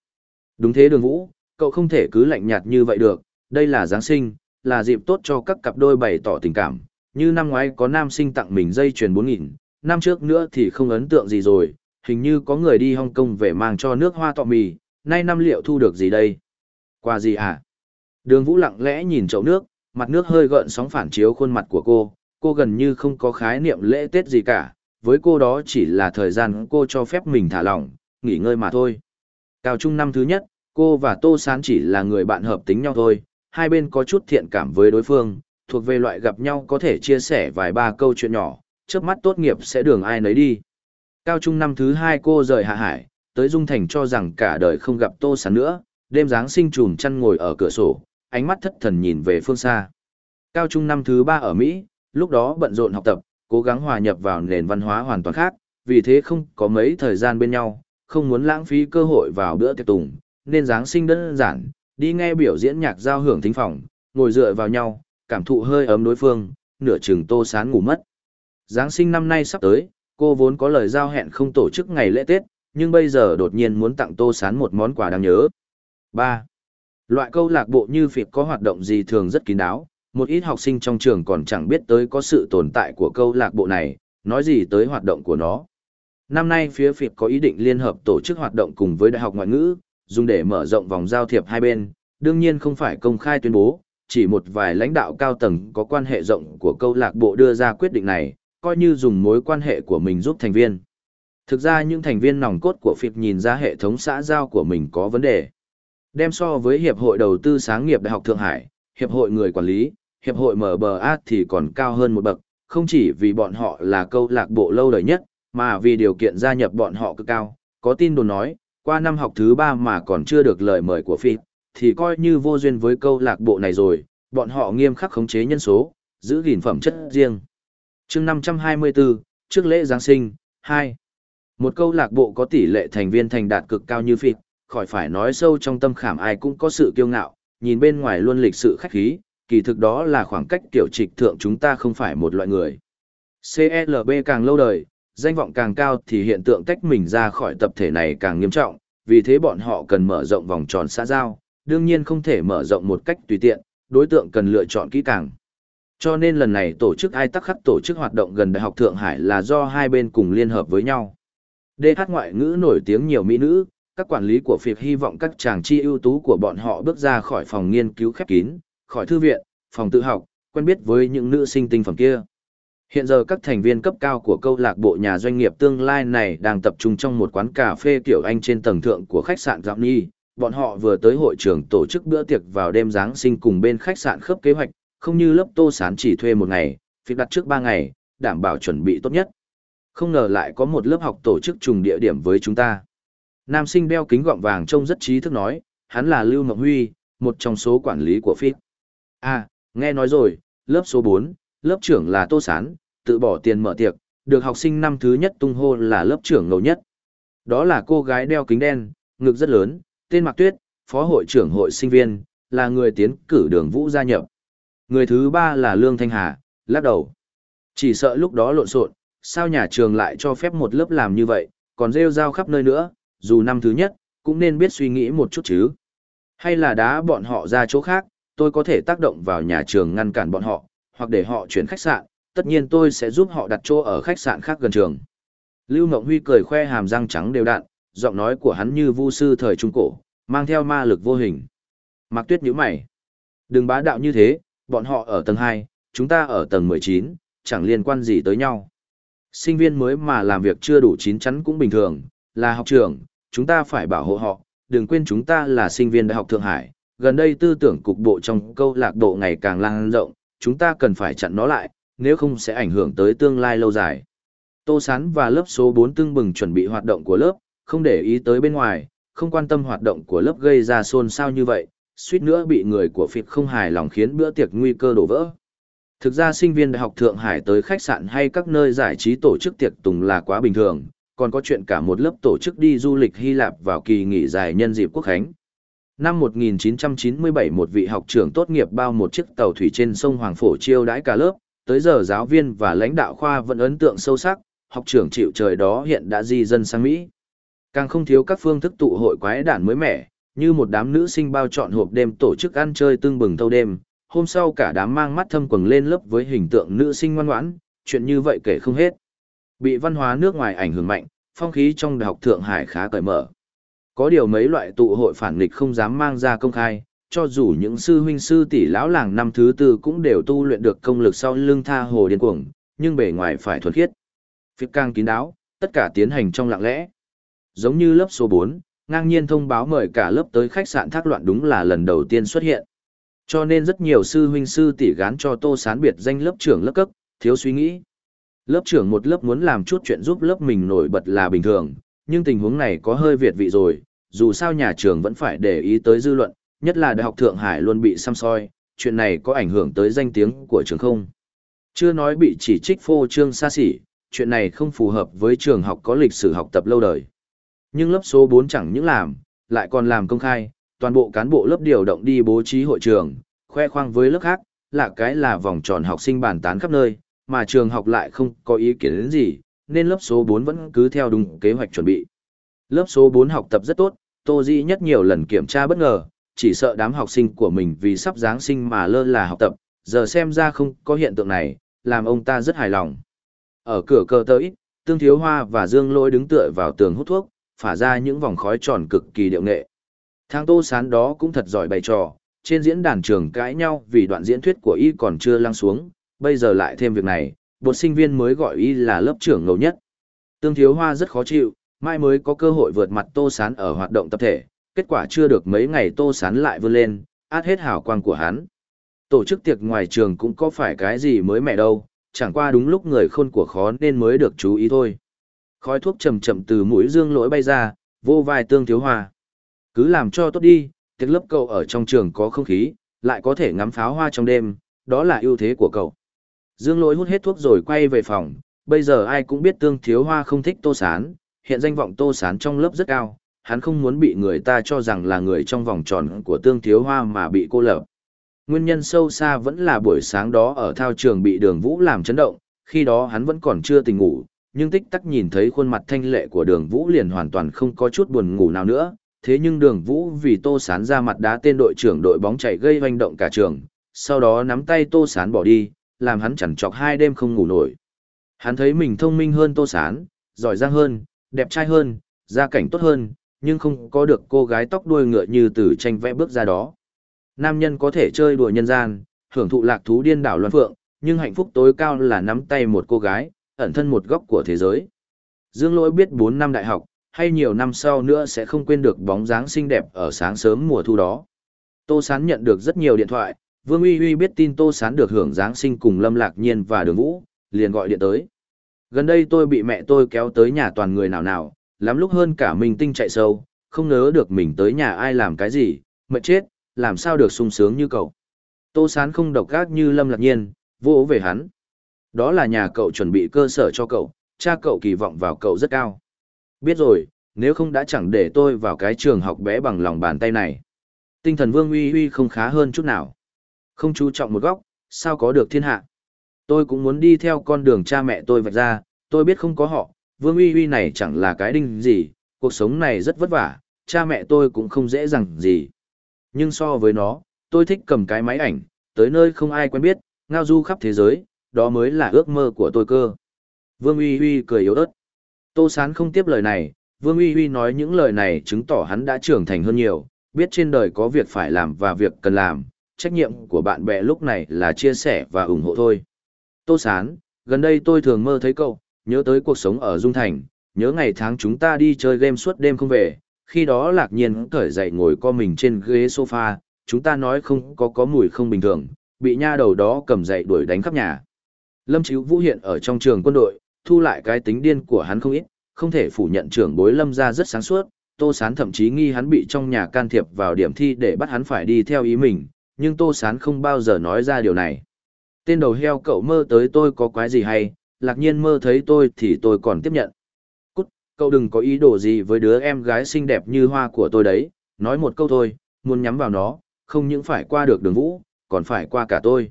Đúng thế đường Vũ, cậu không thể cứ lạnh nhạt như vậy được, đây là Giáng sinh, là dịp tốt cho các cặp đôi bày tỏ tình cảm. Như năm ngoái có nam sinh tặng mình dây chuyền 4.000, năm trước nữa thì không ấn tượng gì rồi, hình như có người đi Hong Kong về mang cho nước hoa tọ mì, nay năm liệu thu được gì đây? Quà gì hả? Đường Vũ lặng lẽ nhìn chậu nước, mặt nước hơi gợn sóng phản chiếu khuôn mặt của cô, cô gần như không có khái niệm lễ Tết gì cả, với cô đó chỉ là thời gian cô cho phép mình thả lỏng, nghỉ ngơi mà thôi. Cao trung năm thứ nhất, cô và Tô Sán chỉ là người bạn hợp tính nhau thôi, hai bên có chút thiện cảm với đối phương, thuộc về loại gặp nhau có thể chia sẻ vài ba câu chuyện nhỏ, trước mắt tốt nghiệp sẽ đường ai nấy đi. Cao trung năm thứ hai cô rời Hạ Hải, tới Dung Thành cho rằng cả đời không gặp Tô Sán nữa, đêm Giáng sinh trùm chăn ngồi ở cửa sổ, ánh mắt thất thần nhìn về phương xa. Cao trung năm thứ ba ở Mỹ, lúc đó bận rộn học tập, cố gắng hòa nhập vào nền văn hóa hoàn toàn khác, vì thế không có mấy thời gian bên nhau, không muốn lãng phí cơ hội vào bữa tiệc tùng, nên Giáng sinh đơn giản, đi nghe biểu diễn nhạc giao hưởng thính phòng, ngồi dựa vào nhau, cảm thụ hơi ấm đối phương, nửa chừng tô sán ngủ mất. Giáng sinh năm nay sắp tới, cô vốn có lời giao hẹn không tổ chức ngày lễ Tết, nhưng bây giờ đột nhiên muốn tặng tô sán một món quà đáng nhớ. 3. Loại câu lạc bộ như Phịp có hoạt động gì thường rất kín đáo, một ít học sinh trong trường còn chẳng biết tới có sự tồn tại của câu lạc bộ này, nói gì tới hoạt động của nó. Năm nay phía Phịp có ý định liên hợp tổ chức hoạt động cùng với Đại học Ngoại ngữ, dùng để mở rộng vòng giao thiệp hai bên, đương nhiên không phải công khai tuyên bố, chỉ một vài lãnh đạo cao tầng có quan hệ rộng của câu lạc bộ đưa ra quyết định này, coi như dùng mối quan hệ của mình giúp thành viên. Thực ra những thành viên nòng cốt của Phịp nhìn ra hệ thống xã giao của mình có vấn đề. Đem so với Hiệp hội Đầu tư Sáng nghiệp Đại học Thượng Hải, Hiệp hội Người Quản lý, Hiệp hội MBA thì còn cao hơn một bậc, không chỉ vì bọn họ là câu lạc bộ lâu đời nhất, mà vì điều kiện gia nhập bọn họ cực cao. Có tin đồn nói, qua năm học thứ ba mà còn chưa được lời mời của Phi, thì coi như vô duyên với câu lạc bộ này rồi, bọn họ nghiêm khắc khống chế nhân số, giữ gìn phẩm chất riêng. chương 524, trước lễ Giáng sinh, 2. Một câu lạc bộ có tỷ lệ thành viên thành đạt cực cao như Phi, khỏi phải nói sâu trong tâm khảm ai cũng có sự kiêu ngạo, nhìn bên ngoài luôn lịch sự khách khí, kỳ thực đó là khoảng cách tiểu trịch thượng chúng ta không phải một loại người. CLB càng lâu đời, danh vọng càng cao thì hiện tượng tách mình ra khỏi tập thể này càng nghiêm trọng, vì thế bọn họ cần mở rộng vòng tròn xã giao, đương nhiên không thể mở rộng một cách tùy tiện, đối tượng cần lựa chọn kỹ càng. Cho nên lần này tổ chức ai tắc khắc tổ chức hoạt động gần Đại học Thượng Hải là do hai bên cùng liên hợp với nhau. DH ngoại ngữ nổi tiếng nhiều mỹ nữ, các quản lý của phiệt hy vọng các chàng chi ưu tú của bọn họ bước ra khỏi phòng nghiên cứu khép kín, khỏi thư viện, phòng tự học, quen biết với những nữ sinh tinh phẩm kia. Hiện giờ các thành viên cấp cao của câu lạc bộ nhà doanh nghiệp tương lai này đang tập trung trong một quán cà phê kiểu Anh trên tầng thượng của khách sạn Giọng Nhi. Bọn họ vừa tới hội trường tổ chức bữa tiệc vào đêm Giáng sinh cùng bên khách sạn khớp kế hoạch, không như lớp tô sán chỉ thuê một ngày, việc đặt trước ba ngày, đảm bảo chuẩn bị tốt nhất. Không ngờ lại có một lớp học tổ chức trùng địa điểm với chúng ta. Nam sinh đeo kính gọng vàng trông rất trí thức nói, hắn là Lưu Ngọc Huy, một trong số quản lý của FIT. À, nghe nói rồi, lớp số 4, lớp trưởng là Tô Sán, tự bỏ tiền mở tiệc, được học sinh năm thứ nhất tung hô là lớp trưởng ngầu nhất. Đó là cô gái đeo kính đen, ngực rất lớn, tên Mạc Tuyết, phó hội trưởng hội sinh viên, là người tiến cử đường vũ gia nhập. Người thứ ba là Lương Thanh Hà, lắc đầu. Chỉ sợ lúc đó lộn xộn, sao nhà trường lại cho phép một lớp làm như vậy, còn rêu rao khắp nơi nữa, dù năm thứ nhất, cũng nên biết suy nghĩ một chút chứ. Hay là đá bọn họ ra chỗ khác, tôi có thể tác động vào nhà trường ngăn cản bọn họ, hoặc để họ chuyển khách sạn, tất nhiên tôi sẽ giúp họ đặt chỗ ở khách sạn khác gần trường. Lưu Ngọc Huy cười khoe hàm răng trắng đều đặn, giọng nói của hắn như vu sư thời trung cổ, mang theo ma lực vô hình. Mạc Tuyết nhíu mày. Đừng bá đạo như thế, bọn họ ở tầng 2, chúng ta ở tầng 19, chẳng liên quan gì tới nhau. Sinh viên mới mà làm việc chưa đủ chín chắn cũng bình thường, là học trưởng, chúng ta phải bảo hộ họ, đừng quên chúng ta là sinh viên Đại học Thượng Hải. Gần đây tư tưởng cục bộ trong câu lạc bộ ngày càng lan rộng, chúng ta cần phải chặn nó lại, nếu không sẽ ảnh hưởng tới tương lai lâu dài. Tô Sán và lớp số 4 tương bừng chuẩn bị hoạt động của lớp, không để ý tới bên ngoài, không quan tâm hoạt động của lớp gây ra xôn xao như vậy, suýt nữa bị người của phịt không hài lòng khiến bữa tiệc nguy cơ đổ vỡ. Thực ra sinh viên Đại học Thượng Hải tới khách sạn hay các nơi giải trí tổ chức tiệc tùng là quá bình thường, còn có chuyện cả một lớp tổ chức đi du lịch Hy Lạp vào kỳ nghỉ dài nhân dịp quốc khánh. Năm 1997 một vị học trưởng tốt nghiệp bao một chiếc tàu thủy trên sông Hoàng Phổ chiêu đãi cả lớp, tới giờ giáo viên và lãnh đạo khoa vẫn ấn tượng sâu sắc, học trưởng chịu trời đó hiện đã di dân sang Mỹ. Càng không thiếu các phương thức tụ hội quái đản mới mẻ, như một đám nữ sinh bao trọn hộp đêm tổ chức ăn chơi tương bừng thâu đêm, hôm sau cả đám mang mắt thâm quầng lên lớp với hình tượng nữ sinh ngoan ngoãn, chuyện như vậy kể không hết. Bị văn hóa nước ngoài ảnh hưởng mạnh, phong khí trong đại học Thượng Hải khá cởi mở. Có điều mấy loại tụ hội phản nghịch không dám mang ra công khai, cho dù những sư huynh sư tỷ lão làng năm thứ tư cũng đều tu luyện được công lực sau lưng tha hồ điên cuồng, nhưng bề ngoài phải thuần khiết. Phía càng kín đáo, tất cả tiến hành trong lặng lẽ. Giống như lớp số 4, ngang nhiên thông báo mời cả lớp tới khách sạn thác loạn đúng là lần đầu tiên xuất hiện. Cho nên rất nhiều sư huynh sư tỷ gán cho Tô Sán biệt danh lớp trưởng lớp cấp, thiếu suy nghĩ. Lớp trưởng một lớp muốn làm chút chuyện giúp lớp mình nổi bật là bình thường, nhưng tình huống này có hơi việt vị rồi, dù sao nhà trường vẫn phải để ý tới dư luận, nhất là Đại học Thượng Hải luôn bị xăm soi, chuyện này có ảnh hưởng tới danh tiếng của trường không. Chưa nói bị chỉ trích phô trương xa xỉ, chuyện này không phù hợp với trường học có lịch sử học tập lâu đời. Nhưng lớp số 4 chẳng những làm, lại còn làm công khai, toàn bộ cán bộ lớp điều động đi bố trí hội trường, khoe khoang với lớp khác, là cái là vòng tròn học sinh bàn tán khắp nơi, mà trường học lại không có ý kiến đến gì, nên lớp số 4 vẫn cứ theo đúng kế hoạch chuẩn bị. Lớp số 4 học tập rất tốt, Tô Di nhất nhiều lần kiểm tra bất ngờ, chỉ sợ đám học sinh của mình vì sắp Giáng sinh mà lơ là học tập, giờ xem ra không có hiện tượng này, làm ông ta rất hài lòng. Ở cửa cờ tới, Tương Thiếu Hoa và Dương Lôi đứng tựa vào tường hút thuốc, phả ra những vòng khói tròn cực kỳ điệu nghệ. Thang Tô Sán đó cũng thật giỏi bày trò, trên diễn đàn trường cãi nhau vì đoạn diễn thuyết của y còn chưa lăng xuống, bây giờ lại thêm việc này, bột sinh viên mới gọi y là lớp trưởng ngầu nhất. Tương Thiếu Hoa rất khó chịu, mai mới có cơ hội vượt mặt Tô Sán ở hoạt động tập thể, kết quả chưa được mấy ngày Tô Sán lại vươn lên, át hết hào quang của hắn. Tổ chức tiệc ngoài trường cũng có phải cái gì mới mẻ đâu, chẳng qua đúng lúc người khôn của khó nên mới được chú ý thôi. Khói thuốc chậm chậm từ mũi dương lỗi bay ra, vô vai Tương Thiếu Hoa. Cứ làm cho tốt đi, tiệc lớp cậu ở trong trường có không khí, lại có thể ngắm pháo hoa trong đêm, đó là ưu thế của cậu. Dương lỗi hút hết thuốc rồi quay về phòng, bây giờ ai cũng biết tương thiếu hoa không thích tô sán, hiện danh vọng tô sán trong lớp rất cao, hắn không muốn bị người ta cho rằng là người trong vòng tròn của tương thiếu hoa mà bị cô lập. Nguyên nhân sâu xa vẫn là buổi sáng đó ở thao trường bị đường vũ làm chấn động, khi đó hắn vẫn còn chưa tỉnh ngủ, nhưng tích tắc nhìn thấy khuôn mặt thanh lệ của đường vũ liền hoàn toàn không có chút buồn ngủ nào nữa. Thế nhưng đường vũ vì tô sán ra mặt đá tên đội trưởng đội bóng chạy gây hoành động cả trường, sau đó nắm tay tô sán bỏ đi, làm hắn chẳng chọc hai đêm không ngủ nổi. Hắn thấy mình thông minh hơn Tô Sán, giỏi giang hơn, đẹp trai hơn, gia cảnh tốt hơn, nhưng không có được cô gái tóc đuôi ngựa như từ tranh vẽ bước ra đó. Nam nhân có thể chơi đùa nhân gian, hưởng thụ lạc thú điên đảo loan phượng, nhưng hạnh phúc tối cao là nắm tay một cô gái, ẩn thân một góc của thế giới. Dương Lỗi biết 4 năm đại học, hay nhiều năm sau nữa sẽ không quên được bóng dáng xinh đẹp ở sáng sớm mùa thu đó. Tô Sán nhận được rất nhiều điện thoại, Vương Uy Uy biết tin Tô Sán được hưởng Giáng sinh cùng Lâm Lạc Nhiên và Đường Vũ, liền gọi điện tới. Gần đây tôi bị mẹ tôi kéo tới nhà toàn người nào nào, lắm lúc hơn cả mình tinh chạy sâu, không nhớ được mình tới nhà ai làm cái gì, mệt chết, làm sao được sung sướng như cậu. Tô Sán không độc gác như Lâm Lạc Nhiên, vô về hắn. Đó là nhà cậu chuẩn bị cơ sở cho cậu, cha cậu kỳ vọng vào cậu rất cao. Biết rồi, nếu không đã chẳng để tôi vào cái trường học bé bằng lòng bàn tay này. Tinh thần Vương Uy Uy không khá hơn chút nào. Không chú trọng một góc, sao có được thiên hạ. Tôi cũng muốn đi theo con đường cha mẹ tôi vạch ra, tôi biết không có họ, Vương Uy Uy này chẳng là cái đinh gì, cuộc sống này rất vất vả, cha mẹ tôi cũng không dễ dàng gì. Nhưng so với nó, tôi thích cầm cái máy ảnh, tới nơi không ai quen biết, ngao du khắp thế giới, đó mới là ước mơ của tôi cơ. Vương Uy Uy cười yếu ớt. Tô Sán không tiếp lời này, Vương Uy Uy nói những lời này chứng tỏ hắn đã trưởng thành hơn nhiều, biết trên đời có việc phải làm và việc cần làm, trách nhiệm của bạn bè lúc này là chia sẻ và ủng hộ thôi. Tô Sán, gần đây tôi thường mơ thấy cậu, nhớ tới cuộc sống ở Dung Thành, nhớ ngày tháng chúng ta đi chơi game suốt đêm không về, khi đó lạc nhiên cởi dậy ngồi co mình trên ghế sofa, chúng ta nói không có có mùi không bình thường, bị nha đầu đó cầm dậy đuổi đánh khắp nhà. Lâm Chíu Vũ hiện ở trong trường quân đội, thu lại cái tính điên của hắn không ít, không thể phủ nhận trưởng bối Lâm ra rất sáng suốt, Tô Sán thậm chí nghi hắn bị trong nhà can thiệp vào điểm thi để bắt hắn phải đi theo ý mình, nhưng Tô Sán không bao giờ nói ra điều này. Tên đầu heo cậu mơ tới tôi có quái gì hay, lạc nhiên mơ thấy tôi thì tôi còn tiếp nhận. Cút, cậu đừng có ý đồ gì với đứa em gái xinh đẹp như hoa của tôi đấy, nói một câu thôi, muốn nhắm vào nó, không những phải qua được đường vũ, còn phải qua cả tôi.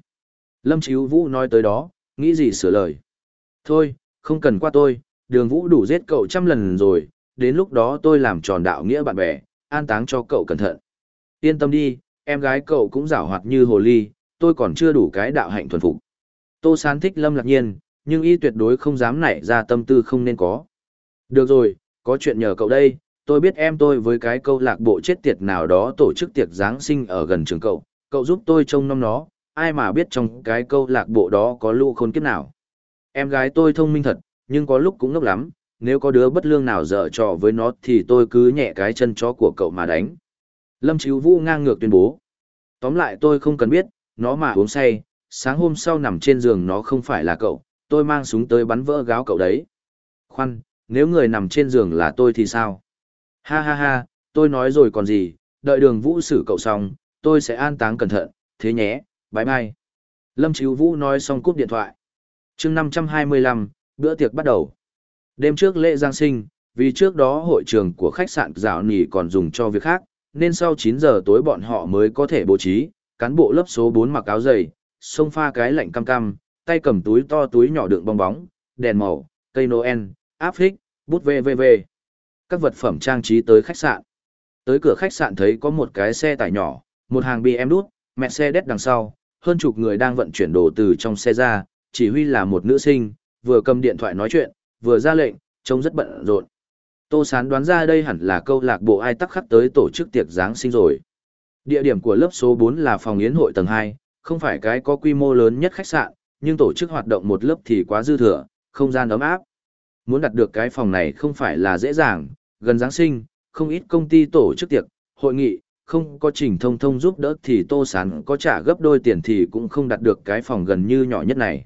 Lâm Chíu Vũ nói tới đó, nghĩ gì sửa lời. Thôi, không cần qua tôi, đường vũ đủ giết cậu trăm lần rồi, đến lúc đó tôi làm tròn đạo nghĩa bạn bè, an táng cho cậu cẩn thận. Yên tâm đi, em gái cậu cũng giảo hoạt như hồ ly, tôi còn chưa đủ cái đạo hạnh thuần phục. Tô Sán thích Lâm Lạc Nhiên, nhưng y tuyệt đối không dám nảy ra tâm tư không nên có. Được rồi, có chuyện nhờ cậu đây, tôi biết em tôi với cái câu lạc bộ chết tiệt nào đó tổ chức tiệc Giáng sinh ở gần trường cậu, cậu giúp tôi trông nom nó, ai mà biết trong cái câu lạc bộ đó có lũ khôn kiếp nào. Em gái tôi thông minh thật, nhưng có lúc cũng ngốc lắm, nếu có đứa bất lương nào dở trò với nó thì tôi cứ nhẹ cái chân chó của cậu mà đánh. Lâm Chíu Vũ ngang ngược tuyên bố. Tóm lại tôi không cần biết, nó mà uống say, sáng hôm sau nằm trên giường nó không phải là cậu, tôi mang súng tới bắn vỡ gáo cậu đấy. Khoan, nếu người nằm trên giường là tôi thì sao? Ha ha ha, tôi nói rồi còn gì, đợi đường vũ xử cậu xong, tôi sẽ an táng cẩn thận, thế nhé, bye bye. Lâm Chíu Vũ nói xong cúp điện thoại chương 525, bữa tiệc bắt đầu. Đêm trước lễ Giáng sinh, vì trước đó hội trường của khách sạn rào Nì còn dùng cho việc khác, nên sau 9 giờ tối bọn họ mới có thể bố trí, cán bộ lớp số 4 mặc áo dày, xông pha cái lạnh cam cam, tay cầm túi to túi nhỏ đựng bong bóng, đèn màu, cây Noel, áp phích, bút VVV. Các vật phẩm trang trí tới khách sạn. Tới cửa khách sạn thấy có một cái xe tải nhỏ, một hàng BMW đút, mẹ xe đét đằng sau, hơn chục người đang vận chuyển đồ từ trong xe ra, chỉ huy là một nữ sinh, vừa cầm điện thoại nói chuyện, vừa ra lệnh, trông rất bận rộn. Tô Sán đoán ra đây hẳn là câu lạc bộ ai tắc khắc tới tổ chức tiệc Giáng sinh rồi. Địa điểm của lớp số 4 là phòng yến hội tầng 2, không phải cái có quy mô lớn nhất khách sạn, nhưng tổ chức hoạt động một lớp thì quá dư thừa, không gian ấm áp. Muốn đặt được cái phòng này không phải là dễ dàng, gần Giáng sinh, không ít công ty tổ chức tiệc, hội nghị, không có trình thông thông giúp đỡ thì Tô Sán có trả gấp đôi tiền thì cũng không đặt được cái phòng gần như nhỏ nhất này.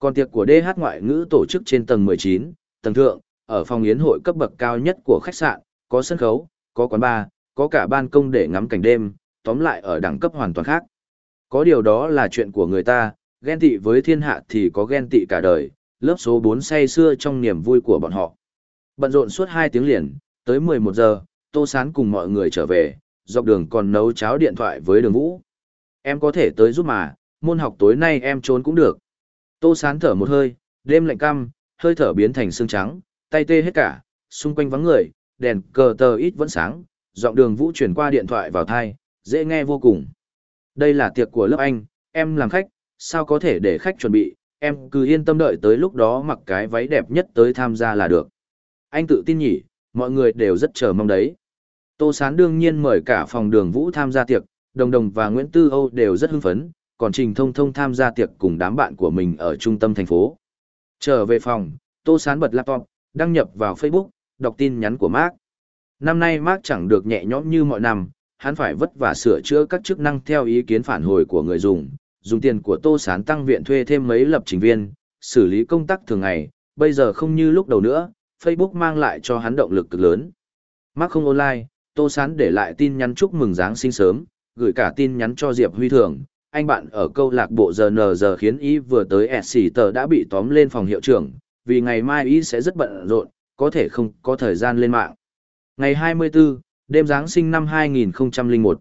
Còn tiệc của DH ngoại ngữ tổ chức trên tầng 19, tầng thượng, ở phòng yến hội cấp bậc cao nhất của khách sạn, có sân khấu, có quán bar, có cả ban công để ngắm cảnh đêm, tóm lại ở đẳng cấp hoàn toàn khác. Có điều đó là chuyện của người ta, ghen tị với thiên hạ thì có ghen tị cả đời, lớp số 4 say xưa trong niềm vui của bọn họ. Bận rộn suốt 2 tiếng liền, tới 11 giờ, Tô Sán cùng mọi người trở về, dọc đường còn nấu cháo điện thoại với đường vũ. Em có thể tới giúp mà, môn học tối nay em trốn cũng được. Tô Sán thở một hơi, đêm lạnh căm, hơi thở biến thành xương trắng, tay tê hết cả, xung quanh vắng người, đèn cờ tờ ít vẫn sáng, giọng đường vũ chuyển qua điện thoại vào thai, dễ nghe vô cùng. Đây là tiệc của lớp anh, em làm khách, sao có thể để khách chuẩn bị, em cứ yên tâm đợi tới lúc đó mặc cái váy đẹp nhất tới tham gia là được. Anh tự tin nhỉ, mọi người đều rất chờ mong đấy. Tô Sán đương nhiên mời cả phòng đường vũ tham gia tiệc, Đồng Đồng và Nguyễn Tư Âu đều rất hưng phấn, còn Trình Thông Thông tham gia tiệc cùng đám bạn của mình ở trung tâm thành phố. Trở về phòng, Tô Sán bật laptop, đăng nhập vào Facebook, đọc tin nhắn của Mark. Năm nay Mark chẳng được nhẹ nhõm như mọi năm, hắn phải vất vả sửa chữa các chức năng theo ý kiến phản hồi của người dùng, dùng tiền của Tô Sán tăng viện thuê thêm mấy lập trình viên, xử lý công tác thường ngày, bây giờ không như lúc đầu nữa, Facebook mang lại cho hắn động lực cực lớn. Mark không online, Tô Sán để lại tin nhắn chúc mừng Giáng sinh sớm, gửi cả tin nhắn cho Diệp Huy Thường. Anh bạn ở câu lạc bộ giờ nờ giờ khiến ý vừa tới SC tờ đã bị tóm lên phòng hiệu trưởng, vì ngày mai ý sẽ rất bận rộn, có thể không có thời gian lên mạng. Ngày 24, đêm Giáng sinh năm 2001.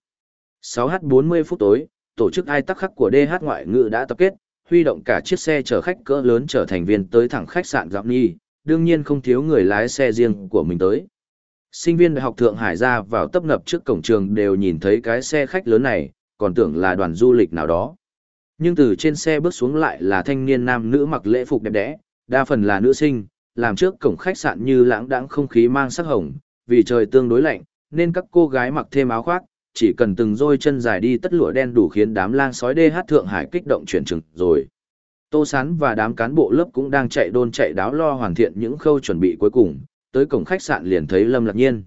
6h40 phút tối, tổ chức ai tắc khắc của DH ngoại ngữ đã tập kết, huy động cả chiếc xe chở khách cỡ lớn trở thành viên tới thẳng khách sạn Giọng Nhi, đương nhiên không thiếu người lái xe riêng của mình tới. Sinh viên Đại học Thượng Hải ra vào tấp nập trước cổng trường đều nhìn thấy cái xe khách lớn này, còn tưởng là đoàn du lịch nào đó. Nhưng từ trên xe bước xuống lại là thanh niên nam nữ mặc lễ phục đẹp đẽ, đa phần là nữ sinh, làm trước cổng khách sạn như lãng đãng không khí mang sắc hồng, vì trời tương đối lạnh, nên các cô gái mặc thêm áo khoác, chỉ cần từng đôi chân dài đi tất lụa đen đủ khiến đám lang sói đê hát Thượng Hải kích động chuyển trừng rồi. Tô Sán và đám cán bộ lớp cũng đang chạy đôn chạy đáo lo hoàn thiện những khâu chuẩn bị cuối cùng, tới cổng khách sạn liền thấy Lâm Lạc Nhiên.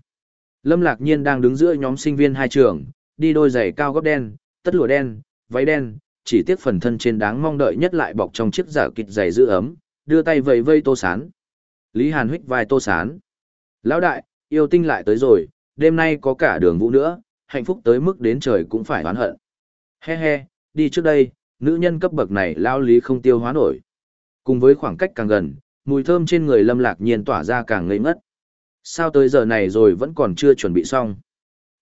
Lâm Lạc Nhiên đang đứng giữa nhóm sinh viên hai trường, đi đôi giày cao gót đen, tất lụa đen, váy đen, chỉ tiếc phần thân trên đáng mong đợi nhất lại bọc trong chiếc giả kịch dày giữ ấm, đưa tay vẫy vây Tô Sán. Lý Hàn huých vai Tô Sán. Lão đại, yêu tinh lại tới rồi, đêm nay có cả đường vũ nữa, hạnh phúc tới mức đến trời cũng phải oán hận. He he, đi trước đây, nữ nhân cấp bậc này lao lý không tiêu hóa nổi. Cùng với khoảng cách càng gần, mùi thơm trên người lâm lạc nhiên tỏa ra càng ngây ngất. Sao tới giờ này rồi vẫn còn chưa chuẩn bị xong?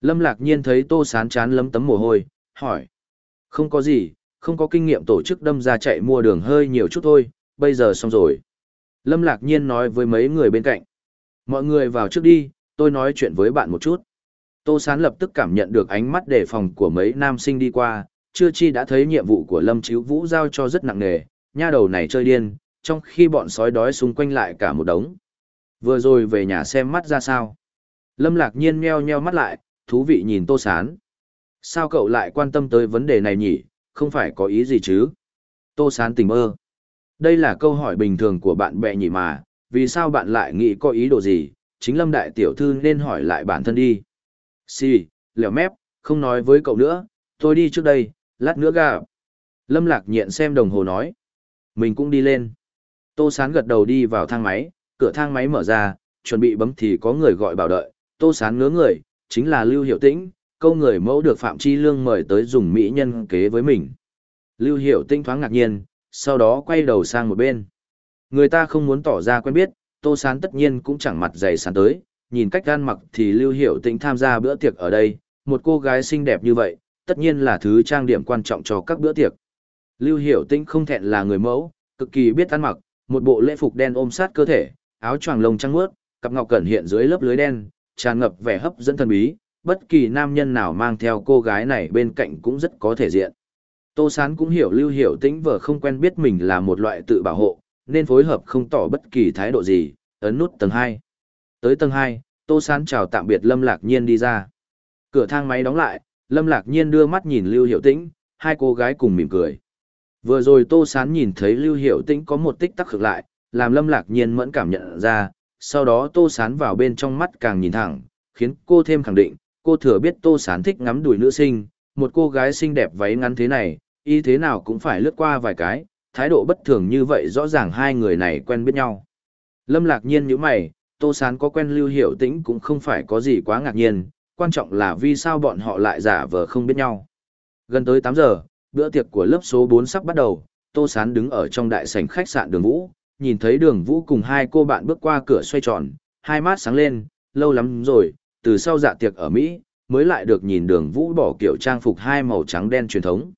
Lâm lạc nhiên thấy tô sán chán lấm tấm mồ hôi, hỏi. Không có gì, không có kinh nghiệm tổ chức đâm ra chạy mua đường hơi nhiều chút thôi, bây giờ xong rồi. Lâm lạc nhiên nói với mấy người bên cạnh. Mọi người vào trước đi, tôi nói chuyện với bạn một chút. Tô Sán lập tức cảm nhận được ánh mắt đề phòng của mấy nam sinh đi qua, chưa chi đã thấy nhiệm vụ của Lâm Chíu Vũ giao cho rất nặng nề, nha đầu này chơi điên, trong khi bọn sói đói xung quanh lại cả một đống. Vừa rồi về nhà xem mắt ra sao. Lâm lạc nhiên meo nheo mắt lại, thú vị nhìn Tô Sán. Sao cậu lại quan tâm tới vấn đề này nhỉ, không phải có ý gì chứ? Tô Sán tình mơ. Đây là câu hỏi bình thường của bạn bè nhỉ mà, vì sao bạn lại nghĩ có ý đồ gì, chính Lâm Đại Tiểu Thư nên hỏi lại bản thân đi. Xì, lẻo mép, không nói với cậu nữa, tôi đi trước đây, lát nữa gặp. Lâm Lạc Nhện xem đồng hồ nói. Mình cũng đi lên. Tô Sán gật đầu đi vào thang máy, cửa thang máy mở ra, chuẩn bị bấm thì có người gọi bảo đợi. Tô Sán ngứa người, chính là Lưu Hiệu Tĩnh, câu người mẫu được Phạm Chi Lương mời tới dùng mỹ nhân kế với mình. Lưu Hiệu Tinh thoáng ngạc nhiên, sau đó quay đầu sang một bên. Người ta không muốn tỏ ra quen biết, Tô Sán tất nhiên cũng chẳng mặt dày sán tới, nhìn cách gan mặc thì Lưu Hiệu Tinh tham gia bữa tiệc ở đây, một cô gái xinh đẹp như vậy, tất nhiên là thứ trang điểm quan trọng cho các bữa tiệc. Lưu Hiệu Tinh không thẹn là người mẫu, cực kỳ biết ăn mặc, một bộ lễ phục đen ôm sát cơ thể, áo choàng lông trắng mướt, cặp ngọc cẩn hiện dưới lớp lưới đen, tràn ngập vẻ hấp dẫn thần bí, bất kỳ nam nhân nào mang theo cô gái này bên cạnh cũng rất có thể diện. Tô Sán cũng hiểu Lưu Hiểu Tĩnh vợ không quen biết mình là một loại tự bảo hộ, nên phối hợp không tỏ bất kỳ thái độ gì, ấn nút tầng 2. Tới tầng 2, Tô Sán chào tạm biệt Lâm Lạc Nhiên đi ra. Cửa thang máy đóng lại, Lâm Lạc Nhiên đưa mắt nhìn Lưu Hiểu Tĩnh, hai cô gái cùng mỉm cười. Vừa rồi Tô Sán nhìn thấy Lưu Hiểu Tĩnh có một tích tắc khực lại, làm Lâm Lạc Nhiên mẫn cảm nhận ra, sau đó Tô Sán vào bên trong mắt càng nhìn thẳng, khiến cô thêm khẳng định, cô thừa biết Tô Sán thích ngắm đùi nữ sinh, một cô gái xinh đẹp váy ngắn thế này, y thế nào cũng phải lướt qua vài cái, thái độ bất thường như vậy rõ ràng hai người này quen biết nhau. Lâm Lạc Nhiên như mày, Tô Sán có quen Lưu Hiểu Tĩnh cũng không phải có gì quá ngạc nhiên, quan trọng là vì sao bọn họ lại giả vờ không biết nhau. Gần tới 8 giờ, bữa tiệc của lớp số 4 sắp bắt đầu, Tô Sán đứng ở trong đại sảnh khách sạn Đường Vũ, nhìn thấy Đường Vũ cùng hai cô bạn bước qua cửa xoay tròn, hai mắt sáng lên, lâu lắm rồi, từ sau dạ tiệc ở Mỹ, mới lại được nhìn Đường Vũ bỏ kiểu trang phục hai màu trắng đen truyền thống.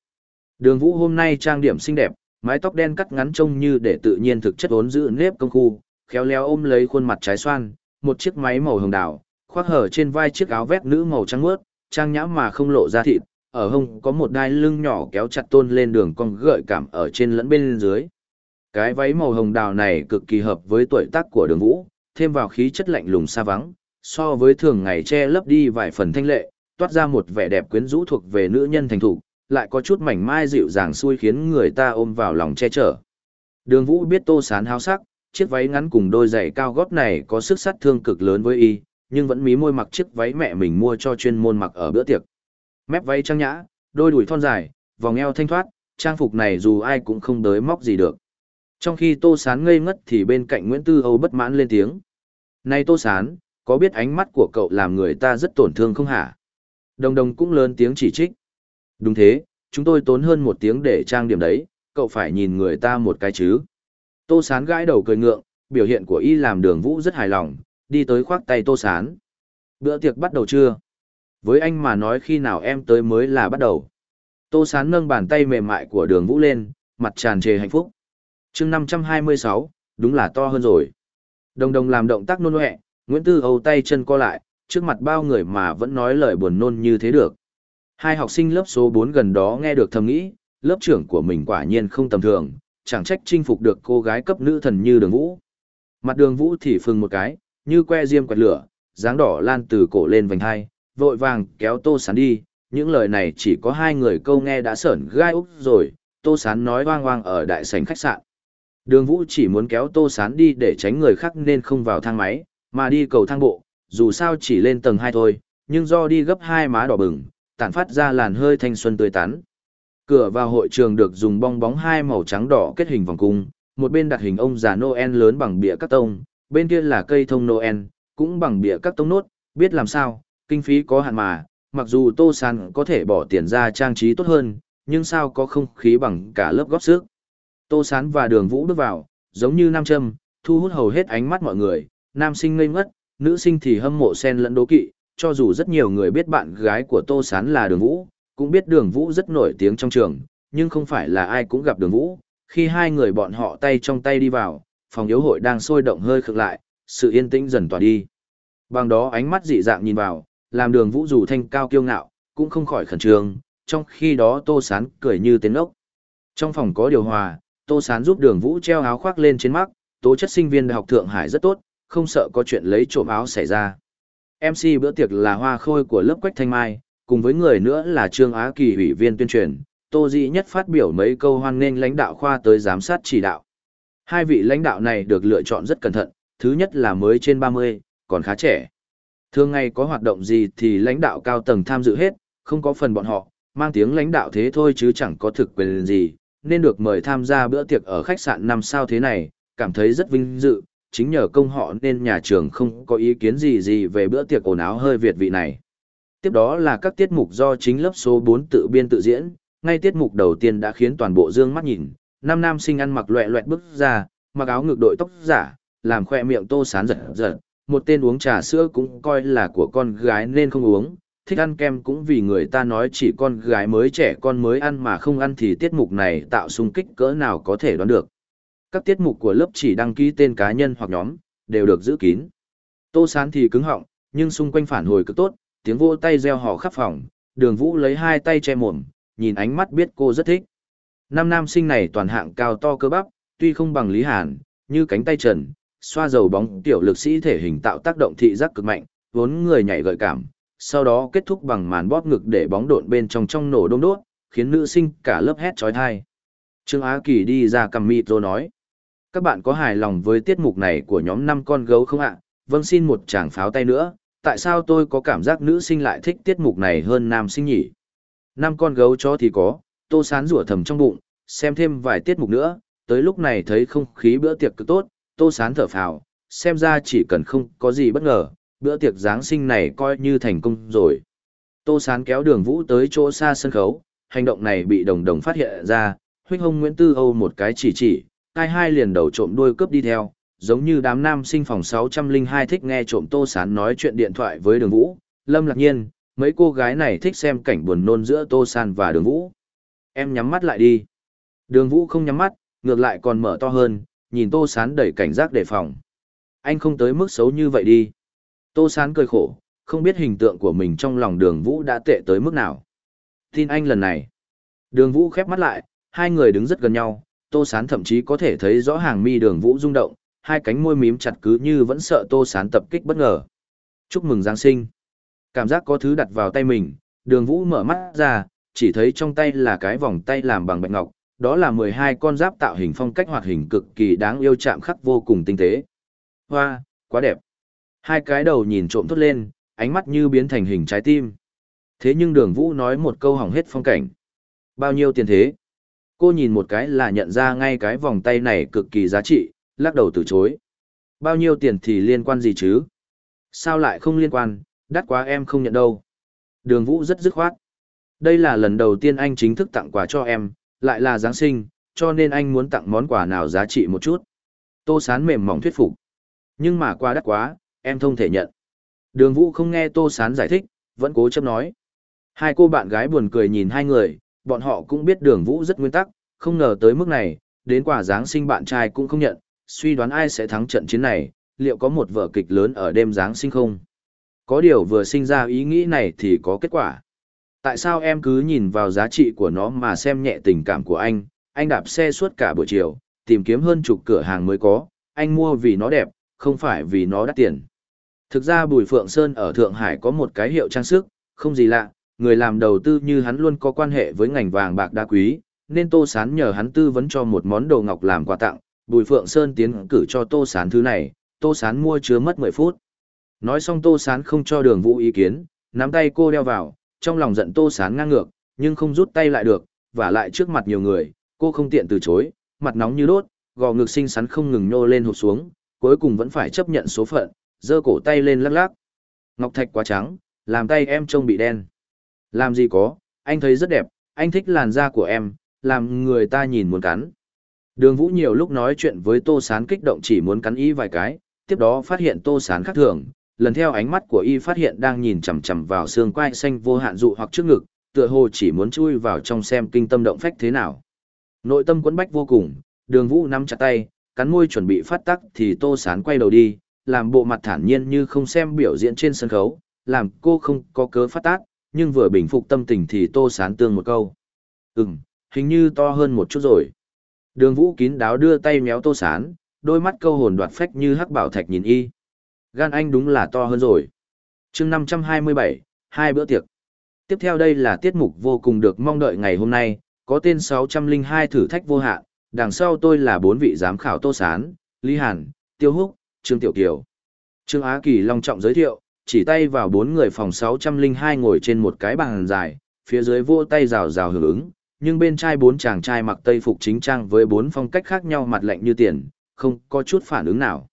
Đường Vũ hôm nay trang điểm xinh đẹp, mái tóc đen cắt ngắn trông như để tự nhiên thực chất ốn giữ nếp công khu, khéo léo ôm lấy khuôn mặt trái xoan, một chiếc máy màu hồng đào, khoác hở trên vai chiếc áo vét nữ màu trắng mướt, trang nhã mà không lộ ra thịt, ở hông có một đai lưng nhỏ kéo chặt tôn lên đường cong gợi cảm ở trên lẫn bên dưới. Cái váy màu hồng đào này cực kỳ hợp với tuổi tác của đường vũ, thêm vào khí chất lạnh lùng xa vắng, so với thường ngày che lấp đi vài phần thanh lệ, toát ra một vẻ đẹp quyến rũ thuộc về nữ nhân thành thủ, lại có chút mảnh mai dịu dàng xui khiến người ta ôm vào lòng che chở. Đường Vũ biết Tô Sán háo sắc, chiếc váy ngắn cùng đôi giày cao gót này có sức sát thương cực lớn với y, nhưng vẫn mí môi mặc chiếc váy mẹ mình mua cho chuyên môn mặc ở bữa tiệc. Mép váy trang nhã, đôi đùi thon dài, vòng eo thanh thoát, trang phục này dù ai cũng không đới móc gì được. Trong khi Tô Sán ngây ngất thì bên cạnh Nguyễn Tư Âu bất mãn lên tiếng. Này Tô Sán, có biết ánh mắt của cậu làm người ta rất tổn thương không hả? Đồng đồng cũng lớn tiếng chỉ trích. Đúng thế, chúng tôi tốn hơn một tiếng để trang điểm đấy, cậu phải nhìn người ta một cái chứ. Tô Sán gãi đầu cười ngượng, biểu hiện của y làm đường vũ rất hài lòng, đi tới khoác tay Tô Sán. Bữa tiệc bắt đầu chưa? Với anh mà nói khi nào em tới mới là bắt đầu. Tô Sán nâng bàn tay mềm mại của đường vũ lên, mặt tràn trề hạnh phúc. chương 526, đúng là to hơn rồi. Đồng đồng làm động tác nôn nhẹ, Nguyễn Tư Âu tay chân co lại, trước mặt bao người mà vẫn nói lời buồn nôn như thế được. Hai học sinh lớp số 4 gần đó nghe được thầm nghĩ, lớp trưởng của mình quả nhiên không tầm thường, chẳng trách chinh phục được cô gái cấp nữ thần như đường vũ. Mặt đường vũ thì phừng một cái, như que diêm quạt lửa, dáng đỏ lan từ cổ lên vành hai, vội vàng kéo tô sán đi, những lời này chỉ có hai người câu nghe đã sởn gai úc rồi, tô sán nói hoang hoang ở đại sảnh khách sạn. Đường vũ chỉ muốn kéo tô sán đi để tránh người khác nên không vào thang máy, mà đi cầu thang bộ, dù sao chỉ lên tầng 2 thôi, nhưng do đi gấp hai má đỏ bừng, tản phát ra làn hơi thanh xuân tươi tắn. Cửa vào hội trường được dùng bong bóng hai màu trắng đỏ kết hình vòng cung, một bên đặt hình ông già Noel lớn bằng bìa các tông, bên kia là cây thông Noel, cũng bằng bìa các tông nốt, biết làm sao, kinh phí có hạn mà, mặc dù Tô San có thể bỏ tiền ra trang trí tốt hơn, nhưng sao có không khí bằng cả lớp góp sức. Tô Sán và Đường Vũ bước vào, giống như nam châm, thu hút hầu hết ánh mắt mọi người, nam sinh ngây ngất, nữ sinh thì hâm mộ sen lẫn đố kỵ, cho dù rất nhiều người biết bạn gái của Tô Sán là Đường Vũ, cũng biết Đường Vũ rất nổi tiếng trong trường, nhưng không phải là ai cũng gặp Đường Vũ. Khi hai người bọn họ tay trong tay đi vào, phòng yếu hội đang sôi động hơi khực lại, sự yên tĩnh dần tỏa đi. Bằng đó ánh mắt dị dạng nhìn vào, làm Đường Vũ dù thanh cao kiêu ngạo, cũng không khỏi khẩn trương, trong khi đó Tô Sán cười như tên ốc. Trong phòng có điều hòa, Tô Sán giúp Đường Vũ treo áo khoác lên trên mắt, tố chất sinh viên Đại học Thượng Hải rất tốt, không sợ có chuyện lấy trộm áo xảy ra. MC bữa tiệc là hoa khôi của lớp Quách Thanh Mai, cùng với người nữa là Trương Á Kỳ ủy viên tuyên truyền, Tô Dĩ Nhất phát biểu mấy câu hoan nghênh lãnh đạo khoa tới giám sát chỉ đạo. Hai vị lãnh đạo này được lựa chọn rất cẩn thận, thứ nhất là mới trên 30, còn khá trẻ. Thường ngày có hoạt động gì thì lãnh đạo cao tầng tham dự hết, không có phần bọn họ, mang tiếng lãnh đạo thế thôi chứ chẳng có thực quyền gì, nên được mời tham gia bữa tiệc ở khách sạn năm sao thế này, cảm thấy rất vinh dự, chính nhờ công họ nên nhà trường không có ý kiến gì gì về bữa tiệc ồn áo hơi Việt vị này. Tiếp đó là các tiết mục do chính lớp số 4 tự biên tự diễn, ngay tiết mục đầu tiên đã khiến toàn bộ dương mắt nhìn, năm nam sinh ăn mặc loẹ loẹt bước ra, mặc áo ngực đội tóc giả, làm khoe miệng tô sán giật giật, một tên uống trà sữa cũng coi là của con gái nên không uống, thích ăn kem cũng vì người ta nói chỉ con gái mới trẻ con mới ăn mà không ăn thì tiết mục này tạo sung kích cỡ nào có thể đoán được các tiết mục của lớp chỉ đăng ký tên cá nhân hoặc nhóm, đều được giữ kín. Tô Sán thì cứng họng, nhưng xung quanh phản hồi cực tốt, tiếng vỗ tay reo hò khắp phòng, đường vũ lấy hai tay che mồm, nhìn ánh mắt biết cô rất thích. Năm nam sinh này toàn hạng cao to cơ bắp, tuy không bằng Lý Hàn, như cánh tay trần, xoa dầu bóng tiểu lực sĩ thể hình tạo tác động thị giác cực mạnh, vốn người nhảy gợi cảm, sau đó kết thúc bằng màn bóp ngực để bóng độn bên trong trong nổ đông đốt, khiến nữ sinh cả lớp hét trói thai. Trương Á Kỳ đi ra cầm mịt rồi nói các bạn có hài lòng với tiết mục này của nhóm năm con gấu không ạ? Vâng xin một tràng pháo tay nữa, tại sao tôi có cảm giác nữ sinh lại thích tiết mục này hơn nam sinh nhỉ? Năm con gấu chó thì có, tô sán rủa thầm trong bụng, xem thêm vài tiết mục nữa, tới lúc này thấy không khí bữa tiệc cứ tốt, tô sán thở phào, xem ra chỉ cần không có gì bất ngờ, bữa tiệc Giáng sinh này coi như thành công rồi. Tô sán kéo đường vũ tới chỗ xa sân khấu, hành động này bị đồng đồng phát hiện ra, huynh hông Nguyễn Tư Âu một cái chỉ chỉ, hai hai liền đầu trộm đuôi cướp đi theo, giống như đám nam sinh phòng 602 thích nghe trộm Tô Sán nói chuyện điện thoại với Đường Vũ, Lâm Lạc Nhiên, mấy cô gái này thích xem cảnh buồn nôn giữa Tô Sán và Đường Vũ. Em nhắm mắt lại đi. Đường Vũ không nhắm mắt, ngược lại còn mở to hơn, nhìn Tô Sán đầy cảnh giác đề phòng. Anh không tới mức xấu như vậy đi. Tô Sán cười khổ, không biết hình tượng của mình trong lòng Đường Vũ đã tệ tới mức nào. Tin anh lần này. Đường Vũ khép mắt lại, hai người đứng rất gần nhau, Tô Sán thậm chí có thể thấy rõ hàng mi đường Vũ rung động, hai cánh môi mím chặt cứ như vẫn sợ Tô Sán tập kích bất ngờ. Chúc mừng Giáng sinh. Cảm giác có thứ đặt vào tay mình, đường Vũ mở mắt ra, chỉ thấy trong tay là cái vòng tay làm bằng bạch ngọc, đó là 12 con giáp tạo hình phong cách hoạt hình cực kỳ đáng yêu chạm khắc vô cùng tinh tế. Hoa, quá đẹp. Hai cái đầu nhìn trộm thốt lên, ánh mắt như biến thành hình trái tim. Thế nhưng đường Vũ nói một câu hỏng hết phong cảnh. Bao nhiêu tiền thế? Cô nhìn một cái là nhận ra ngay cái vòng tay này cực kỳ giá trị, lắc đầu từ chối. Bao nhiêu tiền thì liên quan gì chứ? Sao lại không liên quan, đắt quá em không nhận đâu. Đường Vũ rất dứt khoát. Đây là lần đầu tiên anh chính thức tặng quà cho em, lại là Giáng sinh, cho nên anh muốn tặng món quà nào giá trị một chút. Tô Sán mềm mỏng thuyết phục. Nhưng mà quà đắt quá, em không thể nhận. Đường Vũ không nghe Tô Sán giải thích, vẫn cố chấp nói. Hai cô bạn gái buồn cười nhìn hai người, bọn họ cũng biết đường Vũ rất nguyên tắc, không ngờ tới mức này, đến quả Giáng sinh bạn trai cũng không nhận, suy đoán ai sẽ thắng trận chiến này, liệu có một vở kịch lớn ở đêm Giáng sinh không? Có điều vừa sinh ra ý nghĩ này thì có kết quả. Tại sao em cứ nhìn vào giá trị của nó mà xem nhẹ tình cảm của anh? Anh đạp xe suốt cả buổi chiều, tìm kiếm hơn chục cửa hàng mới có, anh mua vì nó đẹp, không phải vì nó đắt tiền. Thực ra Bùi Phượng Sơn ở Thượng Hải có một cái hiệu trang sức, không gì lạ, người làm đầu tư như hắn luôn có quan hệ với ngành vàng bạc đá quý, nên Tô Sán nhờ hắn tư vấn cho một món đồ ngọc làm quà tặng, Bùi Phượng Sơn tiến cử cho Tô Sán thứ này, Tô Sán mua chứa mất 10 phút. Nói xong Tô Sán không cho đường vũ ý kiến, nắm tay cô đeo vào, trong lòng giận Tô Sán ngang ngược, nhưng không rút tay lại được, và lại trước mặt nhiều người, cô không tiện từ chối, mặt nóng như đốt, gò ngực xinh xắn không ngừng nhô lên hụt xuống, cuối cùng vẫn phải chấp nhận số phận, giơ cổ tay lên lắc lắc. Ngọc thạch quá trắng, làm tay em trông bị đen. Làm gì có, anh thấy rất đẹp, anh thích làn da của em, làm người ta nhìn muốn cắn. Đường Vũ nhiều lúc nói chuyện với Tô Sán kích động chỉ muốn cắn y vài cái, tiếp đó phát hiện Tô Sán khác thường, lần theo ánh mắt của y phát hiện đang nhìn chằm chằm vào xương quai xanh vô hạn dụ hoặc trước ngực, tựa hồ chỉ muốn chui vào trong xem kinh tâm động phách thế nào. Nội tâm quấn bách vô cùng, đường Vũ nắm chặt tay, cắn môi chuẩn bị phát tắc thì Tô Sán quay đầu đi, làm bộ mặt thản nhiên như không xem biểu diễn trên sân khấu, làm cô không có cớ phát tác, nhưng vừa bình phục tâm tình thì Tô Sán tương một câu. Ừm, hình như to hơn một chút rồi. Đường Vũ kín đáo đưa tay méo Tô Sán, đôi mắt câu hồn đoạt phách như hắc bảo thạch nhìn y. Gan anh đúng là to hơn rồi. chương 527, hai bữa tiệc. Tiếp theo đây là tiết mục vô cùng được mong đợi ngày hôm nay, có tên 602 thử thách vô hạn, đằng sau tôi là bốn vị giám khảo Tô Sán, Lý Hàn, Tiêu Húc, Trương Tiểu Kiều. Trương Á Kỳ long trọng giới thiệu, chỉ tay vào bốn người phòng 602 ngồi trên một cái bàn dài, phía dưới vô tay rào rào hưởng ứng, nhưng bên trai bốn chàng trai mặc tây phục chính trang với bốn phong cách khác nhau mặt lạnh như tiền, không có chút phản ứng nào.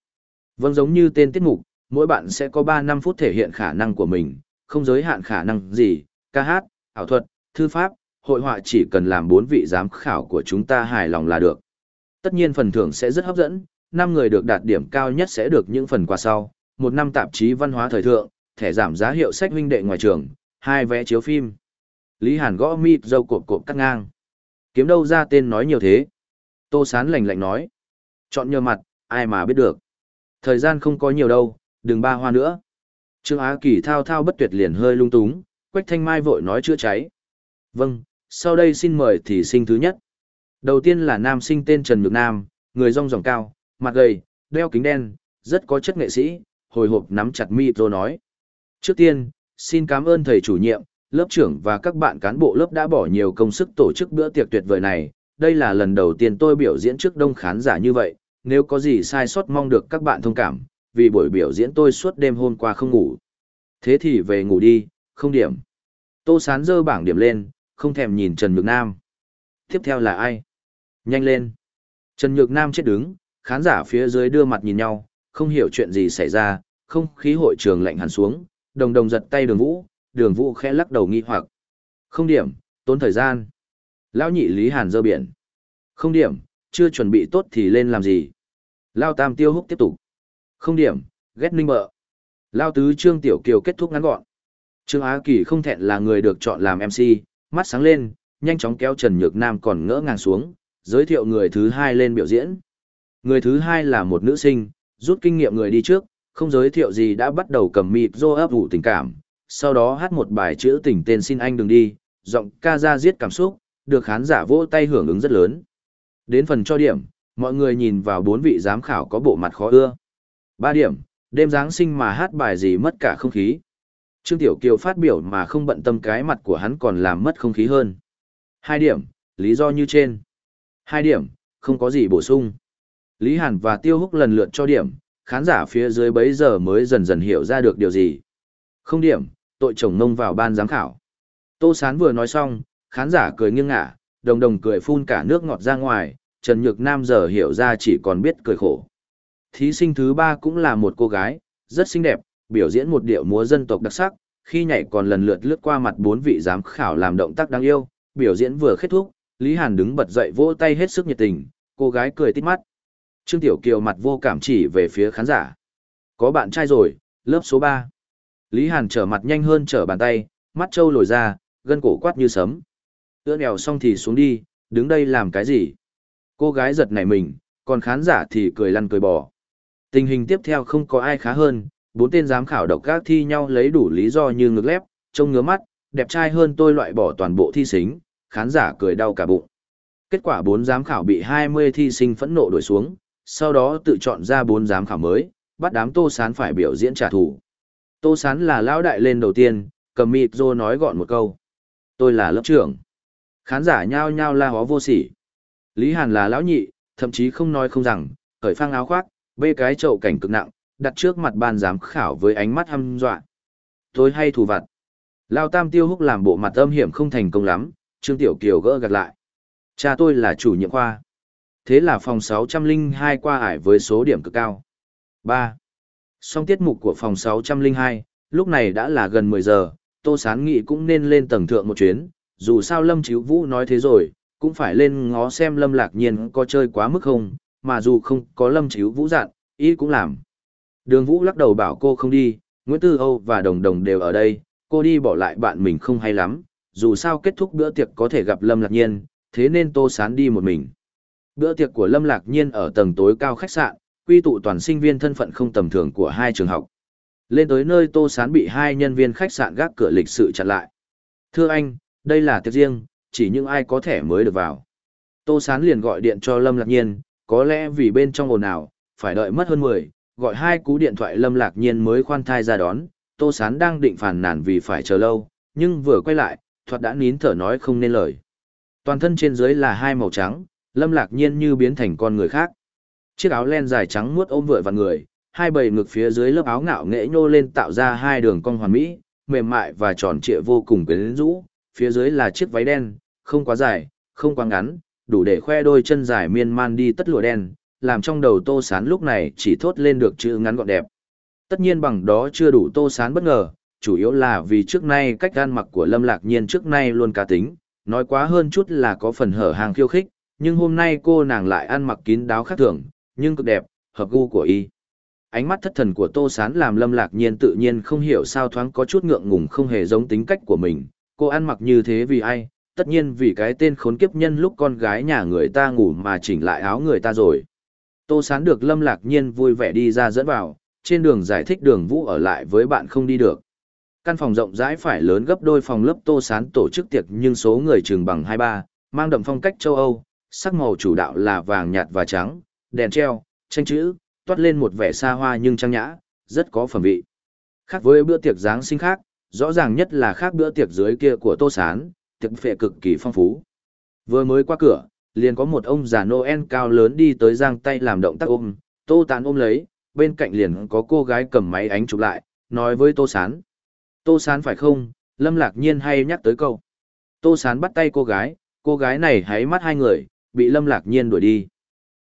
Vâng giống như tên tiết mục, mỗi bạn sẽ có 3 năm phút thể hiện khả năng của mình, không giới hạn khả năng gì, ca hát, ảo thuật, thư pháp, hội họa chỉ cần làm bốn vị giám khảo của chúng ta hài lòng là được. Tất nhiên phần thưởng sẽ rất hấp dẫn, 5 người được đạt điểm cao nhất sẽ được những phần quà sau, một năm tạp chí văn hóa thời thượng, thẻ giảm giá hiệu sách huynh đệ ngoài trường, hai vé chiếu phim. Lý Hàn gõ mịt dâu cộp cộp cắt ngang. Kiếm đâu ra tên nói nhiều thế? Tô Sán lạnh lạnh nói. Chọn nhờ mặt, ai mà biết được. Thời gian không có nhiều đâu, đừng ba hoa nữa. Trương Á Kỳ thao thao bất tuyệt liền hơi lung túng, Quách Thanh Mai vội nói chữa cháy. Vâng, sau đây xin mời thí sinh thứ nhất. Đầu tiên là nam sinh tên Trần Nhược Nam, người rong ròng cao, mặt gầy, đeo kính đen, rất có chất nghệ sĩ, hồi hộp nắm chặt mi rồi nói. Trước tiên, xin cảm ơn thầy chủ nhiệm, lớp trưởng và các bạn cán bộ lớp đã bỏ nhiều công sức tổ chức bữa tiệc tuyệt vời này. Đây là lần đầu tiên tôi biểu diễn trước đông khán giả như vậy, nếu có gì sai sót mong được các bạn thông cảm, vì buổi biểu diễn tôi suốt đêm hôm qua không ngủ. Thế thì về ngủ đi, không điểm. Tô Sán dơ bảng điểm lên, không thèm nhìn Trần Nhược Nam. Tiếp theo là ai? Nhanh lên. Trần Nhược Nam chết đứng, khán giả phía dưới đưa mặt nhìn nhau, không hiểu chuyện gì xảy ra, không khí hội trường lạnh hẳn xuống, đồng đồng giật tay đường vũ, đường vũ khẽ lắc đầu nghi hoặc. Không điểm, tốn thời gian. Lão nhị Lý Hàn dơ biển. Không điểm, chưa chuẩn bị tốt thì lên làm gì. Lao tam tiêu húc tiếp tục. Không điểm, ghét ninh bợ. Lao tứ Trương Tiểu Kiều kết thúc ngắn gọn. Trương Á Kỳ không thẹn là người được chọn làm MC, mắt sáng lên, nhanh chóng kéo Trần Nhược Nam còn ngỡ ngàng xuống, giới thiệu người thứ hai lên biểu diễn. Người thứ hai là một nữ sinh, rút kinh nghiệm người đi trước, không giới thiệu gì đã bắt đầu cầm mịp rô ấp ủ tình cảm, sau đó hát một bài chữ tình tên xin anh đừng đi, giọng ca ra giết cảm xúc, được khán giả vỗ tay hưởng ứng rất lớn. Đến phần cho điểm, mọi người nhìn vào bốn vị giám khảo có bộ mặt khó ưa. 3 điểm, đêm Giáng sinh mà hát bài gì mất cả không khí. Trương Tiểu Kiều phát biểu mà không bận tâm cái mặt của hắn còn làm mất không khí hơn. 2 điểm, lý do như trên. 2 điểm, không có gì bổ sung. Lý Hàn và Tiêu Húc lần lượt cho điểm, khán giả phía dưới bấy giờ mới dần dần hiểu ra được điều gì. Không điểm, tội chồng nông vào ban giám khảo. Tô Sán vừa nói xong, khán giả cười nghiêng ngả, đồng đồng cười phun cả nước ngọt ra ngoài, Trần Nhược Nam giờ hiểu ra chỉ còn biết cười khổ. Thí sinh thứ ba cũng là một cô gái, rất xinh đẹp, biểu diễn một điệu múa dân tộc đặc sắc, khi nhảy còn lần lượt lướt qua mặt bốn vị giám khảo làm động tác đáng yêu, biểu diễn vừa kết thúc, Lý Hàn đứng bật dậy vỗ tay hết sức nhiệt tình, cô gái cười tít mắt. Trương Tiểu Kiều mặt vô cảm chỉ về phía khán giả. Có bạn trai rồi, lớp số 3. Lý Hàn trở mặt nhanh hơn trở bàn tay, mắt trâu lồi ra, gân cổ quát như sấm. Tựa nèo xong thì xuống đi, đứng đây làm cái gì? Cô gái giật nảy mình, còn khán giả thì cười lăn cười bò. Tình hình tiếp theo không có ai khá hơn, bốn tên giám khảo độc các thi nhau lấy đủ lý do như ngực lép, trông ngứa mắt, đẹp trai hơn tôi loại bỏ toàn bộ thi sinh, khán giả cười đau cả bụng. Kết quả bốn giám khảo bị 20 thi sinh phẫn nộ đuổi xuống, sau đó tự chọn ra bốn giám khảo mới, bắt đám Tô Sán phải biểu diễn trả thù. Tô Sán là lão đại lên đầu tiên, cầm mịt rô nói gọn một câu. Tôi là lớp trưởng. Khán giả nhao nhao la hó vô sỉ. Lý Hàn là lão nhị, thậm chí không nói không rằng, cởi phang áo khoác, bê cái chậu cảnh cực nặng, đặt trước mặt ban giám khảo với ánh mắt hăm dọa. Tôi hay thù vặt. Lao Tam Tiêu Húc làm bộ mặt âm hiểm không thành công lắm, Trương Tiểu Kiều gỡ gạt lại. Cha tôi là chủ nhiệm khoa. Thế là phòng 602 qua ải với số điểm cực cao. 3. Xong tiết mục của phòng 602, lúc này đã là gần 10 giờ, Tô Sán Nghị cũng nên lên tầng thượng một chuyến, dù sao Lâm Chíu Vũ nói thế rồi, cũng phải lên ngó xem Lâm Lạc Nhiên có chơi quá mức không, mà dù không có Lâm Chíu Vũ dặn, ý cũng làm. Đường Vũ lắc đầu bảo cô không đi, Nguyễn Tư Âu và Đồng Đồng đều ở đây, cô đi bỏ lại bạn mình không hay lắm, dù sao kết thúc bữa tiệc có thể gặp Lâm Lạc Nhiên, thế nên Tô Sán đi một mình. Bữa tiệc của Lâm Lạc Nhiên ở tầng tối cao khách sạn, quy tụ toàn sinh viên thân phận không tầm thường của hai trường học. Lên tới nơi Tô Sán bị hai nhân viên khách sạn gác cửa lịch sự chặn lại. Thưa anh, đây là tiệc riêng, chỉ những ai có thẻ mới được vào. Tô Sán liền gọi điện cho Lâm Lạc Nhiên, có lẽ vì bên trong ồn ào, phải đợi mất hơn 10, gọi hai cú điện thoại Lâm Lạc Nhiên mới khoan thai ra đón. Tô Sán đang định phản nản vì phải chờ lâu, nhưng vừa quay lại, thoạt đã nín thở nói không nên lời. Toàn thân trên dưới là hai màu trắng, Lâm Lạc Nhiên như biến thành con người khác. Chiếc áo len dài trắng muốt ôm vợi vào người, hai bầy ngực phía dưới lớp áo ngạo nghễ nhô lên tạo ra hai đường cong hoàn mỹ, mềm mại và tròn trịa vô cùng quyến rũ, phía dưới là chiếc váy đen, không quá dài, không quá ngắn, đủ để khoe đôi chân dài miên man đi tất lụa đen, làm trong đầu Tô Sán lúc này chỉ thốt lên được chữ ngắn gọn đẹp. Tất nhiên bằng đó chưa đủ Tô Sán bất ngờ, chủ yếu là vì trước nay cách gan mặc của Lâm Lạc Nhiên trước nay luôn cá tính, nói quá hơn chút là có phần hở hàng khiêu khích, nhưng hôm nay cô nàng lại ăn mặc kín đáo khác thường, nhưng cực đẹp, hợp gu của y. Ánh mắt thất thần của Tô Sán làm Lâm Lạc Nhiên tự nhiên không hiểu sao thoáng có chút ngượng ngùng không hề giống tính cách của mình, cô ăn mặc như thế vì ai, tất nhiên vì cái tên khốn kiếp nhân lúc con gái nhà người ta ngủ mà chỉnh lại áo người ta rồi. Tô Sán được Lâm Lạc Nhiên vui vẻ đi ra dẫn vào, trên đường giải thích đường vũ ở lại với bạn không đi được. Căn phòng rộng rãi phải lớn gấp đôi phòng lớp Tô Sán tổ chức tiệc nhưng số người chừng bằng 23, mang đậm phong cách châu Âu, sắc màu chủ đạo là vàng nhạt và trắng, đèn treo, tranh chữ, toát lên một vẻ xa hoa nhưng trang nhã, rất có phẩm vị. Khác với bữa tiệc Giáng sinh khác, rõ ràng nhất là khác bữa tiệc dưới kia của Tô Sán, tiệc phệ cực kỳ phong phú. Vừa mới qua cửa, liền có một ông già Noel cao lớn đi tới giang tay làm động tác ôm, Tô Tán ôm lấy, bên cạnh liền có cô gái cầm máy ánh chụp lại, nói với Tô Sán. Tô Sán phải không, Lâm Lạc Nhiên hay nhắc tới câu. Tô Sán bắt tay cô gái, cô gái này hái mắt hai người, bị Lâm Lạc Nhiên đuổi đi.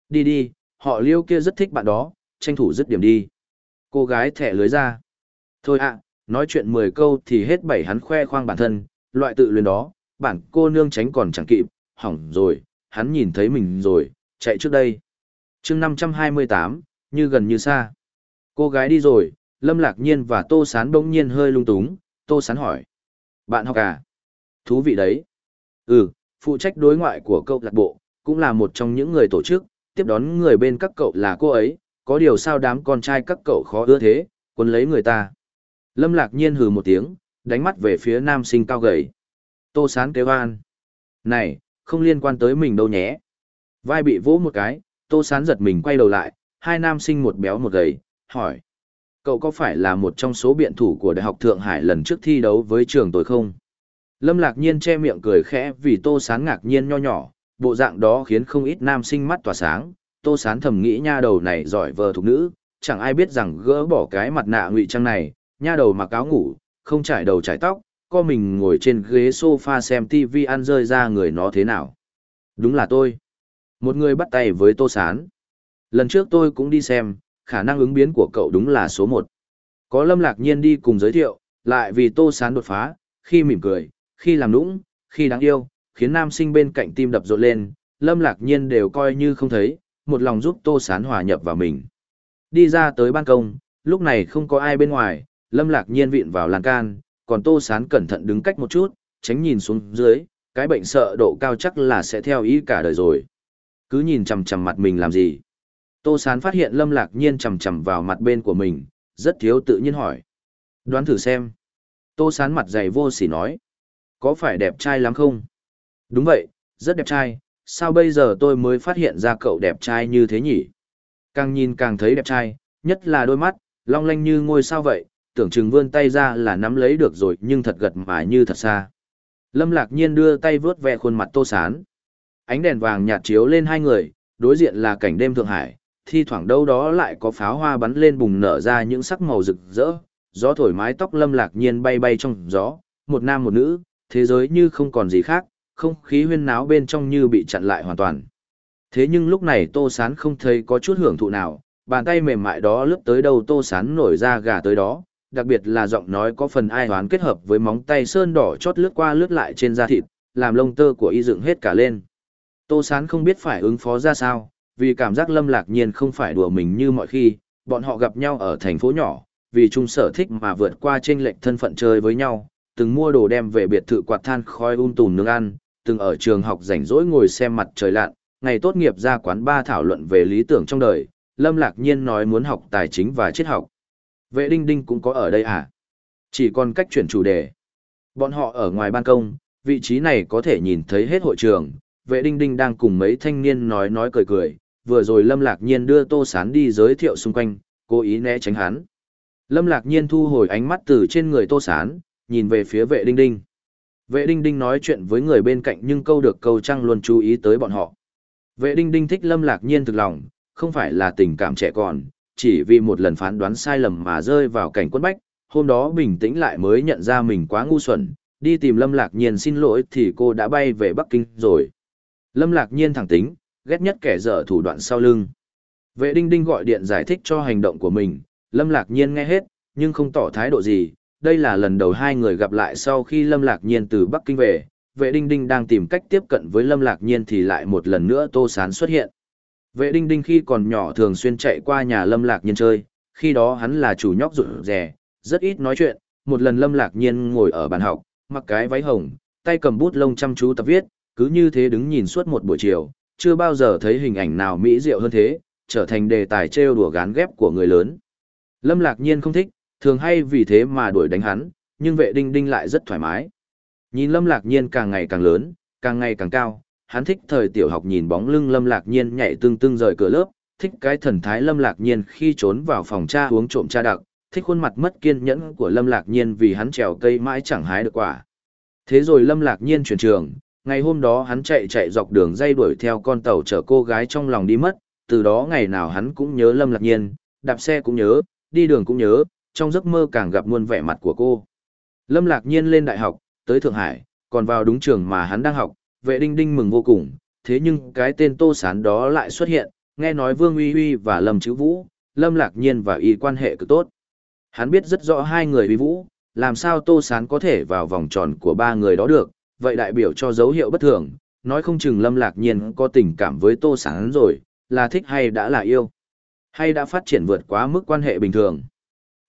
Đi đi, họ liêu kia rất thích bạn đó, tranh thủ dứt điểm đi. Cô gái thẻ lưới ra. Thôi ạ, nói chuyện 10 câu thì hết bảy hắn khoe khoang bản thân, loại tự luyện đó, bản cô nương tránh còn chẳng kịp, hỏng rồi, hắn nhìn thấy mình rồi, chạy trước đây. chương 528, như gần như xa. Cô gái đi rồi, Lâm Lạc Nhiên và Tô Sán bỗng nhiên hơi lung túng, Tô Sán hỏi. Bạn học à? Thú vị đấy. Ừ, phụ trách đối ngoại của câu lạc bộ, cũng là một trong những người tổ chức, tiếp đón người bên các cậu là cô ấy, có điều sao đám con trai các cậu khó ưa thế, quân lấy người ta. Lâm Lạc Nhiên hừ một tiếng, đánh mắt về phía nam sinh cao gầy. Tô Sán kêu an. Này, không liên quan tới mình đâu nhé. Vai bị vỗ một cái, Tô Sán giật mình quay đầu lại, hai nam sinh một béo một gầy, hỏi. Cậu có phải là một trong số biện thủ của Đại học Thượng Hải lần trước thi đấu với trường tôi không? Lâm Lạc Nhiên che miệng cười khẽ vì Tô Sán ngạc nhiên nho nhỏ, bộ dạng đó khiến không ít nam sinh mắt tỏa sáng. Tô Sán thầm nghĩ nha đầu này giỏi vờ thục nữ, chẳng ai biết rằng gỡ bỏ cái mặt nạ ngụy trang này, nha đầu mặc áo ngủ, không trải đầu trải tóc, co mình ngồi trên ghế sofa xem TV ăn rơi ra người nó thế nào. Đúng là tôi. Một người bắt tay với Tô Sán. Lần trước tôi cũng đi xem, khả năng ứng biến của cậu đúng là số một. Có Lâm Lạc Nhiên đi cùng giới thiệu, lại vì Tô Sán đột phá, khi mỉm cười, khi làm nũng, khi đáng yêu, khiến nam sinh bên cạnh tim đập rộn lên, Lâm Lạc Nhiên đều coi như không thấy, một lòng giúp Tô Sán hòa nhập vào mình. Đi ra tới ban công, lúc này không có ai bên ngoài, Lâm Lạc Nhiên vịn vào lan can, còn Tô Sán cẩn thận đứng cách một chút, tránh nhìn xuống dưới, cái bệnh sợ độ cao chắc là sẽ theo ý cả đời rồi. Cứ nhìn chằm chằm mặt mình làm gì? Tô Sán phát hiện Lâm Lạc Nhiên chằm chằm vào mặt bên của mình, rất thiếu tự nhiên hỏi. Đoán thử xem. Tô Sán mặt dày vô sỉ nói. Có phải đẹp trai lắm không? Đúng vậy, rất đẹp trai. Sao bây giờ tôi mới phát hiện ra cậu đẹp trai như thế nhỉ? Càng nhìn càng thấy đẹp trai, nhất là đôi mắt, long lanh như ngôi sao vậy, tưởng chừng vươn tay ra là nắm lấy được rồi nhưng thật gật mà như thật xa. Lâm Lạc Nhiên đưa tay vướt ve khuôn mặt Tô Sán. Ánh đèn vàng nhạt chiếu lên hai người, đối diện là cảnh đêm Thượng Hải, thi thoảng đâu đó lại có pháo hoa bắn lên bùng nở ra những sắc màu rực rỡ, gió thổi mái tóc Lâm Lạc Nhiên bay bay trong gió, một nam một nữ, thế giới như không còn gì khác, không khí huyên náo bên trong như bị chặn lại hoàn toàn. Thế nhưng lúc này Tô Sán không thấy có chút hưởng thụ nào, bàn tay mềm mại đó lướt tới đầu Tô Sán nổi ra gà tới đó, đặc biệt là giọng nói có phần ai hoán kết hợp với móng tay sơn đỏ chót lướt qua lướt lại trên da thịt, làm lông tơ của y dựng hết cả lên. Tô Sán không biết phải ứng phó ra sao, vì cảm giác lâm lạc nhiên không phải đùa mình như mọi khi, bọn họ gặp nhau ở thành phố nhỏ, vì chung sở thích mà vượt qua trên lệch thân phận chơi với nhau, từng mua đồ đem về biệt thự quạt than khói um tùm nướng ăn, từng ở trường học rảnh rỗi ngồi xem mặt trời lặn, ngày tốt nghiệp ra quán ba thảo luận về lý tưởng trong đời, Lâm Lạc Nhiên nói muốn học tài chính và triết học. Vệ Đinh Đinh cũng có ở đây à? Chỉ còn cách chuyển chủ đề. Bọn họ ở ngoài ban công, vị trí này có thể nhìn thấy hết hội trường, vệ Đinh Đinh đang cùng mấy thanh niên nói nói cười cười, vừa rồi Lâm Lạc Nhiên đưa Tô Sán đi giới thiệu xung quanh, cố ý né tránh hắn. Lâm Lạc Nhiên thu hồi ánh mắt từ trên người Tô Sán, nhìn về phía vệ Đinh Đinh. Vệ Đinh Đinh nói chuyện với người bên cạnh nhưng câu được câu trăng luôn chú ý tới bọn họ. Vệ Đinh Đinh thích Lâm Lạc Nhiên thực lòng, không phải là tình cảm trẻ con, chỉ vì một lần phán đoán sai lầm mà rơi vào cảnh quân bách, hôm đó bình tĩnh lại mới nhận ra mình quá ngu xuẩn, đi tìm Lâm Lạc Nhiên xin lỗi thì cô đã bay về Bắc Kinh rồi. Lâm Lạc Nhiên thẳng tính, ghét nhất kẻ dở thủ đoạn sau lưng. Vệ Đinh Đinh gọi điện giải thích cho hành động của mình, Lâm Lạc Nhiên nghe hết, nhưng không tỏ thái độ gì. Đây là lần đầu hai người gặp lại sau khi Lâm Lạc Nhiên từ Bắc Kinh về, Vệ Đinh Đinh đang tìm cách tiếp cận với Lâm Lạc Nhiên thì lại một lần nữa Tô Sán xuất hiện. Vệ Đinh Đinh khi còn nhỏ thường xuyên chạy qua nhà Lâm Lạc Nhiên chơi, khi đó hắn là chủ nhóc rụt rè, rất ít nói chuyện. Một lần Lâm Lạc Nhiên ngồi ở bàn học, mặc cái váy hồng, tay cầm bút lông chăm chú tập viết, cứ như thế đứng nhìn suốt một buổi chiều, chưa bao giờ thấy hình ảnh nào mỹ diệu hơn thế, trở thành đề tài trêu đùa gán ghép của người lớn. Lâm Lạc Nhiên không thích, thường hay vì thế mà đuổi đánh hắn, nhưng vệ đinh đinh lại rất thoải mái. Nhìn Lâm Lạc Nhiên càng ngày càng lớn, càng ngày càng cao, hắn thích thời tiểu học nhìn bóng lưng Lâm Lạc Nhiên nhảy tương tương rời cửa lớp, thích cái thần thái Lâm Lạc Nhiên khi trốn vào phòng cha uống trộm cha đặc, thích khuôn mặt mất kiên nhẫn của Lâm Lạc Nhiên vì hắn trèo cây mãi chẳng hái được quả. Thế rồi Lâm Lạc Nhiên chuyển trường, ngày hôm đó hắn chạy chạy dọc đường dây đuổi theo con tàu chở cô gái trong lòng đi mất, từ đó ngày nào hắn cũng nhớ Lâm Lạc Nhiên, đạp xe cũng nhớ, đi đường cũng nhớ, trong giấc mơ càng gặp muôn vẻ mặt của cô. Lâm Lạc Nhiên lên đại học, tới Thượng Hải, còn vào đúng trường mà hắn đang học, vệ đinh đinh mừng vô cùng, thế nhưng cái tên Tô Sán đó lại xuất hiện, nghe nói Vương Uy Uy và Lâm Chữ Vũ, Lâm Lạc Nhiên và y quan hệ cực tốt. Hắn biết rất rõ hai người uy vũ, làm sao Tô Sán có thể vào vòng tròn của ba người đó được, vậy đại biểu cho dấu hiệu bất thường, nói không chừng Lâm Lạc Nhiên có tình cảm với Tô Sán rồi, là thích hay đã là yêu, hay đã phát triển vượt quá mức quan hệ bình thường.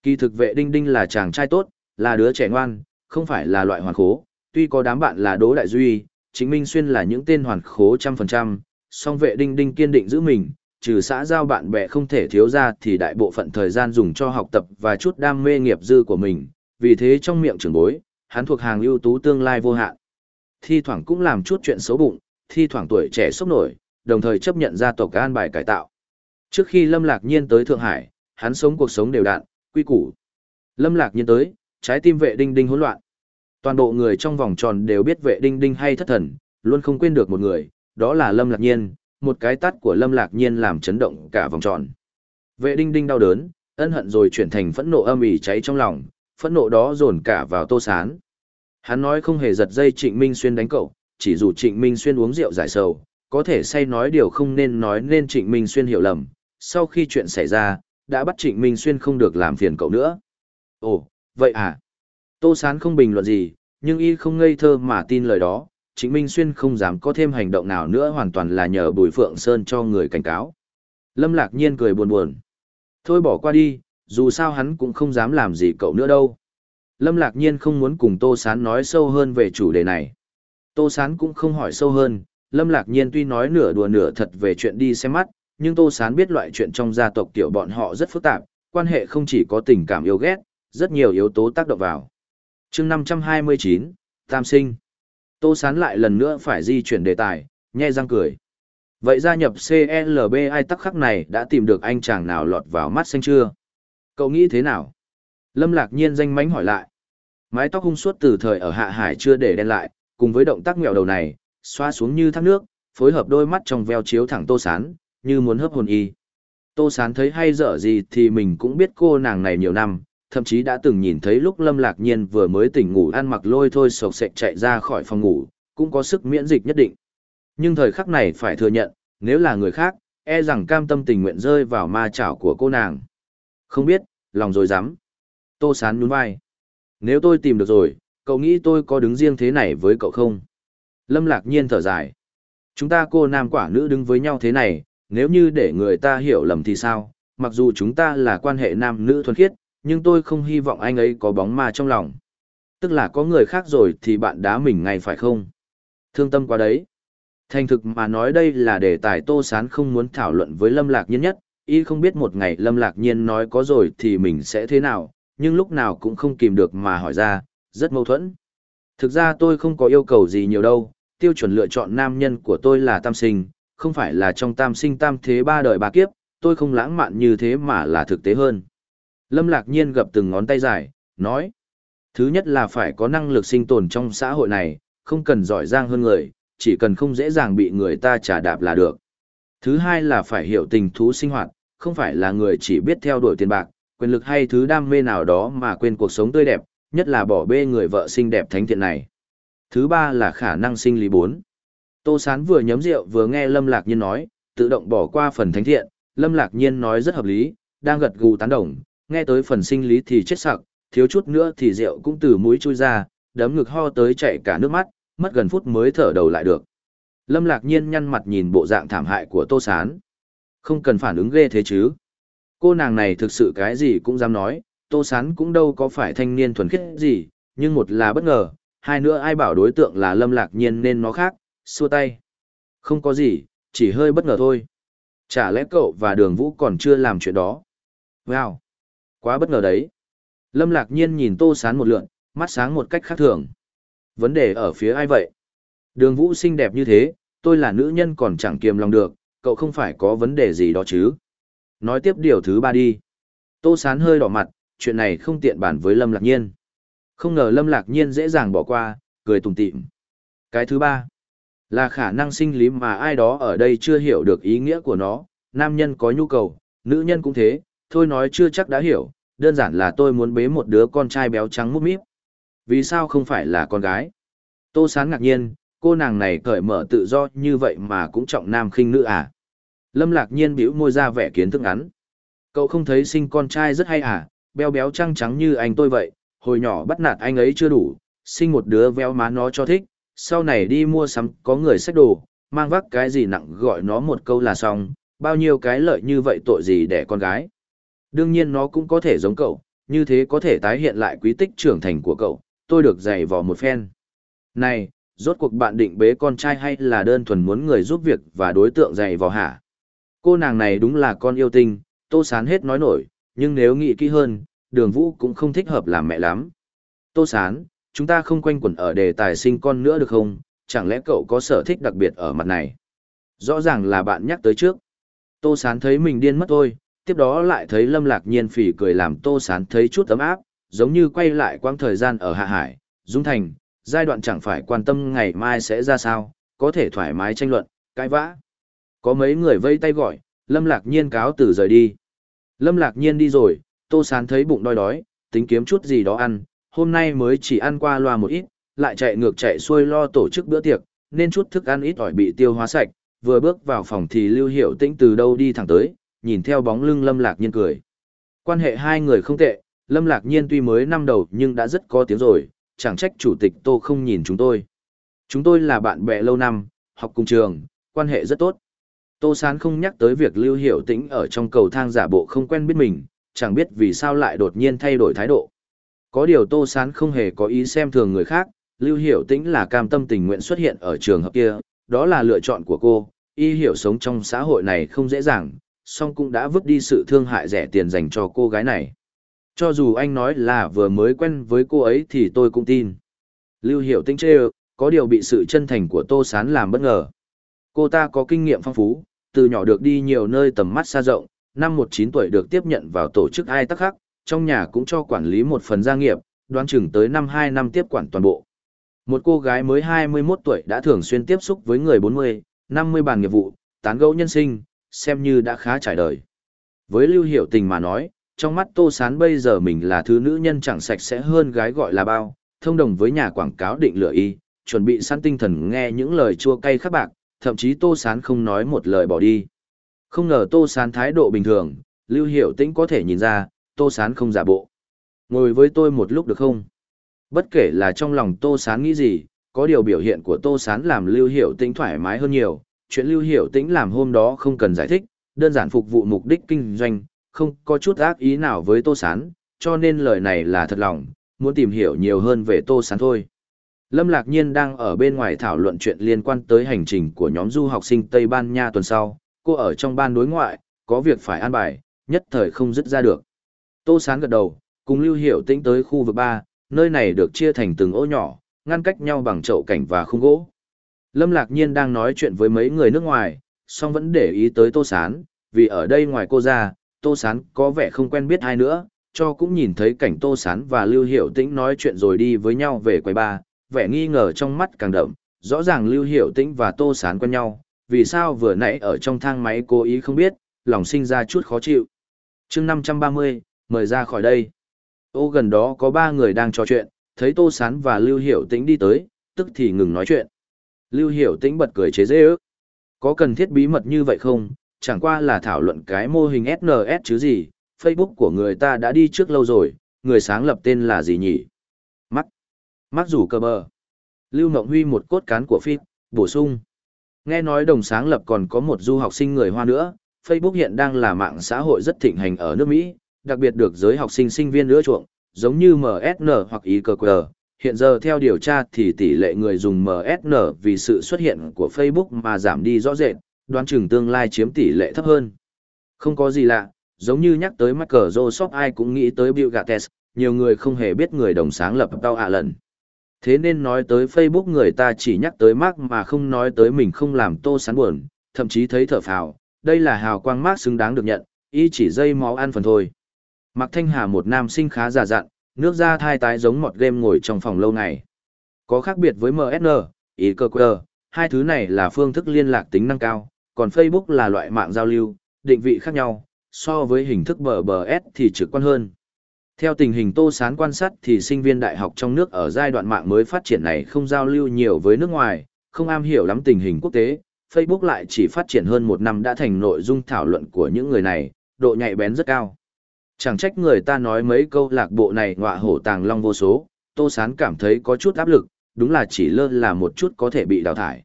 Kỳ thực vệ Đinh Đinh là chàng trai tốt, là đứa trẻ ngoan, không phải là loại hoàn khố, tuy có đám bạn là Đỗ Đại Duy, chính Minh Xuyên là những tên hoàn khố trăm phần trăm, song vệ Đinh Đinh kiên định giữ mình, trừ xã giao bạn bè không thể thiếu ra thì đại bộ phận thời gian dùng cho học tập và chút đam mê nghiệp dư của mình, vì thế trong miệng trưởng bối, hắn thuộc hàng ưu tú tương lai vô hạn. thi thoảng cũng làm chút chuyện xấu bụng, thi thoảng tuổi trẻ sốc nổi, đồng thời chấp nhận gia tộc an bài cải tạo. Trước khi Lâm Lạc Nhiên tới Thượng Hải, hắn sống cuộc sống đều đặn, quy củ. Lâm Lạc Nhiên tới, trái tim vệ đinh đinh hỗn loạn. Toàn bộ người trong vòng tròn đều biết vệ đinh đinh hay thất thần, luôn không quên được một người, đó là Lâm Lạc Nhiên, một cái tắt của Lâm Lạc Nhiên làm chấn động cả vòng tròn. Vệ đinh đinh đau đớn, ân hận rồi chuyển thành phẫn nộ âm ỉ cháy trong lòng, phẫn nộ đó dồn cả vào tô sán. Hắn nói không hề giật dây Trịnh Minh Xuyên đánh cậu, chỉ dù Trịnh Minh Xuyên uống rượu giải sầu, có thể say nói điều không nên nói nên Trịnh Minh Xuyên hiểu lầm. Sau khi chuyện xảy ra, đã bắt Trịnh Minh Xuyên không được làm phiền cậu nữa. Ồ, vậy à? Tô Sán không bình luận gì, nhưng y không ngây thơ mà tin lời đó. Trịnh Minh Xuyên không dám có thêm hành động nào nữa hoàn toàn là nhờ Bùi Phượng Sơn cho người cảnh cáo. Lâm Lạc Nhiên cười buồn buồn. Thôi bỏ qua đi, dù sao hắn cũng không dám làm gì cậu nữa đâu. Lâm Lạc Nhiên không muốn cùng Tô Sán nói sâu hơn về chủ đề này. Tô Sán cũng không hỏi sâu hơn, Lâm Lạc Nhiên tuy nói nửa đùa nửa thật về chuyện đi xem mắt, nhưng Tô Sán biết loại chuyện trong gia tộc tiểu bọn họ rất phức tạp, quan hệ không chỉ có tình cảm yêu ghét, rất nhiều yếu tố tác động vào. chương 529, Tam Sinh. Tô Sán lại lần nữa phải di chuyển đề tài, nhe răng cười. Vậy gia nhập CLB ai tắc khắc này đã tìm được anh chàng nào lọt vào mắt xanh chưa? Cậu nghĩ thế nào? Lâm Lạc Nhiên danh mánh hỏi lại. Mái tóc hung suốt từ thời ở Hạ Hải chưa để đen lại, cùng với động tác mèo đầu này, xoa xuống như thác nước, phối hợp đôi mắt trong veo chiếu thẳng Tô Sán, như muốn hấp hồn y. Tô Sán thấy hay dở gì thì mình cũng biết cô nàng này nhiều năm, thậm chí đã từng nhìn thấy lúc Lâm Lạc Nhiên vừa mới tỉnh ngủ ăn mặc lôi thôi sộc sệch chạy ra khỏi phòng ngủ, cũng có sức miễn dịch nhất định. Nhưng thời khắc này phải thừa nhận, nếu là người khác, e rằng cam tâm tình nguyện rơi vào ma chảo của cô nàng. Không biết, lòng rồi dám. Tô Sán nhún vai. Nếu tôi tìm được rồi, cậu nghĩ tôi có đứng riêng thế này với cậu không? Lâm lạc nhiên thở dài. Chúng ta cô nam quả nữ đứng với nhau thế này, nếu như để người ta hiểu lầm thì sao? Mặc dù chúng ta là quan hệ nam nữ thuần khiết, nhưng tôi không hy vọng anh ấy có bóng ma trong lòng. Tức là có người khác rồi thì bạn đá mình ngay phải không? Thương tâm quá đấy. Thành thực mà nói đây là đề tài Tô Sán không muốn thảo luận với Lâm Lạc Nhiên nhất, y không biết một ngày Lâm Lạc Nhiên nói có rồi thì mình sẽ thế nào, nhưng lúc nào cũng không kìm được mà hỏi ra, rất mâu thuẫn. Thực ra tôi không có yêu cầu gì nhiều đâu, tiêu chuẩn lựa chọn nam nhân của tôi là tam sinh, không phải là trong tam sinh tam thế ba đời ba kiếp, tôi không lãng mạn như thế mà là thực tế hơn. Lâm Lạc Nhiên gập từng ngón tay dài, nói. Thứ nhất là phải có năng lực sinh tồn trong xã hội này, không cần giỏi giang hơn người, chỉ cần không dễ dàng bị người ta trả đạp là được. Thứ hai là phải hiểu tình thú sinh hoạt, không phải là người chỉ biết theo đuổi tiền bạc, quyền lực hay thứ đam mê nào đó mà quên cuộc sống tươi đẹp, nhất là bỏ bê người vợ xinh đẹp thánh thiện này. Thứ ba là khả năng sinh lý bốn. Tô Sán vừa nhấm rượu vừa nghe Lâm Lạc Nhiên nói, tự động bỏ qua phần thánh thiện, Lâm Lạc Nhiên nói rất hợp lý, đang gật gù tán đồng, nghe tới phần sinh lý thì chết sặc, thiếu chút nữa thì rượu cũng từ mũi chui ra, đấm ngực ho tới chảy cả nước mắt, mất gần phút mới thở đầu lại được. Lâm Lạc Nhiên nhăn mặt nhìn bộ dạng thảm hại của Tô Sán. Không cần phản ứng ghê thế chứ. Cô nàng này thực sự cái gì cũng dám nói, Tô Sán cũng đâu có phải thanh niên thuần khiết gì, nhưng một là bất ngờ, hai nữa ai bảo đối tượng là Lâm Lạc Nhiên nên nó khác, xua tay. Không có gì, chỉ hơi bất ngờ thôi. Chả lẽ cậu và đường vũ còn chưa làm chuyện đó? Wow! Quá bất ngờ đấy. Lâm Lạc Nhiên nhìn Tô Sán một lượn, mắt sáng một cách khác thường. Vấn đề ở phía ai vậy? Đường vũ xinh đẹp như thế, tôi là nữ nhân còn chẳng kiềm lòng được, cậu không phải có vấn đề gì đó chứ? Nói tiếp điều thứ ba đi. Tô Sán hơi đỏ mặt, chuyện này không tiện bàn với Lâm Lạc Nhiên. Không ngờ Lâm Lạc Nhiên dễ dàng bỏ qua, cười tùng tịm. Cái thứ ba, là khả năng sinh lý mà ai đó ở đây chưa hiểu được ý nghĩa của nó, nam nhân có nhu cầu, nữ nhân cũng thế, thôi nói chưa chắc đã hiểu, đơn giản là tôi muốn bế một đứa con trai béo trắng mút míp. Vì sao không phải là con gái? Tô Sán ngạc nhiên, cô nàng này cởi mở tự do như vậy mà cũng trọng nam khinh nữ à? Lâm Lạc Nhiên bĩu môi ra vẻ kiến thức ngắn. Cậu không thấy sinh con trai rất hay à, béo béo trăng trắng như anh tôi vậy, hồi nhỏ bắt nạt anh ấy chưa đủ, sinh một đứa véo má nó cho thích, sau này đi mua sắm có người sách đồ, mang vác cái gì nặng gọi nó một câu là xong, bao nhiêu cái lợi như vậy tội gì để con gái. Đương nhiên nó cũng có thể giống cậu, như thế có thể tái hiện lại quý tích trưởng thành của cậu, tôi được dạy vò một phen. Này, rốt cuộc bạn định bế con trai hay là đơn thuần muốn người giúp việc và đối tượng dạy vò hả? Cô nàng này đúng là con yêu tinh, tô sán hết nói nổi, nhưng nếu nghĩ kỹ hơn, đường vũ cũng không thích hợp làm mẹ lắm. Tô sán, chúng ta không quanh quẩn ở đề tài sinh con nữa được không? chẳng lẽ cậu có sở thích đặc biệt ở mặt này? Rõ ràng là bạn nhắc tới trước. Tô Sán thấy mình điên mất thôi, tiếp đó lại thấy Lâm Lạc Nhiên phỉ cười làm Tô Sán thấy chút ấm áp, giống như quay lại quãng thời gian ở Hạ Hải, Dung Thành, giai đoạn chẳng phải quan tâm ngày mai sẽ ra sao, có thể thoải mái tranh luận, cãi vã. Có mấy người vây tay gọi, Lâm Lạc Nhiên cáo từ rời đi. Lâm Lạc Nhiên đi rồi, Tô Sán thấy bụng đói đói, tính kiếm chút gì đó ăn, hôm nay mới chỉ ăn qua loa một ít, lại chạy ngược chạy xuôi lo tổ chức bữa tiệc, nên chút thức ăn ít ỏi bị tiêu hóa sạch, vừa bước vào phòng thì Lưu Hiểu Tĩnh từ đâu đi thẳng tới, nhìn theo bóng lưng Lâm Lạc Nhiên cười. Quan hệ hai người không tệ, Lâm Lạc Nhiên tuy mới năm đầu nhưng đã rất có tiếng rồi, chẳng trách chủ tịch Tô không nhìn chúng tôi. Chúng tôi là bạn bè lâu năm, học cùng trường, quan hệ rất tốt. Tô Sán không nhắc tới việc Lưu Hiểu Tĩnh ở trong cầu thang giả bộ không quen biết mình, chẳng biết vì sao lại đột nhiên thay đổi thái độ. Có điều Tô Sán không hề có ý xem thường người khác, Lưu Hiểu Tĩnh là cam tâm tình nguyện xuất hiện ở trường hợp kia, đó là lựa chọn của cô, y hiểu sống trong xã hội này không dễ dàng, song cũng đã vứt đi sự thương hại rẻ tiền dành cho cô gái này. Cho dù anh nói là vừa mới quen với cô ấy thì tôi cũng tin. Lưu Hiểu Tĩnh chê có điều bị sự chân thành của Tô Sán làm bất ngờ. Cô ta có kinh nghiệm phong phú, từ nhỏ được đi nhiều nơi tầm mắt xa rộng, năm một chín tuổi được tiếp nhận vào tổ chức ai tắc khắc, trong nhà cũng cho quản lý một phần gia nghiệp, đoán chừng tới năm hai năm tiếp quản toàn bộ. Một cô gái mới 21 tuổi đã thường xuyên tiếp xúc với người 40, 50 bàn nghiệp vụ, tán gẫu nhân sinh, xem như đã khá trải đời. Với Lưu Hiểu Tình mà nói, trong mắt Tô Sán bây giờ mình là thứ nữ nhân chẳng sạch sẽ hơn gái gọi là bao, thông đồng với nhà quảng cáo định lựa y, chuẩn bị sẵn tinh thần nghe những lời chua cay khắc bạc, thậm chí Tô Sán không nói một lời bỏ đi. Không ngờ Tô Sán thái độ bình thường, Lưu Hiểu Tĩnh có thể nhìn ra, Tô Sán không giả bộ. Ngồi với tôi một lúc được không? Bất kể là trong lòng Tô Sán nghĩ gì, có điều biểu hiện của Tô Sán làm Lưu Hiểu Tĩnh thoải mái hơn nhiều. Chuyện Lưu Hiểu Tĩnh làm hôm đó không cần giải thích, đơn giản phục vụ mục đích kinh doanh, không có chút ác ý nào với Tô Sán, cho nên lời này là thật lòng, muốn tìm hiểu nhiều hơn về Tô Sán thôi. Lâm Lạc Nhiên đang ở bên ngoài thảo luận chuyện liên quan tới hành trình của nhóm du học sinh Tây Ban Nha tuần sau, cô ở trong ban đối ngoại, có việc phải an bài, nhất thời không dứt ra được. Tô Sán gật đầu, cùng Lưu Hiểu Tĩnh tới khu vực 3, nơi này được chia thành từng ô nhỏ, ngăn cách nhau bằng chậu cảnh và khung gỗ. Lâm Lạc Nhiên đang nói chuyện với mấy người nước ngoài, song vẫn để ý tới Tô Sán, vì ở đây ngoài cô ra, Tô Sán có vẻ không quen biết ai nữa, cho cũng nhìn thấy cảnh Tô Sán và Lưu Hiểu Tĩnh nói chuyện rồi đi với nhau về quầy ba, vẻ nghi ngờ trong mắt càng đậm, rõ ràng Lưu Hiểu Tĩnh và Tô Sán quen nhau, vì sao vừa nãy ở trong thang máy cố ý không biết, lòng sinh ra chút khó chịu. chương 530, mời ra khỏi đây. Ô gần đó có ba người đang trò chuyện, thấy Tô Sán và Lưu Hiểu Tĩnh đi tới, tức thì ngừng nói chuyện. Lưu Hiểu Tĩnh bật cười chế dễ ước. Có cần thiết bí mật như vậy không? Chẳng qua là thảo luận cái mô hình SNS chứ gì, Facebook của người ta đã đi trước lâu rồi, người sáng lập tên là gì nhỉ? Mắc. Mắc rủ cờ bờ. Lưu Mộng Huy một cốt cán của phim, bổ sung. Nghe nói đồng sáng lập còn có một du học sinh người Hoa nữa, Facebook hiện đang là mạng xã hội rất thịnh hành ở nước Mỹ, đặc biệt được giới học sinh sinh viên ưa chuộng, giống như MSN hoặc ICQ. Hiện giờ theo điều tra thì tỷ lệ người dùng MSN vì sự xuất hiện của Facebook mà giảm đi rõ rệt, đoán chừng tương lai chiếm tỷ lệ thấp hơn. Không có gì lạ, giống như nhắc tới Microsoft ai cũng nghĩ tới Bill Gates, nhiều người không hề biết người đồng sáng lập Tao ạ lần. Thế nên nói tới Facebook người ta chỉ nhắc tới Mark mà không nói tới mình không làm tô sán buồn, thậm chí thấy thở phào, đây là hào quang Mark xứng đáng được nhận, y chỉ dây máu ăn phần thôi. Mạc Thanh Hà một nam sinh khá già dặn, nước da thai tái giống một game ngồi trong phòng lâu ngày. Có khác biệt với MSN, ICQ, hai thứ này là phương thức liên lạc tính năng cao, còn Facebook là loại mạng giao lưu, định vị khác nhau, so với hình thức BBS thì trực quan hơn. Theo tình hình Tô Sán quan sát thì sinh viên đại học trong nước ở giai đoạn mạng mới phát triển này không giao lưu nhiều với nước ngoài, không am hiểu lắm tình hình quốc tế, Facebook lại chỉ phát triển hơn một năm đã thành nội dung thảo luận của những người này, độ nhạy bén rất cao. Chẳng trách người ta nói mấy câu lạc bộ này ngọa hổ tàng long vô số, Tô Sán cảm thấy có chút áp lực, đúng là chỉ lơ là một chút có thể bị đào thải.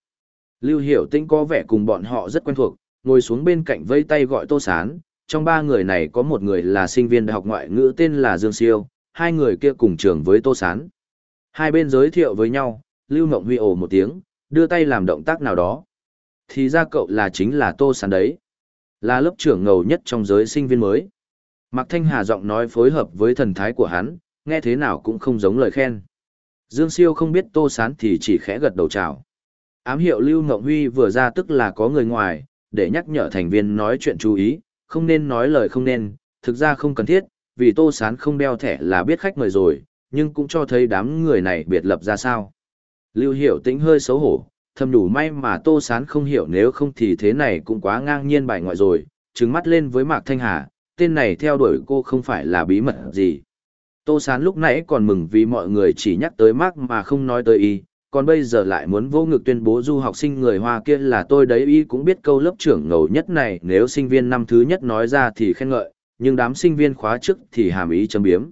Lưu Hiểu Tĩnh có vẻ cùng bọn họ rất quen thuộc, ngồi xuống bên cạnh vây tay gọi Tô Sán, trong ba người này có một người là sinh viên đại học ngoại ngữ tên là Dương Siêu, hai người kia cùng trường với Tô Sán. Hai bên giới thiệu với nhau, Lưu Ngộng Huy ồ một tiếng, đưa tay làm động tác nào đó. Thì ra cậu là chính là Tô Sán đấy. Là lớp trưởng ngầu nhất trong giới sinh viên mới. Mạc Thanh Hà giọng nói phối hợp với thần thái của hắn, nghe thế nào cũng không giống lời khen. Dương Siêu không biết Tô Sán thì chỉ khẽ gật đầu chào. Ám hiệu Lưu Ngộng Huy vừa ra tức là có người ngoài, để nhắc nhở thành viên nói chuyện chú ý, không nên nói lời không nên, thực ra không cần thiết, vì Tô Sán không đeo thẻ là biết khách mời rồi, nhưng cũng cho thấy đám người này biệt lập ra sao. Lưu Hiểu Tĩnh hơi xấu hổ, thầm đủ may mà Tô Sán không hiểu nếu không thì thế này cũng quá ngang nhiên bài ngoại rồi, trừng mắt lên với Mạc Thanh Hà, tên này theo đuổi cô không phải là bí mật gì. Tô Sán lúc nãy còn mừng vì mọi người chỉ nhắc tới Mark mà không nói tới y, còn bây giờ lại muốn vô ngực tuyên bố du học sinh người Hoa kia là tôi đấy y cũng biết câu lớp trưởng ngầu nhất này nếu sinh viên năm thứ nhất nói ra thì khen ngợi, nhưng đám sinh viên khóa trước thì hàm ý châm biếm.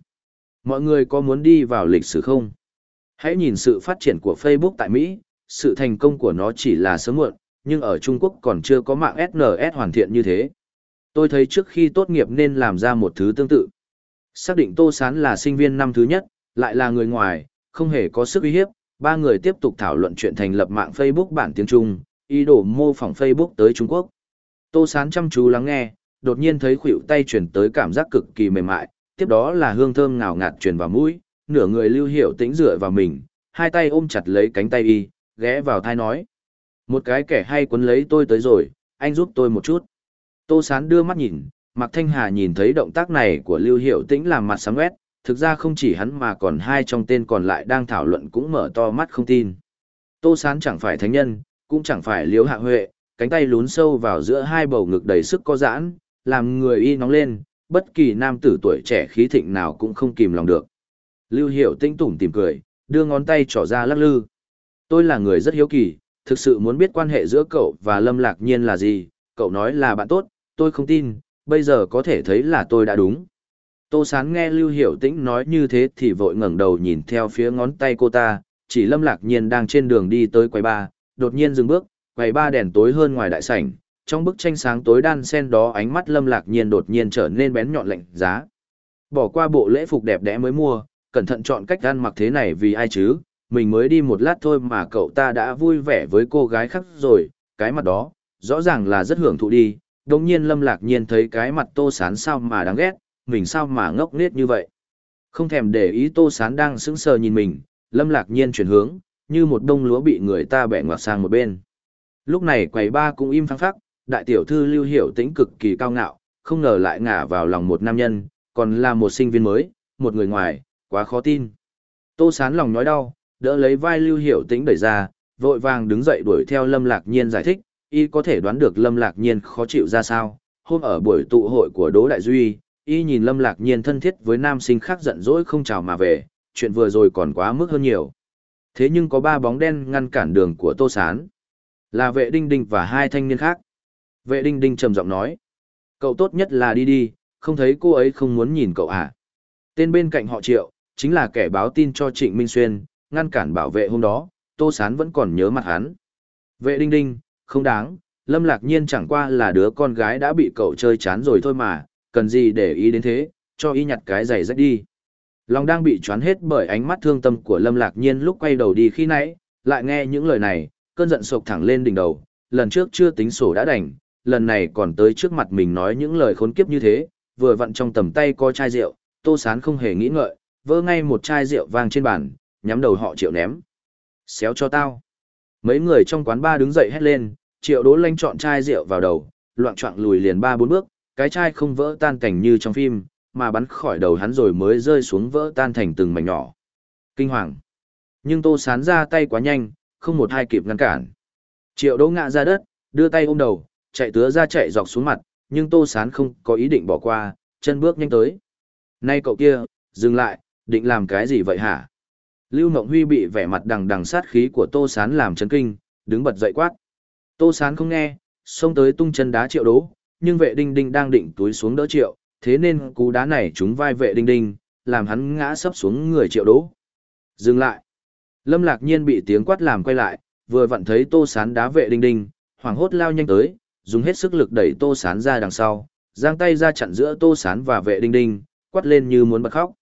Mọi người có muốn đi vào lịch sử không? Hãy nhìn sự phát triển của Facebook tại Mỹ, sự thành công của nó chỉ là sớm muộn, nhưng ở Trung Quốc còn chưa có mạng SNS hoàn thiện như thế. Tôi thấy trước khi tốt nghiệp nên làm ra một thứ tương tự. Xác định Tô Sán là sinh viên năm thứ nhất, lại là người ngoài, không hề có sức uy hiếp, ba người tiếp tục thảo luận chuyện thành lập mạng Facebook bản tiếng Trung, ý đồ mô phỏng Facebook tới Trung Quốc. Tô Sán chăm chú lắng nghe, đột nhiên thấy khuỷu tay chuyển tới cảm giác cực kỳ mềm mại, tiếp đó là hương thơm ngào ngạt truyền vào mũi, nửa người lưu hiệu tĩnh dựa vào mình, hai tay ôm chặt lấy cánh tay y, ghé vào thai nói. Một cái kẻ hay quấn lấy tôi tới rồi, anh giúp tôi một chút. Tô Sán đưa mắt nhìn, Mạc Thanh Hà nhìn thấy động tác này của Lưu Hiệu Tĩnh làm mặt sáng quét, thực ra không chỉ hắn mà còn hai trong tên còn lại đang thảo luận cũng mở to mắt không tin. Tô Sán chẳng phải thánh nhân, cũng chẳng phải liếu hạ huệ, cánh tay lún sâu vào giữa hai bầu ngực đầy sức có giãn, làm người y nóng lên, bất kỳ nam tử tuổi trẻ khí thịnh nào cũng không kìm lòng được. Lưu Hiệu Tĩnh tủm tìm cười, đưa ngón tay trỏ ra lắc lư. Tôi là người rất hiếu kỳ, thực sự muốn biết quan hệ giữa cậu và Lâm Lạc Nhiên là gì, cậu nói là bạn tốt, tôi không tin, bây giờ có thể thấy là tôi đã đúng. Tô Sán nghe Lưu Hiểu Tĩnh nói như thế thì vội ngẩng đầu nhìn theo phía ngón tay cô ta, chỉ Lâm Lạc Nhiên đang trên đường đi tới quầy ba, đột nhiên dừng bước, quầy ba đèn tối hơn ngoài đại sảnh, trong bức tranh sáng tối đan sen đó ánh mắt Lâm Lạc Nhiên đột nhiên trở nên bén nhọn lạnh giá. Bỏ qua bộ lễ phục đẹp đẽ mới mua, cẩn thận chọn cách ăn mặc thế này vì ai chứ, mình mới đi một lát thôi mà cậu ta đã vui vẻ với cô gái khác rồi, cái mặt đó, rõ ràng là rất hưởng thụ đi, đồng nhiên lâm lạc nhiên thấy cái mặt tô sán sao mà đáng ghét, mình sao mà ngốc nghếch như vậy. Không thèm để ý tô sán đang sững sờ nhìn mình, lâm lạc nhiên chuyển hướng, như một đông lúa bị người ta bẻ ngoặt sang một bên. Lúc này quầy ba cũng im phăng phắc, đại tiểu thư lưu hiểu tĩnh cực kỳ cao ngạo, không ngờ lại ngả vào lòng một nam nhân, còn là một sinh viên mới, một người ngoài, quá khó tin. Tô sán lòng nói đau, đỡ lấy vai lưu hiểu tĩnh đẩy ra, vội vàng đứng dậy đuổi theo lâm lạc nhiên giải thích, y có thể đoán được lâm lạc nhiên khó chịu ra sao. Hôm ở buổi tụ hội của Đỗ Đại Duy, y nhìn lâm lạc nhiên thân thiết với nam sinh khác giận dỗi không chào mà về, chuyện vừa rồi còn quá mức hơn nhiều. Thế nhưng có ba bóng đen ngăn cản đường của Tô Sán. Là vệ đinh đinh và hai thanh niên khác. Vệ đinh đinh trầm giọng nói. Cậu tốt nhất là đi đi, không thấy cô ấy không muốn nhìn cậu à. Tên bên cạnh họ triệu, chính là kẻ báo tin cho Trịnh Minh Xuyên, ngăn cản bảo vệ hôm đó, Tô Sán vẫn còn nhớ mặt hắn. Vệ đinh đinh, không đáng, Lâm Lạc Nhiên chẳng qua là đứa con gái đã bị cậu chơi chán rồi thôi mà, cần gì để ý đến thế, cho y nhặt cái giày rách đi. Lòng đang bị choán hết bởi ánh mắt thương tâm của Lâm Lạc Nhiên lúc quay đầu đi khi nãy, lại nghe những lời này, cơn giận sộc thẳng lên đỉnh đầu, lần trước chưa tính sổ đã đành, lần này còn tới trước mặt mình nói những lời khốn kiếp như thế, vừa vặn trong tầm tay có chai rượu, Tô Sán không hề nghĩ ngợi, vỡ ngay một chai rượu vang trên bàn, nhắm đầu họ triệu ném. Xéo cho tao. Mấy người trong quán ba đứng dậy hét lên, triệu đố lanh chọn chai rượu vào đầu, loạn trọng lùi liền ba bốn bước, cái chai không vỡ tan cảnh như trong phim, mà bắn khỏi đầu hắn rồi mới rơi xuống vỡ tan thành từng mảnh nhỏ. Kinh hoàng. Nhưng tô sán ra tay quá nhanh, không một hai kịp ngăn cản. Triệu đố ngã ra đất, đưa tay ôm đầu, chạy tứa ra chạy dọc xuống mặt, nhưng tô sán không có ý định bỏ qua, chân bước nhanh tới. Nay cậu kia, dừng lại, định làm cái gì vậy hả? Lưu Mộng Huy bị vẻ mặt đằng đằng sát khí của Tô Sán làm chấn kinh, đứng bật dậy quát. Tô Sán không nghe, xông tới tung chân đá triệu đố, nhưng vệ đinh đinh đang định túi xuống đỡ triệu, thế nên cú đá này trúng vai vệ đinh đinh, làm hắn ngã sấp xuống người triệu đố. Dừng lại. Lâm lạc nhiên bị tiếng quát làm quay lại, vừa vặn thấy Tô Sán đá vệ đinh đinh, hoảng hốt lao nhanh tới, dùng hết sức lực đẩy Tô Sán ra đằng sau, giang tay ra chặn giữa Tô Sán và vệ đinh đinh, quát lên như muốn bật khóc.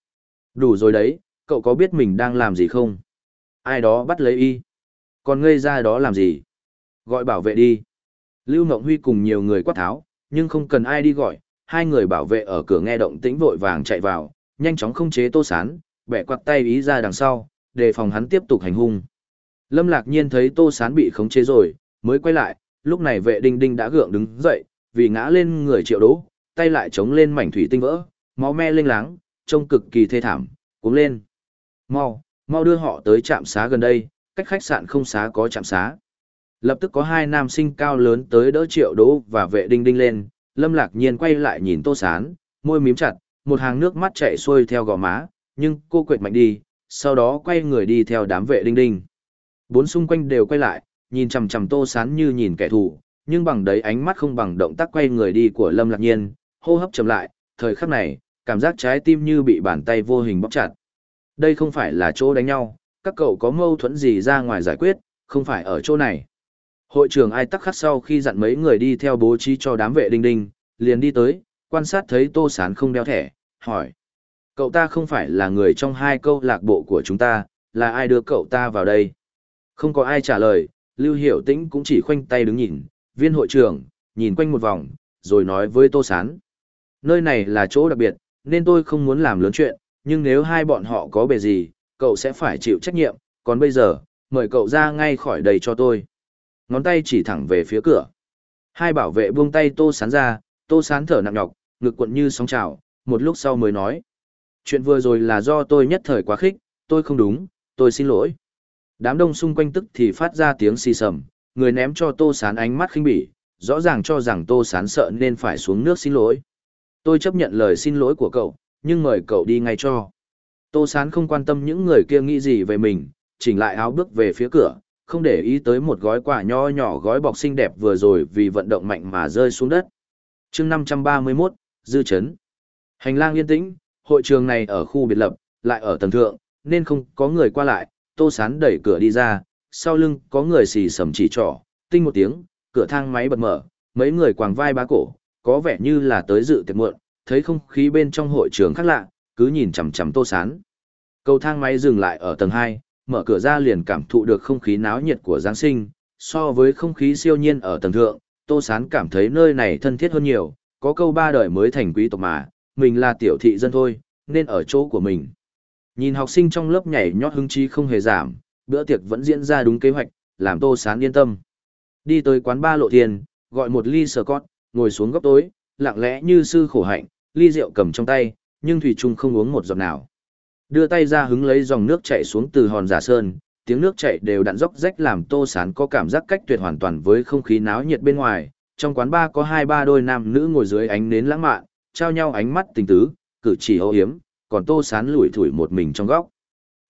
Đủ rồi đấy, cậu có biết mình đang làm gì không? Ai đó bắt lấy y. Còn ngây ra đó làm gì? Gọi bảo vệ đi. Lưu Ngộng Huy cùng nhiều người quát tháo, nhưng không cần ai đi gọi, hai người bảo vệ ở cửa nghe động tĩnh vội vàng chạy vào, nhanh chóng không chế tô sán, bẻ quạt tay ý ra đằng sau, đề phòng hắn tiếp tục hành hung. Lâm Lạc Nhiên thấy Tô Sán bị khống chế rồi, mới quay lại, lúc này vệ đinh đinh đã gượng đứng dậy, vì ngã lên người triệu đố, tay lại chống lên mảnh thủy tinh vỡ, máu me linh láng, trông cực kỳ thê thảm, cuống lên. Mau, mau đưa họ tới trạm xá gần đây, cách khách sạn không xá có trạm xá. Lập tức có hai nam sinh cao lớn tới đỡ triệu đỗ và vệ đinh đinh lên, lâm lạc nhiên quay lại nhìn tô sán, môi mím chặt, một hàng nước mắt chạy xuôi theo gò má, nhưng cô quệt mạnh đi, sau đó quay người đi theo đám vệ đinh đinh. Bốn xung quanh đều quay lại, nhìn chằm chằm tô sán như nhìn kẻ thù, nhưng bằng đấy ánh mắt không bằng động tác quay người đi của lâm lạc nhiên, hô hấp chậm lại, thời khắc này, cảm giác trái tim như bị bàn tay vô hình bóp chặt. Đây không phải là chỗ đánh nhau, các cậu có mâu thuẫn gì ra ngoài giải quyết, không phải ở chỗ này. Hội trưởng ai tắc khắc sau khi dặn mấy người đi theo bố trí cho đám vệ đinh đinh, liền đi tới, quan sát thấy tô sán không đeo thẻ, hỏi. Cậu ta không phải là người trong hai câu lạc bộ của chúng ta, là ai đưa cậu ta vào đây? Không có ai trả lời, Lưu Hiểu Tĩnh cũng chỉ khoanh tay đứng nhìn, viên hội trưởng, nhìn quanh một vòng, rồi nói với Tô Sán. Nơi này là chỗ đặc biệt, nên tôi không muốn làm lớn chuyện, nhưng nếu hai bọn họ có bề gì, cậu sẽ phải chịu trách nhiệm, còn bây giờ, mời cậu ra ngay khỏi đây cho tôi. Ngón tay chỉ thẳng về phía cửa. Hai bảo vệ buông tay Tô Sán ra, Tô Sán thở nặng nhọc, ngực cuộn như sóng trào, một lúc sau mới nói. Chuyện vừa rồi là do tôi nhất thời quá khích, tôi không đúng, tôi xin lỗi. Đám đông xung quanh tức thì phát ra tiếng xì sầm, người ném cho Tô Sán ánh mắt khinh bỉ, rõ ràng cho rằng Tô Sán sợ nên phải xuống nước xin lỗi. Tôi chấp nhận lời xin lỗi của cậu, nhưng mời cậu đi ngay cho. Tô Sán không quan tâm những người kia nghĩ gì về mình, chỉnh lại áo bước về phía cửa, không để ý tới một gói quả nho nhỏ gói bọc xinh đẹp vừa rồi vì vận động mạnh mà rơi xuống đất. chương 531, Dư Chấn. Hành lang yên tĩnh, hội trường này ở khu biệt lập, lại ở tầng thượng, nên không có người qua lại, Tô Sán đẩy cửa đi ra, sau lưng có người xì sầm chỉ trỏ, tinh một tiếng, cửa thang máy bật mở, mấy người quàng vai bá cổ, có vẻ như là tới dự tiệc muộn, thấy không khí bên trong hội trường khác lạ, cứ nhìn chằm chằm Tô Sán. Cầu thang máy dừng lại ở tầng 2, mở cửa ra liền cảm thụ được không khí náo nhiệt của Giáng sinh, so với không khí siêu nhiên ở tầng thượng, Tô Sán cảm thấy nơi này thân thiết hơn nhiều, có câu ba đời mới thành quý tộc mà, mình là tiểu thị dân thôi, nên ở chỗ của mình. Nhìn học sinh trong lớp nhảy nhót hứng chí không hề giảm, bữa tiệc vẫn diễn ra đúng kế hoạch, làm Tô Sán yên tâm. Đi tới quán ba lộ tiền, gọi một ly sờ cót, ngồi xuống góc tối, lặng lẽ như sư khổ hạnh, ly rượu cầm trong tay, nhưng Thủy Trung không uống một giọt nào. Đưa tay ra hứng lấy dòng nước chảy xuống từ hòn giả sơn, tiếng nước chảy đều đặn dốc rách làm Tô Sán có cảm giác cách tuyệt hoàn toàn với không khí náo nhiệt bên ngoài. Trong quán ba có hai ba đôi nam nữ ngồi dưới ánh nến lãng mạn, trao nhau ánh mắt tình tứ, cử chỉ âu hiếm, còn Tô Sán lủi thủi một mình trong góc.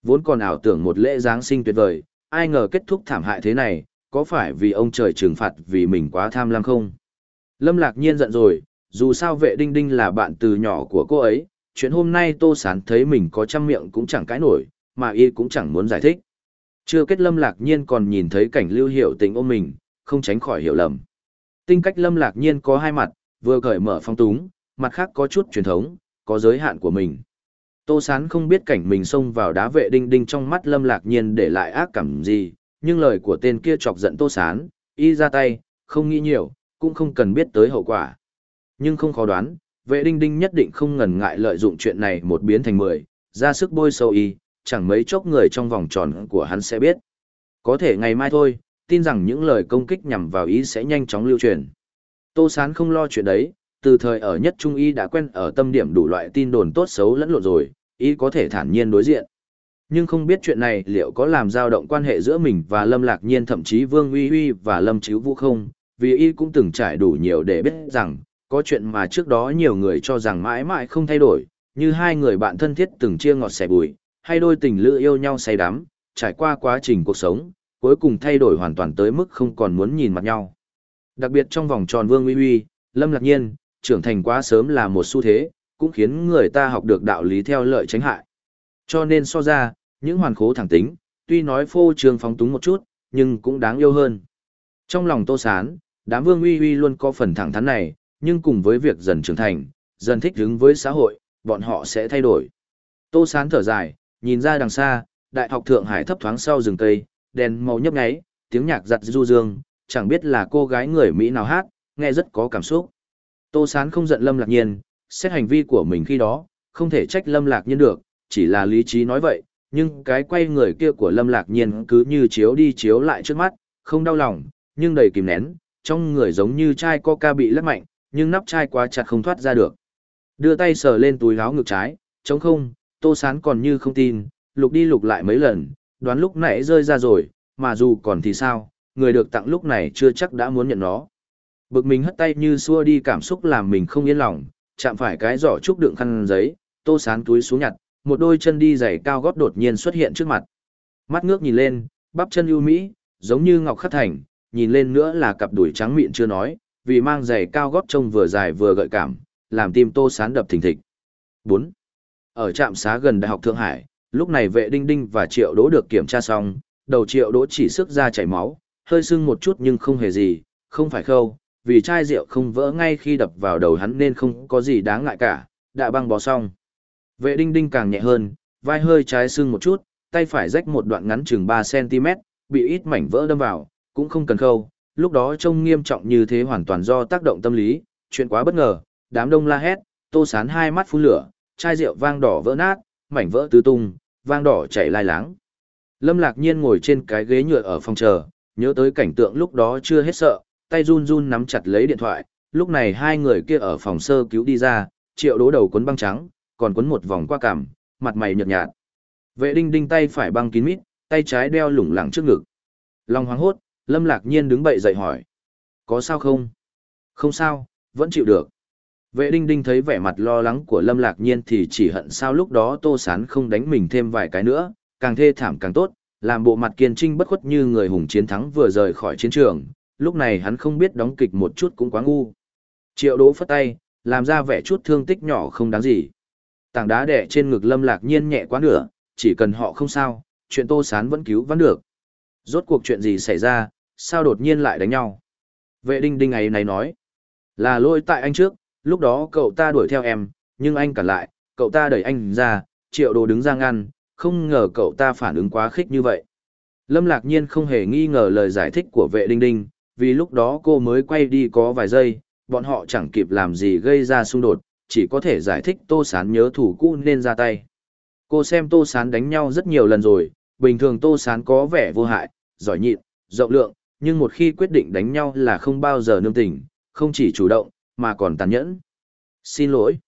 Vốn còn ảo tưởng một lễ Giáng sinh tuyệt vời, ai ngờ kết thúc thảm hại thế này, có phải vì ông trời trừng phạt vì mình quá tham lam không? Lâm Lạc Nhiên giận rồi, dù sao vệ đinh đinh là bạn từ nhỏ của cô ấy, chuyện hôm nay Tô Sán thấy mình có trăm miệng cũng chẳng cãi nổi, mà y cũng chẳng muốn giải thích. Chưa kết Lâm Lạc Nhiên còn nhìn thấy cảnh lưu hiệu tình ôm mình, không tránh khỏi hiểu lầm. Tinh cách Lâm Lạc Nhiên có hai mặt, vừa cởi mở phong túng, mặt khác có chút truyền thống, có giới hạn của mình. Tô Sán không biết cảnh mình xông vào đá vệ đinh đinh trong mắt Lâm Lạc Nhiên để lại ác cảm gì, nhưng lời của tên kia chọc giận Tô Sán, y ra tay, không nghĩ nhiều, cũng không cần biết tới hậu quả. Nhưng không khó đoán, vệ đinh đinh nhất định không ngần ngại lợi dụng chuyện này một biến thành mười, ra sức bôi sâu y, chẳng mấy chốc người trong vòng tròn của hắn sẽ biết. Có thể ngày mai thôi, tin rằng những lời công kích nhằm vào ý sẽ nhanh chóng lưu truyền. Tô Sán không lo chuyện đấy, từ thời ở nhất trung y đã quen ở tâm điểm đủ loại tin đồn tốt xấu lẫn lộn rồi, y có thể thản nhiên đối diện. Nhưng không biết chuyện này liệu có làm dao động quan hệ giữa mình và Lâm Lạc Nhiên thậm chí Vương Uy Uy và Lâm Chíu Vũ không, vì y cũng từng trải đủ nhiều để biết rằng, có chuyện mà trước đó nhiều người cho rằng mãi mãi không thay đổi, như hai người bạn thân thiết từng chia ngọt sẻ bùi, hay đôi tình lữ yêu nhau say đắm, trải qua quá trình cuộc sống, cuối cùng thay đổi hoàn toàn tới mức không còn muốn nhìn mặt nhau. Đặc biệt trong vòng tròn Vương Uy Uy, Lâm Lạc Nhiên, trưởng thành quá sớm là một xu thế, cũng khiến người ta học được đạo lý theo lợi tránh hại. Cho nên so ra, những hoàn khố thẳng tính, tuy nói phô trương phóng túng một chút, nhưng cũng đáng yêu hơn. Trong lòng Tô Sán, đám vương uy uy luôn có phần thẳng thắn này, nhưng cùng với việc dần trưởng thành, dần thích ứng với xã hội, bọn họ sẽ thay đổi. Tô Sán thở dài, nhìn ra đằng xa, đại học Thượng Hải thấp thoáng sau rừng cây, đèn màu nhấp nháy, tiếng nhạc giặt du dương, chẳng biết là cô gái người Mỹ nào hát, nghe rất có cảm xúc. Tô Sán không giận Lâm Lạc Nhiên, xét hành vi của mình khi đó, không thể trách Lâm Lạc Nhiên được, chỉ là lý trí nói vậy, nhưng cái quay người kia của Lâm Lạc Nhiên cứ như chiếu đi chiếu lại trước mắt, không đau lòng, nhưng đầy kìm nén, trong người giống như chai coca bị lắc mạnh, nhưng nắp chai quá chặt không thoát ra được. Đưa tay sờ lên túi áo ngực trái, trống không, Tô Sán còn như không tin, lục đi lục lại mấy lần, đoán lúc nãy rơi ra rồi, mà dù còn thì sao, người được tặng lúc này chưa chắc đã muốn nhận nó. Bực mình hất tay như xua đi cảm xúc làm mình không yên lòng, chạm phải cái giỏ trúc đựng khăn giấy, Tô Sán túi xuống nhặt, một đôi chân đi giày cao gót đột nhiên xuất hiện trước mặt. Mắt ngước nhìn lên, bắp chân ưu mỹ, giống như ngọc khắc thành, nhìn lên nữa là cặp đùi trắng mịn chưa nói, vì mang giày cao gót trông vừa dài vừa gợi cảm, làm tim Tô Sán đập thình thịch. 4. Ở trạm xá gần Đại học Thượng Hải, lúc này vệ đinh đinh và triệu đỗ được kiểm tra xong, đầu triệu đỗ chỉ sức ra chảy máu, hơi sưng một chút nhưng không hề gì, không phải khâu, vì chai rượu không vỡ ngay khi đập vào đầu hắn nên không có gì đáng ngại cả, đã băng bó xong. Vệ đinh đinh càng nhẹ hơn, vai hơi trái sưng một chút, tay phải rách một đoạn ngắn chừng 3cm, bị ít mảnh vỡ đâm vào, cũng không cần khâu, lúc đó trông nghiêm trọng như thế hoàn toàn do tác động tâm lý, chuyện quá bất ngờ, đám đông la hét, tô sán hai mắt phun lửa, chai rượu vang đỏ vỡ nát, mảnh vỡ tứ tung, vang đỏ chảy lai láng. Lâm lạc nhiên ngồi trên cái ghế nhựa ở phòng chờ, nhớ tới cảnh tượng lúc đó chưa hết sợ, tay run run nắm chặt lấy điện thoại, lúc này hai người kia ở phòng sơ cứu đi ra, triệu đố đầu cuốn băng trắng, còn cuốn một vòng qua cằm, mặt mày nhợt nhạt. Vệ đinh đinh tay phải băng kín mít, tay trái đeo lủng lẳng trước ngực. Long hoang hốt, Lâm Lạc Nhiên đứng bậy dậy hỏi. Có sao không? Không sao, vẫn chịu được. Vệ đinh đinh thấy vẻ mặt lo lắng của Lâm Lạc Nhiên thì chỉ hận sao lúc đó Tô Sán không đánh mình thêm vài cái nữa, càng thê thảm càng tốt, làm bộ mặt kiên trinh bất khuất như người hùng chiến thắng vừa rời khỏi chiến trường, lúc này hắn không biết đóng kịch một chút cũng quá ngu. Triệu đỗ phất tay, làm ra vẻ chút thương tích nhỏ không đáng gì. Tảng đá đẻ trên ngực Lâm Lạc Nhiên nhẹ quá nửa, chỉ cần họ không sao, chuyện Tô Sán vẫn cứu vẫn được. Rốt cuộc chuyện gì xảy ra, sao đột nhiên lại đánh nhau? Vệ đinh đinh ấy này nói, là lỗi tại anh trước, lúc đó cậu ta đuổi theo em, nhưng anh cản lại, cậu ta đẩy anh ra, triệu đồ đứng ra ngăn, không ngờ cậu ta phản ứng quá khích như vậy. Lâm Lạc Nhiên không hề nghi ngờ lời giải thích của vệ đinh đinh, vì lúc đó cô mới quay đi có vài giây, bọn họ chẳng kịp làm gì gây ra xung đột, chỉ có thể giải thích Tô Sán nhớ thủ cũ nên ra tay. Cô xem Tô Sán đánh nhau rất nhiều lần rồi, bình thường Tô Sán có vẻ vô hại, giỏi nhịn, rộng lượng, nhưng một khi quyết định đánh nhau là không bao giờ nương tình, không chỉ chủ động, mà còn tàn nhẫn. Xin lỗi.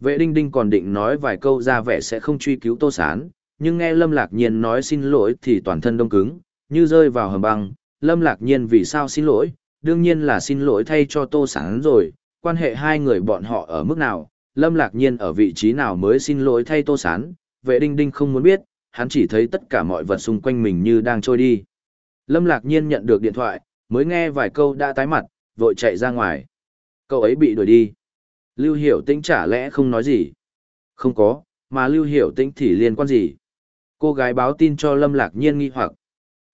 Vệ đinh đinh còn định nói vài câu ra vẻ sẽ không truy cứu Tô Sán, nhưng nghe Lâm Lạc Nhiên nói xin lỗi thì toàn thân đông cứng, như rơi vào hầm băng. Lâm Lạc Nhiên vì sao xin lỗi, đương nhiên là xin lỗi thay cho Tô Sán rồi, quan hệ hai người bọn họ ở mức nào, Lâm Lạc Nhiên ở vị trí nào mới xin lỗi thay Tô Sán, vệ đinh đinh không muốn biết, hắn chỉ thấy tất cả mọi vật xung quanh mình như đang trôi đi. Lâm Lạc Nhiên nhận được điện thoại, mới nghe vài câu đã tái mặt, vội chạy ra ngoài. Cậu ấy bị đuổi đi. Lưu Hiểu Tĩnh chả lẽ không nói gì? Không có, mà Lưu Hiểu Tĩnh thì liên quan gì? Cô gái báo tin cho Lâm Lạc Nhiên nghi hoặc.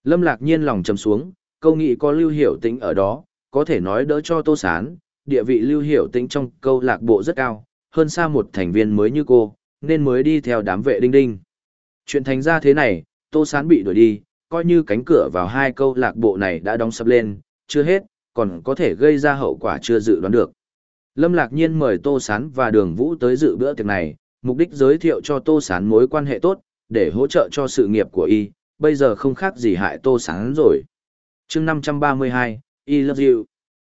Lâm Lạc Nhiên lòng trầm xuống, câu nghĩ có Lưu Hiểu Tĩnh ở đó, có thể nói đỡ cho Tô Sán, địa vị Lưu Hiểu Tĩnh trong câu lạc bộ rất cao, hơn xa một thành viên mới như cô, nên mới đi theo đám vệ đinh đinh. Chuyện thành ra thế này, Tô Sán bị đuổi đi, coi như cánh cửa vào hai câu lạc bộ này đã đóng sập lên, chưa hết, còn có thể gây ra hậu quả chưa dự đoán được. Lâm Lạc Nhiên mời Tô Sán và Đường Vũ tới dự bữa tiệc này, mục đích giới thiệu cho Tô Sán mối quan hệ tốt, để hỗ trợ cho sự nghiệp của y, bây giờ không khác gì hại Tô Sán rồi. chương 532, I love you.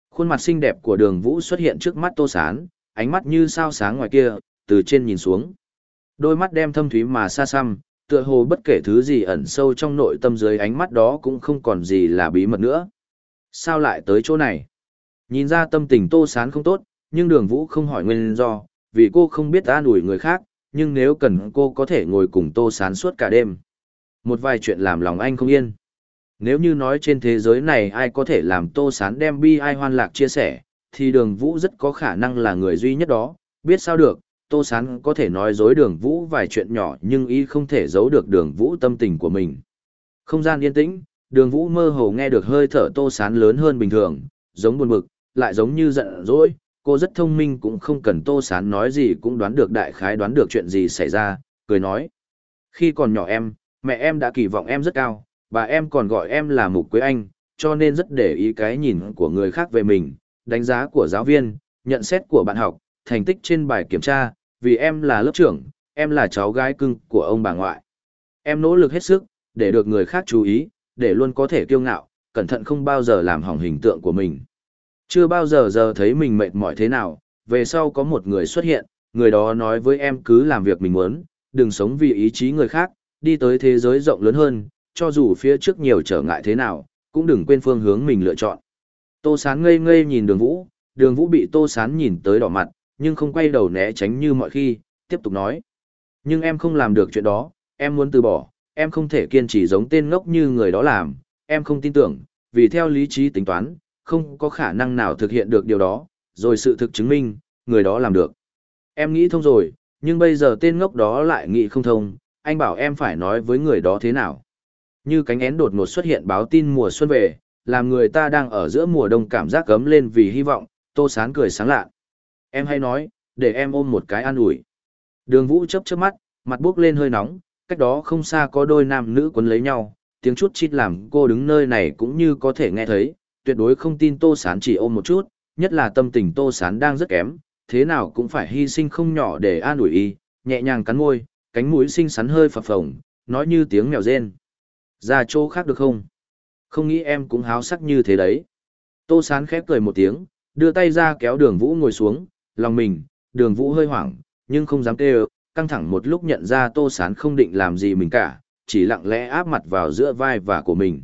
Khuôn mặt xinh đẹp của Đường Vũ xuất hiện trước mắt Tô Sán, ánh mắt như sao sáng ngoài kia, từ trên nhìn xuống. Đôi mắt đem thâm thúy mà xa xăm, tựa hồ bất kể thứ gì ẩn sâu trong nội tâm dưới ánh mắt đó cũng không còn gì là bí mật nữa. Sao lại tới chỗ này? Nhìn ra tâm tình Tô Sán không tốt, nhưng đường vũ không hỏi nguyên do, vì cô không biết an ủi người khác, nhưng nếu cần cô có thể ngồi cùng Tô Sán suốt cả đêm. Một vài chuyện làm lòng anh không yên. Nếu như nói trên thế giới này ai có thể làm Tô Sán đem bi ai hoan lạc chia sẻ, thì đường vũ rất có khả năng là người duy nhất đó, biết sao được, Tô Sán có thể nói dối đường vũ vài chuyện nhỏ nhưng y không thể giấu được đường vũ tâm tình của mình. Không gian yên tĩnh, đường vũ mơ hồ nghe được hơi thở Tô Sán lớn hơn bình thường, giống buồn bực, lại giống như giận dỗi. Cô rất thông minh cũng không cần Tô Sán nói gì cũng đoán được đại khái đoán được chuyện gì xảy ra, cười nói. Khi còn nhỏ em, mẹ em đã kỳ vọng em rất cao, bà em còn gọi em là Mục Quế Anh, cho nên rất để ý cái nhìn của người khác về mình, đánh giá của giáo viên, nhận xét của bạn học, thành tích trên bài kiểm tra, vì em là lớp trưởng, em là cháu gái cưng của ông bà ngoại. Em nỗ lực hết sức, để được người khác chú ý, để luôn có thể kiêu ngạo, cẩn thận không bao giờ làm hỏng hình tượng của mình. Chưa bao giờ giờ thấy mình mệt mỏi thế nào, về sau có một người xuất hiện, người đó nói với em cứ làm việc mình muốn, đừng sống vì ý chí người khác, đi tới thế giới rộng lớn hơn, cho dù phía trước nhiều trở ngại thế nào, cũng đừng quên phương hướng mình lựa chọn. Tô Sán ngây ngây nhìn đường vũ, đường vũ bị Tô Sán nhìn tới đỏ mặt, nhưng không quay đầu né tránh như mọi khi, tiếp tục nói. Nhưng em không làm được chuyện đó, em muốn từ bỏ, em không thể kiên trì giống tên ngốc như người đó làm, em không tin tưởng, vì theo lý trí tính toán, không có khả năng nào thực hiện được điều đó, rồi sự thực chứng minh, người đó làm được. Em nghĩ thông rồi, nhưng bây giờ tên ngốc đó lại nghĩ không thông, anh bảo em phải nói với người đó thế nào. Như cánh én đột ngột xuất hiện báo tin mùa xuân về, làm người ta đang ở giữa mùa đông cảm giác cấm lên vì hy vọng, tô sán cười sáng lạ. Em hay nói, để em ôm một cái an ủi. Đường vũ chấp chớp mắt, mặt bước lên hơi nóng, cách đó không xa có đôi nam nữ quấn lấy nhau, tiếng chút chít làm cô đứng nơi này cũng như có thể nghe thấy, tuyệt đối không tin tô sán chỉ ôm một chút, nhất là tâm tình tô sán đang rất kém, thế nào cũng phải hy sinh không nhỏ để an ủi y, nhẹ nhàng cắn môi, cánh mũi xinh xắn hơi phập phồng, nói như tiếng mèo rên. Ra chỗ khác được không? Không nghĩ em cũng háo sắc như thế đấy. Tô sán khép cười một tiếng, đưa tay ra kéo đường vũ ngồi xuống, lòng mình, đường vũ hơi hoảng, nhưng không dám kêu, căng thẳng một lúc nhận ra tô sán không định làm gì mình cả, chỉ lặng lẽ áp mặt vào giữa vai và của mình.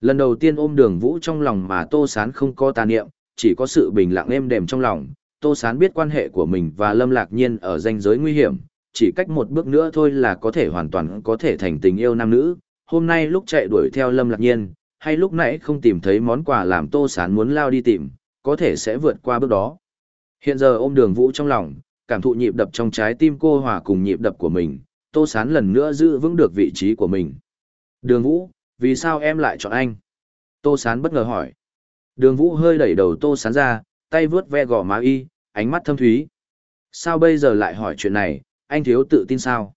Lần đầu tiên ôm đường vũ trong lòng mà tô sán không có tà niệm, chỉ có sự bình lặng êm đềm trong lòng, tô sán biết quan hệ của mình và lâm lạc nhiên ở ranh giới nguy hiểm, chỉ cách một bước nữa thôi là có thể hoàn toàn có thể thành tình yêu nam nữ. Hôm nay lúc chạy đuổi theo lâm lạc nhiên, hay lúc nãy không tìm thấy món quà làm tô sán muốn lao đi tìm, có thể sẽ vượt qua bước đó. Hiện giờ ôm đường vũ trong lòng, cảm thụ nhịp đập trong trái tim cô hòa cùng nhịp đập của mình, tô sán lần nữa giữ vững được vị trí của mình. Đường vũ, vì sao em lại chọn anh? Tô sán bất ngờ hỏi. Đường vũ hơi đẩy đầu tô sán ra, tay vướt ve gò má y, ánh mắt thâm thúy. Sao bây giờ lại hỏi chuyện này, anh thiếu tự tin sao?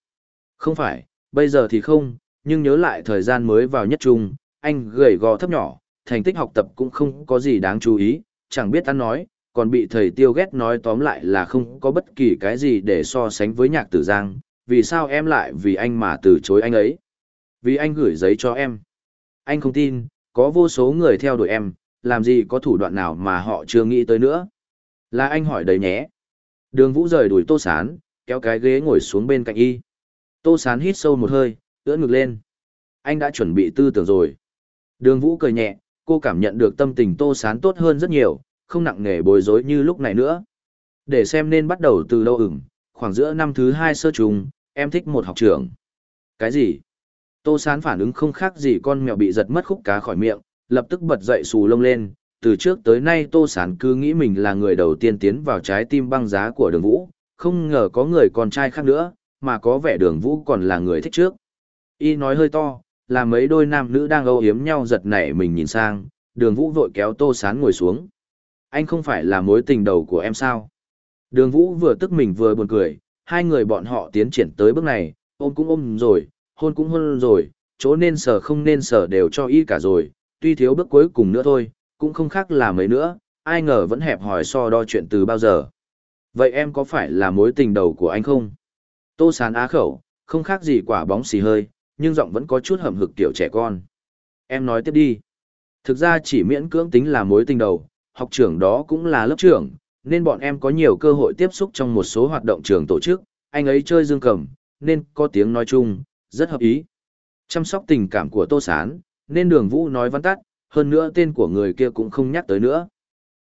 Không phải, bây giờ thì không, nhưng nhớ lại thời gian mới vào nhất trung, anh gầy gò thấp nhỏ, thành tích học tập cũng không có gì đáng chú ý, chẳng biết ăn nói, còn bị thầy tiêu ghét nói tóm lại là không có bất kỳ cái gì để so sánh với nhạc tử giang, vì sao em lại vì anh mà từ chối anh ấy? Vì anh gửi giấy cho em. Anh không tin, có vô số người theo đuổi em, làm gì có thủ đoạn nào mà họ chưa nghĩ tới nữa. Là anh hỏi đấy nhé. Đường Vũ rời đuổi Tô Sán, kéo cái ghế ngồi xuống bên cạnh y. Tô Sán hít sâu một hơi, ưỡn ngực lên. Anh đã chuẩn bị tư tưởng rồi. Đường Vũ cười nhẹ, cô cảm nhận được tâm tình Tô Sán tốt hơn rất nhiều, không nặng nề bối rối như lúc này nữa. Để xem nên bắt đầu từ đâu ửng, khoảng giữa năm thứ hai sơ trùng, em thích một học trưởng. Cái gì? Tô Sán phản ứng không khác gì con mèo bị giật mất khúc cá khỏi miệng, lập tức bật dậy xù lông lên. Từ trước tới nay Tô Sán cứ nghĩ mình là người đầu tiên tiến vào trái tim băng giá của đường vũ, không ngờ có người con trai khác nữa, mà có vẻ đường vũ còn là người thích trước. Y nói hơi to, là mấy đôi nam nữ đang âu yếm nhau giật nảy mình nhìn sang, đường vũ vội kéo Tô Sán ngồi xuống. Anh không phải là mối tình đầu của em sao? Đường vũ vừa tức mình vừa buồn cười, hai người bọn họ tiến triển tới bước này, ôm cũng ôm rồi, hôn cũng hôn rồi, chỗ nên sở không nên sở đều cho y cả rồi, tuy thiếu bước cuối cùng nữa thôi, cũng không khác là mấy nữa, ai ngờ vẫn hẹp hỏi so đo chuyện từ bao giờ. Vậy em có phải là mối tình đầu của anh không? Tô sán á khẩu, không khác gì quả bóng xì hơi, nhưng giọng vẫn có chút hầm hực kiểu trẻ con. Em nói tiếp đi. Thực ra chỉ miễn cưỡng tính là mối tình đầu, học trưởng đó cũng là lớp trưởng, nên bọn em có nhiều cơ hội tiếp xúc trong một số hoạt động trường tổ chức, anh ấy chơi dương cầm, nên có tiếng nói chung, rất hợp ý. Chăm sóc tình cảm của Tô Sán, nên đường vũ nói văn tắt, hơn nữa tên của người kia cũng không nhắc tới nữa.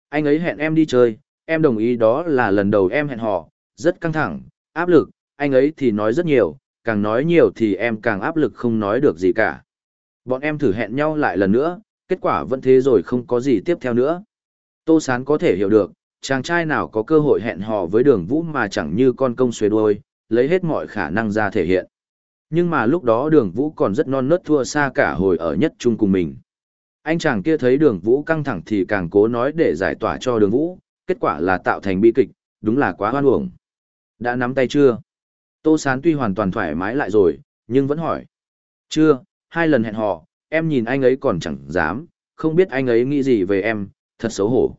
Anh ấy hẹn em đi chơi, em đồng ý đó là lần đầu em hẹn họ, rất căng thẳng, áp lực, anh ấy thì nói rất nhiều, càng nói nhiều thì em càng áp lực không nói được gì cả. Bọn em thử hẹn nhau lại lần nữa, kết quả vẫn thế rồi không có gì tiếp theo nữa. Tô Sán có thể hiểu được, chàng trai nào có cơ hội hẹn hò với đường vũ mà chẳng như con công xuề đuôi, lấy hết mọi khả năng ra thể hiện. Nhưng mà lúc đó đường vũ còn rất non nớt thua xa cả hồi ở nhất chung cùng mình. Anh chàng kia thấy đường vũ căng thẳng thì càng cố nói để giải tỏa cho đường vũ, kết quả là tạo thành bi kịch, đúng là quá hoan uổng. Đã nắm tay chưa? Tô Sán tuy hoàn toàn thoải mái lại rồi, nhưng vẫn hỏi. Chưa, hai lần hẹn hò, em nhìn anh ấy còn chẳng dám, không biết anh ấy nghĩ gì về em, thật xấu hổ.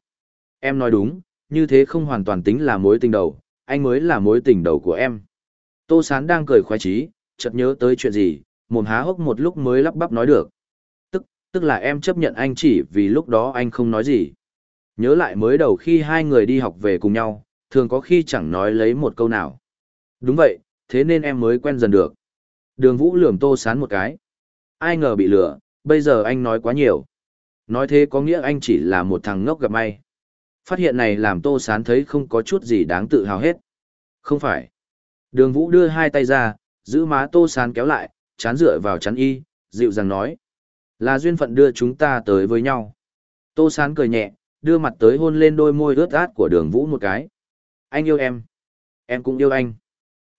Em nói đúng, như thế không hoàn toàn tính là mối tình đầu, anh mới là mối tình đầu của em. Tô Sán đang cười khoái trí, chợt nhớ tới chuyện gì, mồm há hốc một lúc mới lắp bắp nói được. Tức, tức là em chấp nhận anh chỉ vì lúc đó anh không nói gì. Nhớ lại mới đầu khi hai người đi học về cùng nhau, thường có khi chẳng nói lấy một câu nào. Đúng vậy, thế nên em mới quen dần được. Đường Vũ lườm Tô Sán một cái. Ai ngờ bị lừa, bây giờ anh nói quá nhiều. Nói thế có nghĩa anh chỉ là một thằng ngốc gặp may. Phát hiện này làm Tô Sán thấy không có chút gì đáng tự hào hết. Không phải. Đường Vũ đưa hai tay ra, giữ má Tô Sán kéo lại, chán dựa vào chắn y, dịu dàng nói. Là duyên phận đưa chúng ta tới với nhau. Tô Sán cười nhẹ, đưa mặt tới hôn lên đôi môi ướt át của đường Vũ một cái. Anh yêu em. Em cũng yêu anh.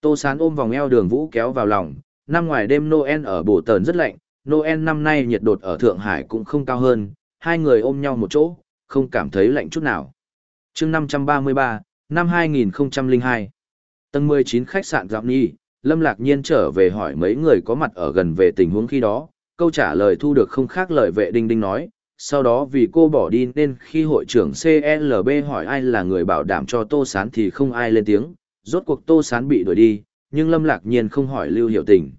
Tô Sán ôm vòng eo đường Vũ kéo vào lòng. Năm ngoài đêm Noel ở Bồ Tờn rất lạnh, Noel năm nay nhiệt độ ở Thượng Hải cũng không cao hơn, hai người ôm nhau một chỗ, không cảm thấy lạnh chút nào. chương 533, năm 2002. Tầng 19 khách sạn Giọng Nhi, Lâm Lạc Nhiên trở về hỏi mấy người có mặt ở gần về tình huống khi đó, câu trả lời thu được không khác lời vệ đinh đinh nói, sau đó vì cô bỏ đi nên khi hội trưởng CLB hỏi ai là người bảo đảm cho Tô Sán thì không ai lên tiếng, rốt cuộc Tô Sán bị đuổi đi, nhưng Lâm Lạc Nhiên không hỏi Lưu Hiểu Tình.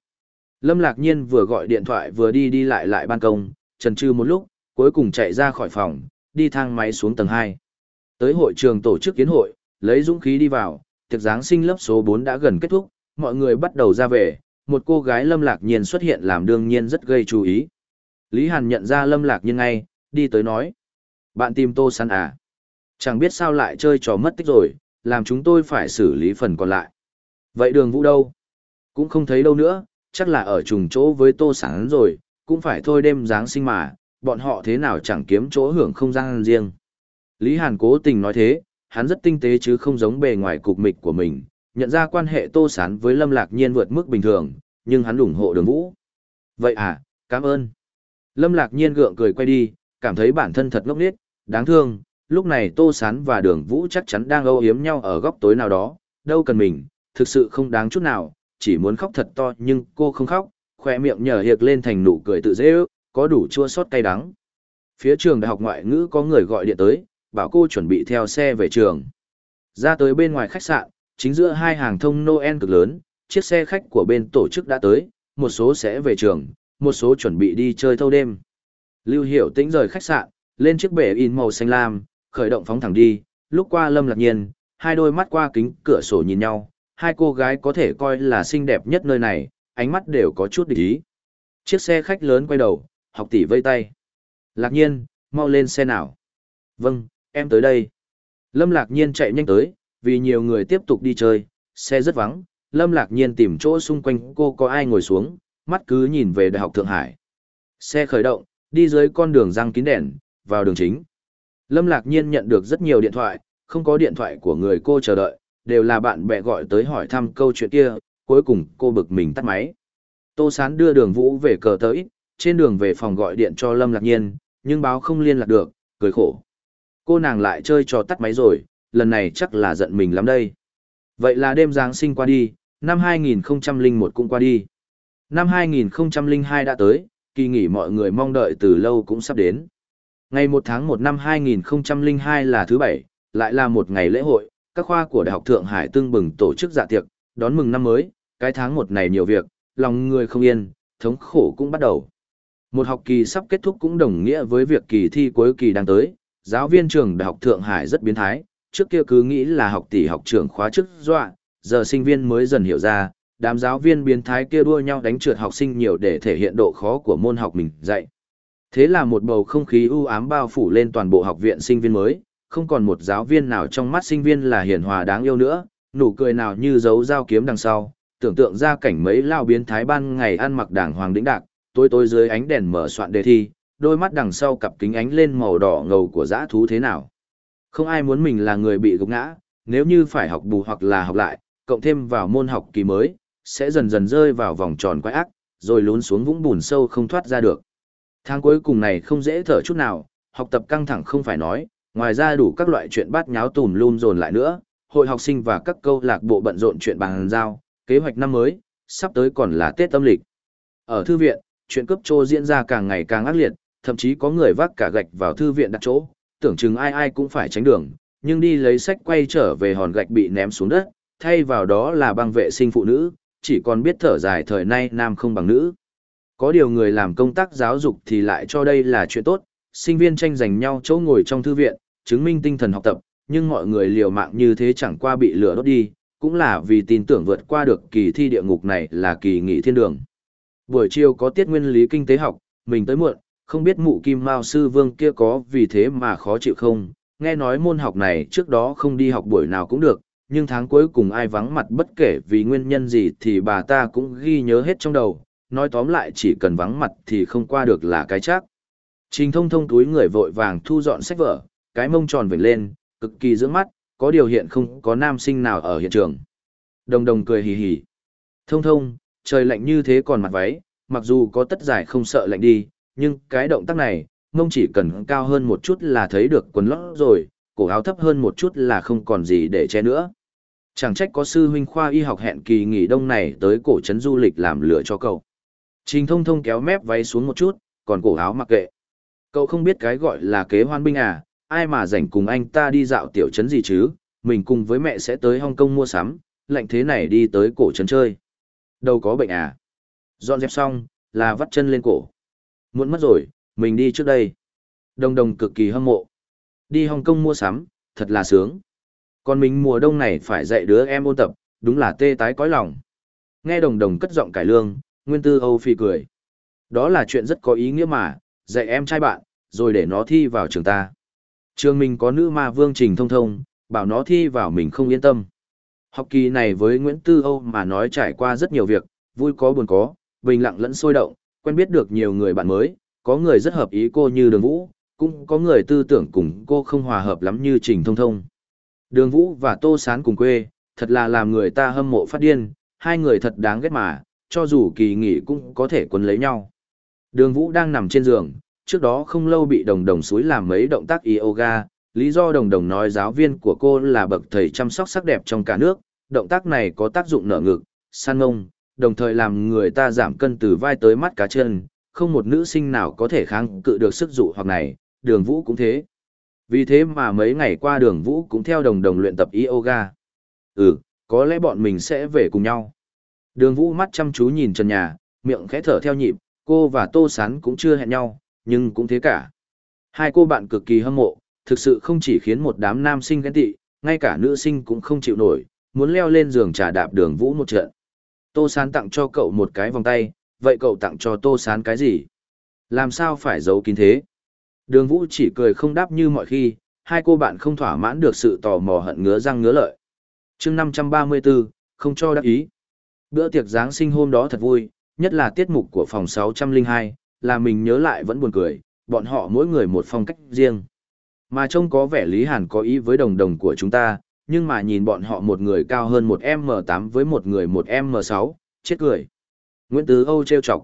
Lâm Lạc Nhiên vừa gọi điện thoại vừa đi đi lại lại ban công, trần trừ một lúc, cuối cùng chạy ra khỏi phòng, đi thang máy xuống tầng 2. Tới hội trường tổ chức kiến hội, lấy dũng khí đi vào, tiệc Giáng sinh lớp số 4 đã gần kết thúc, mọi người bắt đầu ra về, một cô gái Lâm Lạc Nhiên xuất hiện làm đương nhiên rất gây chú ý. Lý Hàn nhận ra Lâm Lạc Nhiên ngay, đi tới nói. Bạn tìm Tô Săn à? Chẳng biết sao lại chơi trò mất tích rồi, làm chúng tôi phải xử lý phần còn lại. Vậy đường vũ đâu? Cũng không thấy đâu nữa, chắc là ở trùng chỗ với Tô Sán rồi, cũng phải thôi đêm Giáng sinh mà, bọn họ thế nào chẳng kiếm chỗ hưởng không gian riêng. Lý Hàn cố tình nói thế, hắn rất tinh tế chứ không giống bề ngoài cục mịch của mình, nhận ra quan hệ Tô Sán với Lâm Lạc Nhiên vượt mức bình thường, nhưng hắn ủng hộ đường vũ. Vậy à, cảm ơn. Lâm Lạc Nhiên gượng cười quay đi, cảm thấy bản thân thật ngốc nghếch, đáng thương, lúc này Tô Sán và Đường Vũ chắc chắn đang âu yếm nhau ở góc tối nào đó, đâu cần mình, thực sự không đáng chút nào, chỉ muốn khóc thật to nhưng cô không khóc, khỏe miệng nhở hiệt lên thành nụ cười tự dễ ước, có đủ chua sót cay đắng. Phía trường đại học ngoại ngữ có người gọi điện tới, bảo cô chuẩn bị theo xe về trường. Ra tới bên ngoài khách sạn, chính giữa hai hàng thông Noel cực lớn, chiếc xe khách của bên tổ chức đã tới, một số sẽ về trường, một số chuẩn bị đi chơi thâu đêm. Lưu Hiểu Tĩnh rời khách sạn, lên chiếc bể in màu xanh lam, khởi động phóng thẳng đi, lúc qua Lâm Lạc Nhiên, hai đôi mắt qua kính cửa sổ nhìn nhau, hai cô gái có thể coi là xinh đẹp nhất nơi này, ánh mắt đều có chút địch ý. Chiếc xe khách lớn quay đầu, học tỷ vây tay. Lạc Nhiên, mau lên xe nào. Vâng, em tới đây. Lâm Lạc Nhiên chạy nhanh tới, vì nhiều người tiếp tục đi chơi, xe rất vắng. Lâm Lạc Nhiên tìm chỗ xung quanh cô có ai ngồi xuống, mắt cứ nhìn về Đại học Thượng Hải. Xe khởi động, đi dưới con đường răng kín đèn, vào đường chính. Lâm Lạc Nhiên nhận được rất nhiều điện thoại, không có điện thoại của người cô chờ đợi, đều là bạn bè gọi tới hỏi thăm câu chuyện kia, cuối cùng cô bực mình tắt máy. Tô Sán đưa đường vũ về cờ tới, trên đường về phòng gọi điện cho Lâm Lạc Nhiên, nhưng báo không liên lạc được, cười khổ. Cô nàng lại chơi trò tắt máy rồi, lần này chắc là giận mình lắm đây. Vậy là đêm Giáng sinh qua đi, năm 2001 cũng qua đi. Năm 2002 đã tới, kỳ nghỉ mọi người mong đợi từ lâu cũng sắp đến. Ngày 1 tháng 1 năm 2002 là thứ bảy, lại là một ngày lễ hội, các khoa của Đại học Thượng Hải tương bừng tổ chức dạ tiệc, đón mừng năm mới, cái tháng một này nhiều việc, lòng người không yên, thống khổ cũng bắt đầu. Một học kỳ sắp kết thúc cũng đồng nghĩa với việc kỳ thi cuối kỳ đang tới, giáo viên trường Đại học Thượng Hải rất biến thái, trước kia cứ nghĩ là học tỷ học trưởng khóa chức dọa, giờ sinh viên mới dần hiểu ra, đám giáo viên biến thái kia đua nhau đánh trượt học sinh nhiều để thể hiện độ khó của môn học mình dạy. Thế là một bầu không khí u ám bao phủ lên toàn bộ học viện sinh viên mới, không còn một giáo viên nào trong mắt sinh viên là hiền hòa đáng yêu nữa, nụ cười nào như dấu dao kiếm đằng sau, tưởng tượng ra cảnh mấy lao biến thái ban ngày ăn mặc đảng hoàng đĩnh đạc, tối tối dưới ánh đèn mở soạn đề thi, đôi mắt đằng sau cặp kính ánh lên màu đỏ ngầu của dã thú thế nào. Không ai muốn mình là người bị gục ngã, nếu như phải học bù hoặc là học lại, cộng thêm vào môn học kỳ mới, sẽ dần dần rơi vào vòng tròn quái ác, rồi lún xuống vũng bùn sâu không thoát ra được. Tháng cuối cùng này không dễ thở chút nào, học tập căng thẳng không phải nói, ngoài ra đủ các loại chuyện bát nháo tùm lum dồn lại nữa, hội học sinh và các câu lạc bộ bận rộn chuyện bàn giao, kế hoạch năm mới, sắp tới còn là Tết âm lịch. Ở thư viện, chuyện cướp trô diễn ra càng ngày càng ác liệt, thậm chí có người vác cả gạch vào thư viện đặt chỗ, tưởng chừng ai ai cũng phải tránh đường, nhưng đi lấy sách quay trở về hòn gạch bị ném xuống đất, thay vào đó là băng vệ sinh phụ nữ, chỉ còn biết thở dài thời nay nam không bằng nữ. Có điều người làm công tác giáo dục thì lại cho đây là chuyện tốt, sinh viên tranh giành nhau chỗ ngồi trong thư viện, chứng minh tinh thần học tập, nhưng mọi người liều mạng như thế chẳng qua bị lửa đốt đi, cũng là vì tin tưởng vượt qua được kỳ thi địa ngục này là kỳ nghỉ thiên đường. Buổi chiều có tiết nguyên lý kinh tế học, mình tới muộn, không biết mụ kim mao sư vương kia có vì thế mà khó chịu không, nghe nói môn học này trước đó không đi học buổi nào cũng được, nhưng tháng cuối cùng ai vắng mặt bất kể vì nguyên nhân gì thì bà ta cũng ghi nhớ hết trong đầu, nói tóm lại chỉ cần vắng mặt thì không qua được là cái chắc. Trình thông thông túi người vội vàng thu dọn sách vở, cái mông tròn vểnh lên, cực kỳ dưỡng mắt, có điều hiện không có nam sinh nào ở hiện trường. Đồng đồng cười hì hì. Thông thông, trời lạnh như thế còn mặt váy, mặc dù có tất giải không sợ lạnh đi, nhưng cái động tác này, mông chỉ cần cao hơn một chút là thấy được quần lót rồi, cổ áo thấp hơn một chút là không còn gì để che nữa. Chẳng trách có sư huynh khoa y học hẹn kỳ nghỉ đông này tới cổ trấn du lịch làm lửa cho cậu. Trình thông thông kéo mép váy xuống một chút, còn cổ áo mặc kệ. Cậu không biết cái gọi là kế hoan binh à, ai mà rảnh cùng anh ta đi dạo tiểu trấn gì chứ, mình cùng với mẹ sẽ tới Hong Kong mua sắm, lạnh thế này đi tới cổ trấn chơi. Đâu có bệnh à. Dọn dẹp xong, là vắt chân lên cổ. Muốn mất rồi, mình đi trước đây. Đồng đồng cực kỳ hâm mộ. Đi Hồng Kông mua sắm, thật là sướng. Còn mình mùa đông này phải dạy đứa em ôn tập, đúng là tê tái cõi lòng. Nghe đồng đồng cất giọng cải lương, Nguyên Tư Âu Phi cười. Đó là chuyện rất có ý nghĩa mà, dạy em trai bạn, rồi để nó thi vào trường ta. Trường mình có nữ ma vương trình thông thông, bảo nó thi vào mình không yên tâm. Học kỳ này với Nguyễn Tư Âu mà nói trải qua rất nhiều việc, vui có buồn có, bình lặng lẫn sôi động, quen biết được nhiều người bạn mới, có người rất hợp ý cô như Đường Vũ, cũng có người tư tưởng cùng cô không hòa hợp lắm như Trình Thông Thông. Đường Vũ và Tô Sán cùng quê, thật là làm người ta hâm mộ phát điên, hai người thật đáng ghét mà, cho dù kỳ nghỉ cũng có thể quấn lấy nhau. Đường Vũ đang nằm trên giường, trước đó không lâu bị đồng đồng suối làm mấy động tác yoga, lý do đồng đồng nói giáo viên của cô là bậc thầy chăm sóc sắc đẹp trong cả nước, động tác này có tác dụng nở ngực, san ngông, đồng thời làm người ta giảm cân từ vai tới mắt cá chân, không một nữ sinh nào có thể kháng cự được sức dụ hoặc này, đường vũ cũng thế. Vì thế mà mấy ngày qua đường vũ cũng theo đồng đồng luyện tập yoga. Ừ, có lẽ bọn mình sẽ về cùng nhau. Đường vũ mắt chăm chú nhìn trần nhà, miệng khẽ thở theo nhịp, cô và tô sán cũng chưa hẹn nhau, nhưng cũng thế cả. Hai cô bạn cực kỳ hâm mộ, thực sự không chỉ khiến một đám nam sinh ghen tị, ngay cả nữ sinh cũng không chịu nổi, muốn leo lên giường trà đạp đường vũ một trận. Tô Sán tặng cho cậu một cái vòng tay, vậy cậu tặng cho Tô Sán cái gì? Làm sao phải giấu kín thế? Đường vũ chỉ cười không đáp như mọi khi, hai cô bạn không thỏa mãn được sự tò mò hận ngứa răng ngứa lợi. chương 534, không cho đáp ý. Bữa tiệc Giáng sinh hôm đó thật vui, nhất là tiết mục của phòng 602, là mình nhớ lại vẫn buồn cười, bọn họ mỗi người một phong cách riêng. Mà trông có vẻ Lý Hàn có ý với đồng đồng của chúng ta, nhưng mà nhìn bọn họ một người cao hơn một M8 với một người một M6, chết cười. Nguyễn Tứ Âu trêu chọc.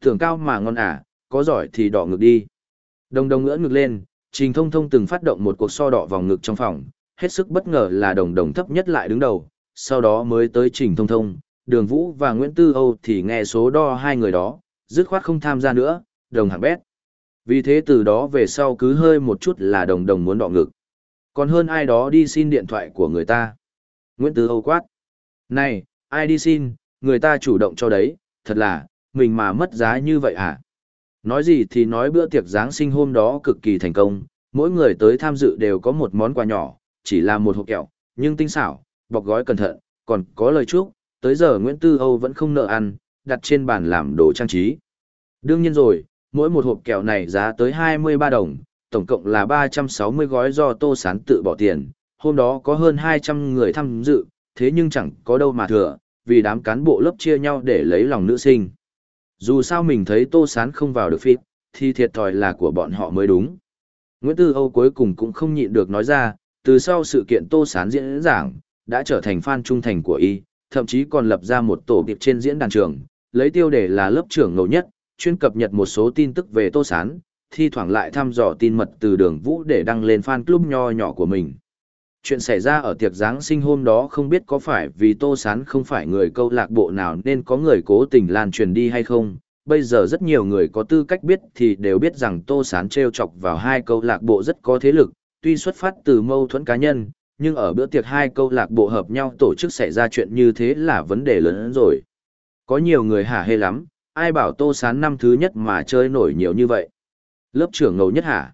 Tưởng cao mà ngon à, có giỏi thì đỏ ngực đi. Đồng đồng ngỡ ngực lên, Trình Thông Thông từng phát động một cuộc so đỏ vòng ngực trong phòng, hết sức bất ngờ là đồng đồng thấp nhất lại đứng đầu, sau đó mới tới Trình Thông Thông, Đường Vũ và Nguyễn Tư Âu thì nghe số đo hai người đó, dứt khoát không tham gia nữa, đồng hạng bét. Vì thế từ đó về sau cứ hơi một chút là đồng đồng muốn đọ ngực. Còn hơn ai đó đi xin điện thoại của người ta. Nguyễn Tư Âu quát. Này, ai đi xin, người ta chủ động cho đấy, thật là, mình mà mất giá như vậy hả? Nói gì thì nói bữa tiệc Giáng sinh hôm đó cực kỳ thành công, mỗi người tới tham dự đều có một món quà nhỏ, chỉ là một hộp kẹo, nhưng tinh xảo, bọc gói cẩn thận, còn có lời chúc, tới giờ Nguyễn Tư Âu vẫn không nợ ăn, đặt trên bàn làm đồ trang trí. Đương nhiên rồi, mỗi một hộp kẹo này giá tới 23 đồng, tổng cộng là 360 gói do Tô Sán tự bỏ tiền. Hôm đó có hơn 200 người tham dự, thế nhưng chẳng có đâu mà thừa, vì đám cán bộ lớp chia nhau để lấy lòng nữ sinh. Dù sao mình thấy Tô Sán không vào được phim, thì thiệt thòi là của bọn họ mới đúng. Nguyễn Tư Âu cuối cùng cũng không nhịn được nói ra, từ sau sự kiện Tô Sán diễn giảng, đã trở thành fan trung thành của y, thậm chí còn lập ra một tổ điệp trên diễn đàn trường, lấy tiêu đề là lớp trưởng ngầu nhất, chuyên cập nhật một số tin tức về Tô Sán, thi thoảng lại thăm dò tin mật từ đường vũ để đăng lên fan club nho nhỏ của mình. Chuyện xảy ra ở tiệc Giáng sinh hôm đó không biết có phải vì Tô Sán không phải người câu lạc bộ nào nên có người cố tình lan truyền đi hay không. Bây giờ rất nhiều người có tư cách biết thì đều biết rằng Tô Sán treo chọc vào hai câu lạc bộ rất có thế lực, tuy xuất phát từ mâu thuẫn cá nhân, nhưng ở bữa tiệc hai câu lạc bộ hợp nhau tổ chức xảy ra chuyện như thế là vấn đề lớn hơn rồi. Có nhiều người hả hê lắm, ai bảo tô sán năm thứ nhất mà chơi nổi nhiều như vậy. Lớp trưởng ngầu nhất hả?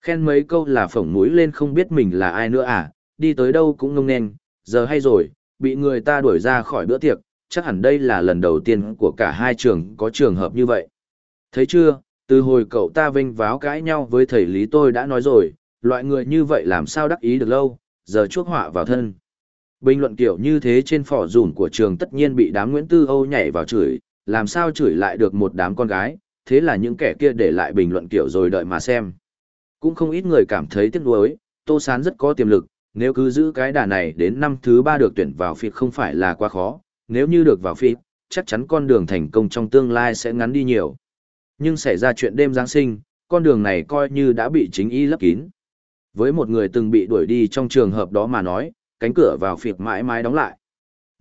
Khen mấy câu là phổng mũi lên không biết mình là ai nữa à, đi tới đâu cũng ngông nên, giờ hay rồi, bị người ta đuổi ra khỏi bữa tiệc, chắc hẳn đây là lần đầu tiên của cả hai trường có trường hợp như vậy. Thấy chưa, từ hồi cậu ta vinh váo cãi nhau với thầy Lý tôi đã nói rồi, loại người như vậy làm sao đắc ý được lâu, giờ chuốc họa vào thân. Bình luận kiểu như thế trên phỏ dùn của trường tất nhiên bị đám Nguyễn Tư Âu nhảy vào chửi, làm sao chửi lại được một đám con gái, thế là những kẻ kia để lại bình luận kiểu rồi đợi mà xem. Cũng không ít người cảm thấy tiếc nuối, Tô Sán rất có tiềm lực, nếu cứ giữ cái đà này đến năm thứ ba được tuyển vào phịt không phải là quá khó, nếu như được vào phịt, chắc chắn con đường thành công trong tương lai sẽ ngắn đi nhiều. Nhưng xảy ra chuyện đêm Giáng sinh, con đường này coi như đã bị chính y lấp kín. Với một người từng bị đuổi đi trong trường hợp đó mà nói, cánh cửa vào phịt mãi mãi đóng lại.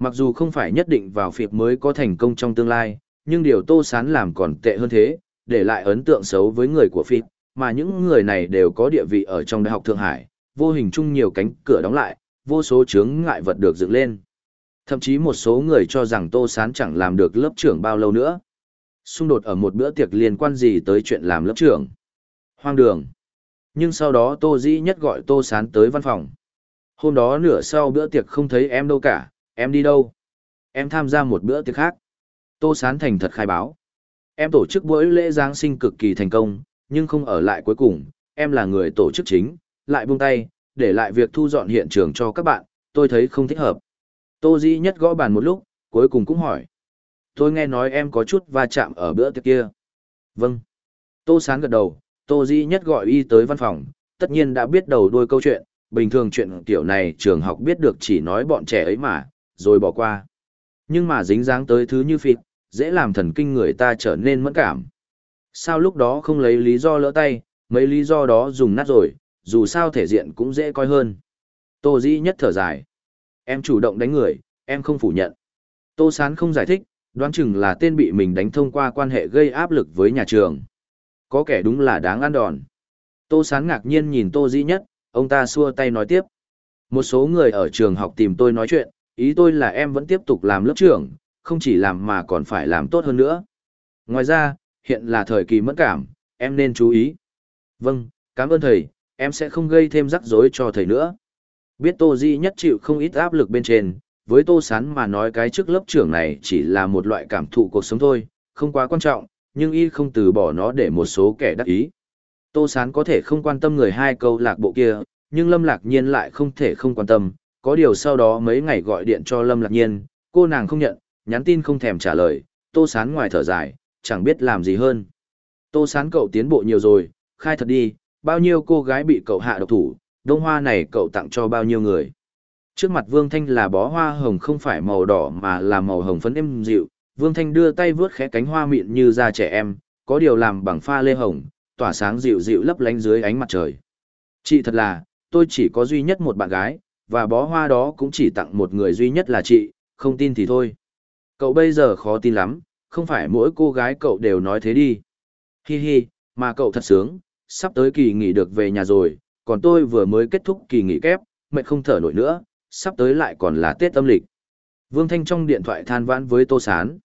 Mặc dù không phải nhất định vào phiệp mới có thành công trong tương lai, nhưng điều Tô Sán làm còn tệ hơn thế, để lại ấn tượng xấu với người của phiệp, mà những người này đều có địa vị ở trong Đại học Thượng Hải, vô hình chung nhiều cánh cửa đóng lại, vô số chướng ngại vật được dựng lên. Thậm chí một số người cho rằng Tô Sán chẳng làm được lớp trưởng bao lâu nữa. Xung đột ở một bữa tiệc liên quan gì tới chuyện làm lớp trưởng. Hoang đường. Nhưng sau đó Tô Dĩ Nhất gọi Tô Sán tới văn phòng. Hôm đó nửa sau bữa tiệc không thấy em đâu cả, em đi đâu? Em tham gia một bữa tiệc khác. Tô Sán thành thật khai báo. Em tổ chức buổi lễ Giáng sinh cực kỳ thành công, nhưng không ở lại cuối cùng, em là người tổ chức chính, lại buông tay, để lại việc thu dọn hiện trường cho các bạn, tôi thấy không thích hợp. Tô Dĩ Nhất gõ bàn một lúc, cuối cùng cũng hỏi. Tôi nghe nói em có chút va chạm ở bữa tiệc kia. Vâng. Tô Sán gật đầu, Tô Dĩ Nhất gọi y tới văn phòng, tất nhiên đã biết đầu đuôi câu chuyện, bình thường chuyện kiểu này trường học biết được chỉ nói bọn trẻ ấy mà, rồi bỏ qua. Nhưng mà dính dáng tới thứ như phịt, dễ làm thần kinh người ta trở nên mẫn cảm. Sao lúc đó không lấy lý do lỡ tay, mấy lý do đó dùng nát rồi, dù sao thể diện cũng dễ coi hơn. Tô Dĩ nhất thở dài. Em chủ động đánh người, em không phủ nhận. Tô Sán không giải thích, đoán chừng là tên bị mình đánh thông qua quan hệ gây áp lực với nhà trường. Có kẻ đúng là đáng ăn đòn. Tô Sán ngạc nhiên nhìn Tô Dĩ nhất, ông ta xua tay nói tiếp. Một số người ở trường học tìm tôi nói chuyện, ý tôi là em vẫn tiếp tục làm lớp trưởng, không chỉ làm mà còn phải làm tốt hơn nữa. Ngoài ra, hiện là thời kỳ mẫn cảm, em nên chú ý. Vâng, cảm ơn thầy, em sẽ không gây thêm rắc rối cho thầy nữa. Biết Tô Di nhất chịu không ít áp lực bên trên, với Tô Sán mà nói cái chức lớp trưởng này chỉ là một loại cảm thụ cuộc sống thôi, không quá quan trọng, nhưng y không từ bỏ nó để một số kẻ đắc ý. Tô Sán có thể không quan tâm người hai câu lạc bộ kia, nhưng Lâm Lạc Nhiên lại không thể không quan tâm, có điều sau đó mấy ngày gọi điện cho Lâm Lạc Nhiên, cô nàng không nhận, nhắn tin không thèm trả lời, Tô Sán ngoài thở dài, chẳng biết làm gì hơn. Tô Sán cậu tiến bộ nhiều rồi, khai thật đi, bao nhiêu cô gái bị cậu hạ độc thủ, đông hoa này cậu tặng cho bao nhiêu người. Trước mặt Vương Thanh là bó hoa hồng không phải màu đỏ mà là màu hồng phấn êm dịu, Vương Thanh đưa tay vướt khẽ cánh hoa mịn như da trẻ em, có điều làm bằng pha lê hồng, tỏa sáng dịu dịu lấp lánh dưới ánh mặt trời. Chị thật là, tôi chỉ có duy nhất một bạn gái, và bó hoa đó cũng chỉ tặng một người duy nhất là chị, không tin thì thôi. Cậu bây giờ khó tin lắm, không phải mỗi cô gái cậu đều nói thế đi. Hi hi, mà cậu thật sướng, sắp tới kỳ nghỉ được về nhà rồi, còn tôi vừa mới kết thúc kỳ nghỉ kép, mệt không thở nổi nữa, sắp tới lại còn là Tết âm lịch. Vương Thanh trong điện thoại than vãn với Tô Sán.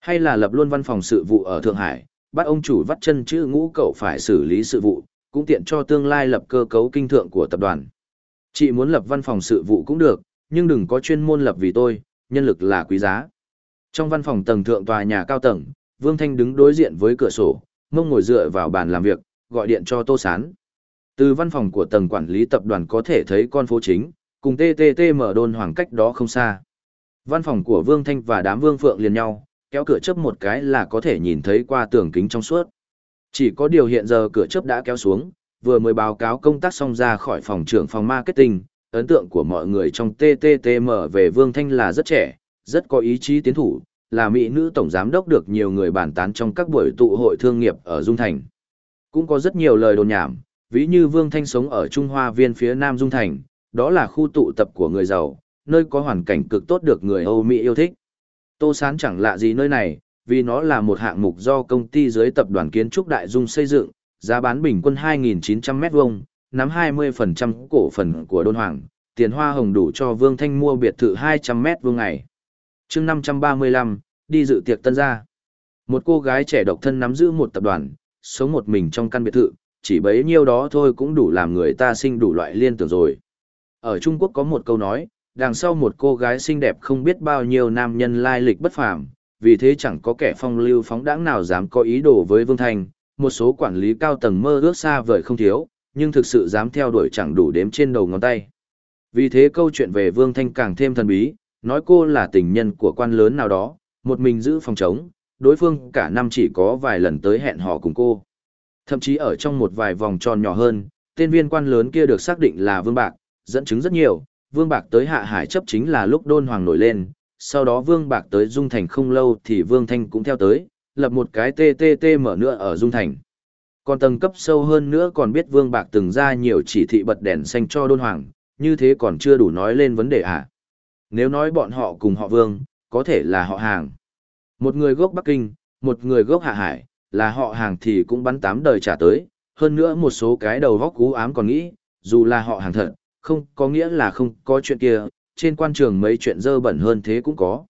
Hay là lập luôn văn phòng sự vụ ở Thượng Hải, bắt ông chủ vắt chân chữ ngũ cậu phải xử lý sự vụ, cũng tiện cho tương lai lập cơ cấu kinh thượng của tập đoàn. Chị muốn lập văn phòng sự vụ cũng được, nhưng đừng có chuyên môn lập vì tôi, nhân lực là quý giá. Trong văn phòng tầng thượng tòa nhà cao tầng, Vương Thanh đứng đối diện với cửa sổ, mông ngồi dựa vào bàn làm việc, gọi điện cho Tô Sán. Từ văn phòng của tầng quản lý tập đoàn có thể thấy con phố chính, cùng TTT mở đôn hoàng cách đó không xa. Văn phòng của Vương Thanh và đám Vương Phượng liền nhau, kéo cửa chấp một cái là có thể nhìn thấy qua tường kính trong suốt. Chỉ có điều hiện giờ cửa chấp đã kéo xuống, vừa mới báo cáo công tác xong ra khỏi phòng trưởng phòng marketing, ấn tượng của mọi người trong TTTM về Vương Thanh là rất trẻ, rất có ý chí tiến thủ, là mỹ nữ tổng giám đốc được nhiều người bàn tán trong các buổi tụ hội thương nghiệp ở Dung Thành. Cũng có rất nhiều lời đồn nhảm, ví như Vương Thanh sống ở Trung Hoa Viên phía Nam Dung Thành, đó là khu tụ tập của người giàu, nơi có hoàn cảnh cực tốt được người Âu Mỹ yêu thích. Tô Sán chẳng lạ gì nơi này, vì nó là một hạng mục do công ty dưới tập đoàn kiến trúc Đại Dung xây dựng, giá bán bình quân 2.900 mét vuông, nắm 20% cổ phần của Đôn Hoàng, tiền hoa hồng đủ cho Vương Thanh mua biệt thự 200 mét vuông ngày. chương 535, đi dự tiệc tân gia. Một cô gái trẻ độc thân nắm giữ một tập đoàn, sống một mình trong căn biệt thự, chỉ bấy nhiêu đó thôi cũng đủ làm người ta sinh đủ loại liên tưởng rồi. Ở Trung Quốc có một câu nói, đằng sau một cô gái xinh đẹp không biết bao nhiêu nam nhân lai lịch bất phàm, vì thế chẳng có kẻ phong lưu phóng đãng nào dám có ý đồ với Vương Thanh, một số quản lý cao tầng mơ ước xa vời không thiếu, nhưng thực sự dám theo đuổi chẳng đủ đếm trên đầu ngón tay. Vì thế câu chuyện về Vương Thanh càng thêm thần bí, nói cô là tình nhân của quan lớn nào đó, một mình giữ phòng trống, đối phương cả năm chỉ có vài lần tới hẹn hò cùng cô. Thậm chí ở trong một vài vòng tròn nhỏ hơn, tên viên quan lớn kia được xác định là Vương Bạc, dẫn chứng rất nhiều, Vương Bạc tới Hạ Hải chấp chính là lúc đôn hoàng nổi lên, sau đó Vương Bạc tới Dung Thành không lâu thì Vương Thanh cũng theo tới, lập một cái TTT mở nữa ở Dung Thành. Còn tầng cấp sâu hơn nữa còn biết Vương Bạc từng ra nhiều chỉ thị bật đèn xanh cho đôn hoàng, như thế còn chưa đủ nói lên vấn đề à. Nếu nói bọn họ cùng họ Vương, có thể là họ hàng. Một người gốc Bắc Kinh, một người gốc Hạ Hải, là họ hàng thì cũng bắn tám đời trả tới, hơn nữa một số cái đầu góc cú ám còn nghĩ, dù là họ hàng thật, không có nghĩa là không có chuyện kia, trên quan trường mấy chuyện dơ bẩn hơn thế cũng có.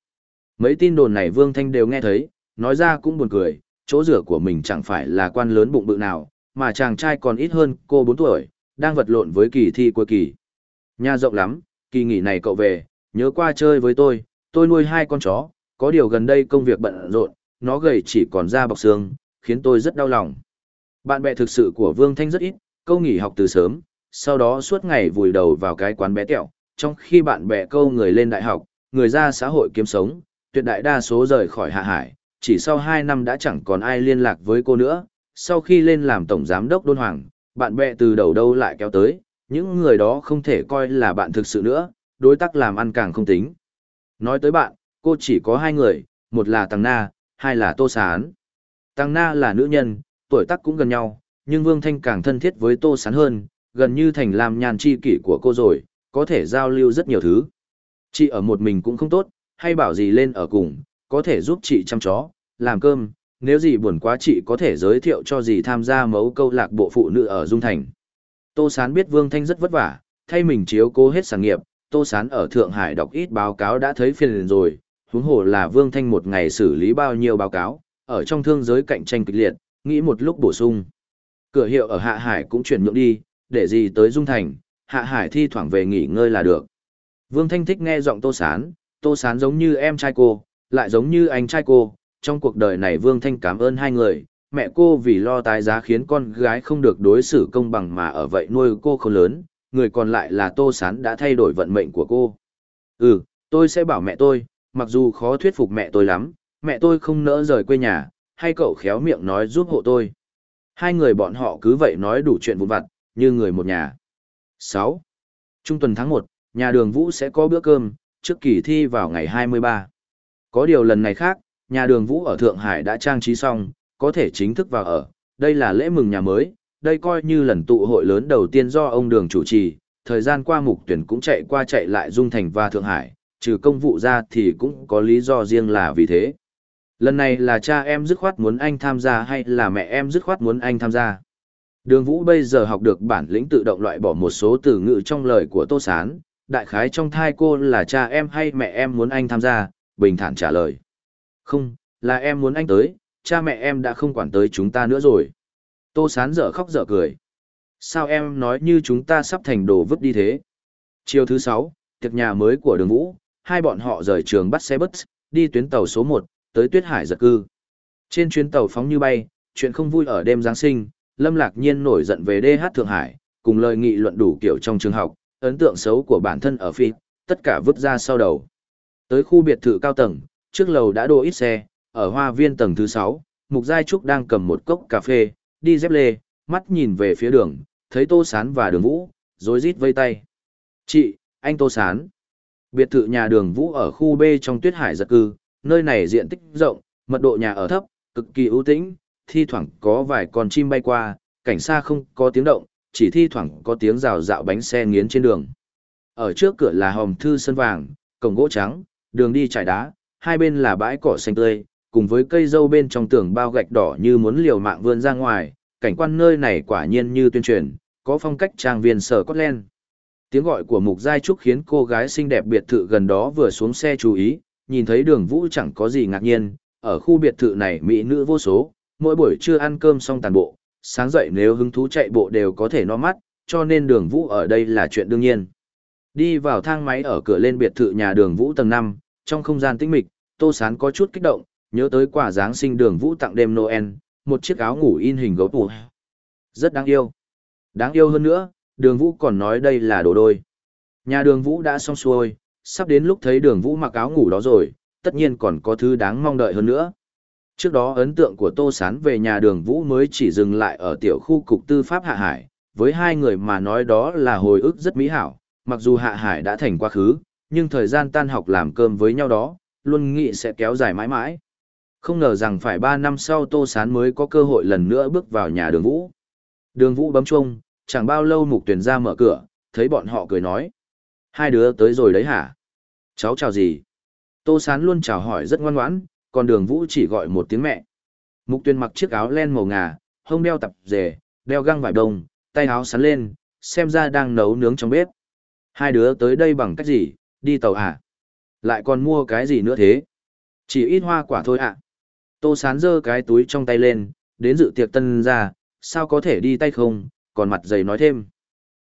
Mấy tin đồn này Vương Thanh đều nghe thấy, nói ra cũng buồn cười, chỗ rửa của mình chẳng phải là quan lớn bụng bự nào, mà chàng trai còn ít hơn cô 4 tuổi, đang vật lộn với kỳ thi cuối kỳ. Nhà rộng lắm, kỳ nghỉ này cậu về, nhớ qua chơi với tôi, tôi nuôi hai con chó, có điều gần đây công việc bận rộn, nó gầy chỉ còn da bọc xương, khiến tôi rất đau lòng. Bạn bè thực sự của Vương Thanh rất ít, câu nghỉ học từ sớm, sau đó suốt ngày vùi đầu vào cái quán bé tẹo, trong khi bạn bè câu người lên đại học, người ra xã hội kiếm sống, tuyệt đại đa số rời khỏi hạ hải, chỉ sau 2 năm đã chẳng còn ai liên lạc với cô nữa, sau khi lên làm tổng giám đốc đôn hoàng, bạn bè từ đầu đâu lại kéo tới, những người đó không thể coi là bạn thực sự nữa, đối tác làm ăn càng không tính. Nói tới bạn, cô chỉ có hai người, một là Tăng Na, hai là Tô Sán. Tăng Na là nữ nhân, tuổi tác cũng gần nhau, nhưng Vương Thanh càng thân thiết với Tô Sán hơn, gần như thành làm nhàn chi kỷ của cô rồi, có thể giao lưu rất nhiều thứ. Chị ở một mình cũng không tốt, hay bảo gì lên ở cùng, có thể giúp chị chăm chó, làm cơm, nếu gì buồn quá chị có thể giới thiệu cho gì tham gia mấu câu lạc bộ phụ nữ ở Dung Thành. Tô Sán biết Vương Thanh rất vất vả, thay mình chiếu cố hết sản nghiệp, Tô Sán ở Thượng Hải đọc ít báo cáo đã thấy phiền rồi, huống hồ là Vương Thanh một ngày xử lý bao nhiêu báo cáo, ở trong thương giới cạnh tranh kịch liệt, nghĩ một lúc bổ sung. Cửa hiệu ở Hạ Hải cũng chuyển nhượng đi, để gì tới Dung Thành, Hạ Hải thi thoảng về nghỉ ngơi là được. Vương Thanh thích nghe giọng Tô Sán, Tô Sán giống như em trai cô, lại giống như anh trai cô, trong cuộc đời này Vương Thanh cảm ơn hai người, mẹ cô vì lo tái giá khiến con gái không được đối xử công bằng mà ở vậy nuôi cô không lớn, người còn lại là Tô Sán đã thay đổi vận mệnh của cô. Ừ, tôi sẽ bảo mẹ tôi, mặc dù khó thuyết phục mẹ tôi lắm, mẹ tôi không nỡ rời quê nhà, hay cậu khéo miệng nói giúp hộ tôi. Hai người bọn họ cứ vậy nói đủ chuyện vụn vặt, như người một nhà. 6. Trung tuần tháng 1, nhà đường Vũ sẽ có bữa cơm, trước kỳ thi vào ngày 23. Có điều lần này khác, nhà đường Vũ ở Thượng Hải đã trang trí xong, có thể chính thức vào ở, đây là lễ mừng nhà mới, đây coi như lần tụ hội lớn đầu tiên do ông đường chủ trì, thời gian qua mục tuyển cũng chạy qua chạy lại Dung Thành và Thượng Hải, trừ công vụ ra thì cũng có lý do riêng là vì thế. Lần này là cha em dứt khoát muốn anh tham gia hay là mẹ em dứt khoát muốn anh tham gia? Đường Vũ bây giờ học được bản lĩnh tự động loại bỏ một số từ ngữ trong lời của Tô Sán, đại khái trong thai cô là cha em hay mẹ em muốn anh tham gia, bình thản trả lời. Không, là em muốn anh tới, cha mẹ em đã không quản tới chúng ta nữa rồi. Tô Sán dở khóc dở cười. Sao em nói như chúng ta sắp thành đồ vứt đi thế? Chiều thứ sáu, tiệc nhà mới của đường Vũ, hai bọn họ rời trường bắt xe bus, đi tuyến tàu số 1, tới Tuyết Hải giật cư. Trên chuyến tàu phóng như bay, chuyện không vui ở đêm Giáng sinh, Lâm Lạc Nhiên nổi giận về DH Thượng Hải, cùng lời nghị luận đủ kiểu trong trường học, ấn tượng xấu của bản thân ở phi, tất cả vứt ra sau đầu. Tới khu biệt thự cao tầng, trước lầu đã đỗ ít xe, ở hoa viên tầng thứ 6, Mục Giai Trúc đang cầm một cốc cà phê, đi dép lê, mắt nhìn về phía đường, thấy Tô Sán và đường Vũ, rồi rít vây tay. Chị, anh Tô Sán. Biệt thự nhà đường Vũ ở khu B trong tuyết hải giật cư, nơi này diện tích rộng, mật độ nhà ở thấp, cực kỳ ưu tĩnh, thi thoảng có vài con chim bay qua, cảnh xa không có tiếng động, chỉ thi thoảng có tiếng rào rạo bánh xe nghiến trên đường. Ở trước cửa là hòm thư sân vàng, cổng gỗ trắng, đường đi trải đá, hai bên là bãi cỏ xanh tươi, cùng với cây dâu bên trong tường bao gạch đỏ như muốn liều mạng vươn ra ngoài, cảnh quan nơi này quả nhiên như tuyên truyền, có phong cách trang viên sở Scotland. Tiếng gọi của Mục Giai Trúc khiến cô gái xinh đẹp biệt thự gần đó vừa xuống xe chú ý, nhìn thấy đường vũ chẳng có gì ngạc nhiên, ở khu biệt thự này mỹ nữ vô số, mỗi buổi trưa ăn cơm xong tàn bộ, sáng dậy nếu hứng thú chạy bộ đều có thể no mắt, cho nên đường vũ ở đây là chuyện đương nhiên. Đi vào thang máy ở cửa lên biệt thự nhà đường vũ tầng 5, trong không gian tĩnh mịch, Tô Sán có chút kích động, nhớ tới quả Giáng sinh đường vũ tặng đêm Noel, một chiếc áo ngủ in hình gấu tủ. Rất đáng yêu. Đáng yêu hơn nữa, đường vũ còn nói đây là đồ đôi. Nhà đường vũ đã xong xuôi, sắp đến lúc thấy đường vũ mặc áo ngủ đó rồi, tất nhiên còn có thứ đáng mong đợi hơn nữa. Trước đó ấn tượng của Tô Sán về nhà đường vũ mới chỉ dừng lại ở tiểu khu cục tư pháp Hạ Hải, với hai người mà nói đó là hồi ức rất mỹ hảo, mặc dù Hạ Hải đã thành quá khứ, nhưng thời gian tan học làm cơm với nhau đó, luôn nghĩ sẽ kéo dài mãi mãi. Không ngờ rằng phải 3 năm sau Tô Sán mới có cơ hội lần nữa bước vào nhà đường vũ. Đường vũ bấm chuông, chẳng bao lâu mục tuyển ra mở cửa, thấy bọn họ cười nói. Hai đứa tới rồi đấy hả? Cháu chào gì? Tô Sán luôn chào hỏi rất ngoan ngoãn, còn đường vũ chỉ gọi một tiếng mẹ. Mục tuyển mặc chiếc áo len màu ngà, hông đeo tập rề, đeo găng vải đồng, tay áo sắn lên, xem ra đang nấu nướng trong bếp. Hai đứa tới đây bằng cách gì, đi tàu à? Lại còn mua cái gì nữa thế? Chỉ ít hoa quả thôi ạ. À? Tô sán giơ cái túi trong tay lên, đến dự tiệc tân ra, sao có thể đi tay không, còn mặt dày nói thêm.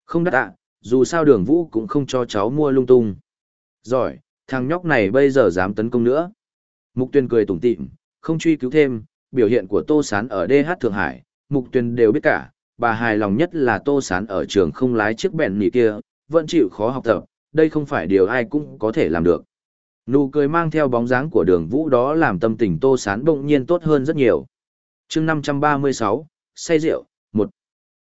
Không đắt ạ, dù sao đường vũ cũng không cho cháu mua lung tung. Giỏi, thằng nhóc này bây giờ dám tấn công nữa. Mục tuyên cười tủm tỉm, không truy cứu thêm, biểu hiện của Tô Sán ở DH Thượng Hải, Mục tuyên đều biết cả, bà hài lòng nhất là Tô Sán ở trường không lái chiếc bèn nỉ kia, vẫn chịu khó học tập, đây không phải điều ai cũng có thể làm được. Nụ cười mang theo bóng dáng của đường vũ đó làm tâm tình Tô Sán bỗng nhiên tốt hơn rất nhiều. chương 536, say rượu, một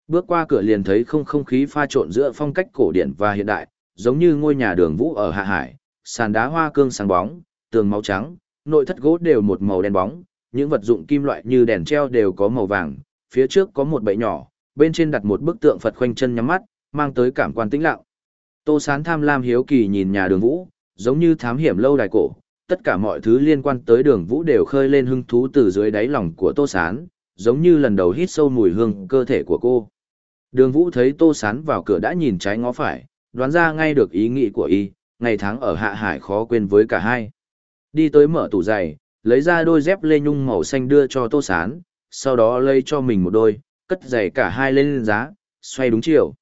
Bước qua cửa liền thấy không không khí pha trộn giữa phong cách cổ điển và hiện đại, giống như ngôi nhà đường vũ ở Hạ Hải, sàn đá hoa cương sáng bóng, tường máu trắng, nội thất gỗ đều một màu đen bóng, những vật dụng kim loại như đèn treo đều có màu vàng, phía trước có một bẫy nhỏ, bên trên đặt một bức tượng Phật khoanh chân nhắm mắt, mang tới cảm quan tĩnh lặng. Tô Sán tham lam hiếu kỳ nhìn nhà đường vũ, giống như thám hiểm lâu đài cổ, tất cả mọi thứ liên quan tới đường vũ đều khơi lên hứng thú từ dưới đáy lòng của Tô Sán, giống như lần đầu hít sâu mùi hương cơ thể của cô. Đường vũ thấy Tô Sán vào cửa đã nhìn trái ngó phải, đoán ra ngay được ý nghĩ của y, ngày tháng ở Hạ Hải khó quên với cả hai. Đi tới mở tủ giày, lấy ra đôi dép lê nhung màu xanh đưa cho Tô Sán, sau đó lấy cho mình một đôi, cất giày cả hai lên giá, xoay đúng chiều.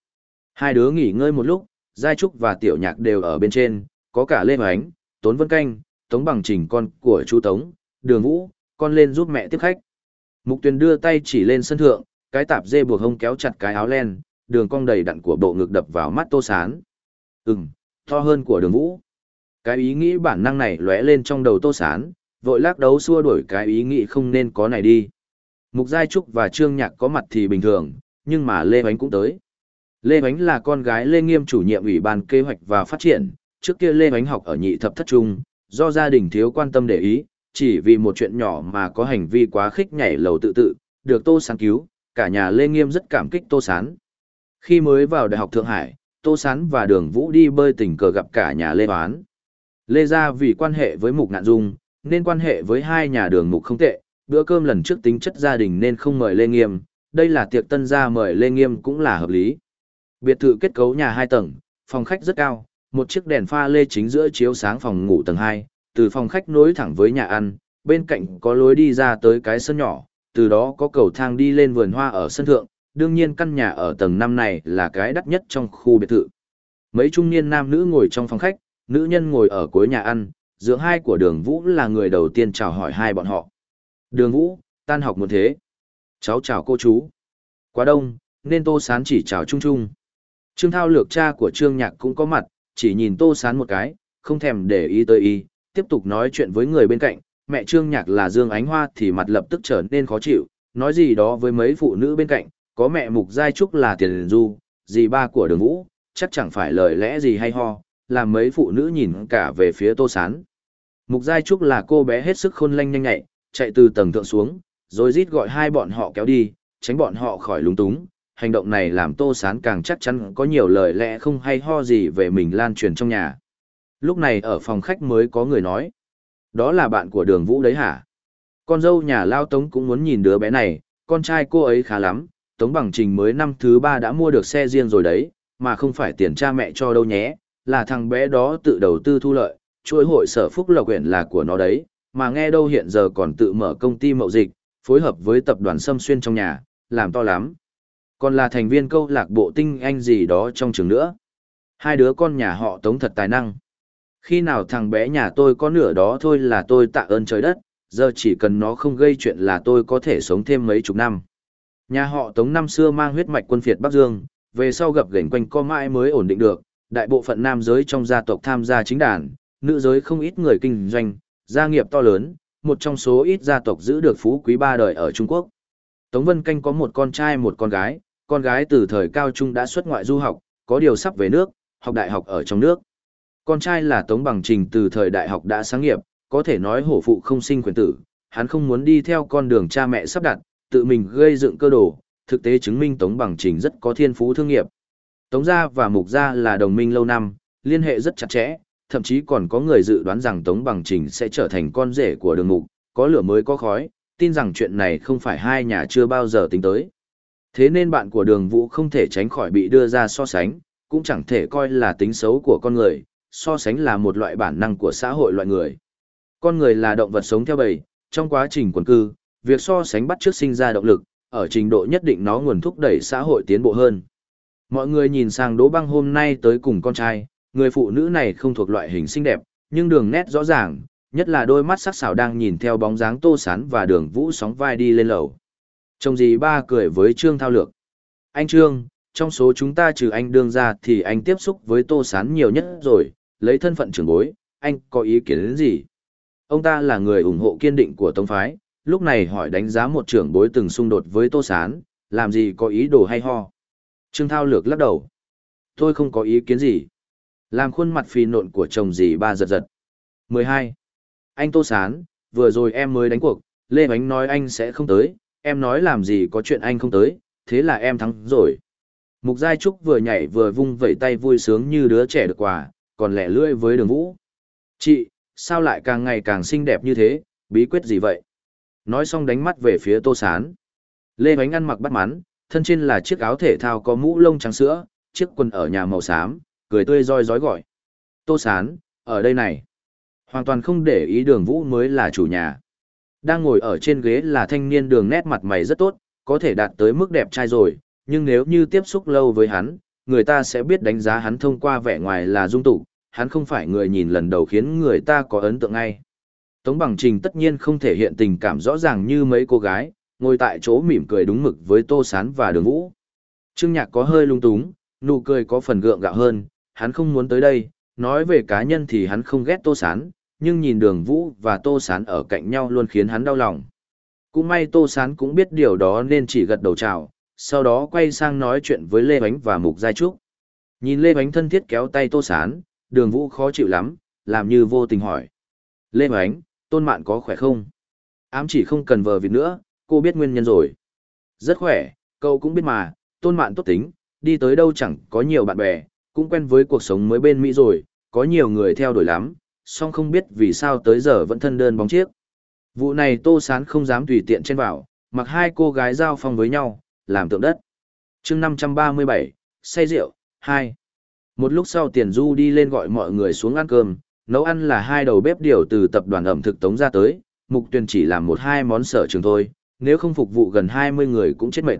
Hai đứa nghỉ ngơi một lúc, Giai Trúc và Tiểu Nhạc đều ở bên trên, có cả Lê Hoánh, Tốn Vân Canh, Tống Bằng Trình con của chú Tống, Đường Vũ, con lên giúp mẹ tiếp khách. Mục Tuyền đưa tay chỉ lên sân thượng, cái tạp dê buộc hông kéo chặt cái áo len, đường cong đầy đặn của bộ ngực đập vào mắt Tô Sán. Ừm, to hơn của Đường Vũ. Cái ý nghĩ bản năng này lóe lên trong đầu Tô Sán, vội lắc đấu xua đuổi cái ý nghĩ không nên có này đi. Mục Giai Trúc và Trương Nhạc có mặt thì bình thường, nhưng mà Lê Hoánh cũng tới. Lê Bánh là con gái Lê Nghiêm chủ nhiệm ủy ban kế hoạch và phát triển, trước kia Lê Bánh học ở nhị thập thất trung, do gia đình thiếu quan tâm để ý, chỉ vì một chuyện nhỏ mà có hành vi quá khích nhảy lầu tự tự, được Tô Sán cứu, cả nhà Lê Nghiêm rất cảm kích Tô Sán. Khi mới vào Đại học Thượng Hải, Tô Sán và Đường Vũ đi bơi tình cờ gặp cả nhà Lê Hoán. Lê gia vì quan hệ với Mục Ngạn Dung, nên quan hệ với hai nhà đường Mục không tệ, bữa cơm lần trước tính chất gia đình nên không mời Lê Nghiêm, đây là tiệc tân gia mời Lê Nghiêm cũng là hợp lý. Biệt thự kết cấu nhà hai tầng, phòng khách rất cao, một chiếc đèn pha lê chính giữa chiếu sáng phòng ngủ tầng hai. từ phòng khách nối thẳng với nhà ăn, bên cạnh có lối đi ra tới cái sân nhỏ, từ đó có cầu thang đi lên vườn hoa ở sân thượng, đương nhiên căn nhà ở tầng năm này là cái đắt nhất trong khu biệt thự. Mấy trung niên nam nữ ngồi trong phòng khách, nữ nhân ngồi ở cuối nhà ăn, dưỡng hai của đường Vũ là người đầu tiên chào hỏi hai bọn họ. Đường Vũ, tan học một thế. Cháu chào cô chú. Quá đông, nên Tô Sán chỉ chào chung chung. Trương Thao lược cha của Trương Nhạc cũng có mặt, chỉ nhìn Tô Sán một cái, không thèm để ý tới y, tiếp tục nói chuyện với người bên cạnh. Mẹ Trương Nhạc là Dương Ánh Hoa thì mặt lập tức trở nên khó chịu, nói gì đó với mấy phụ nữ bên cạnh, có mẹ Mục Giai Trúc là tiền du, dì ba của đường vũ, chắc chẳng phải lời lẽ gì hay ho, làm mấy phụ nữ nhìn cả về phía Tô Sán. Mục Giai Trúc là cô bé hết sức khôn lanh nhanh nhạy, chạy từ tầng thượng xuống, rồi rít gọi hai bọn họ kéo đi, tránh bọn họ khỏi lúng túng. Hành động này làm Tô Sán càng chắc chắn có nhiều lời lẽ không hay ho gì về mình lan truyền trong nhà. Lúc này ở phòng khách mới có người nói. Đó là bạn của đường Vũ đấy hả? Con dâu nhà Lao Tống cũng muốn nhìn đứa bé này, con trai cô ấy khá lắm, Tống Bằng Trình mới năm thứ ba đã mua được xe riêng rồi đấy, mà không phải tiền cha mẹ cho đâu nhé, là thằng bé đó tự đầu tư thu lợi, chuỗi hội sở phúc lộc huyện là của nó đấy, mà nghe đâu hiện giờ còn tự mở công ty mậu dịch, phối hợp với tập đoàn Sâm Xuyên trong nhà, làm to lắm. Còn là thành viên câu lạc bộ tinh anh gì đó trong trường nữa. Hai đứa con nhà họ tống thật tài năng. Khi nào thằng bé nhà tôi có nửa đó thôi là tôi tạ ơn trời đất, giờ chỉ cần nó không gây chuyện là tôi có thể sống thêm mấy chục năm. Nhà họ Tống năm xưa mang huyết mạch quân phiệt Bắc Dương, về sau gặp gảnh quanh co mãi mới ổn định được, đại bộ phận nam giới trong gia tộc tham gia chính đàn, nữ giới không ít người kinh doanh, gia nghiệp to lớn, một trong số ít gia tộc giữ được phú quý ba đời ở Trung Quốc. Tống Vân Canh có một con trai một con gái, con gái từ thời cao trung đã xuất ngoại du học, có điều sắp về nước, học đại học ở trong nước. Con trai là Tống Bằng Trình từ thời đại học đã sáng nghiệp, có thể nói hổ phụ không sinh quyền tử, hắn không muốn đi theo con đường cha mẹ sắp đặt, tự mình gây dựng cơ đồ, thực tế chứng minh Tống Bằng Trình rất có thiên phú thương nghiệp. Tống gia và Mục gia là đồng minh lâu năm, liên hệ rất chặt chẽ, thậm chí còn có người dự đoán rằng Tống Bằng Trình sẽ trở thành con rể của đường mục, có lửa mới có khói, tin rằng chuyện này không phải hai nhà chưa bao giờ tính tới. Thế nên bạn của đường vũ không thể tránh khỏi bị đưa ra so sánh, cũng chẳng thể coi là tính xấu của con người, so sánh là một loại bản năng của xã hội loại người. Con người là động vật sống theo bầy, trong quá trình quần cư, việc so sánh bắt trước sinh ra động lực, ở trình độ nhất định nó nguồn thúc đẩy xã hội tiến bộ hơn. Mọi người nhìn sang Đỗ Băng hôm nay tới cùng con trai, người phụ nữ này không thuộc loại hình xinh đẹp, nhưng đường nét rõ ràng, nhất là đôi mắt sắc sảo đang nhìn theo bóng dáng Tô Sán và Đường Vũ sóng vai đi lên lầu. Chồng gì ba cười với Trương Thao Lược. Anh Trương, trong số chúng ta trừ anh đương ra thì anh tiếp xúc với Tô Sán nhiều nhất rồi, lấy thân phận trưởng bối, anh có ý kiến đến gì? Ông ta là người ủng hộ kiên định của Tông Phái, lúc này hỏi đánh giá một trưởng bối từng xung đột với Tô Sán, làm gì có ý đồ hay ho. Trương Thao Lược lắc đầu. Tôi không có ý kiến gì. Làm khuôn mặt phì nộn của chồng gì ba giật giật. 12. Anh Tô Sán, vừa rồi em mới đánh cuộc, Lê Bánh nói anh sẽ không tới, em nói làm gì có chuyện anh không tới, thế là em thắng rồi. Mục Giai Trúc vừa nhảy vừa vung vẩy tay vui sướng như đứa trẻ được quà, còn lẻ lươi với đường vũ. Chị, sao lại càng ngày càng xinh đẹp như thế, bí quyết gì vậy? Nói xong đánh mắt về phía Tô Sán. Lê Bánh ăn mặc bắt mắn, thân trên là chiếc áo thể thao có mũ lông trắng sữa, chiếc quần ở nhà màu xám, cười tươi roi rói gọi. Tô Sán, ở đây này. Hoàn toàn không để ý đường vũ mới là chủ nhà. Đang ngồi ở trên ghế là thanh niên đường nét mặt mày rất tốt, có thể đạt tới mức đẹp trai rồi, nhưng nếu như tiếp xúc lâu với hắn, người ta sẽ biết đánh giá hắn thông qua vẻ ngoài là dung tục, hắn không phải người nhìn lần đầu khiến người ta có ấn tượng ngay. Tống Bằng Trình tất nhiên không thể hiện tình cảm rõ ràng như mấy cô gái, ngồi tại chỗ mỉm cười đúng mực với Tô Sán và Đường Vũ. Trương Nhạc có hơi lung túng, nụ cười có phần gượng gạo hơn, hắn không muốn tới đây, nói về cá nhân thì hắn không ghét Tô Sán, nhưng nhìn Đường Vũ và Tô Sán ở cạnh nhau luôn khiến hắn đau lòng. Cũng may Tô Sán cũng biết điều đó nên chỉ gật đầu chào, sau đó quay sang nói chuyện với Lê Bánh và Mục Giai Trúc. Nhìn Lê Bánh thân thiết kéo tay Tô Sán, Đường Vũ khó chịu lắm, làm như vô tình hỏi. Lê Bánh, Tôn Mạn có khỏe không? Ám chỉ không cần vờ việc nữa, cô biết nguyên nhân rồi. Rất khỏe, cậu cũng biết mà, Tôn Mạn tốt tính, đi tới đâu chẳng có nhiều bạn bè, cũng quen với cuộc sống mới bên Mỹ rồi, có nhiều người theo đuổi lắm, song không biết vì sao tới giờ vẫn thân đơn bóng chiếc. Vụ này Tô Sán không dám tùy tiện trên vào, mặc hai cô gái giao phong với nhau, làm tượng đất. chương 537, say rượu, 2. Một lúc sau Tiền Du đi lên gọi mọi người xuống ăn cơm, nấu ăn là hai đầu bếp điều từ tập đoàn ẩm thực tống ra tới, mục tuyển chỉ làm một hai món sở trường thôi, nếu không phục vụ gần 20 người cũng chết mệt.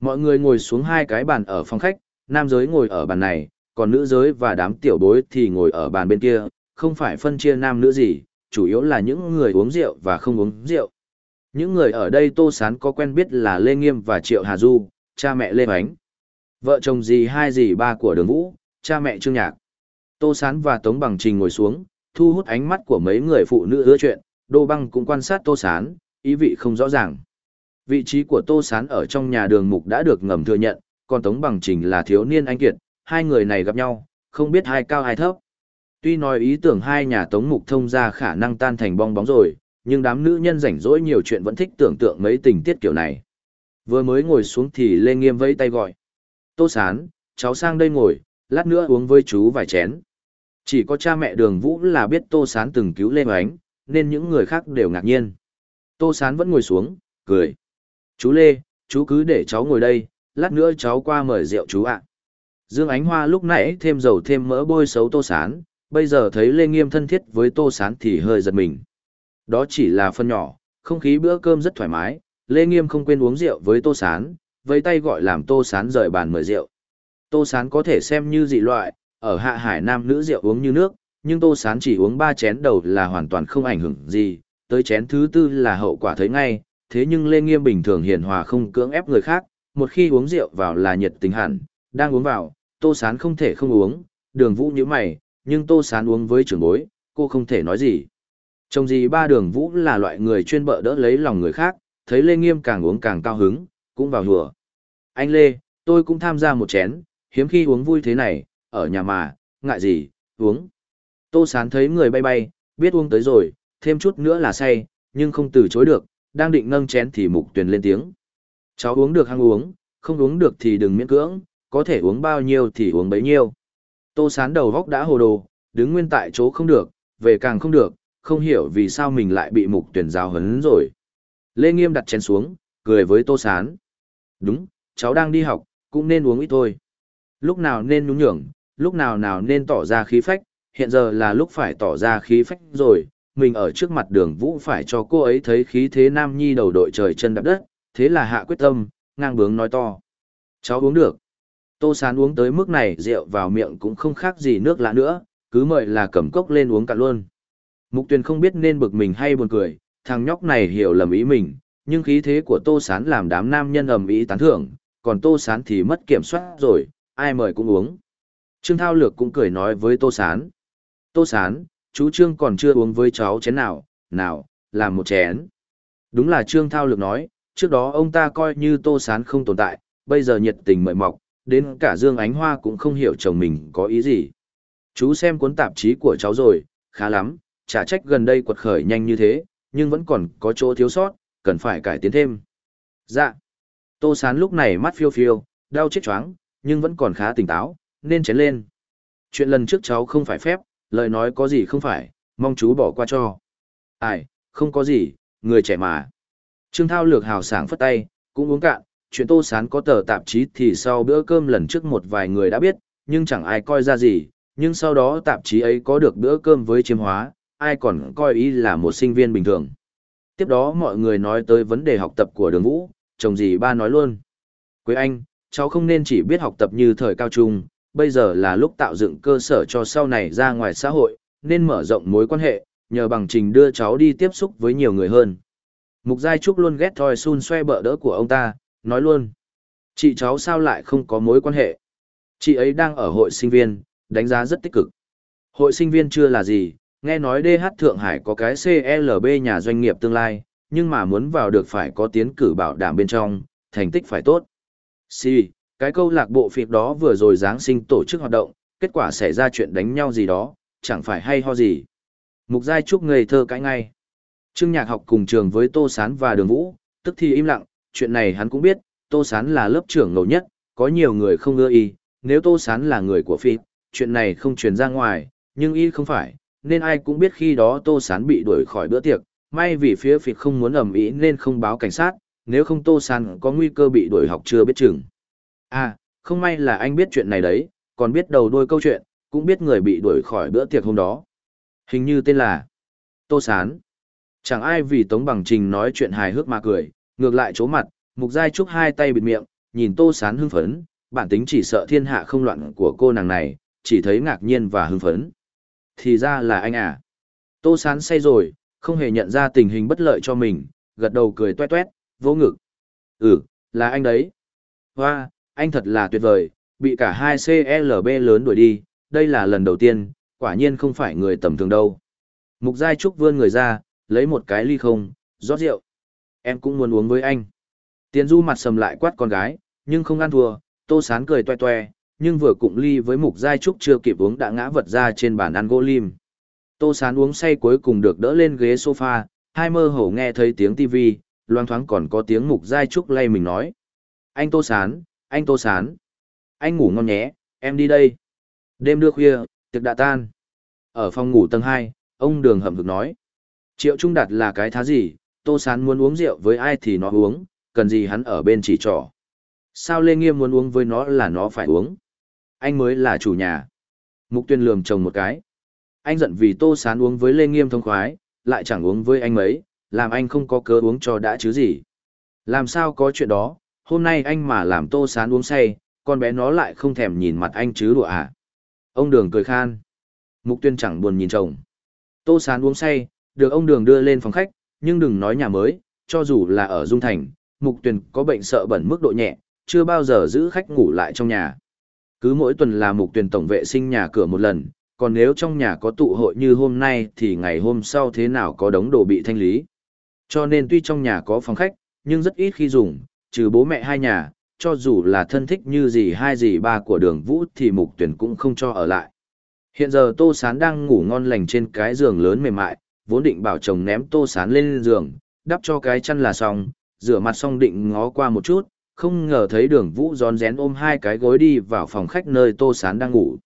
Mọi người ngồi xuống hai cái bàn ở phòng khách, nam giới ngồi ở bàn này, còn nữ giới và đám tiểu bối thì ngồi ở bàn bên kia, không phải phân chia nam nữ gì, chủ yếu là những người uống rượu và không uống rượu. Những người ở đây Tô Sán có quen biết là Lê Nghiêm và Triệu Hà Du, cha mẹ Lê Bánh. Vợ chồng gì hai gì ba của đường vũ, cha mẹ Trương Nhạc. Tô Sán và Tống Bằng Trình ngồi xuống, thu hút ánh mắt của mấy người phụ nữ ưa chuyện, Đô Băng cũng quan sát Tô Sán, ý vị không rõ ràng. Vị trí của Tô Sán ở trong nhà đường mục đã được ngầm thừa nhận, còn Tống Bằng Trình là thiếu niên anh kiệt, hai người này gặp nhau, không biết hai cao hai thấp. Tuy nói ý tưởng hai nhà Tống Mục thông ra khả năng tan thành bong bóng rồi, nhưng đám nữ nhân rảnh rỗi nhiều chuyện vẫn thích tưởng tượng mấy tình tiết kiểu này. Vừa mới ngồi xuống thì Lê Nghiêm vẫy tay gọi. Tô Sán, cháu sang đây ngồi, lát nữa uống với chú vài chén. Chỉ có cha mẹ đường Vũ là biết Tô Sán từng cứu Lê Ánh, nên những người khác đều ngạc nhiên. Tô Sán vẫn ngồi xuống, cười. Chú Lê, chú cứ để cháu ngồi đây, lát nữa cháu qua mời rượu chú ạ. Dương Ánh Hoa lúc nãy thêm dầu thêm mỡ bôi xấu Tô Sán, bây giờ thấy Lê Nghiêm thân thiết với Tô Sán thì hơi giật mình. Đó chỉ là phân nhỏ, không khí bữa cơm rất thoải mái, Lê Nghiêm không quên uống rượu với Tô Sán, với tay gọi làm Tô Sán rời bàn mời rượu. Tô Sán có thể xem như dị loại, ở hạ hải nam nữ rượu uống như nước, nhưng Tô Sán chỉ uống ba chén đầu là hoàn toàn không ảnh hưởng gì, tới chén thứ tư là hậu quả thấy ngay, thế nhưng Lê Nghiêm bình thường hiền hòa không cưỡng ép người khác, một khi uống rượu vào là nhiệt tình hẳn, đang uống vào, Tô Sán không thể không uống, đường vũ như mày, nhưng Tô Sán uống với trưởng bối, cô không thể nói gì. Chồng gì ba đường vũ là loại người chuyên bợ đỡ lấy lòng người khác, thấy Lê Nghiêm càng uống càng cao hứng, cũng vào hùa. Anh Lê, tôi cũng tham gia một chén, hiếm khi uống vui thế này, ở nhà mà, ngại gì, uống. Tô Sán thấy người bay bay, biết uống tới rồi, thêm chút nữa là say, nhưng không từ chối được, đang định nâng chén thì mục tuyền lên tiếng. Cháu uống được hăng uống, không uống được thì đừng miễn cưỡng, có thể uống bao nhiêu thì uống bấy nhiêu. Tô Sán đầu góc đã hồ đồ, đứng nguyên tại chỗ không được, về càng không được, không hiểu vì sao mình lại bị mục tuyển giáo hấn rồi. Lê Nghiêm đặt chén xuống, cười với Tô Sán. Đúng, cháu đang đi học, cũng nên uống ít thôi. Lúc nào nên nhún nhường, lúc nào nào nên tỏ ra khí phách, hiện giờ là lúc phải tỏ ra khí phách rồi, mình ở trước mặt đường vũ phải cho cô ấy thấy khí thế nam nhi đầu đội trời chân đạp đất, thế là hạ quyết tâm, ngang bướng nói to. Cháu uống được. Tô sán uống tới mức này rượu vào miệng cũng không khác gì nước lạ nữa, cứ mời là cầm cốc lên uống cả luôn. Mục tuyền không biết nên bực mình hay buồn cười, thằng nhóc này hiểu lầm ý mình, nhưng khí thế của Tô Sán làm đám nam nhân ầm ý tán thưởng, còn Tô Sán thì mất kiểm soát rồi, ai mời cũng uống. Trương Thao Lược cũng cười nói với Tô Sán. Tô Sán, chú Trương còn chưa uống với cháu chén nào, nào, làm một chén. Đúng là Trương Thao Lược nói, trước đó ông ta coi như Tô Sán không tồn tại, bây giờ nhiệt tình mời mọc, đến cả Dương Ánh Hoa cũng không hiểu chồng mình có ý gì. Chú xem cuốn tạp chí của cháu rồi, khá lắm, chả trách gần đây quật khởi nhanh như thế, nhưng vẫn còn có chỗ thiếu sót, cần phải cải tiến thêm. Dạ. Tô Sán lúc này mắt phiêu phiêu, đau chết choáng, nhưng vẫn còn khá tỉnh táo, nên chén lên. Chuyện lần trước cháu không phải phép, lời nói có gì không phải, mong chú bỏ qua cho. Ai, không có gì, người trẻ mà. Trương Thao lược hào sảng phất tay, cũng uống cạn, chuyện Tô Sán có tờ tạp chí thì sau bữa cơm lần trước một vài người đã biết, nhưng chẳng ai coi ra gì, nhưng sau đó tạp chí ấy có được bữa cơm với chiêm hóa, ai còn coi ý là một sinh viên bình thường. Tiếp đó mọi người nói tới vấn đề học tập của đường vũ, chồng gì ba nói luôn. Quế Anh, cháu không nên chỉ biết học tập như thời cao trung, bây giờ là lúc tạo dựng cơ sở cho sau này ra ngoài xã hội, nên mở rộng mối quan hệ, nhờ bằng trình đưa cháu đi tiếp xúc với nhiều người hơn. Mục Giai Trúc luôn ghét thoi xun xoe bợ đỡ của ông ta, nói luôn. Chị cháu sao lại không có mối quan hệ? Chị ấy đang ở hội sinh viên, đánh giá rất tích cực. Hội sinh viên chưa là gì, nghe nói DH Thượng Hải có cái CLB nhà doanh nghiệp tương lai, nhưng mà muốn vào được phải có tiến cử bảo đảm bên trong, thành tích phải tốt. Si, cái câu lạc bộ phiệt đó vừa rồi Giáng sinh tổ chức hoạt động, kết quả xảy ra chuyện đánh nhau gì đó, chẳng phải hay ho gì. Mục Giai Trúc ngây thơ cãi ngay. Trương Nhạc học cùng trường với Tô Sán và Đường Vũ, tức thì im lặng, chuyện này hắn cũng biết, Tô Sán là lớp trưởng ngầu nhất, có nhiều người không ưa y, nếu Tô Sán là người của Phi, chuyện này không truyền ra ngoài, nhưng y không phải, nên ai cũng biết khi đó Tô Sán bị đuổi khỏi bữa tiệc, may vì phía Phi không muốn ầm ĩ nên không báo cảnh sát, nếu không Tô Sán có nguy cơ bị đuổi học chưa biết chừng. À, không may là anh biết chuyện này đấy, còn biết đầu đuôi câu chuyện, cũng biết người bị đuổi khỏi bữa tiệc hôm đó. Hình như tên là Tô Sán. Chẳng ai vì Tống Bằng Trình nói chuyện hài hước mà cười, ngược lại chố mặt, Mục Giai Trúc hai tay bịt miệng, nhìn Tô Sán hưng phấn, bản tính chỉ sợ thiên hạ không loạn của cô nàng này, chỉ thấy ngạc nhiên và hưng phấn. Thì ra là anh à. Tô Sán say rồi, không hề nhận ra tình hình bất lợi cho mình, gật đầu cười toét toét, vô ngực. Ừ, là anh đấy. Hoa, anh thật là tuyệt vời, bị cả hai CLB lớn đuổi đi, đây là lần đầu tiên, quả nhiên không phải người tầm thường đâu. Mục Giai Trúc vươn người ra, lấy một cái ly không, rót rượu. Em cũng muốn uống với anh. Tiến Du mặt sầm lại quát con gái, nhưng không ăn thua, Tô Sán cười toe toe, nhưng vừa cụng ly với Mục Giai Trúc chưa kịp uống đã ngã vật ra trên bàn ăn gỗ lim. Tô Sán uống say cuối cùng được đỡ lên ghế sofa, hai mơ hổ nghe thấy tiếng TV, loang thoáng còn có tiếng Mục Giai Trúc lay mình nói. Anh Tô Sán, anh Tô Sán. Anh ngủ ngon nhé, em đi đây. Đêm đưa khuya, tiệc đã tan. Ở phòng ngủ tầng hai, ông Đường hậm hực nói. Triệu Trung Đạt là cái thá gì, Tô Sán muốn uống rượu với ai thì nó uống, cần gì hắn ở bên chỉ trỏ. Sao Lê Nghiêm muốn uống với nó là nó phải uống? Anh mới là chủ nhà. Mục tuyên lườm chồng một cái. Anh giận vì Tô Sán uống với Lê Nghiêm thông khoái, lại chẳng uống với anh mấy, làm anh không có cớ uống cho đã chứ gì. Làm sao có chuyện đó, hôm nay anh mà làm tô sán uống say, con bé nó lại không thèm nhìn mặt anh chứ đùa à. Ông Đường cười khan. Mục tuyên chẳng buồn nhìn chồng. Tô sán uống say, được ông Đường đưa lên phòng khách, nhưng đừng nói nhà mới, cho dù là ở Dung Thành, Mục Tuyền có bệnh sợ bẩn mức độ nhẹ, chưa bao giờ giữ khách ngủ lại trong nhà. Cứ mỗi tuần là Mục Tuyền tổng vệ sinh nhà cửa một lần, còn nếu trong nhà có tụ hội như hôm nay thì ngày hôm sau thế nào có đống đồ bị thanh lý. Cho nên tuy trong nhà có phòng khách, nhưng rất ít khi dùng, trừ bố mẹ hai nhà, cho dù là thân thích như gì hai gì ba của đường vũ thì Mục Tuyền cũng không cho ở lại. Hiện giờ Tô Sán đang ngủ ngon lành trên cái giường lớn mềm mại, vốn định bảo chồng ném Tô Sán lên giường, đắp cho cái chăn là xong, rửa mặt xong định ngó qua một chút, không ngờ thấy đường vũ rón rén ôm hai cái gối đi vào phòng khách nơi tô sán đang ngủ.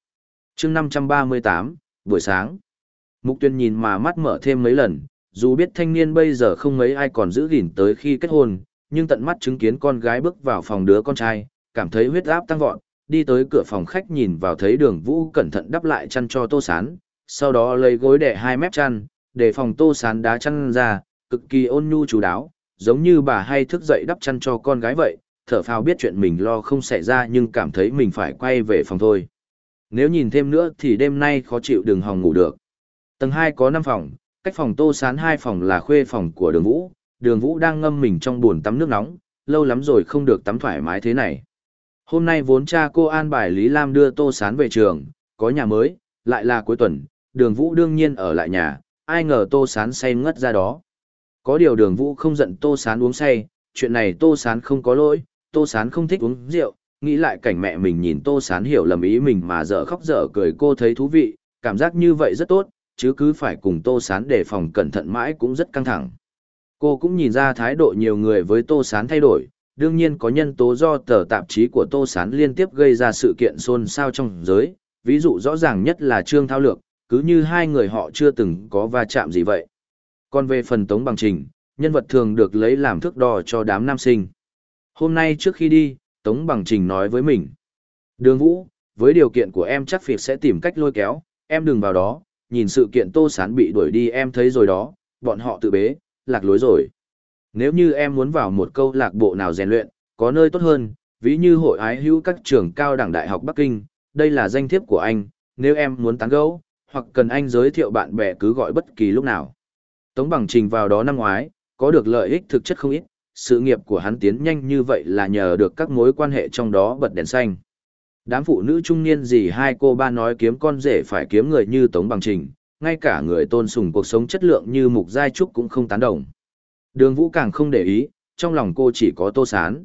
Chương năm trăm ba mươi tám buổi sáng. Mục tuyên nhìn mà mắt mở thêm mấy lần dù biết thanh niên bây giờ không mấy ai còn giữ gìn tới khi kết hôn nhưng tận mắt chứng kiến con gái bước vào phòng đứa con trai cảm thấy huyết áp tăng vọt đi tới cửa phòng khách nhìn vào thấy đường vũ cẩn thận đắp lại chăn cho tô sán sau đó lấy gối đẻ hai mép chăn để phòng tô sán đá chăn ra cực kỳ ôn nhu chú đáo giống như bà hay thức dậy đắp chăn cho con gái vậy, thở phào biết chuyện mình lo không xảy ra nhưng cảm thấy mình phải quay về phòng thôi. Nếu nhìn thêm nữa thì đêm nay khó chịu đừng hòng ngủ được. Tầng 2 có 5 phòng, cách phòng tô sán hai phòng là khuê phòng của đường vũ, đường vũ đang ngâm mình trong bồn tắm nước nóng, lâu lắm rồi không được tắm thoải mái thế này. Hôm nay vốn cha cô an bài Lý Lam đưa tô sán về trường, có nhà mới, lại là cuối tuần, đường vũ đương nhiên ở lại nhà, ai ngờ tô sán say ngất ra đó. Có điều đường vũ không giận Tô Sán uống say, chuyện này Tô Sán không có lỗi, Tô Sán không thích uống rượu, nghĩ lại cảnh mẹ mình nhìn Tô Sán hiểu lầm ý mình mà dở khóc dở cười cô thấy thú vị, cảm giác như vậy rất tốt, chứ cứ phải cùng Tô Sán đề phòng cẩn thận mãi cũng rất căng thẳng. Cô cũng nhìn ra thái độ nhiều người với Tô Sán thay đổi, đương nhiên có nhân tố do tờ tạp chí của Tô Sán liên tiếp gây ra sự kiện xôn xao trong giới, ví dụ rõ ràng nhất là Trương Thao Lược, cứ như hai người họ chưa từng có va chạm gì vậy. Còn về phần Tống Bằng Trình, nhân vật thường được lấy làm thước đo cho đám nam sinh. Hôm nay trước khi đi, Tống Bằng Trình nói với mình. Đường Vũ, với điều kiện của em chắc việc sẽ tìm cách lôi kéo, em đừng vào đó, nhìn sự kiện Tô Sán bị đuổi đi em thấy rồi đó, bọn họ tự bế, lạc lối rồi. Nếu như em muốn vào một câu lạc bộ nào rèn luyện, có nơi tốt hơn, ví như hội ái hữu các trường cao đẳng đại học Bắc Kinh, đây là danh thiếp của anh, nếu em muốn tán gẫu hoặc cần anh giới thiệu bạn bè cứ gọi bất kỳ lúc nào. Tống bằng trình vào đó năm ngoái, có được lợi ích thực chất không ít, sự nghiệp của hắn tiến nhanh như vậy là nhờ được các mối quan hệ trong đó bật đèn xanh. Đám phụ nữ trung niên gì hai cô ba nói kiếm con rể phải kiếm người như Tống bằng trình, ngay cả người tôn sùng cuộc sống chất lượng như Mục Giai Trúc cũng không tán đồng. Đường Vũ càng không để ý, trong lòng cô chỉ có Tô Sán.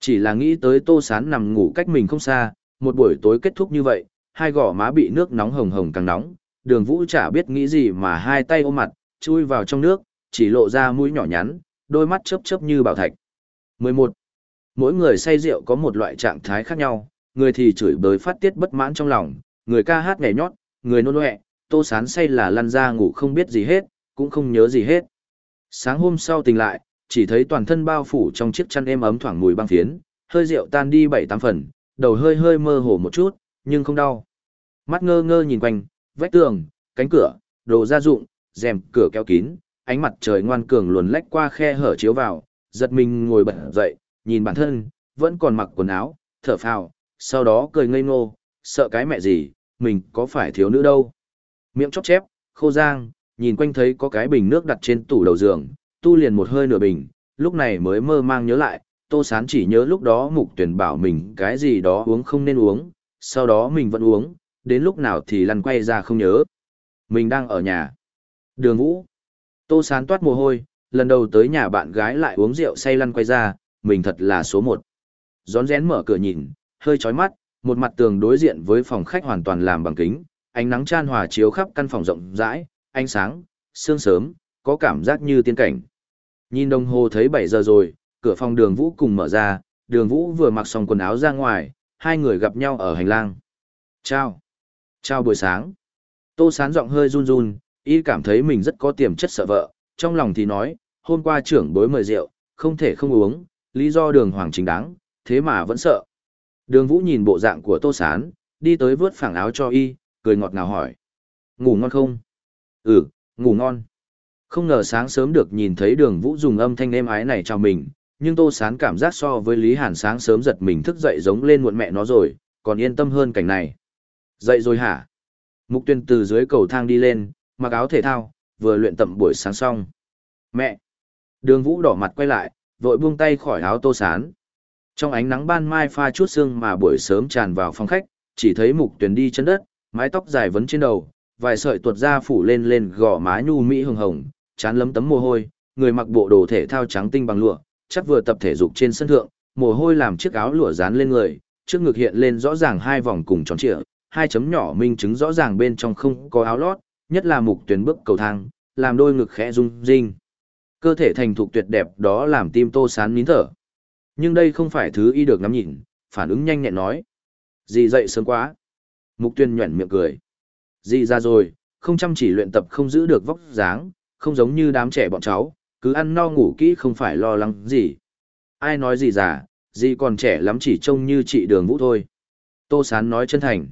Chỉ là nghĩ tới Tô Sán nằm ngủ cách mình không xa, một buổi tối kết thúc như vậy, hai gò má bị nước nóng hồng hồng càng nóng, đường Vũ chả biết nghĩ gì mà hai tay ôm mặt, chui vào trong nước, chỉ lộ ra mũi nhỏ nhắn, đôi mắt chớp chớp như bảo thạch. 11. Mỗi người say rượu có một loại trạng thái khác nhau, người thì chửi bới phát tiết bất mãn trong lòng, người ca hát nhảy nhót, người nôn ọe, Tô Sán say là lăn ra ngủ không biết gì hết, cũng không nhớ gì hết. Sáng hôm sau tỉnh lại, chỉ thấy toàn thân bao phủ trong chiếc chăn êm ấm thoảng mùi băng phiến, hơi rượu tan đi bảy tám phần, đầu hơi hơi mơ hồ một chút, nhưng không đau. Mắt ngơ ngơ nhìn quanh, vách tường, cánh cửa, đồ gia dụng, rèm cửa kéo kín, ánh mặt trời ngoan cường luồn lách qua khe hở chiếu vào, giật mình ngồi bật dậy, nhìn bản thân, vẫn còn mặc quần áo, thở phào, sau đó cười ngây ngô, sợ cái mẹ gì, mình có phải thiếu nữ đâu. Miệng chóp chép, khô giang, nhìn quanh thấy có cái bình nước đặt trên tủ đầu giường, tu liền một hơi nửa bình, lúc này mới mơ mang nhớ lại, tô sán chỉ nhớ lúc đó mục tuyển bảo mình cái gì đó uống không nên uống, sau đó mình vẫn uống, đến lúc nào thì lăn quay ra không nhớ. Mình đang ở nhà. Đường Vũ. Tô Sán toát mồ hôi, lần đầu tới nhà bạn gái lại uống rượu say lăn quay ra, mình thật là số một. Gión rén mở cửa nhìn, hơi chói mắt, một mặt tường đối diện với phòng khách hoàn toàn làm bằng kính, ánh nắng chan hòa chiếu khắp căn phòng rộng rãi, ánh sáng, sương sớm, có cảm giác như tiên cảnh. Nhìn đồng hồ thấy 7 giờ rồi, cửa phòng đường Vũ cùng mở ra, đường Vũ vừa mặc xong quần áo ra ngoài, hai người gặp nhau ở hành lang. Chào. Chào buổi sáng. Tô sán giọng hơi run run, y cảm thấy mình rất có tiềm chất sợ vợ, trong lòng thì nói, hôm qua trưởng bối mời rượu, không thể không uống, lý do đường hoàng chính đáng, thế mà vẫn sợ. Đường vũ nhìn bộ dạng của tô sán, đi tới vớt phẳng áo cho y, cười ngọt ngào hỏi. Ngủ ngon không? Ừ, ngủ ngon. Không ngờ sáng sớm được nhìn thấy đường vũ dùng âm thanh êm ái này chào mình, nhưng Tô Sán cảm giác so với Lý Hàn sáng sớm giật mình thức dậy giống lên muộn mẹ nó rồi, còn yên tâm hơn cảnh này. Dậy rồi hả? Mục tuyên từ dưới cầu thang đi lên, mặc áo thể thao, vừa luyện tập buổi sáng xong. Mẹ! Đường vũ đỏ mặt quay lại, vội buông tay khỏi áo Tô Sán. Trong ánh nắng ban mai pha chút sương mà buổi sớm tràn vào phòng khách, chỉ thấy mục tuyền đi chân đất, mái tóc dài vấn trên đầu, vài sợi tuột da phủ lên lên gò má nhu mỹ hồng hồng, chán lấm tấm mồ hôi, người mặc bộ đồ thể thao trắng tinh bằng lụa, chắc vừa tập thể dục trên sân thượng, mồ hôi làm chiếc áo lụa dán lên người, trước ngực hiện lên rõ ràng hai vòng cùng tròn trịa, hai chấm nhỏ minh chứng rõ ràng bên trong không có áo lót, nhất là mục tuyến bước cầu thang, làm đôi ngực khẽ rung rinh. Cơ thể thành thục tuyệt đẹp đó làm tim Tô Sán nín thở. Nhưng đây không phải thứ y được ngắm nhìn, phản ứng nhanh nhẹn nói. Dì dậy sớm quá. Mục tuyên nhuẩn miệng cười. Dì ra rồi, không chăm chỉ luyện tập không giữ được vóc dáng, không giống như đám trẻ bọn cháu, cứ ăn no ngủ kỹ không phải lo lắng gì. Ai nói gì già, gì còn trẻ lắm chỉ trông như chị đường vũ thôi. Tô Sán nói chân thành.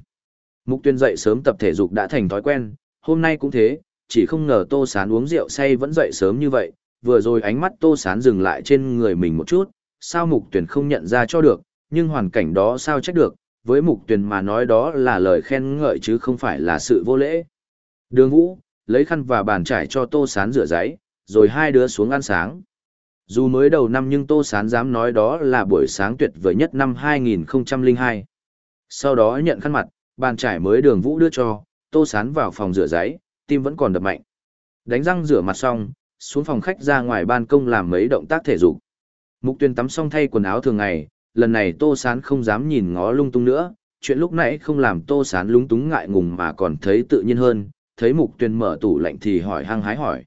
Mục tuyên dậy sớm tập thể dục đã thành thói quen, hôm nay cũng thế, chỉ không ngờ Tô Sán uống rượu say vẫn dậy sớm như vậy, vừa rồi ánh mắt Tô Sán dừng lại trên người mình một chút, sao mục tuyển không nhận ra cho được, nhưng hoàn cảnh đó sao trách được, với mục tuyển mà nói đó là lời khen ngợi chứ không phải là sự vô lễ. Đường Vũ, lấy khăn và bàn trải cho Tô Sán rửa giấy, rồi hai đứa xuống ăn sáng. Dù mới đầu năm nhưng Tô Sán dám nói đó là buổi sáng tuyệt vời nhất năm 2002. Sau đó nhận khăn mặt, bàn trải mới đường Vũ đưa cho, Tô Sán vào phòng rửa giấy, tim vẫn còn đập mạnh. Đánh răng rửa mặt xong, xuống phòng khách ra ngoài ban công làm mấy động tác thể dục. Mục tuyên tắm xong thay quần áo thường ngày, lần này Tô Sán không dám nhìn ngó lung tung nữa, chuyện lúc nãy không làm Tô Sán lung túng ngại ngùng mà còn thấy tự nhiên hơn, thấy mục tuyên mở tủ lạnh thì hỏi hăng hái hỏi.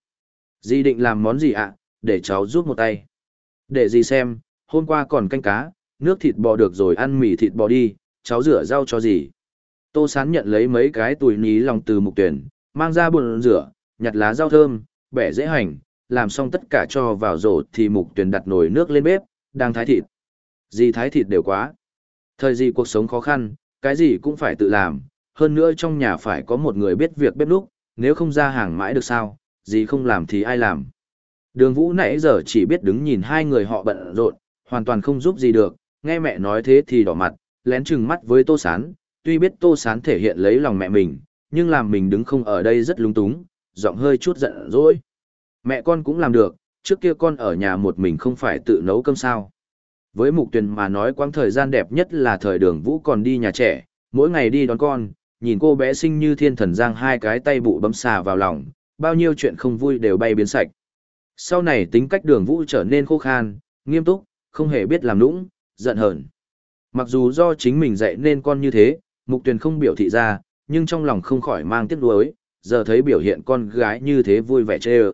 Dì định làm món gì ạ, để cháu giúp một tay. Để gì xem, hôm qua còn canh cá, nước thịt bò được rồi ăn mì thịt bò đi, cháu rửa rau cho gì. Tô Sán nhận lấy mấy cái túi ní lòng từ mục tuyển, mang ra bồn rửa, nhặt lá rau thơm, bẻ dễ hành, làm xong tất cả cho vào rổ thì mục tuyển đặt nồi nước lên bếp, đang thái thịt. Dì thái thịt đều quá. Thời gì cuộc sống khó khăn, cái gì cũng phải tự làm, hơn nữa trong nhà phải có một người biết việc bếp núc, nếu không ra hàng mãi được sao, gì không làm thì ai làm. Đường vũ nãy giờ chỉ biết đứng nhìn hai người họ bận rộn, hoàn toàn không giúp gì được, nghe mẹ nói thế thì đỏ mặt, lén chừng mắt với tô sán, tuy biết tô sán thể hiện lấy lòng mẹ mình, nhưng làm mình đứng không ở đây rất lung túng, giọng hơi chút giận dỗi. Mẹ con cũng làm được, trước kia con ở nhà một mình không phải tự nấu cơm sao. Với mục tuyền mà nói quãng thời gian đẹp nhất là thời đường vũ còn đi nhà trẻ, mỗi ngày đi đón con, nhìn cô bé xinh như thiên thần giang hai cái tay bụ bấm xà vào lòng, bao nhiêu chuyện không vui đều bay biến sạch. Sau này tính cách đường vũ trở nên khô khan, nghiêm túc, không hề biết làm nũng, giận hờn. Mặc dù do chính mình dạy nên con như thế, mục tuyền không biểu thị ra, nhưng trong lòng không khỏi mang tiếc nuối, giờ thấy biểu hiện con gái như thế vui vẻ chê ơ.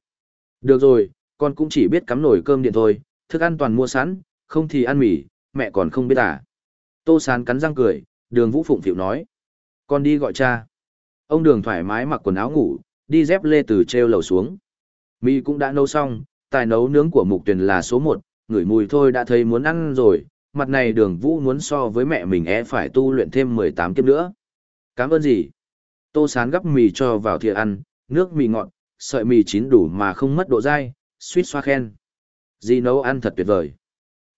Được rồi, con cũng chỉ biết cắm nồi cơm điện thôi, thức ăn toàn mua sẵn, không thì ăn mì, mẹ còn không biết à. Tô Sán cắn răng cười, đường vũ phụng phịu nói. Con đi gọi cha. Ông đường thoải mái mặc quần áo ngủ, đi dép lê từ treo lầu xuống. Mì cũng đã nấu xong, tài nấu nướng của mục tuyển là số một, ngửi mùi thôi đã thấy muốn ăn rồi, mặt này đường vũ muốn so với mẹ mình e phải tu luyện thêm 18 kiếp nữa. Cảm ơn gì? Tô Sán gắp mì cho vào thìa ăn, nước mì ngọt, sợi mì chín đủ mà không mất độ dai, suýt xoa khen. Di nấu ăn thật tuyệt vời.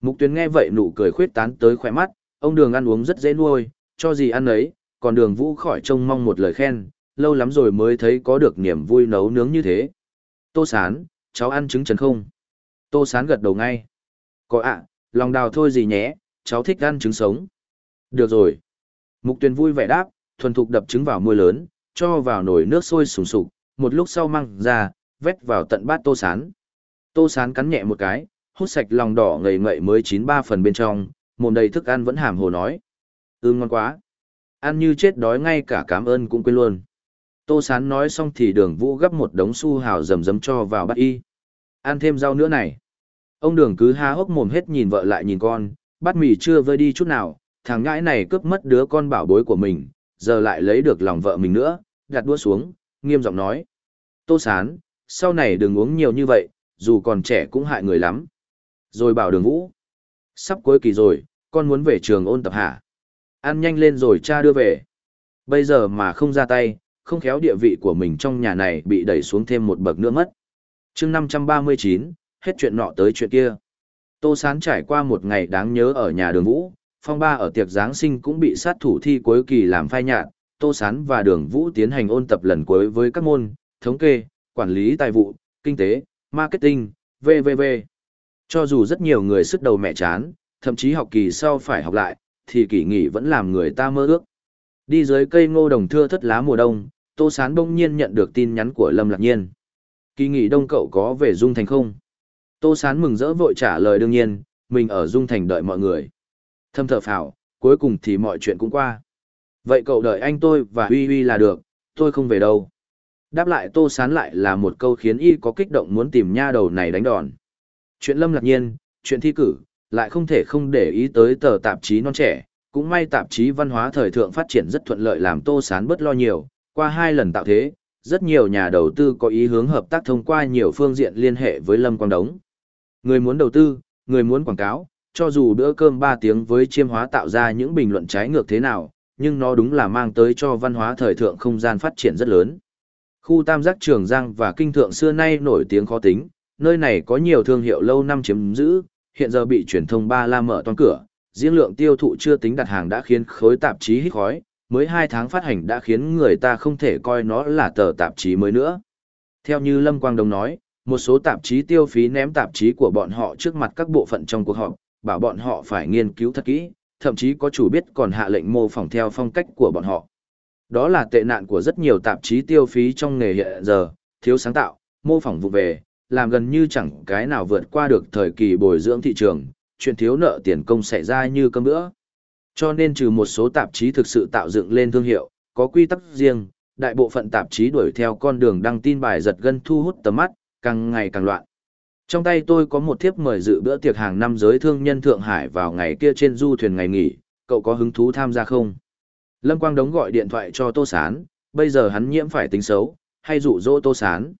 Mục tuyến nghe vậy nụ cười khuyết tán tới khỏe mắt, ông đường ăn uống rất dễ nuôi, cho gì ăn ấy, còn đường vũ khỏi trông mong một lời khen, lâu lắm rồi mới thấy có được niềm vui nấu nướng như thế. Tô sán, cháu ăn trứng trần không? Tô sán gật đầu ngay. Có ạ, lòng đào thôi gì nhé, cháu thích ăn trứng sống. Được rồi. Mục tuyền vui vẻ đáp, thuần thục đập trứng vào môi lớn, cho vào nồi nước sôi sùng sục, một lúc sau măng ra, vét vào tận bát tô sán. Tô sán cắn nhẹ một cái, hút sạch lòng đỏ ngầy ngậy mới chín ba phần bên trong, mồm đầy thức ăn vẫn hàm hồ nói. Ưm ngon quá. Ăn như chết đói ngay cả cảm ơn cũng quên luôn. Tô sán nói xong thì đường vũ gấp một đống su hào rầm rầm cho vào bát y. Ăn thêm rau nữa này. Ông đường cứ há hốc mồm hết nhìn vợ lại nhìn con, bát mì chưa vơi đi chút nào, thằng ngãi này cướp mất đứa con bảo bối của mình, giờ lại lấy được lòng vợ mình nữa, đặt đua xuống, nghiêm giọng nói. Tô sán, sau này đừng uống nhiều như vậy, dù còn trẻ cũng hại người lắm. Rồi bảo đường vũ. Sắp cuối kỳ rồi, con muốn về trường ôn tập hả? Ăn nhanh lên rồi cha đưa về. Bây giờ mà không ra tay, không khéo địa vị của mình trong nhà này bị đẩy xuống thêm một bậc nữa mất. chương 539, hết chuyện nọ tới chuyện kia. Tô Sán trải qua một ngày đáng nhớ ở nhà đường Vũ, phong ba ở tiệc Giáng sinh cũng bị sát thủ thi cuối kỳ làm phai nhạt, Tô Sán và đường Vũ tiến hành ôn tập lần cuối với các môn, thống kê, quản lý tài vụ, kinh tế, marketing, VVV. Cho dù rất nhiều người sức đầu mẹ chán, thậm chí học kỳ sau phải học lại, thì kỳ nghỉ vẫn làm người ta mơ ước. Đi dưới cây ngô đồng thưa thất lá mùa đông, Tô Sán bỗng nhiên nhận được tin nhắn của Lâm Lạc Nhiên. Kỳ nghỉ đông cậu có về Dung Thành không? Tô Sán mừng rỡ vội trả lời đương nhiên, mình ở Dung Thành đợi mọi người. Thâm thở phào, cuối cùng thì mọi chuyện cũng qua. Vậy cậu đợi anh tôi và Huy Huy là được, tôi không về đâu. Đáp lại Tô Sán lại là một câu khiến y có kích động muốn tìm nha đầu này đánh đòn. Chuyện Lâm Lạc Nhiên, chuyện thi cử, lại không thể không để ý tới tờ tạp chí non trẻ, cũng may tạp chí văn hóa thời thượng phát triển rất thuận lợi làm Tô Sán bớt lo nhiều, qua hai lần tạo thế, rất nhiều nhà đầu tư có ý hướng hợp tác thông qua nhiều phương diện liên hệ với Lâm Quang Đống. Người muốn đầu tư, người muốn quảng cáo, cho dù bữa cơm ba tiếng với chiêm hóa tạo ra những bình luận trái ngược thế nào, nhưng nó đúng là mang tới cho văn hóa thời thượng không gian phát triển rất lớn. Khu tam giác Trường Giang và Kinh Thượng xưa nay nổi tiếng khó tính, nơi này có nhiều thương hiệu lâu năm chiếm giữ, hiện giờ bị truyền thông ba la mở toàn cửa, riêng lượng tiêu thụ chưa tính đặt hàng đã khiến khối tạp chí hít khói, mới 2 tháng phát hành đã khiến người ta không thể coi nó là tờ tạp chí mới nữa. Theo như Lâm Quang Đông nói, một số tạp chí tiêu phí ném tạp chí của bọn họ trước mặt các bộ phận trong cuộc họp, bảo bọn họ phải nghiên cứu thật kỹ, thậm chí có chủ biết còn hạ lệnh mô phỏng theo phong cách của bọn họ. Đó là tệ nạn của rất nhiều tạp chí tiêu phí trong nghề hiện giờ, thiếu sáng tạo, mô phỏng vụ về, làm gần như chẳng cái nào vượt qua được thời kỳ bồi dưỡng thị trường, chuyện thiếu nợ tiền công xảy ra như cơm bữa. Cho nên trừ một số tạp chí thực sự tạo dựng lên thương hiệu, có quy tắc riêng, đại bộ phận tạp chí đuổi theo con đường đăng tin bài giật gân thu hút tầm mắt, càng ngày càng loạn. Trong tay tôi có một thiếp mời dự bữa tiệc hàng năm giới thương nhân Thượng Hải vào ngày kia trên du thuyền ngày nghỉ, cậu có hứng thú tham gia không? Lâm Quang Đống gọi điện thoại cho Tô Sán, bây giờ hắn nhiễm phải tính xấu, hay dụ dỗ Tô Sán.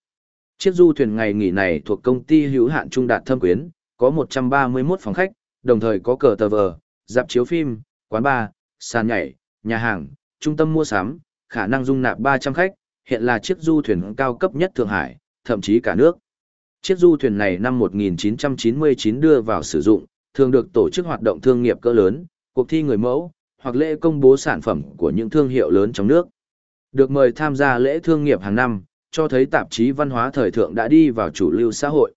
Chiếc du thuyền ngày nghỉ này thuộc công ty hữu hạn Trung Đạt Thâm Quyến, có 131 phòng khách, đồng thời có cờ tờ vờ, dạp chiếu phim, quán bar, sàn nhảy, nhà hàng, trung tâm mua sắm, khả năng dung nạp 300 khách, hiện là chiếc du thuyền cao cấp nhất Thượng Hải, thậm chí cả nước. Chiếc du thuyền này năm 1999 đưa vào sử dụng, thường được tổ chức hoạt động thương nghiệp cỡ lớn, cuộc thi người mẫu, hoặc lễ công bố sản phẩm của những thương hiệu lớn trong nước. Được mời tham gia lễ thương nghiệp hàng năm, cho thấy tạp chí văn hóa thời thượng đã đi vào chủ lưu xã hội.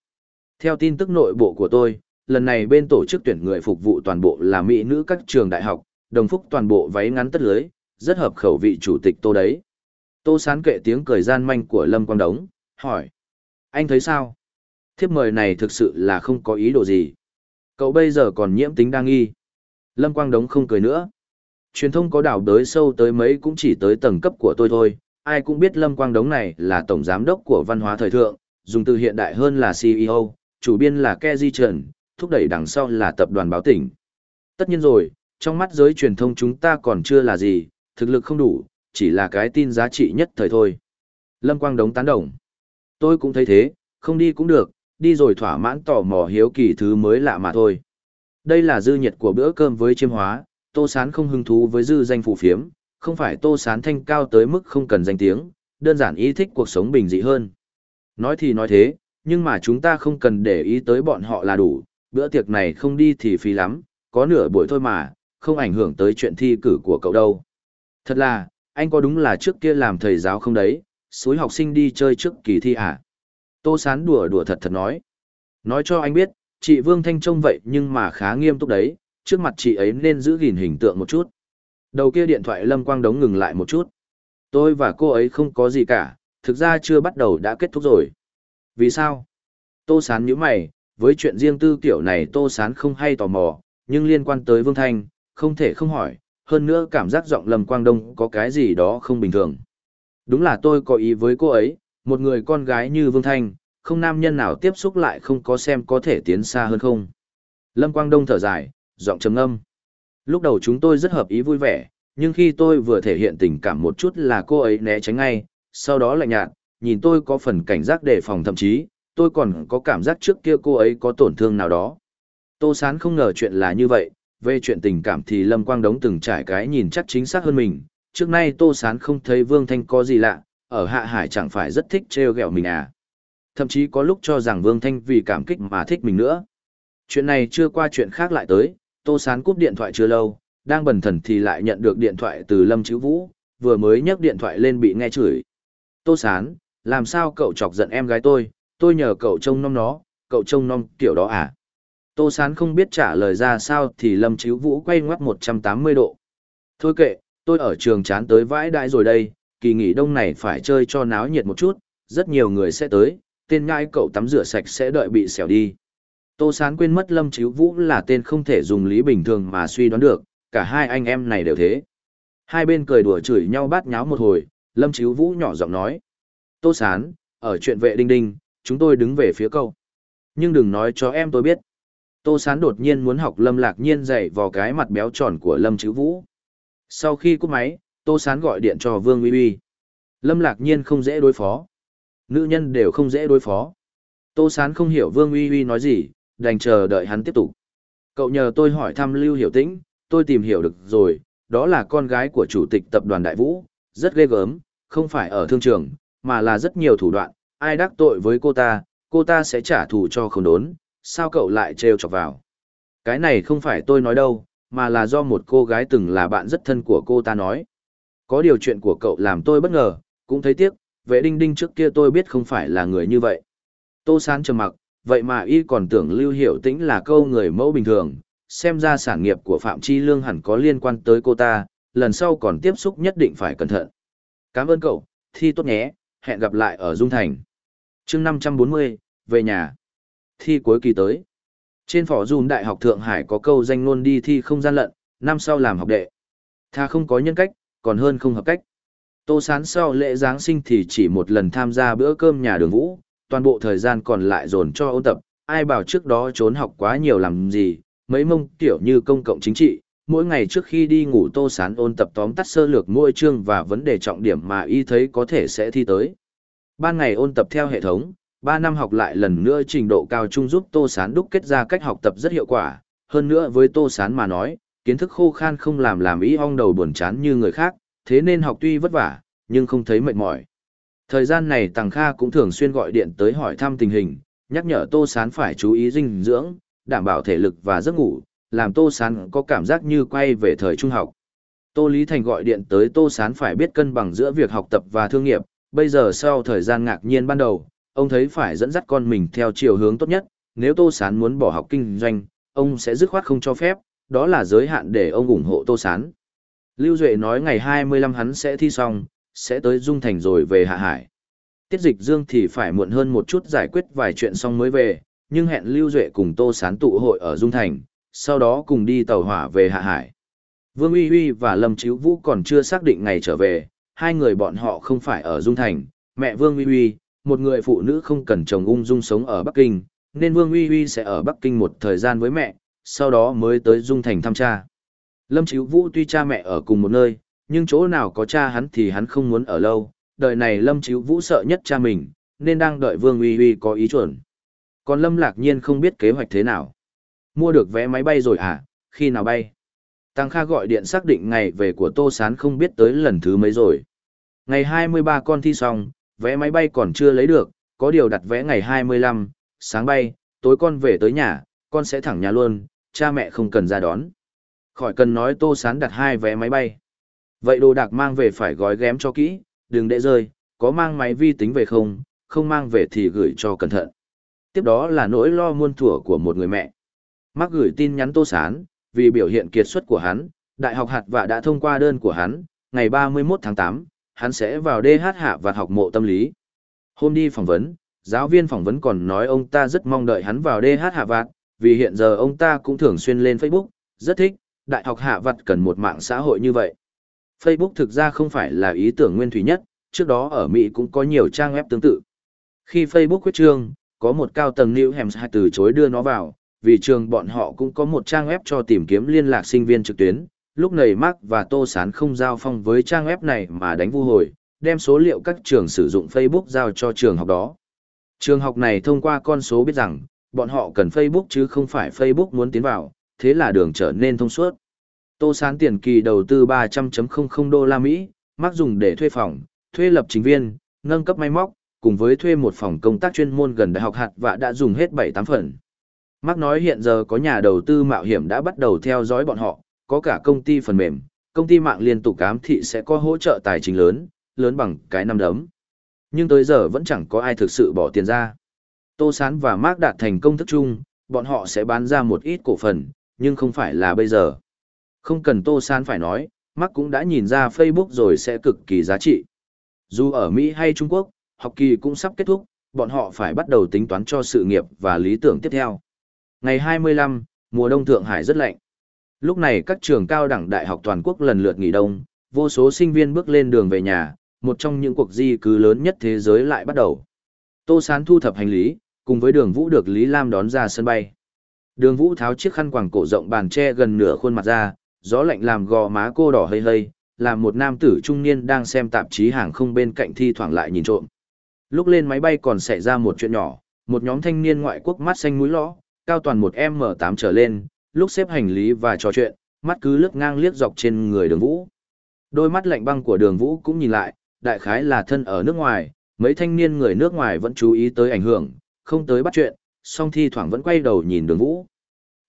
Theo tin tức nội bộ của tôi, lần này bên tổ chức tuyển người phục vụ toàn bộ là mỹ nữ các trường đại học, đồng phúc toàn bộ váy ngắn tất lưới, rất hợp khẩu vị chủ tịch tô đấy. Tô sán kệ tiếng cười gian manh của Lâm Quang Đống, hỏi. Anh thấy sao? Thiếp mời này thực sự là không có ý đồ gì. Cậu bây giờ còn nhiễm tính đang nghi. Lâm Quang Đống không cười nữa. Truyền thông có đảo đới sâu tới mấy cũng chỉ tới tầng cấp của tôi thôi. Ai cũng biết Lâm Quang Đống này là tổng giám đốc của văn hóa thời thượng, dùng từ hiện đại hơn là CEO, chủ biên là Keji Trần, thúc đẩy đằng sau là tập đoàn báo tỉnh. Tất nhiên rồi, trong mắt giới truyền thông chúng ta còn chưa là gì, thực lực không đủ, chỉ là cái tin giá trị nhất thời thôi. Lâm Quang Đống tán đồng. Tôi cũng thấy thế, không đi cũng được, đi rồi thỏa mãn tò mò hiếu kỳ thứ mới lạ mà thôi. Đây là dư nhiệt của bữa cơm với chiêm hóa, Tô Sán không hứng thú với dư danh phụ phiếm, không phải Tô Sán thanh cao tới mức không cần danh tiếng, đơn giản ý thích cuộc sống bình dị hơn. Nói thì nói thế, nhưng mà chúng ta không cần để ý tới bọn họ là đủ, bữa tiệc này không đi thì phí lắm, có nửa buổi thôi mà, không ảnh hưởng tới chuyện thi cử của cậu đâu. Thật là, anh có đúng là trước kia làm thầy giáo không đấy, suối học sinh đi chơi trước kỳ thi à? Tô Sán đùa đùa thật thật nói. Nói cho anh biết, chị Vương Thanh trông vậy nhưng mà khá nghiêm túc đấy, trước mặt chị ấy nên giữ gìn hình tượng một chút. Đầu kia điện thoại Lâm Quang Đống ngừng lại một chút. Tôi và cô ấy không có gì cả, thực ra chưa bắt đầu đã kết thúc rồi. Vì sao? Tô Sán nhíu mày, với chuyện riêng tư kiểu này Tô Sán không hay tò mò, nhưng liên quan tới Vương Thanh, không thể không hỏi, hơn nữa cảm giác giọng Lâm Quang Đông có cái gì đó không bình thường. Đúng là tôi có ý với cô ấy, một người con gái như Vương Thanh, không nam nhân nào tiếp xúc lại không có xem có thể tiến xa hơn không. Lâm Quang Đông thở dài, giọng trầm âm. Lúc đầu chúng tôi rất hợp ý vui vẻ, nhưng khi tôi vừa thể hiện tình cảm một chút là cô ấy né tránh ngay, sau đó lạnh nhạt, nhìn tôi có phần cảnh giác đề phòng thậm chí, tôi còn có cảm giác trước kia cô ấy có tổn thương nào đó. Tô Sán không ngờ chuyện là như vậy, về chuyện tình cảm thì Lâm Quang Đống từng trải cái nhìn chắc chính xác hơn mình, trước nay Tô Sán không thấy Vương Thanh có gì lạ, ở Hạ Hải chẳng phải rất thích trêu ghẹo mình à. thậm chí có lúc cho rằng Vương Thanh vì cảm kích mà thích mình nữa. Chuyện này chưa qua chuyện khác lại tới, Tô Sán cúp điện thoại chưa lâu, đang bần thần thì lại nhận được điện thoại từ Lâm Chữ Vũ, vừa mới nhấc điện thoại lên bị nghe chửi. Tô Sán, làm sao cậu chọc giận em gái tôi, tôi nhờ cậu trông nom nó, cậu trông nom kiểu đó à? Tô Sán không biết trả lời ra sao thì Lâm Chíu Vũ quay ngoắt 180 độ. Thôi kệ, tôi ở trường chán tới vãi đại rồi đây, kỳ nghỉ đông này phải chơi cho náo nhiệt một chút, rất nhiều người sẽ tới, tên nhãi cậu tắm rửa sạch sẽ đợi bị xẻo đi. Tô Sán quên mất Lâm Chíu Vũ là tên không thể dùng lý bình thường mà suy đoán được, cả hai anh em này đều thế. Hai bên cười đùa chửi nhau bát nháo một hồi, Lâm Chíu Vũ nhỏ giọng nói. Tô Sán, ở chuyện vệ đinh đinh, chúng tôi đứng về phía câu. Nhưng đừng nói cho em tôi biết. Tô Sán đột nhiên muốn học Lâm Lạc Nhiên dạy vào cái mặt béo tròn của Lâm Chữ Vũ. Sau khi cúp máy, Tô Sán gọi điện cho Vương Uy Uy. Lâm Lạc Nhiên không dễ đối phó. Nữ nhân đều không dễ đối phó. Tô Sán không hiểu Vương Uy Uy nói gì, đành chờ đợi hắn tiếp tục. Cậu nhờ tôi hỏi thăm Lưu Hiểu Tĩnh, tôi tìm hiểu được rồi, đó là con gái của chủ tịch tập đoàn Đại Vũ, rất ghê gớm, không phải ở thương trường, mà là rất nhiều thủ đoạn, ai đắc tội với cô ta, cô ta sẽ trả thù cho không đốn, sao cậu lại trêu chọc vào. Cái này không phải tôi nói đâu, mà là do một cô gái từng là bạn rất thân của cô ta nói. Có điều chuyện của cậu làm tôi bất ngờ, cũng thấy tiếc, vệ đinh đinh trước kia tôi biết không phải là người như vậy. Tô Sán trầm mặc, vậy mà y còn tưởng Lưu Hiểu Tĩnh là câu người mẫu bình thường, xem ra sản nghiệp của Phạm Chi Lương hẳn có liên quan tới cô ta, lần sau còn tiếp xúc nhất định phải cẩn thận. Cảm ơn cậu, thi tốt nhé, hẹn gặp lại ở Dung Thành. chương 540, về nhà. Thi cuối kỳ tới. Trên phỏ dùm Đại học Thượng Hải có câu danh luôn đi thi không gian lận, năm sau làm học đệ. Tha không có nhân cách, còn hơn không hợp cách. Tô sán sau lễ Giáng sinh thì chỉ một lần tham gia bữa cơm nhà đường vũ, toàn bộ thời gian còn lại dồn cho ôn tập, ai bảo trước đó trốn học quá nhiều làm gì, mấy mông tiểu như công cộng chính trị, mỗi ngày trước khi đi ngủ tô sán ôn tập tóm tắt sơ lược mỗi chương và vấn đề trọng điểm mà y thấy có thể sẽ thi tới. Ban ngày ôn tập theo hệ thống, Ba năm học lại lần nữa trình độ cao trung giúp tô sán đúc kết ra cách học tập rất hiệu quả, hơn nữa với tô sán mà nói, kiến thức khô khan không làm làm Y ong đầu buồn chán như người khác, thế nên học tuy vất vả, nhưng không thấy mệt mỏi. Thời gian này Tằng Kha cũng thường xuyên gọi điện tới hỏi thăm tình hình, nhắc nhở Tô Sán phải chú ý dinh dưỡng, đảm bảo thể lực và giấc ngủ, làm Tô Sán có cảm giác như quay về thời trung học. Tô Lý Thành gọi điện tới Tô Sán phải biết cân bằng giữa việc học tập và thương nghiệp, bây giờ sau thời gian ngạc nhiên ban đầu, ông thấy phải dẫn dắt con mình theo chiều hướng tốt nhất, nếu Tô Sán muốn bỏ học kinh doanh, ông sẽ dứt khoát không cho phép, đó là giới hạn để ông ủng hộ Tô Sán. Lưu Duệ nói ngày 25 hắn sẽ thi xong, sẽ tới Dung Thành rồi về Hạ Hải. Tiết dịch dương thì phải muộn hơn một chút giải quyết vài chuyện xong mới về, nhưng hẹn Lưu Duệ cùng Tô Sán tụ hội ở Dung Thành, sau đó cùng đi tàu hỏa về Hạ Hải. Vương Uy Uy và Lâm Chíu Vũ còn chưa xác định ngày trở về, hai người bọn họ không phải ở Dung Thành, mẹ Vương Uy Uy, một người phụ nữ không cần chồng ung dung sống ở Bắc Kinh, nên Vương Uy Uy sẽ ở Bắc Kinh một thời gian với mẹ, sau đó mới tới Dung Thành thăm cha. Lâm Chíu Vũ tuy cha mẹ ở cùng một nơi, nhưng chỗ nào có cha hắn thì hắn không muốn ở lâu, đời này Lâm Chíu Vũ sợ nhất cha mình, nên đang đợi Vương Uy Uy có ý chuẩn. Còn Lâm Lạc Nhiên không biết kế hoạch thế nào. Mua được vé máy bay rồi à, khi nào bay? Tăng Kha gọi điện xác định ngày về của Tô Sán không biết tới lần thứ mấy rồi. Ngày 23 con thi xong, vé máy bay còn chưa lấy được, có điều đặt vé ngày 25, sáng bay, tối con về tới nhà, con sẽ thẳng nhà luôn, cha mẹ không cần ra đón. Khỏi cần nói Tô Sán đặt hai vé máy bay. Vậy đồ đạc mang về phải gói ghém cho kỹ, đừng để rơi, có mang máy vi tính về không, không mang về thì gửi cho cẩn thận. Tiếp đó là nỗi lo muôn thuở của một người mẹ. Mắc gửi tin nhắn Tô Sán, vì biểu hiện kiệt xuất của hắn, Đại học hạt và đã thông qua đơn của hắn, ngày 31 tháng 8, hắn sẽ vào DH hạ và học mộ tâm lý. Hôm đi phỏng vấn, giáo viên phỏng vấn còn nói ông ta rất mong đợi hắn vào DH hạ vạt, vì hiện giờ ông ta cũng thường xuyên lên Facebook, rất thích, đại học hạ vặt cần một mạng xã hội như vậy. Facebook thực ra không phải là ý tưởng nguyên thủy nhất, trước đó ở Mỹ cũng có nhiều trang web tương tự. Khi Facebook quyết trương, có một cao tầng New Hampshire từ chối đưa nó vào, vì trường bọn họ cũng có một trang web cho tìm kiếm liên lạc sinh viên trực tuyến. Lúc này Mark và Tô Sán không giao phong với trang web này mà đánh vu hồi, đem số liệu các trường sử dụng Facebook giao cho trường học đó. Trường học này thông qua con số biết rằng, bọn họ cần Facebook chứ không phải Facebook muốn tiến vào, thế là đường trở nên thông suốt. Tô Sán tiền kỳ đầu tư 300.00 đô la Mỹ, mắc dùng để thuê phòng, thuê lập trình viên, nâng cấp máy móc, cùng với thuê một phòng công tác chuyên môn gần đại học hạt và đã dùng hết 7-8 phần. Mark nói hiện giờ có nhà đầu tư mạo hiểm đã bắt đầu theo dõi bọn họ, có cả công ty phần mềm, công ty mạng liên tục cám thị sẽ có hỗ trợ tài chính lớn, lớn bằng cái năm đấm. Nhưng tới giờ vẫn chẳng có ai thực sự bỏ tiền ra. Tô Sán và Mark đạt thành công thức chung, bọn họ sẽ bán ra một ít cổ phần, nhưng không phải là bây giờ. Không cần Tô Sán phải nói, Mark cũng đã nhìn ra Facebook rồi sẽ cực kỳ giá trị. Dù ở Mỹ hay Trung Quốc, học kỳ cũng sắp kết thúc, bọn họ phải bắt đầu tính toán cho sự nghiệp và lý tưởng tiếp theo. Ngày 25, mùa đông Thượng Hải rất lạnh. Lúc này các trường cao đẳng đại học toàn quốc lần lượt nghỉ đông, vô số sinh viên bước lên đường về nhà, một trong những cuộc di cư lớn nhất thế giới lại bắt đầu. Tô Sán thu thập hành lý, cùng với đường vũ được Lý Lam đón ra sân bay. Đường vũ tháo chiếc khăn quàng cổ rộng bàn che gần nửa khuôn mặt ra, gió lạnh làm gò má cô đỏ hơi hơi, làm một nam tử trung niên đang xem tạp chí hàng không bên cạnh thi thoảng lại nhìn trộm. Lúc lên máy bay còn xảy ra một chuyện nhỏ, một nhóm thanh niên ngoại quốc mắt xanh mũi lõ, cao toàn một M8 trở lên, lúc xếp hành lý và trò chuyện, mắt cứ lướt ngang liếc dọc trên người đường vũ. Đôi mắt lạnh băng của đường vũ cũng nhìn lại, đại khái là thân ở nước ngoài, mấy thanh niên người nước ngoài vẫn chú ý tới ảnh hưởng, không tới bắt chuyện, song thi thoảng vẫn quay đầu nhìn đường vũ.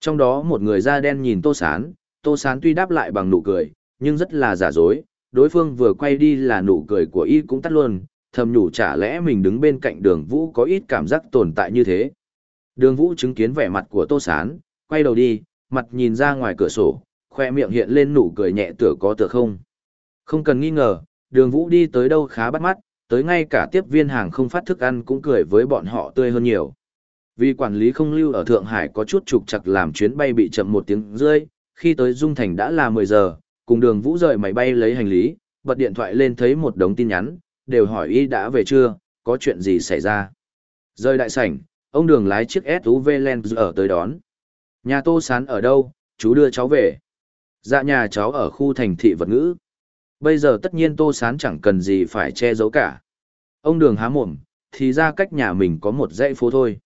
Trong đó một người da đen nhìn tô sán, tô sán tuy đáp lại bằng nụ cười, nhưng rất là giả dối, đối phương vừa quay đi là nụ cười của y cũng tắt luôn, thầm nhủ chả lẽ mình đứng bên cạnh đường vũ có ít cảm giác tồn tại như thế. Đường vũ chứng kiến vẻ mặt của tô sán, quay đầu đi, mặt nhìn ra ngoài cửa sổ, khoe miệng hiện lên nụ cười nhẹ tựa có tựa không. Không cần nghi ngờ, đường vũ đi tới đâu khá bắt mắt, tới ngay cả tiếp viên hàng không phát thức ăn cũng cười với bọn họ tươi hơn nhiều. Vì quản lý không lưu ở Thượng Hải có chút trục chặt làm chuyến bay bị chậm một tiếng rơi, khi tới Dung Thành đã là 10 giờ, cùng đường vũ rời máy bay lấy hành lý, bật điện thoại lên thấy một đống tin nhắn, đều hỏi y đã về chưa, có chuyện gì xảy ra. Rời đại sảnh, ông đường lái chiếc SUV Land ở tới đón. Nhà tô sán ở đâu, chú đưa cháu về. Dạ nhà cháu ở khu thành thị vật ngữ. Bây giờ tất nhiên tô sán chẳng cần gì phải che giấu cả. Ông đường há mồm, thì ra cách nhà mình có một dãy phố thôi.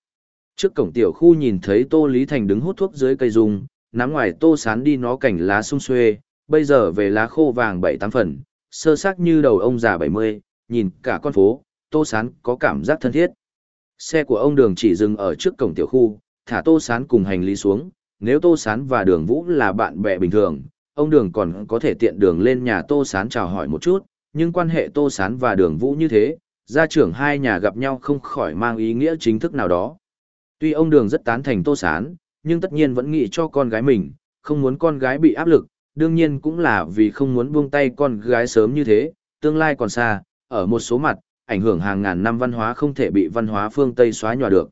Trước cổng tiểu khu nhìn thấy tô Lý Thành đứng hút thuốc dưới cây rung, nắm ngoài tô sán đi nó cảnh lá sung xuê, bây giờ về lá khô vàng bảy tám phần, sơ sắc như đầu ông già bảy mươi, nhìn cả con phố, tô sán có cảm giác thân thiết. Xe của ông đường chỉ dừng ở trước cổng tiểu khu, thả tô sán cùng hành lý xuống, nếu tô sán và đường vũ là bạn bè bình thường, ông đường còn có thể tiện đường lên nhà tô sán chào hỏi một chút, nhưng quan hệ tô sán và đường vũ như thế, gia trưởng hai nhà gặp nhau không khỏi mang ý nghĩa chính thức nào đó. Tuy ông đường rất tán thành tô sán, nhưng tất nhiên vẫn nghĩ cho con gái mình, không muốn con gái bị áp lực, đương nhiên cũng là vì không muốn buông tay con gái sớm như thế, tương lai còn xa, ở một số mặt, ảnh hưởng hàng ngàn năm văn hóa không thể bị văn hóa phương Tây xóa nhòa được.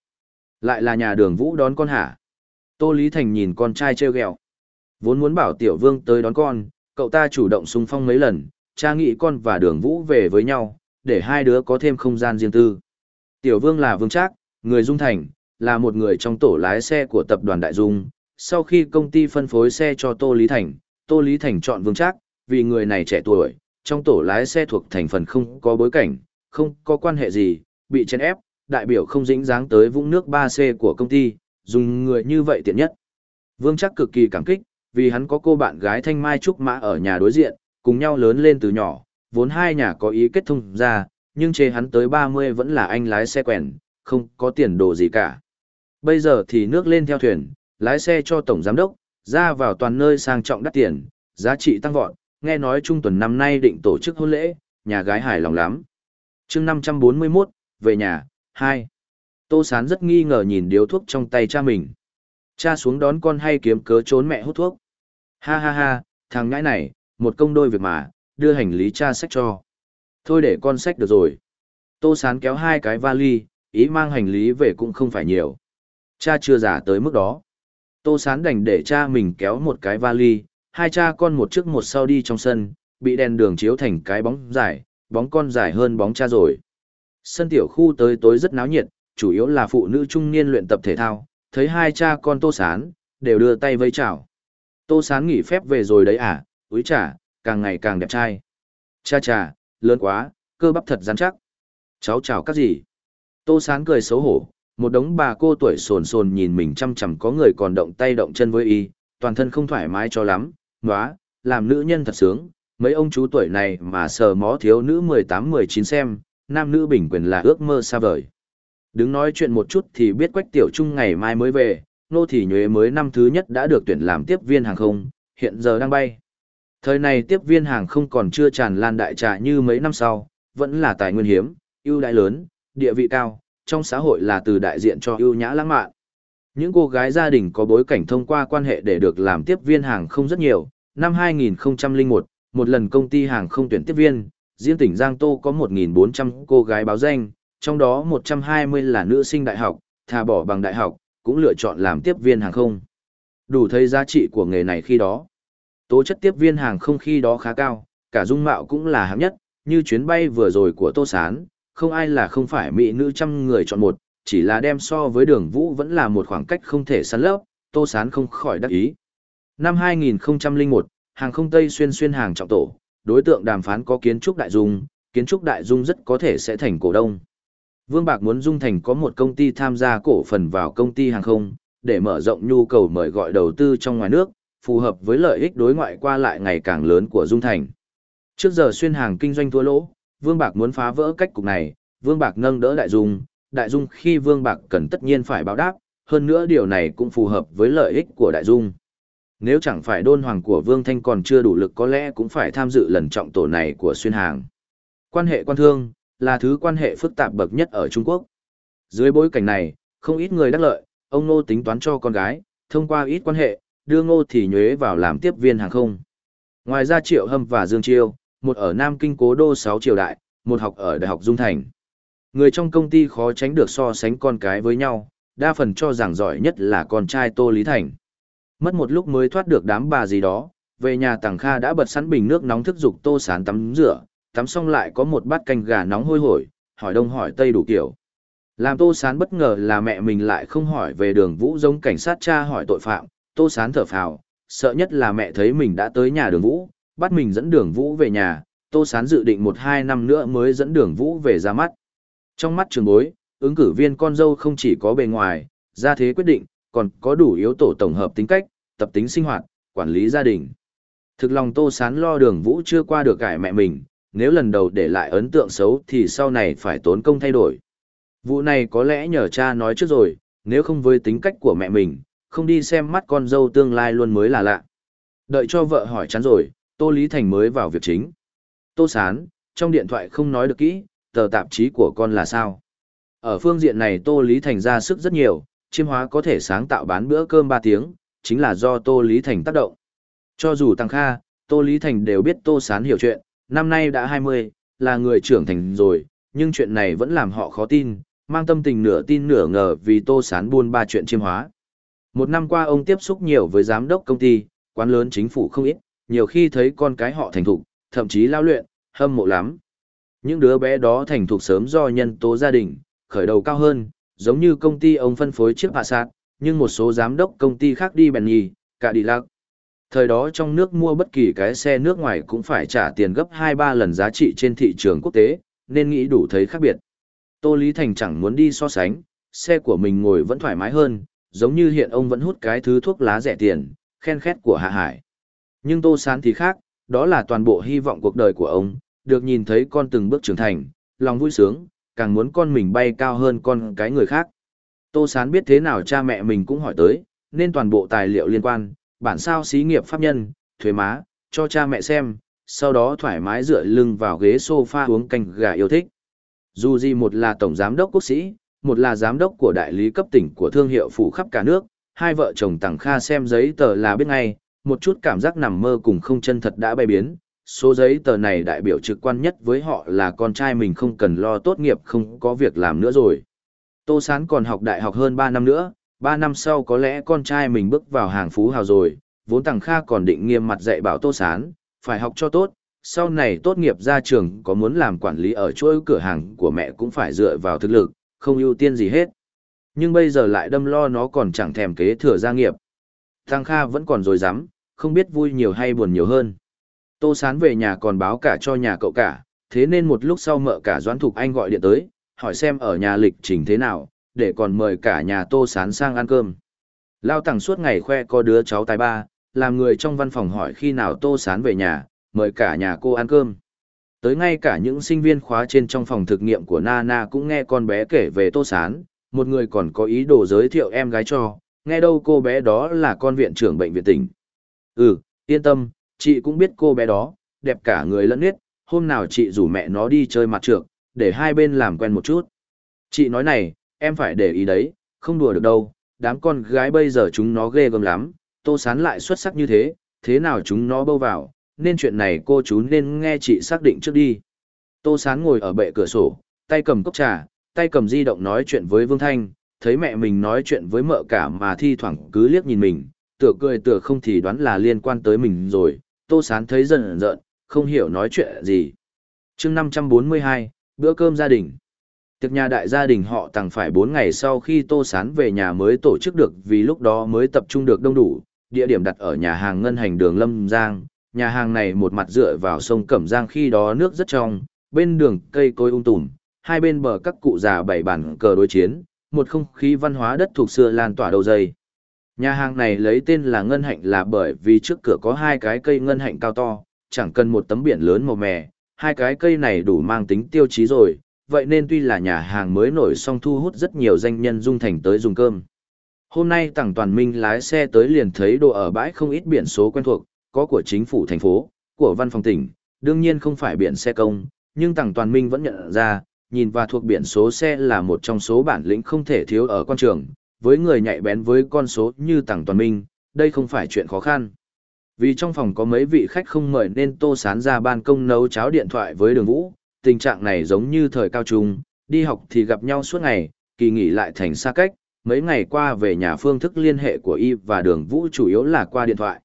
Lại là nhà đường vũ đón con hả? Tô Lý Thành nhìn con trai trêu ghẹo Vốn muốn bảo tiểu vương tới đón con, cậu ta chủ động xung phong mấy lần, cha nghĩ con và đường vũ về với nhau, để hai đứa có thêm không gian riêng tư. Tiểu vương là vương trác, người dung thành, là một người trong tổ lái xe của tập đoàn Đại Dung. Sau khi công ty phân phối xe cho Tô Lý Thành, Tô Lý Thành chọn vương trác, vì người này trẻ tuổi, trong tổ lái xe thuộc thành phần không có bối cảnh, không có quan hệ gì, bị chèn ép, đại biểu không dính dáng tới vũng nước 3C của công ty, dùng người như vậy tiện nhất. Vương chắc cực kỳ cảm kích, vì hắn có cô bạn gái Thanh Mai Trúc Mã ở nhà đối diện, cùng nhau lớn lên từ nhỏ, vốn hai nhà có ý kết thông ra, nhưng chê hắn tới 30 vẫn là anh lái xe quèn, không có tiền đồ gì cả. Bây giờ thì nước lên theo thuyền, lái xe cho tổng giám đốc, ra vào toàn nơi sang trọng đắt tiền, giá trị tăng vọt, nghe nói trung tuần năm nay định tổ chức hôn lễ, nhà gái hài lòng lắm chương 541, về nhà, 2. Tô Sán rất nghi ngờ nhìn điếu thuốc trong tay cha mình. Cha xuống đón con hay kiếm cớ trốn mẹ hút thuốc. Ha ha ha, thằng ngãi này, một công đôi việc mà, đưa hành lý cha sách cho. Thôi để con sách được rồi. Tô Sán kéo hai cái vali, ý mang hành lý về cũng không phải nhiều. Cha chưa giả tới mức đó. Tô Sán đành để cha mình kéo một cái vali, hai cha con một trước một sau đi trong sân, bị đèn đường chiếu thành cái bóng dài, bóng con dài hơn bóng cha rồi. Sân tiểu khu tới tối rất náo nhiệt, chủ yếu là phụ nữ trung niên luyện tập thể thao, thấy hai cha con Tô Sán, đều đưa tay vây chào. Tô Sán nghỉ phép về rồi đấy à, úi chả, càng ngày càng đẹp trai. Cha cha, lớn quá, cơ bắp thật rắn chắc. Cháu chào các gì? Tô Sán cười xấu hổ, một đống bà cô tuổi sồn sồn nhìn mình chăm chằm có người còn động tay động chân với y, toàn thân không thoải mái cho lắm, ngóa, làm nữ nhân thật sướng, mấy ông chú tuổi này mà sờ mó thiếu nữ 18-19 xem, nam nữ bình quyền là ước mơ xa vời. Đứng nói chuyện một chút thì biết Quách Tiểu Trung ngày mai mới về, nô thì nhuế mới năm thứ nhất đã được tuyển làm tiếp viên hàng không, hiện giờ đang bay. Thời này tiếp viên hàng không còn chưa tràn lan đại trà như mấy năm sau, vẫn là tài nguyên hiếm, ưu đại lớn, địa vị cao, trong xã hội là từ đại diện cho ưu nhã lãng mạn. Những cô gái gia đình có bối cảnh thông qua quan hệ để được làm tiếp viên hàng không rất nhiều. Năm 2001, một lần công ty hàng không tuyển tiếp viên, riêng tỉnh Giang Tô có 1.400 cô gái báo danh, trong đó 120 là nữ sinh đại học, thà bỏ bằng đại học, cũng lựa chọn làm tiếp viên hàng không. Đủ thấy giá trị của nghề này khi đó. Tố chất tiếp viên hàng không khi đó khá cao, cả dung mạo cũng là hạng nhất, như chuyến bay vừa rồi của Tô Sán, không ai là không phải mỹ nữ trăm người chọn một, chỉ là đem so với đường vũ vẫn là một khoảng cách không thể săn lấp, Tô Sán không khỏi đắc ý. Năm 2001, hàng không Tây xuyên xuyên hàng trọng tổ, đối tượng đàm phán có kiến trúc đại dung, kiến trúc đại dung rất có thể sẽ thành cổ đông. Vương Bạc muốn Dung Thành có một công ty tham gia cổ phần vào công ty hàng không, để mở rộng nhu cầu mời gọi đầu tư trong ngoài nước, phù hợp với lợi ích đối ngoại qua lại ngày càng lớn của Dung Thành. Trước giờ xuyên hàng kinh doanh thua lỗ, Vương Bạc muốn phá vỡ cách cục này, Vương Bạc nâng đỡ Đại Dung, Đại Dung khi Vương Bạc cần tất nhiên phải báo đáp, hơn nữa điều này cũng phù hợp với lợi ích của Đại Dung. Nếu chẳng phải đôn hoàng của Vương Thanh còn chưa đủ lực có lẽ cũng phải tham dự lần trọng tổ này của xuyên hàng. Quan hệ quan thương, là thứ quan hệ phức tạp bậc nhất ở Trung Quốc. Dưới bối cảnh này, không ít người đắc lợi, ông Ngô tính toán cho con gái, thông qua ít quan hệ, đưa Ngô thị nhuế vào làm tiếp viên hàng không. Ngoài ra Triệu Hâm và Dương Chiêu, một ở Nam Kinh Cố Đô 6 triều đại, một học ở Đại học Dung Thành. Người trong công ty khó tránh được so sánh con cái với nhau, đa phần cho rằng giỏi nhất là con trai Tô Lý Thành. Mất một lúc mới thoát được đám bà gì đó, về nhà Tằng Kha đã bật sẵn bình nước nóng thức dục Tô Sán tắm rửa, tắm xong lại có một bát canh gà nóng hôi hổi, hỏi đông hỏi tây đủ kiểu. Làm Tô Sán bất ngờ là mẹ mình lại không hỏi về đường vũ giống cảnh sát cha hỏi tội phạm, Tô Sán thở phào, sợ nhất là mẹ thấy mình đã tới nhà đường vũ, bắt mình dẫn đường vũ về nhà, Tô Sán dự định một hai năm nữa mới dẫn đường vũ về ra mắt. Trong mắt trường bối, ứng cử viên con dâu không chỉ có bề ngoài, ra thế quyết định, còn có đủ yếu tố tổng hợp tính cách, tập tính sinh hoạt, quản lý gia đình. Thực lòng Tô Sán lo đường vũ chưa qua được cải mẹ mình, nếu lần đầu để lại ấn tượng xấu thì sau này phải tốn công thay đổi. Vụ này có lẽ nhờ cha nói trước rồi, nếu không với tính cách của mẹ mình, không đi xem mắt con dâu tương lai luôn mới là lạ. Đợi cho vợ hỏi chắn rồi, Tô Lý Thành mới vào việc chính. Tô Sán, trong điện thoại không nói được kỹ, tờ tạp chí của con là sao? Ở phương diện này Tô Lý Thành ra sức rất nhiều, chiêm hóa có thể sáng tạo bán bữa cơm 3 tiếng, chính là do Tô Lý Thành tác động. Cho dù Tăng Kha, Tô Lý Thành đều biết Tô Sán hiểu chuyện, năm nay đã 20, là người trưởng thành rồi, nhưng chuyện này vẫn làm họ khó tin, mang tâm tình nửa tin nửa ngờ vì Tô Sán buôn ba chuyện chiêm hóa. Một năm qua ông tiếp xúc nhiều với giám đốc công ty, quán lớn chính phủ không ít, nhiều khi thấy con cái họ thành thục, thậm chí lao luyện, hâm mộ lắm. Những đứa bé đó thành thục sớm do nhân tố gia đình, khởi đầu cao hơn, giống như công ty ông phân phối chiếc hạ sát, nhưng một số giám đốc công ty khác đi bèn nhì, cả đi lạc. Thời đó trong nước mua bất kỳ cái xe nước ngoài cũng phải trả tiền gấp 2-3 lần giá trị trên thị trường quốc tế, nên nghĩ đủ thấy khác biệt. Tô Lý Thành chẳng muốn đi so sánh, xe của mình ngồi vẫn thoải mái hơn, giống như hiện ông vẫn hút cái thứ thuốc lá rẻ tiền, khen khét của Hạ Hải. Nhưng Tô Sán thì khác, đó là toàn bộ hy vọng cuộc đời của ông, được nhìn thấy con từng bước trưởng thành, lòng vui sướng, càng muốn con mình bay cao hơn con cái người khác. Tô Sán biết thế nào cha mẹ mình cũng hỏi tới, nên toàn bộ tài liệu liên quan, bản sao xí nghiệp pháp nhân, thuế má, cho cha mẹ xem, sau đó thoải mái dựa lưng vào ghế sofa uống canh gà yêu thích. Dù gì một là tổng giám đốc quốc sĩ, một là giám đốc của đại lý cấp tỉnh của thương hiệu phủ khắp cả nước, hai vợ chồng Tằng Kha xem giấy tờ là biết ngay, một chút cảm giác nằm mơ cùng không chân thật đã bay biến. Số giấy tờ này đại biểu trực quan nhất với họ là con trai mình không cần lo tốt nghiệp không có việc làm nữa rồi. Tô Sán còn học đại học hơn 3 năm nữa, 3 năm sau có lẽ con trai mình bước vào hàng phú hào rồi, vốn Tằng Kha còn định nghiêm mặt dạy bảo Tô Sán, phải học cho tốt, sau này tốt nghiệp ra trường có muốn làm quản lý ở chỗ cửa hàng của mẹ cũng phải dựa vào thực lực, không ưu tiên gì hết. Nhưng bây giờ lại đâm lo nó còn chẳng thèm kế thừa gia nghiệp. Tăng Kha vẫn còn dối rắm không biết vui nhiều hay buồn nhiều hơn. Tô Sán về nhà còn báo cả cho nhà cậu cả, thế nên một lúc sau mợ cả Doãn Thục Anh gọi điện tới, hỏi xem ở nhà lịch trình thế nào, để còn mời cả nhà Tô Sán sang ăn cơm. Lao Tằng suốt ngày khoe có đứa cháu tài ba, làm người trong văn phòng hỏi khi nào Tô Sán về nhà, mời cả nhà cô ăn cơm. Tới ngay cả những sinh viên khóa trên trong phòng thực nghiệm của Nana cũng nghe con bé kể về Tô Sán, một người còn có ý đồ giới thiệu em gái cho, nghe đâu cô bé đó là con viện trưởng bệnh viện tỉnh. Ừ, yên tâm, chị cũng biết cô bé đó, đẹp cả người lẫn nết, hôm nào chị rủ mẹ nó đi chơi mặt trược, để hai bên làm quen một chút. Chị nói này, em phải để ý đấy, không đùa được đâu, đám con gái bây giờ chúng nó ghê gớm lắm, tô sán lại xuất sắc như thế, thế nào chúng nó bâu vào, nên chuyện này cô chú nên nghe chị xác định trước đi. Tô sán ngồi ở bệ cửa sổ, tay cầm cốc trà, tay cầm di động nói chuyện với Vương Thanh, thấy mẹ mình nói chuyện với mợ cả mà thi thoảng cứ liếc nhìn mình, tựa cười tựa không thì đoán là liên quan tới mình rồi, tô sán thấy dần dần, không hiểu nói chuyện gì. chương 542, bữa cơm gia đình. Tiệc nhà đại gia đình họ tặng phải bốn ngày sau khi Tô Sán về nhà mới tổ chức được vì lúc đó mới tập trung được đông đủ, địa điểm đặt ở nhà hàng ngân hành đường Lâm Giang. Nhà hàng này một mặt dựa vào sông Cẩm Giang khi đó nước rất trong, bên đường cây cối ung um tùm, hai bên bờ các cụ già bảy bản cờ đối chiến, một không khí văn hóa đất thuộc xưa lan tỏa đầu dây. Nhà hàng này lấy tên là Ngân Hạnh là bởi vì trước cửa có hai cái cây ngân hạnh cao to, chẳng cần một tấm biển lớn màu mè, hai cái cây này đủ mang tính tiêu chí rồi, vậy nên tuy là nhà hàng mới nổi song thu hút rất nhiều danh nhân dung thành tới dùng cơm. Hôm nay Tằng Toàn Minh lái xe tới liền thấy đồ ở bãi không ít biển số quen thuộc, có của chính phủ thành phố, của văn phòng tỉnh, đương nhiên không phải biển xe công, nhưng Tằng Toàn Minh vẫn nhận ra, nhìn và thuộc biển số xe là một trong số bản lĩnh không thể thiếu ở quan trường, với người nhạy bén với con số như Tằng Toàn Minh, đây không phải chuyện khó khăn. Vì trong phòng có mấy vị khách không mời nên Tô Sán ra ban công nấu cháo điện thoại với Đường Vũ, tình trạng này giống như thời cao trung, đi học thì gặp nhau suốt ngày, kỳ nghỉ lại thành xa cách, mấy ngày qua về nhà phương thức liên hệ của y và Đường Vũ chủ yếu là qua điện thoại.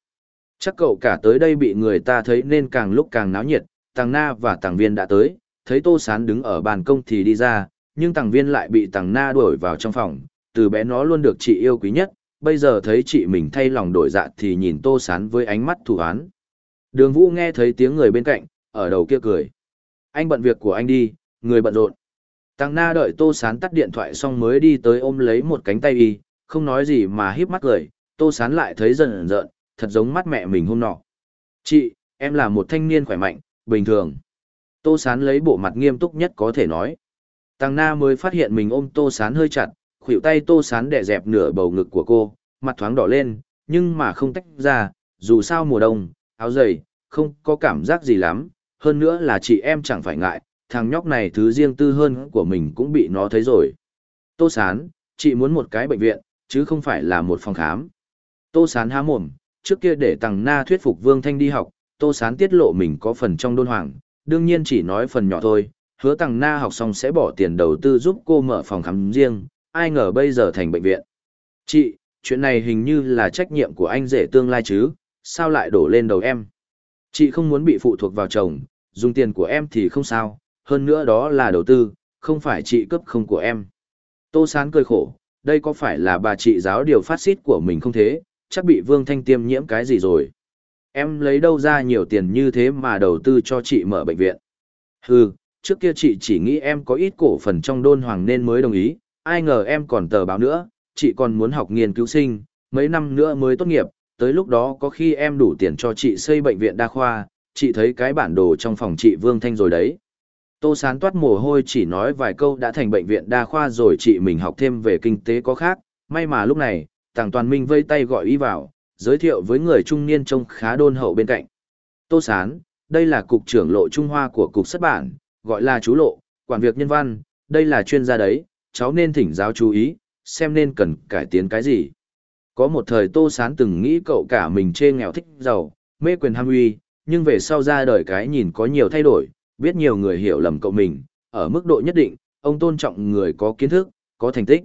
Chắc cậu cả tới đây bị người ta thấy nên càng lúc càng náo nhiệt, Tàng Na và Tàng Viên đã tới, thấy Tô Sán đứng ở ban công thì đi ra, nhưng Tàng Viên lại bị Tàng Na đuổi vào trong phòng, từ bé nó luôn được chị yêu quý nhất, bây giờ thấy chị mình thay lòng đổi dạ thì nhìn tô sán với ánh mắt thù oán. Đường vũ nghe thấy tiếng người bên cạnh ở đầu kia cười. Anh bận việc của anh đi người bận rộn. Tăng na đợi tô sán tắt điện thoại xong mới đi tới ôm lấy một cánh tay y không nói gì mà híp mắt cười tô sán lại thấy dần dợn thật giống mắt mẹ mình hôm nọ. Chị em là một thanh niên khỏe mạnh bình thường. Tô sán lấy bộ mặt nghiêm túc nhất có thể nói. Tăng na mới phát hiện mình ôm tô sán hơi chặt khuỷu tay tô sán đè dẹp nửa bầu ngực của cô, mặt thoáng đỏ lên, nhưng mà không tách ra, dù sao mùa đông, áo dày, không có cảm giác gì lắm, hơn nữa là chị em chẳng phải ngại, thằng nhóc này thứ riêng tư hơn của mình cũng bị nó thấy rồi. Tô sán, chị muốn một cái bệnh viện, chứ không phải là một phòng khám. Tô sán há mồm, trước kia để tàng na thuyết phục Vương Thanh đi học, Tô sán tiết lộ mình có phần trong đôn hoàng, đương nhiên chỉ nói phần nhỏ thôi, hứa tàng na học xong sẽ bỏ tiền đầu tư giúp cô mở phòng khám riêng, ai ngờ bây giờ thành bệnh viện. Chị, chuyện này hình như là trách nhiệm của anh rể tương lai chứ, sao lại đổ lên đầu em? Chị không muốn bị phụ thuộc vào chồng, dùng tiền của em thì không sao, hơn nữa đó là đầu tư, không phải chị cấp không của em. Tô Sán cười khổ, đây có phải là bà chị giáo điều phát xít của mình không thế, chắc bị Vương Thanh tiêm nhiễm cái gì rồi. Em lấy đâu ra nhiều tiền như thế mà đầu tư cho chị mở bệnh viện. Hừ, trước kia chị chỉ nghĩ em có ít cổ phần trong đôn hoàng nên mới đồng ý, ai ngờ em còn tờ báo nữa, chị còn muốn học nghiên cứu sinh, mấy năm nữa mới tốt nghiệp, tới lúc đó có khi em đủ tiền cho chị xây bệnh viện đa khoa, chị thấy cái bản đồ trong phòng chị Vương Thanh rồi đấy. Tô Sán toát mồ hôi chỉ nói vài câu đã thành bệnh viện đa khoa rồi chị mình học thêm về kinh tế có khác, may mà lúc này, Tàng Toàn Minh vây tay gọi y vào, giới thiệu với người trung niên trông khá đôn hậu bên cạnh. Tô Sán, đây là cục trưởng lộ Trung Hoa của cục xuất bản, gọi là chú lộ, quản việc nhân văn, đây là chuyên gia đấy, cháu nên thỉnh giáo chú ý, xem nên cần cải tiến cái gì. Có một thời Tô Sán từng nghĩ cậu cả mình chê nghèo thích giàu, mê quyền ham uy, nhưng về sau ra đời cái nhìn có nhiều thay đổi, biết nhiều người hiểu lầm cậu mình, ở mức độ nhất định, ông tôn trọng người có kiến thức, có thành tích.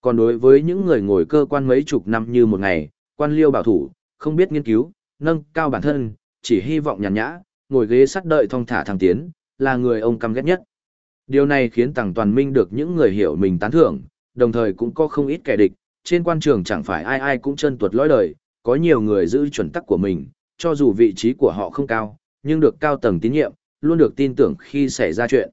Còn đối với những người ngồi cơ quan mấy chục năm như một ngày, quan liêu bảo thủ, không biết nghiên cứu, nâng cao bản thân, chỉ hy vọng nhàn nhã, ngồi ghế sắt đợi thong thả thăng tiến, là người ông căm ghét nhất. Điều này khiến Tằng Toàn Minh được những người hiểu mình tán thưởng, đồng thời cũng có không ít kẻ địch, trên quan trường chẳng phải ai ai cũng chân tuột lõi đời, có nhiều người giữ chuẩn tắc của mình, cho dù vị trí của họ không cao, nhưng được cao tầng tín nhiệm, luôn được tin tưởng khi xảy ra chuyện.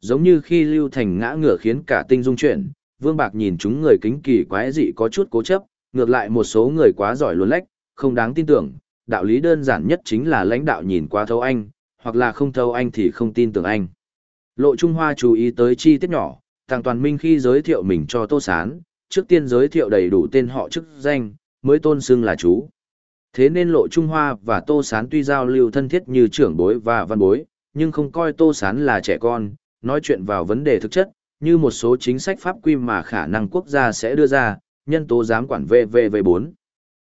Giống như khi Lưu Thành ngã ngửa khiến cả tinh dung chuyển, Vương Bạc nhìn chúng người kính kỳ quái dị có chút cố chấp, ngược lại một số người quá giỏi luôn lách, không đáng tin tưởng, đạo lý đơn giản nhất chính là lãnh đạo nhìn qua thấu anh, hoặc là không thâu anh thì không tin tưởng anh. Lộ Trung Hoa chú ý tới chi tiết nhỏ, Tàng Toàn Minh khi giới thiệu mình cho Tô Sán, trước tiên giới thiệu đầy đủ tên họ chức danh, mới tôn xưng là chú. Thế nên Lộ Trung Hoa và Tô Sán tuy giao lưu thân thiết như trưởng bối và văn bối, nhưng không coi Tô Sán là trẻ con, nói chuyện vào vấn đề thực chất, như một số chính sách pháp quy mà khả năng quốc gia sẽ đưa ra, nhân tố giám quản VVV4.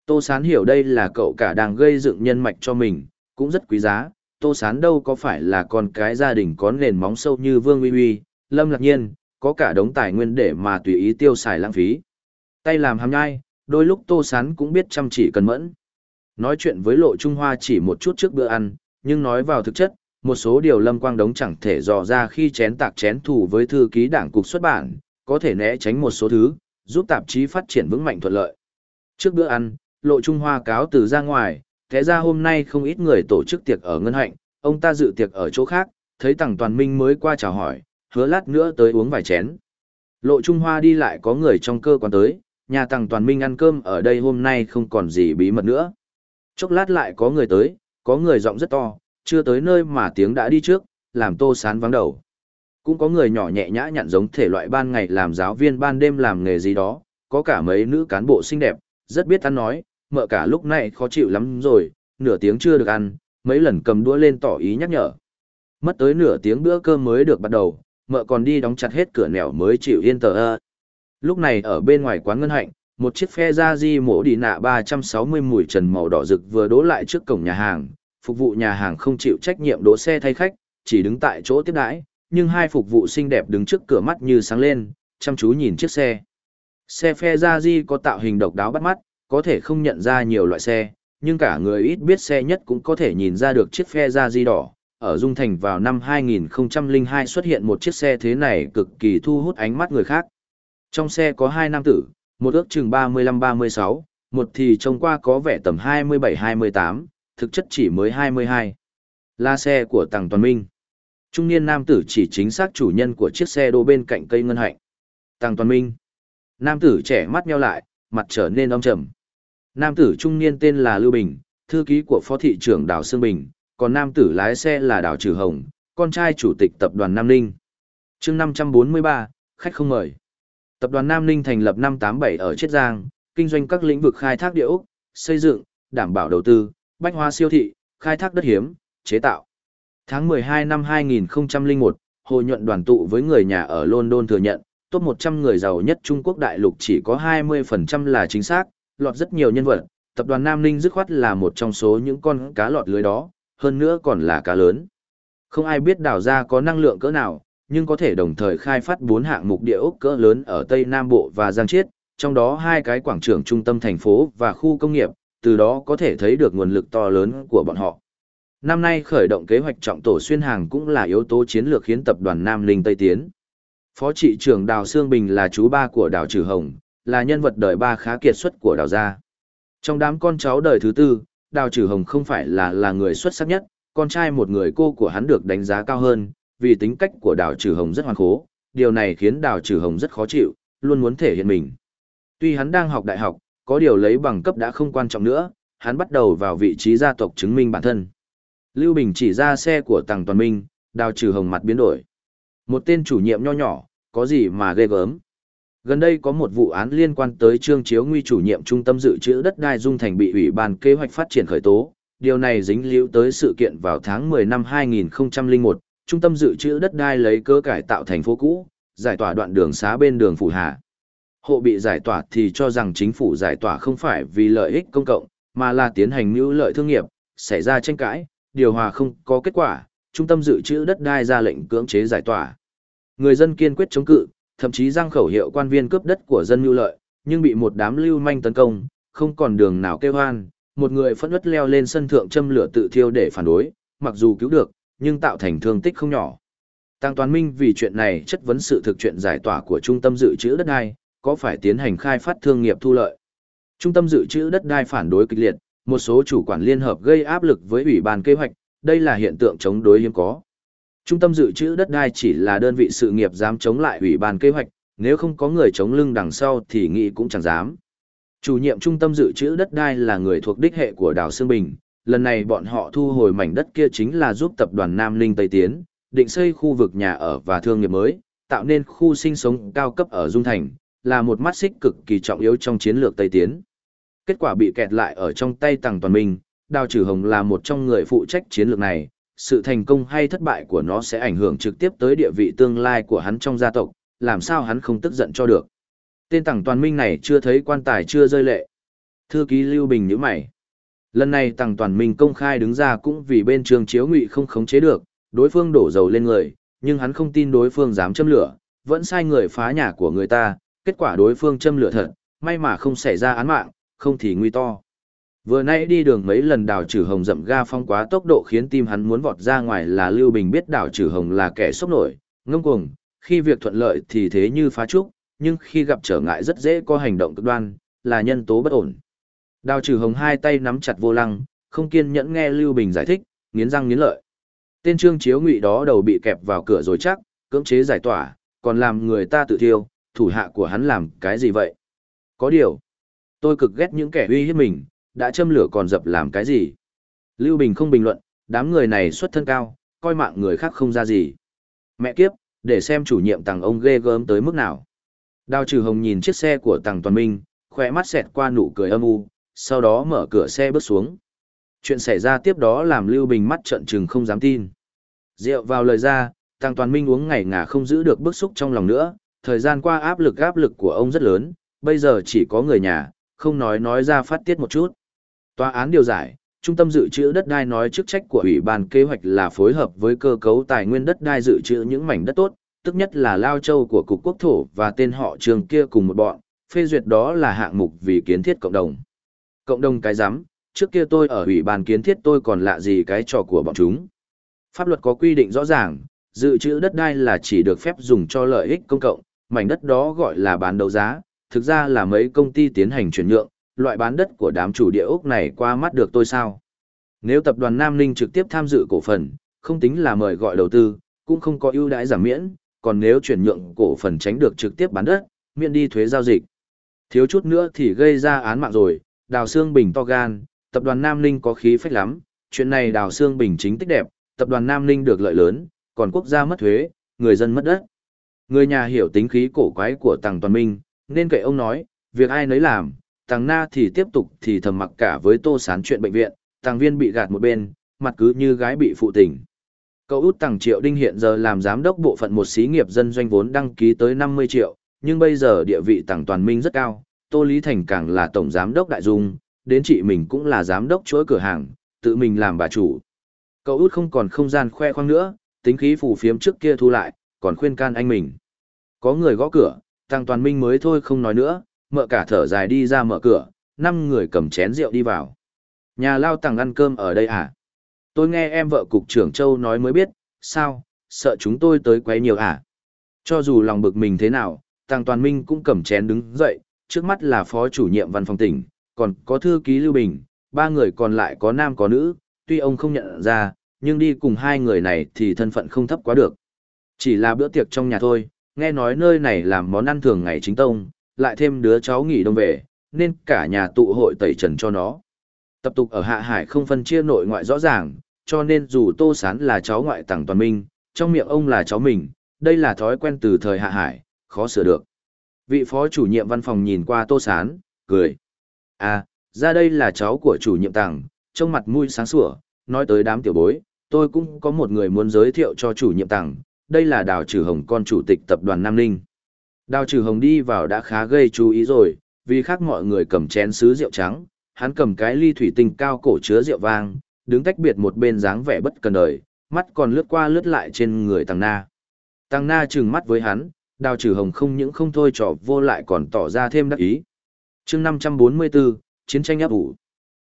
Tô Sán hiểu đây là cậu cả đang gây dựng nhân mạch cho mình, cũng rất quý giá. Tô Sán đâu có phải là con cái gia đình có nền móng sâu như Vương Uy Uy, Lâm Lạc Nhiên, có cả đống tài nguyên để mà tùy ý tiêu xài lãng phí. Tay làm hàm nhai, đôi lúc Tô Sán cũng biết chăm chỉ cần mẫn. Nói chuyện với Lộ Trung Hoa chỉ một chút trước bữa ăn, nhưng nói vào thực chất, một số điều Lâm Quang Đống chẳng thể dò ra khi chén tạc chén thủ với thư ký đảng cục xuất bản, có thể né tránh một số thứ, giúp tạp chí phát triển vững mạnh thuận lợi. Trước bữa ăn, Lộ Trung Hoa cáo từ ra ngoài, thế ra hôm nay không ít người tổ chức tiệc ở Ngân Hạnh, ông ta dự tiệc ở chỗ khác, thấy Tằng Toàn Minh mới qua chào hỏi, hứa lát nữa tới uống vài chén. Lộ Trung Hoa đi lại có người trong cơ quan tới, nhà Tằng Toàn Minh ăn cơm ở đây hôm nay không còn gì bí mật nữa. Chốc lát lại có người tới, có người giọng rất to, chưa tới nơi mà tiếng đã đi trước, làm tô sán vắng đầu. Cũng có người nhỏ nhẹ nhã nhặn giống thể loại ban ngày làm giáo viên ban đêm làm nghề gì đó, có cả mấy nữ cán bộ xinh đẹp, rất biết ăn nói, mợ cả lúc này khó chịu lắm rồi, nửa tiếng chưa được ăn, mấy lần cầm đũa lên tỏ ý nhắc nhở. Mất tới nửa tiếng bữa cơm mới được bắt đầu, mợ còn đi đóng chặt hết cửa nẻo mới chịu yên tờ ơ. Lúc này ở bên ngoài quán ngân hạnh, một chiếc phe ra di mổ đi nạ 360 mùi trần màu đỏ rực vừa đỗ lại trước cổng nhà hàng, phục vụ nhà hàng không chịu trách nhiệm đỗ xe thay khách, chỉ đứng tại chỗ tiếp đãi, nhưng hai phục vụ xinh đẹp đứng trước cửa mắt như sáng lên, chăm chú nhìn chiếc xe. Xe phe ra di có tạo hình độc đáo bắt mắt, có thể không nhận ra nhiều loại xe, nhưng cả người ít biết xe nhất cũng có thể nhìn ra được chiếc phe da di đỏ. Ở Dung Thành vào năm 2002 xuất hiện một chiếc xe thế này cực kỳ thu hút ánh mắt người khác. Trong xe có hai nam tử, một ước chừng 35-36, một thì trông qua có vẻ tầm 27-28, thực chất chỉ mới 22. Là xe của Tằng Toàn Minh. Trung niên nam tử chỉ chính xác chủ nhân của chiếc xe đỗ bên cạnh cây ngân hạnh. Tằng Toàn Minh. Nam tử trẻ mắt nheo lại, mặt trở nên âm trầm. Nam tử trung niên tên là Lưu Bình, thư ký của phó thị trưởng Đào Sương Bình, còn nam tử lái xe là Đào Trừ Hồng, con trai chủ tịch tập đoàn Nam Ninh. chương 543, khách không mời. Tập đoàn Nam Ninh thành lập năm 87 ở Chiết Giang, kinh doanh các lĩnh vực khai thác địa ốc, xây dựng, đảm bảo đầu tư, bách hóa siêu thị, khai thác đất hiếm, chế tạo. Tháng 12 năm 2001, Hồ Nhuận đoàn tụ với người nhà ở London thừa nhận, top 100 người giàu nhất Trung Quốc đại lục chỉ có 20% là chính xác, lọt rất nhiều nhân vật, tập đoàn Nam Ninh dứt khoát là một trong số những con cá lọt lưới đó, hơn nữa còn là cá lớn. Không ai biết đảo ra có năng lượng cỡ nào, nhưng có thể đồng thời khai phát bốn hạng mục địa ốc cỡ lớn ở Tây Nam Bộ và Giang Chiết, trong đó hai cái quảng trường trung tâm thành phố và khu công nghiệp, từ đó có thể thấy được nguồn lực to lớn của bọn họ. Năm nay khởi động kế hoạch trọng tổ xuyên hàng cũng là yếu tố chiến lược khiến tập đoàn Nam Linh Tây tiến. Phó trị trưởng Đào Sương Bình là chú ba của Đào Trừ Hồng, là nhân vật đời ba khá kiệt xuất của Đào gia. Trong đám con cháu đời thứ tư, Đào Trừ Hồng không phải là là người xuất sắc nhất, con trai một người cô của hắn được đánh giá cao hơn, vì tính cách của Đào Trừ Hồng rất hoàn khố, điều này khiến Đào Trừ Hồng rất khó chịu, luôn muốn thể hiện mình. Tuy hắn đang học đại học, có điều lấy bằng cấp đã không quan trọng nữa, hắn bắt đầu vào vị trí gia tộc chứng minh bản thân. Lưu Bình chỉ ra xe của Tằng Toàn Minh, Đào Trừ Hồng mặt biến đổi. Một tên chủ nhiệm nho nhỏ, có gì mà ghê gớm. Gần đây có một vụ án liên quan tới Trương Chiếu Nguy chủ nhiệm trung tâm dự trữ đất đai Dung Thành bị ủy ban kế hoạch phát triển khởi tố. Điều này dính liễu tới sự kiện vào tháng 10 năm 2001, trung tâm dự trữ đất đai lấy cơ cải tạo thành phố cũ, giải tỏa đoạn đường xá bên đường Phủ Hà. Hộ bị giải tỏa thì cho rằng chính phủ giải tỏa không phải vì lợi ích công cộng, mà là tiến hành mưu lợi thương nghiệp, xảy ra tranh cãi, điều hòa không có kết quả, trung tâm dự trữ đất đai ra lệnh cưỡng chế giải tỏa. Người dân kiên quyết chống cự, thậm chí giang khẩu hiệu quan viên cướp đất của dân mưu lợi, nhưng bị một đám lưu manh tấn công, không còn đường nào kêu hoan, một người phẫn uất leo lên sân thượng châm lửa tự thiêu để phản đối, mặc dù cứu được, nhưng tạo thành thương tích không nhỏ. Tăng Toàn Minh vì chuyện này chất vấn sự thực chuyện giải tỏa của trung tâm dự trữ đất đai, có phải tiến hành khai phát thương nghiệp thu lợi. Trung tâm dự trữ đất đai phản đối kịch liệt, một số chủ quản liên hợp gây áp lực với ủy ban kế hoạch, đây là hiện tượng chống đối hiếm có. Trung tâm dự trữ đất đai chỉ là đơn vị sự nghiệp dám chống lại ủy ban kế hoạch, nếu không có người chống lưng đằng sau thì nghĩ cũng chẳng dám. Chủ nhiệm trung tâm dự trữ đất đai là người thuộc đích hệ của Đào Sương Bình, lần này bọn họ thu hồi mảnh đất kia chính là giúp tập đoàn Nam Linh Tây Tiến, định xây khu vực nhà ở và thương nghiệp mới, tạo nên khu sinh sống cao cấp ở Dung Thành, là một mắt xích cực kỳ trọng yếu trong chiến lược Tây Tiến. Kết quả bị kẹt lại ở trong tay Tằng Toàn Minh, Đào Trừ Hồng là một trong người phụ trách chiến lược này, sự thành công hay thất bại của nó sẽ ảnh hưởng trực tiếp tới địa vị tương lai của hắn trong gia tộc, làm sao hắn không tức giận cho được. Tên Tằng Toàn Minh này chưa thấy quan tài chưa rơi lệ. Thư ký Lưu Bình nhíu mày. Lần này Tằng Toàn Minh công khai đứng ra cũng vì bên trường chiếu ngụy không khống chế được, đối phương đổ dầu lên người, nhưng hắn không tin đối phương dám châm lửa, vẫn sai người phá nhà của người ta, kết quả đối phương châm lửa thật, may mà không xảy ra án mạng, không thì nguy to. Vừa nãy đi đường mấy lần đào trừ hồng dậm ga phong quá tốc độ khiến tim hắn muốn vọt ra ngoài là Lưu Bình biết đào trừ hồng là kẻ sốc nổi, ngông cuồng, khi việc thuận lợi thì thế như phá trúc, nhưng khi gặp trở ngại rất dễ có hành động cực đoan, là nhân tố bất ổn. Đào trừ hồng hai tay nắm chặt vô lăng, không kiên nhẫn nghe Lưu Bình giải thích, nghiến răng nghiến lợi. Tên trương chiếu ngụy đó đầu bị kẹp vào cửa rồi chắc, cưỡng chế giải tỏa, còn làm người ta tự thiêu, thủ hạ của hắn làm cái gì vậy? Có điều, tôi cực ghét những kẻ uy hiếp mình, đã châm lửa còn dập làm cái gì? Lưu Bình không bình luận, đám người này xuất thân cao, coi mạng người khác không ra gì. Mẹ kiếp, để xem chủ nhiệm tàng ông ghê gớm tới mức nào. Đào trừ hồng nhìn chiếc xe của tàng toàn minh, khỏe mắt xẹt qua nụ cười âm u, sau đó mở cửa xe bước xuống. Chuyện xảy ra tiếp đó làm Lưu Bình mắt trợn trừng không dám tin. Rượu vào lời ra, Tăng Toàn Minh uống ngày ngà không giữ được bức xúc trong lòng nữa, thời gian qua áp lực áp lực của ông rất lớn, bây giờ chỉ có người nhà, không nói nói ra phát tiết một chút. Tòa án điều giải, Trung tâm dự trữ đất đai nói chức trách của Ủy ban kế hoạch là phối hợp với cơ cấu tài nguyên đất đai dự trữ những mảnh đất tốt, tức nhất là Lao Châu của Cục Quốc thổ và tên họ trường kia cùng một bọn, phê duyệt đó là hạng mục vì kiến thiết cộng đồng. Cộng đồng cái giám, trước kia tôi ở Ủy ban kiến thiết tôi còn lạ gì cái trò của bọn chúng. Pháp luật có quy định rõ ràng, dự trữ đất đai là chỉ được phép dùng cho lợi ích công cộng, mảnh đất đó gọi là bán đấu giá, thực ra là mấy công ty tiến hành chuyển nhượng, loại bán đất của đám chủ địa ốc này qua mắt được tôi sao. Nếu tập đoàn Nam Ninh trực tiếp tham dự cổ phần, không tính là mời gọi đầu tư, cũng không có ưu đãi giảm miễn, còn nếu chuyển nhượng cổ phần tránh được trực tiếp bán đất, miễn đi thuế giao dịch. Thiếu chút nữa thì gây ra án mạng rồi, Đào Sương Bình to gan, tập đoàn Nam Ninh có khí phách lắm, chuyện này Đào Sương Bình chính tích đẹp, tập đoàn Nam Ninh được lợi lớn, còn quốc gia mất thuế, người dân mất đất. Người nhà hiểu tính khí cổ quái của Tằng Toàn Minh, nên kệ ông nói, việc ai nấy làm, Tàng Na thì tiếp tục thì thầm mặc cả với Tô Sán chuyện bệnh viện, Tàng Viên bị gạt một bên, mặt cứ như gái bị phụ tình. Cậu út Tàng Triệu Đinh hiện giờ làm giám đốc bộ phận một xí nghiệp dân doanh vốn đăng ký tới 50 triệu, nhưng bây giờ địa vị Tàng Toàn Minh rất cao, Tô Lý Thành càng là tổng giám đốc đại dung, đến chị mình cũng là giám đốc chuỗi cửa hàng, tự mình làm bà chủ. Cậu út không còn không gian khoe khoang nữa, tính khí phù phiếm trước kia thu lại, còn khuyên can anh mình. Có người gõ cửa, Tàng Toàn Minh mới thôi không nói nữa, mợ cả thở dài đi ra mở cửa, năm người cầm chén rượu đi vào. Nhà lao tàng ăn cơm ở đây à? Tôi nghe em vợ cục trưởng Châu nói mới biết, sao, sợ chúng tôi tới quấy nhiều à? Cho dù lòng bực mình thế nào, Tăng Toàn Minh cũng cầm chén đứng dậy, trước mắt là phó chủ nhiệm văn phòng tỉnh, còn có thư ký Lưu Bình, ba người còn lại có nam có nữ, tuy ông không nhận ra, nhưng đi cùng hai người này thì thân phận không thấp quá được. Chỉ là bữa tiệc trong nhà thôi, nghe nói nơi này làm món ăn thường ngày chính tông, lại thêm đứa cháu nghỉ đông về, nên cả nhà tụ hội tẩy trần cho nó. Tập tục ở Hạ Hải không phân chia nội ngoại rõ ràng, cho nên dù Tô Sán là cháu ngoại tàng toàn minh, trong miệng ông là cháu mình, đây là thói quen từ thời Hạ Hải, khó sửa được. Vị phó chủ nhiệm văn phòng nhìn qua Tô Sán, cười. À, ra đây là cháu của chủ nhiệm tàng, trong mặt mũi sáng sủa, nói tới đám tiểu bối, tôi cũng có một người muốn giới thiệu cho chủ nhiệm tặng, đây là Đào Trừ Hồng con chủ tịch tập đoàn Nam Ninh. Đào Trừ Hồng đi vào đã khá gây chú ý rồi, vì khác mọi người cầm chén sứ rượu trắng, hắn cầm cái ly thủy tinh cao cổ chứa rượu vang, đứng tách biệt một bên dáng vẻ bất cần đời, mắt còn lướt qua lướt lại trên người Tăng Na. Tăng Na trừng mắt với hắn, Đào Trừ Hồng không những không thôi trò vô lại còn tỏ ra thêm đắc ý. chương 544, Chiến tranh áp ủ.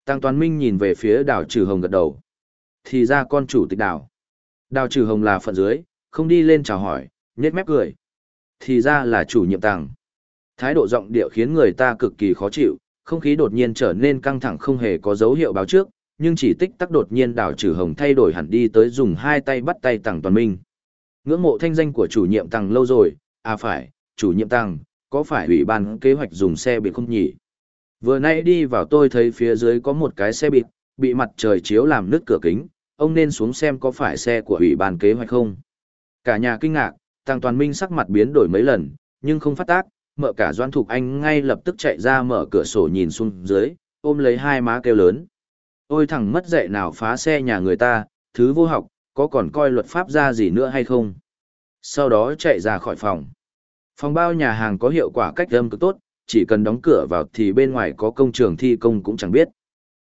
Tăng Toàn Minh nhìn về phía Đào Trừ Hồng gật đầu thì ra con chủ tịch đào. Đào trừ hồng là phận dưới, không đi lên chào hỏi, nhét mép cười. Thì ra là chủ nhiệm tàng. Thái độ giọng điệu khiến người ta cực kỳ khó chịu, không khí đột nhiên trở nên căng thẳng không hề có dấu hiệu báo trước, nhưng chỉ tích tắc đột nhiên đảo trừ hồng thay đổi hẳn đi tới dùng hai tay bắt tay tàng toàn minh. Ngưỡng mộ thanh danh của chủ nhiệm tàng lâu rồi, à phải, chủ nhiệm tàng, có phải ủy ban kế hoạch dùng xe bị không nhỉ? Vừa nãy đi vào tôi thấy phía dưới có một cái xe bịt, bị mặt trời chiếu làm nứt cửa kính, ông nên xuống xem có phải xe của ủy ban kế hoạch không. Cả nhà kinh ngạc, Tăng Toàn Minh sắc mặt biến đổi mấy lần, nhưng không phát tác, mợ cả Doan Thục Anh ngay lập tức chạy ra mở cửa sổ nhìn xuống dưới, ôm lấy hai má kêu lớn. Ôi thằng mất dạy nào phá xe nhà người ta, thứ vô học, có còn coi luật pháp ra gì nữa hay không? Sau đó chạy ra khỏi phòng. Phòng bao nhà hàng có hiệu quả cách âm cực tốt, chỉ cần đóng cửa vào thì bên ngoài có công trường thi công cũng chẳng biết.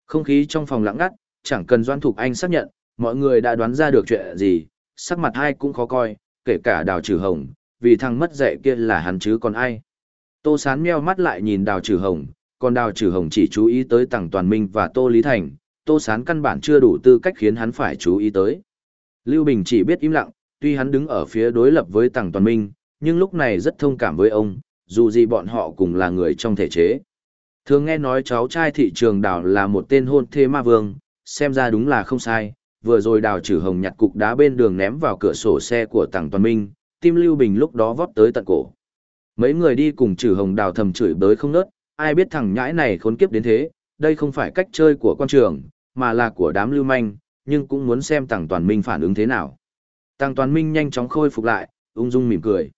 Không khí trong phòng lặng ngắt, chẳng cần Doan Thục Anh xác nhận, mọi người đã đoán ra được chuyện gì, sắc mặt ai cũng khó coi, kể cả đào trừ hồng, vì thằng mất dạy kia là hắn chứ còn ai. Tô Sán meo mắt lại nhìn đào trừ hồng, còn đào trừ hồng chỉ chú ý tới tàng Toàn Minh và Tô Lý Thành, Tô Sán căn bản chưa đủ tư cách khiến hắn phải chú ý tới. Lưu Bình chỉ biết im lặng, tuy hắn đứng ở phía đối lập với tàng Toàn Minh, nhưng lúc này rất thông cảm với ông, dù gì bọn họ cùng là người trong thể chế. Thường nghe nói cháu trai thị trường đào là một tên hôn thê ma vương, xem ra đúng là không sai, vừa rồi đào trừ hồng nhặt cục đá bên đường ném vào cửa sổ xe của Tàng Toàn Minh, tim Lưu Bình lúc đó vót tới tận cổ. Mấy người đi cùng trừ hồng đào thầm chửi bới không nớt, ai biết thằng nhãi này khốn kiếp đến thế, đây không phải cách chơi của quan trường, mà là của đám lưu manh, nhưng cũng muốn xem Tàng Toàn Minh phản ứng thế nào. Tàng Toàn Minh nhanh chóng khôi phục lại, ung dung mỉm cười.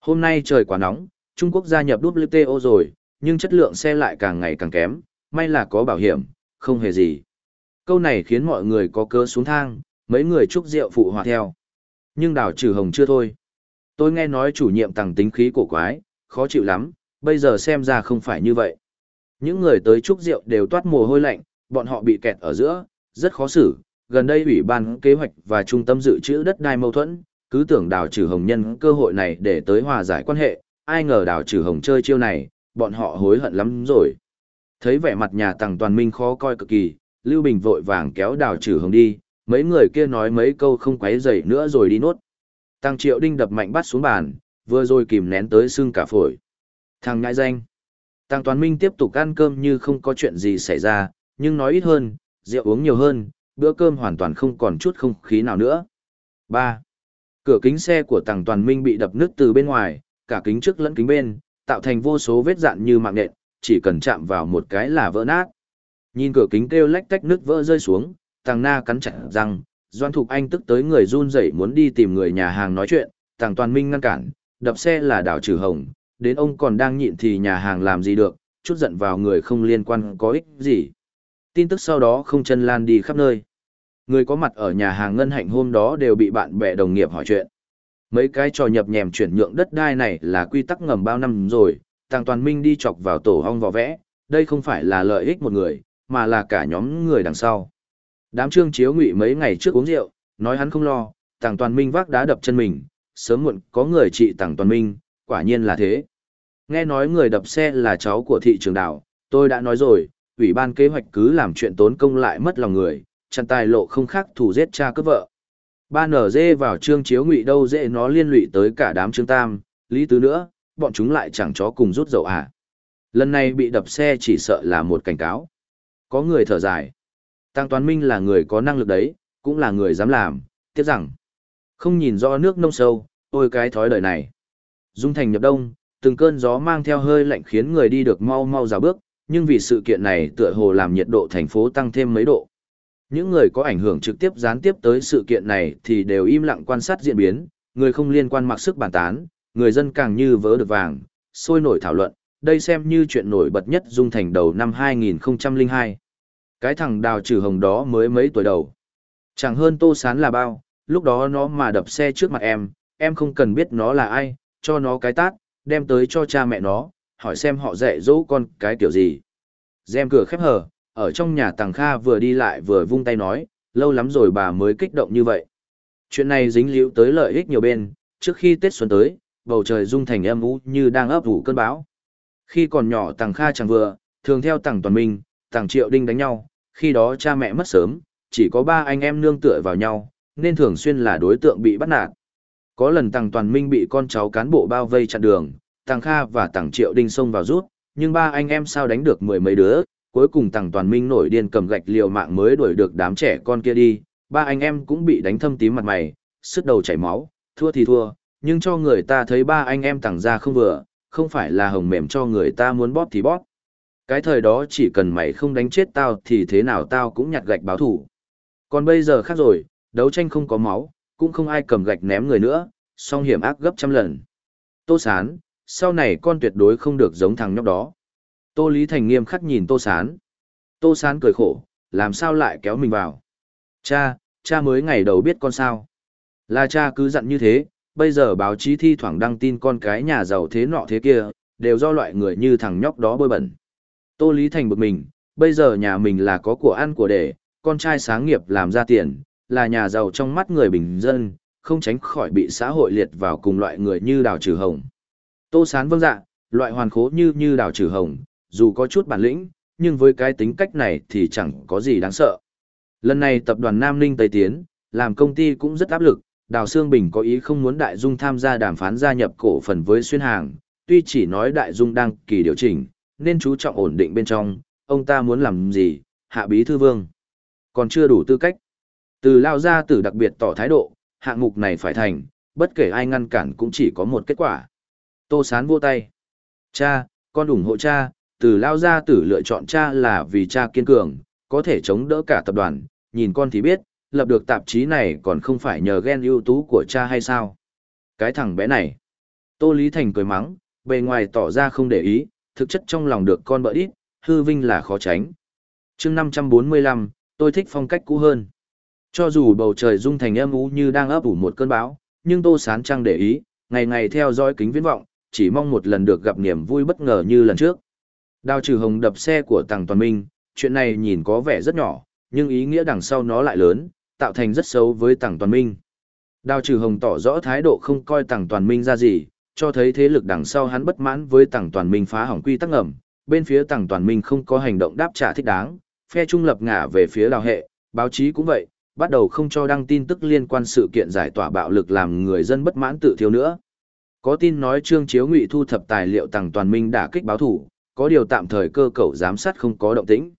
Hôm nay trời quá nóng, Trung Quốc gia nhập WTO rồi, nhưng chất lượng xe lại càng ngày càng kém, may là có bảo hiểm, không hề gì. Câu này khiến mọi người có cơ xuống thang, mấy người chúc rượu phụ hòa theo. Nhưng đào trừ hồng chưa thôi. Tôi nghe nói chủ nhiệm tăng tính khí cổ quái, khó chịu lắm, bây giờ xem ra không phải như vậy. Những người tới chúc rượu đều toát mồ hôi lạnh, bọn họ bị kẹt ở giữa, rất khó xử. Gần đây ủy ban kế hoạch và trung tâm dự trữ đất đai mâu thuẫn, cứ tưởng đào trừ hồng nhân cơ hội này để tới hòa giải quan hệ, ai ngờ đào trừ hồng chơi chiêu này, bọn họ hối hận lắm rồi. Thấy vẻ mặt nhà tàng toàn minh khó coi cực kỳ, Lưu Bình vội vàng kéo đào trừ hồng đi, mấy người kia nói mấy câu không quấy rầy nữa rồi đi nốt. Tăng triệu đinh đập mạnh bắt xuống bàn, vừa rồi kìm nén tới xương cả phổi. Thằng ngại danh. Tăng toàn minh tiếp tục ăn cơm như không có chuyện gì xảy ra, nhưng nói ít hơn, rượu uống nhiều hơn, bữa cơm hoàn toàn không còn chút không khí nào nữa. 3. Cửa kính xe của Tăng Toàn Minh bị đập nứt từ bên ngoài, cả kính trước lẫn kính bên, tạo thành vô số vết dạn như mạng nện, chỉ cần chạm vào một cái là vỡ nát. Nhìn cửa kính kêu lách tách nước vỡ rơi xuống, Tàng Na cắn chặt răng, Doan Thục Anh tức tới người run rẩy muốn đi tìm người nhà hàng nói chuyện, Tàng Toàn Minh ngăn cản, đập xe là đảo trừ hồng, đến ông còn đang nhịn thì nhà hàng làm gì được, chút giận vào người không liên quan có ích gì. Tin tức sau đó không chân lan đi khắp nơi. Người có mặt ở nhà hàng ngân hạnh hôm đó đều bị bạn bè đồng nghiệp hỏi chuyện. Mấy cái trò nhập nhèm chuyển nhượng đất đai này là quy tắc ngầm bao năm rồi, Tàng Toàn Minh đi chọc vào tổ hong vò vẽ, đây không phải là lợi ích một người, mà là cả nhóm người đằng sau. Đám trương chiếu ngụy mấy ngày trước uống rượu, nói hắn không lo, Tàng Toàn Minh vác đá đập chân mình, sớm muộn có người trị Tàng Toàn Minh, quả nhiên là thế. Nghe nói người đập xe là cháu của thị trường đảo, tôi đã nói rồi, ủy ban kế hoạch cứ làm chuyện tốn công lại mất lòng người, chăn tài lộ không khác thủ giết cha cướp vợ. Ba nở dê vào trương chiếu ngụy đâu dễ nó liên lụy tới cả đám trương tam, lý tứ nữa, bọn chúng lại chẳng chó cùng rút dầu à. Lần này bị đập xe chỉ sợ là một cảnh cáo. Có người thở dài. Tăng toán Minh là người có năng lực đấy, cũng là người dám làm, tiếc rằng. Không nhìn rõ nước nông sâu, ôi cái thói đời này. Dung thành nhập đông, từng cơn gió mang theo hơi lạnh khiến người đi được mau mau rào bước, nhưng vì sự kiện này tựa hồ làm nhiệt độ thành phố tăng thêm mấy độ. Những người có ảnh hưởng trực tiếp gián tiếp tới sự kiện này thì đều im lặng quan sát diễn biến, người không liên quan mặc sức bàn tán, người dân càng như vớ được vàng, sôi nổi thảo luận, đây xem như chuyện nổi bật nhất dung thành đầu năm 2002. Cái thằng đào trừ hồng đó mới mấy tuổi đầu. Chẳng hơn tô sán là bao, lúc đó nó mà đập xe trước mặt em, em không cần biết nó là ai, cho nó cái tát, đem tới cho cha mẹ nó, hỏi xem họ dạy dỗ con cái kiểu gì. Dèm cửa khép hờ, ở trong nhà tàng kha vừa đi lại vừa vung tay nói, lâu lắm rồi bà mới kích động như vậy. Chuyện này dính liễu tới lợi ích nhiều bên, trước khi Tết xuân tới, bầu trời dung thành âm u như đang ấp ủ cơn bão. Khi còn nhỏ tàng kha chẳng vừa, thường theo tàng toàn minh, tàng triệu đinh đánh nhau, khi đó cha mẹ mất sớm, chỉ có ba anh em nương tựa vào nhau, nên thường xuyên là đối tượng bị bắt nạt. Có lần tàng toàn minh bị con cháu cán bộ bao vây chặn đường, tàng kha và tàng triệu đinh xông vào rút, nhưng ba anh em sao đánh được mười mấy đứa, cuối cùng tàng toàn minh nổi điên cầm gạch liều mạng mới đuổi được đám trẻ con kia đi, ba anh em cũng bị đánh thâm tím mặt mày, sức đầu chảy máu, thua thì thua, nhưng cho người ta thấy ba anh em tàng ra không vừa, không phải là hồng mềm cho người ta muốn bóp thì bóp. Cái thời đó chỉ cần mày không đánh chết tao thì thế nào tao cũng nhặt gạch báo thủ. Còn bây giờ khác rồi, đấu tranh không có máu, cũng không ai cầm gạch ném người nữa, song hiểm ác gấp trăm lần. Tô Sán, sau này con tuyệt đối không được giống thằng nhóc đó. Tô Lý Thành nghiêm khắc nhìn Tô Sán. Tô Sán cười khổ, làm sao lại kéo mình vào. Cha, cha mới ngày đầu biết con sao. Là cha cứ dặn như thế, bây giờ báo chí thi thoảng đăng tin con cái nhà giàu thế nọ thế kia, đều do loại người như thằng nhóc đó bôi bẩn. Tô Lý Thành bực mình, bây giờ nhà mình là có của ăn của để, con trai sáng nghiệp làm ra tiền, là nhà giàu trong mắt người bình dân, không tránh khỏi bị xã hội liệt vào cùng loại người như đào trừ hồng. Tô Sán vâng dạ, loại hoàn khố như như đào trừ hồng, dù có chút bản lĩnh, nhưng với cái tính cách này thì chẳng có gì đáng sợ. Lần này tập đoàn Nam Ninh Tây Tiến, làm công ty cũng rất áp lực, Đào Sương Bình có ý không muốn Đại Dung tham gia đàm phán gia nhập cổ phần với xuyên hàng, tuy chỉ nói Đại Dung đang kỳ điều chỉnh, nên chú trọng ổn định bên trong, ông ta muốn làm gì, hạ bí thư vương. Còn chưa đủ tư cách. Từ lao ra tử đặc biệt tỏ thái độ, hạng mục này phải thành, bất kể ai ngăn cản cũng chỉ có một kết quả. Tô sán vô tay. Cha, con ủng hộ cha, từ lao ra tử lựa chọn cha là vì cha kiên cường, có thể chống đỡ cả tập đoàn, nhìn con thì biết, lập được tạp chí này còn không phải nhờ ghen ưu tú của cha hay sao. Cái thằng bé này. Tô Lý Thành cười mắng, bề ngoài tỏ ra không để ý, thực chất trong lòng được con bỡ ít, hư vinh là khó tránh. chương 545, tôi thích phong cách cũ hơn. Cho dù bầu trời dung thành âm ú như đang ấp ủ một cơn bão, nhưng Tô Sán Trăng để ý, ngày ngày theo dõi kính viễn vọng, chỉ mong một lần được gặp niềm vui bất ngờ như lần trước. Đào trừ hồng đập xe của Tàng Toàn Minh, chuyện này nhìn có vẻ rất nhỏ, nhưng ý nghĩa đằng sau nó lại lớn, tạo thành rất xấu với Tằng Toàn Minh. Đào trừ hồng tỏ rõ thái độ không coi Tằng Toàn Minh ra gì, cho thấy thế lực đằng sau hắn bất mãn với Tằng Toàn Minh phá hỏng quy tắc ngầm, bên phía Tằng Toàn Minh không có hành động đáp trả thích đáng, phe trung lập ngả về phía đào hệ, báo chí cũng vậy, bắt đầu không cho đăng tin tức liên quan sự kiện giải tỏa bạo lực làm người dân bất mãn tự thiếu nữa. Có tin nói Trương Chiếu Ngụy thu thập tài liệu Tằng Toàn Minh đã kích báo thủ, có điều tạm thời cơ cấu giám sát không có động tĩnh.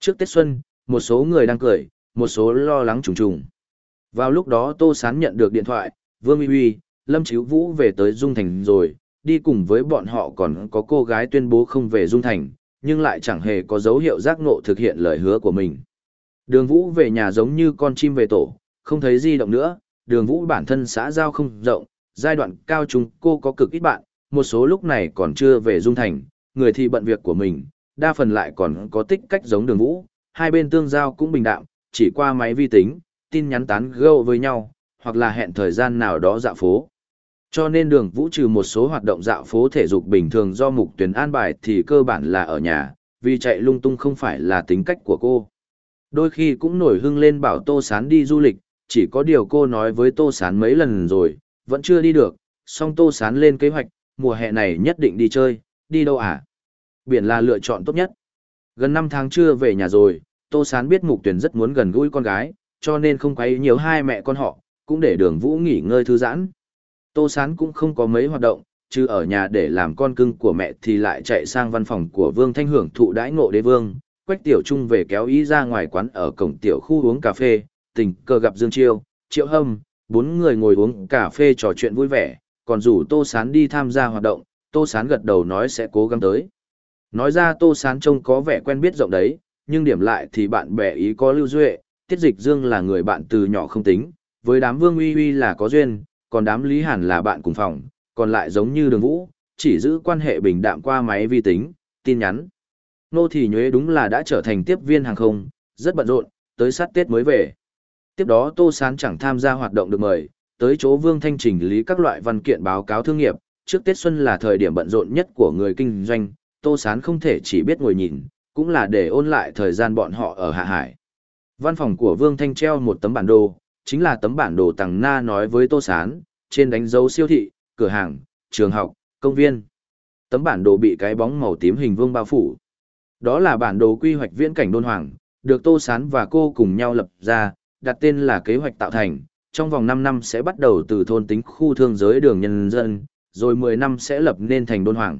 Trước Tết Xuân, một số người đang cười, một số lo lắng trùng trùng. Vào lúc đó Tô Sán nhận được điện thoại, Vương Uy Uy, Lâm Chíu Vũ về tới Dung Thành rồi, đi cùng với bọn họ còn có cô gái tuyên bố không về Dung Thành, nhưng lại chẳng hề có dấu hiệu giác ngộ thực hiện lời hứa của mình. Đường Vũ về nhà giống như con chim về tổ, không thấy di động nữa, đường Vũ bản thân xã giao không rộng, giai đoạn cao trung cô có cực ít bạn, một số lúc này còn chưa về Dung Thành, người thì bận việc của mình, đa phần lại còn có tích cách giống đường Vũ, hai bên tương giao cũng bình đạm, chỉ qua máy vi tính, tin nhắn tán gẫu với nhau, hoặc là hẹn thời gian nào đó dạo phố. Cho nên đường vũ trừ một số hoạt động dạo phố thể dục bình thường do mục tuyển an bài thì cơ bản là ở nhà, vì chạy lung tung không phải là tính cách của cô. Đôi khi cũng nổi hưng lên bảo Tô Sán đi du lịch, chỉ có điều cô nói với Tô Sán mấy lần rồi, vẫn chưa đi được, song Tô Sán lên kế hoạch, mùa hè này nhất định đi chơi, đi đâu à? Biển là lựa chọn tốt nhất. Gần 5 tháng chưa về nhà rồi, Tô Sán biết mục tuyển rất muốn gần gũi con gái, cho nên không quấy nhiều hai mẹ con họ, cũng để đường vũ nghỉ ngơi thư giãn. Tô Sán cũng không có mấy hoạt động, chứ ở nhà để làm con cưng của mẹ thì lại chạy sang văn phòng của Vương Thanh hưởng thụ đãi ngộ đế vương, Quách Tiểu Trung về kéo ý ra ngoài quán ở cổng tiểu khu uống cà phê, tình cờ gặp Dương Chiêu, Triệu Hâm, bốn người ngồi uống cà phê trò chuyện vui vẻ, còn rủ Tô Sán đi tham gia hoạt động, Tô Sán gật đầu nói sẽ cố gắng tới. Nói ra Tô Sán trông có vẻ quen biết rộng đấy, nhưng điểm lại thì bạn bè ý có lưu duệ, Tiết Dịch Dương là người bạn từ nhỏ không tính, với đám Vương Uy Uy là có duyên, còn đám Lý Hàn là bạn cùng phòng, còn lại giống như đường vũ, chỉ giữ quan hệ bình đạm qua máy vi tính, tin nhắn. Nô Thị Nhuế đúng là đã trở thành tiếp viên hàng không, rất bận rộn, tới sát Tết mới về. Tiếp đó Tô Sán chẳng tham gia hoạt động được mời, tới chỗ Vương Thanh chỉnh lý các loại văn kiện báo cáo thương nghiệp, trước Tết Xuân là thời điểm bận rộn nhất của người kinh doanh, Tô Sán không thể chỉ biết ngồi nhìn, cũng là để ôn lại thời gian bọn họ ở Hạ Hải. Văn phòng của Vương Thanh treo một tấm bản đồ, chính là tấm bản đồ Tằng Na nói với Tô Sán, trên đánh dấu siêu thị, cửa hàng, trường học, công viên. Tấm bản đồ bị cái bóng màu tím hình vương bao phủ. Đó là bản đồ quy hoạch viễn cảnh đôn hoàng, được Tô Sán và cô cùng nhau lập ra, đặt tên là kế hoạch tạo thành, trong vòng 5 năm sẽ bắt đầu từ thôn tính khu thương giới đường nhân dân, rồi 10 năm sẽ lập nên thành đôn hoàng.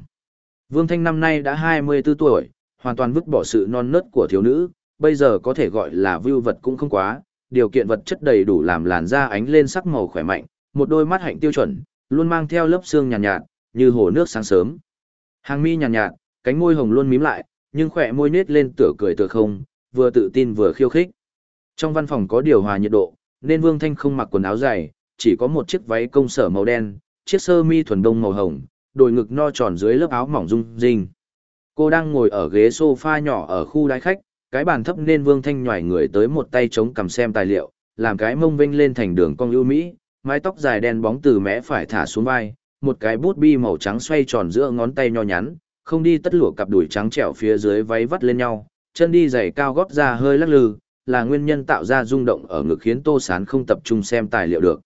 Vương Thanh năm nay đã 24 tuổi, hoàn toàn vứt bỏ sự non nớt của thiếu nữ, bây giờ có thể gọi là vưu vật cũng không quá, điều kiện vật chất đầy đủ làm làn da ánh lên sắc màu khỏe mạnh, một đôi mắt hạnh tiêu chuẩn, luôn mang theo lớp xương nhàn nhạt, nhạt, như hồ nước sáng sớm. Hàng mi nhàn nhạt, nhạt, cánh môi hồng luôn mím lại, nhưng khỏe môi nết lên tựa cười tựa không, vừa tự tin vừa khiêu khích. Trong văn phòng có điều hòa nhiệt độ, nên Vương Thanh không mặc quần áo dày, chỉ có một chiếc váy công sở màu đen, chiếc sơ mi thuần đông màu hồng, đồi ngực no tròn dưới lớp áo mỏng rung rinh. Cô đang ngồi ở ghế sofa nhỏ ở khu đái khách, cái bàn thấp nên Vương Thanh nhòi người tới một tay chống cầm xem tài liệu, làm cái mông vinh lên thành đường cong ưu mỹ, mái tóc dài đen bóng từ mẽ phải thả xuống vai, một cái bút bi màu trắng xoay tròn giữa ngón tay nho nhắn, không đi tất lụa cặp đùi trắng trẻo phía dưới váy vắt lên nhau, chân đi giày cao gót ra hơi lắc lư, là nguyên nhân tạo ra rung động ở ngực khiến Tô Sán không tập trung xem tài liệu được.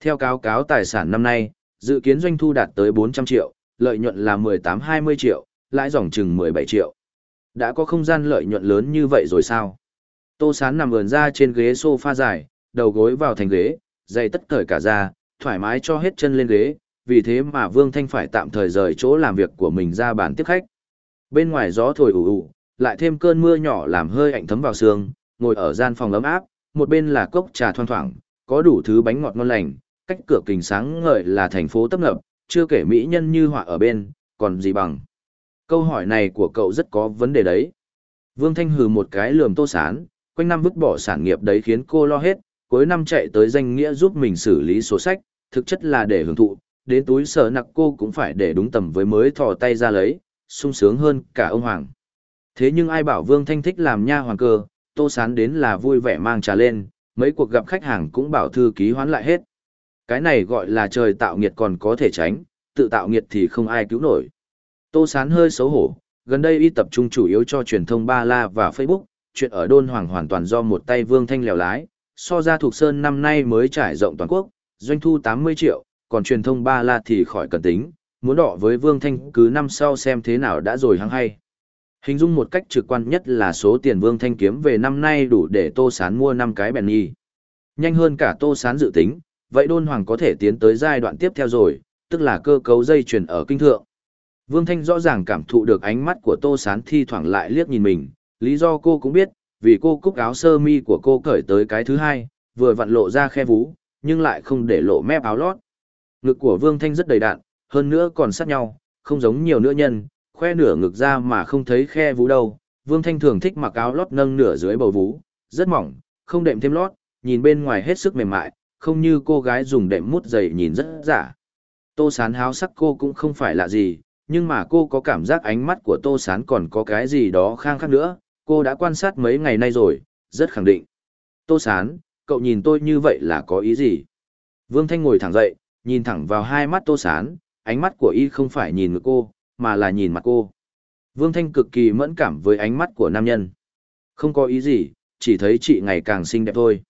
Theo cáo cáo tài sản năm nay, dự kiến doanh thu đạt tới 400 triệu, lợi nhuận là 18-20 triệu, lãi dòng chừng 17 triệu. Đã có không gian lợi nhuận lớn như vậy rồi sao? Tô Sán nằm ườn ra trên ghế sofa dài, đầu gối vào thành ghế, dày tất cởi cả ra, thoải mái cho hết chân lên ghế, vì thế mà Vương Thanh phải tạm thời rời chỗ làm việc của mình ra bàn tiếp khách. Bên ngoài gió thổi ủ ủ, lại thêm cơn mưa nhỏ làm hơi ảnh thấm vào xương, ngồi ở gian phòng ấm áp, một bên là cốc trà thoang thoảng, có đủ thứ bánh ngọt ngon lành, cách cửa kính sáng ngời là thành phố tấp nập, chưa kể mỹ nhân như họa ở bên, còn gì bằng. Câu hỏi này của cậu rất có vấn đề đấy. Vương Thanh hừ một cái lườm tô sán, quanh năm vứt bỏ sản nghiệp đấy khiến cô lo hết, cuối năm chạy tới danh nghĩa giúp mình xử lý sổ sách, thực chất là để hưởng thụ, đến túi sở nặc cô cũng phải để đúng tầm với mới thò tay ra lấy, sung sướng hơn cả ông Hoàng. Thế nhưng ai bảo Vương Thanh thích làm nha hoàng cơ, tô sán đến là vui vẻ mang trà lên, mấy cuộc gặp khách hàng cũng bảo thư ký hoán lại hết. Cái này gọi là trời tạo nghiệt còn có thể tránh, tự tạo nghiệt thì không ai cứu nổi. Tô sán hơi xấu hổ, gần đây y tập trung chủ yếu cho truyền thông Ba La và Facebook, chuyện ở Đôn Hoàng hoàn toàn do một tay Vương Thanh lèo lái, so ra thuộc Sơn năm nay mới trải rộng toàn quốc, doanh thu 80 triệu, còn truyền thông Ba La thì khỏi cần tính, muốn đọ với Vương Thanh cứ năm sau xem thế nào đã rồi hăng hay. Hình dung một cách trực quan nhất là số tiền Vương Thanh kiếm về năm nay đủ để Tô Sán mua 5 cái bèn nhì. Nhanh hơn cả Tô Sán dự tính, vậy Đôn Hoàng có thể tiến tới giai đoạn tiếp theo rồi, tức là cơ cấu dây chuyển ở kinh thượng. Vương Thanh rõ ràng cảm thụ được ánh mắt của Tô Sán thi thoảng lại liếc nhìn mình, lý do cô cũng biết, vì cô cúc áo sơ mi của cô cởi tới cái thứ hai, vừa vặn lộ ra khe vú, nhưng lại không để lộ mép áo lót. Ngực của Vương Thanh rất đầy đạn, hơn nữa còn sát nhau, không giống nhiều nữ nhân, khoe nửa ngực ra mà không thấy khe vú đâu. Vương Thanh thường thích mặc áo lót nâng nửa dưới bầu vú, rất mỏng, không đệm thêm lót, nhìn bên ngoài hết sức mềm mại, không như cô gái dùng đệm mút dày nhìn rất giả. Tô sán háo sắc cô cũng không phải là gì, nhưng mà cô có cảm giác ánh mắt của Tô sán còn có cái gì đó khang khác nữa, cô đã quan sát mấy ngày nay rồi, rất khẳng định. Tô sán, cậu nhìn tôi như vậy là có ý gì? Vương Thanh ngồi thẳng dậy, nhìn thẳng vào hai mắt Tô sán, ánh mắt của y không phải nhìn ngực cô, mà là nhìn mặt cô. Vương Thanh cực kỳ mẫn cảm với ánh mắt của nam nhân. Không có ý gì, chỉ thấy chị ngày càng xinh đẹp thôi.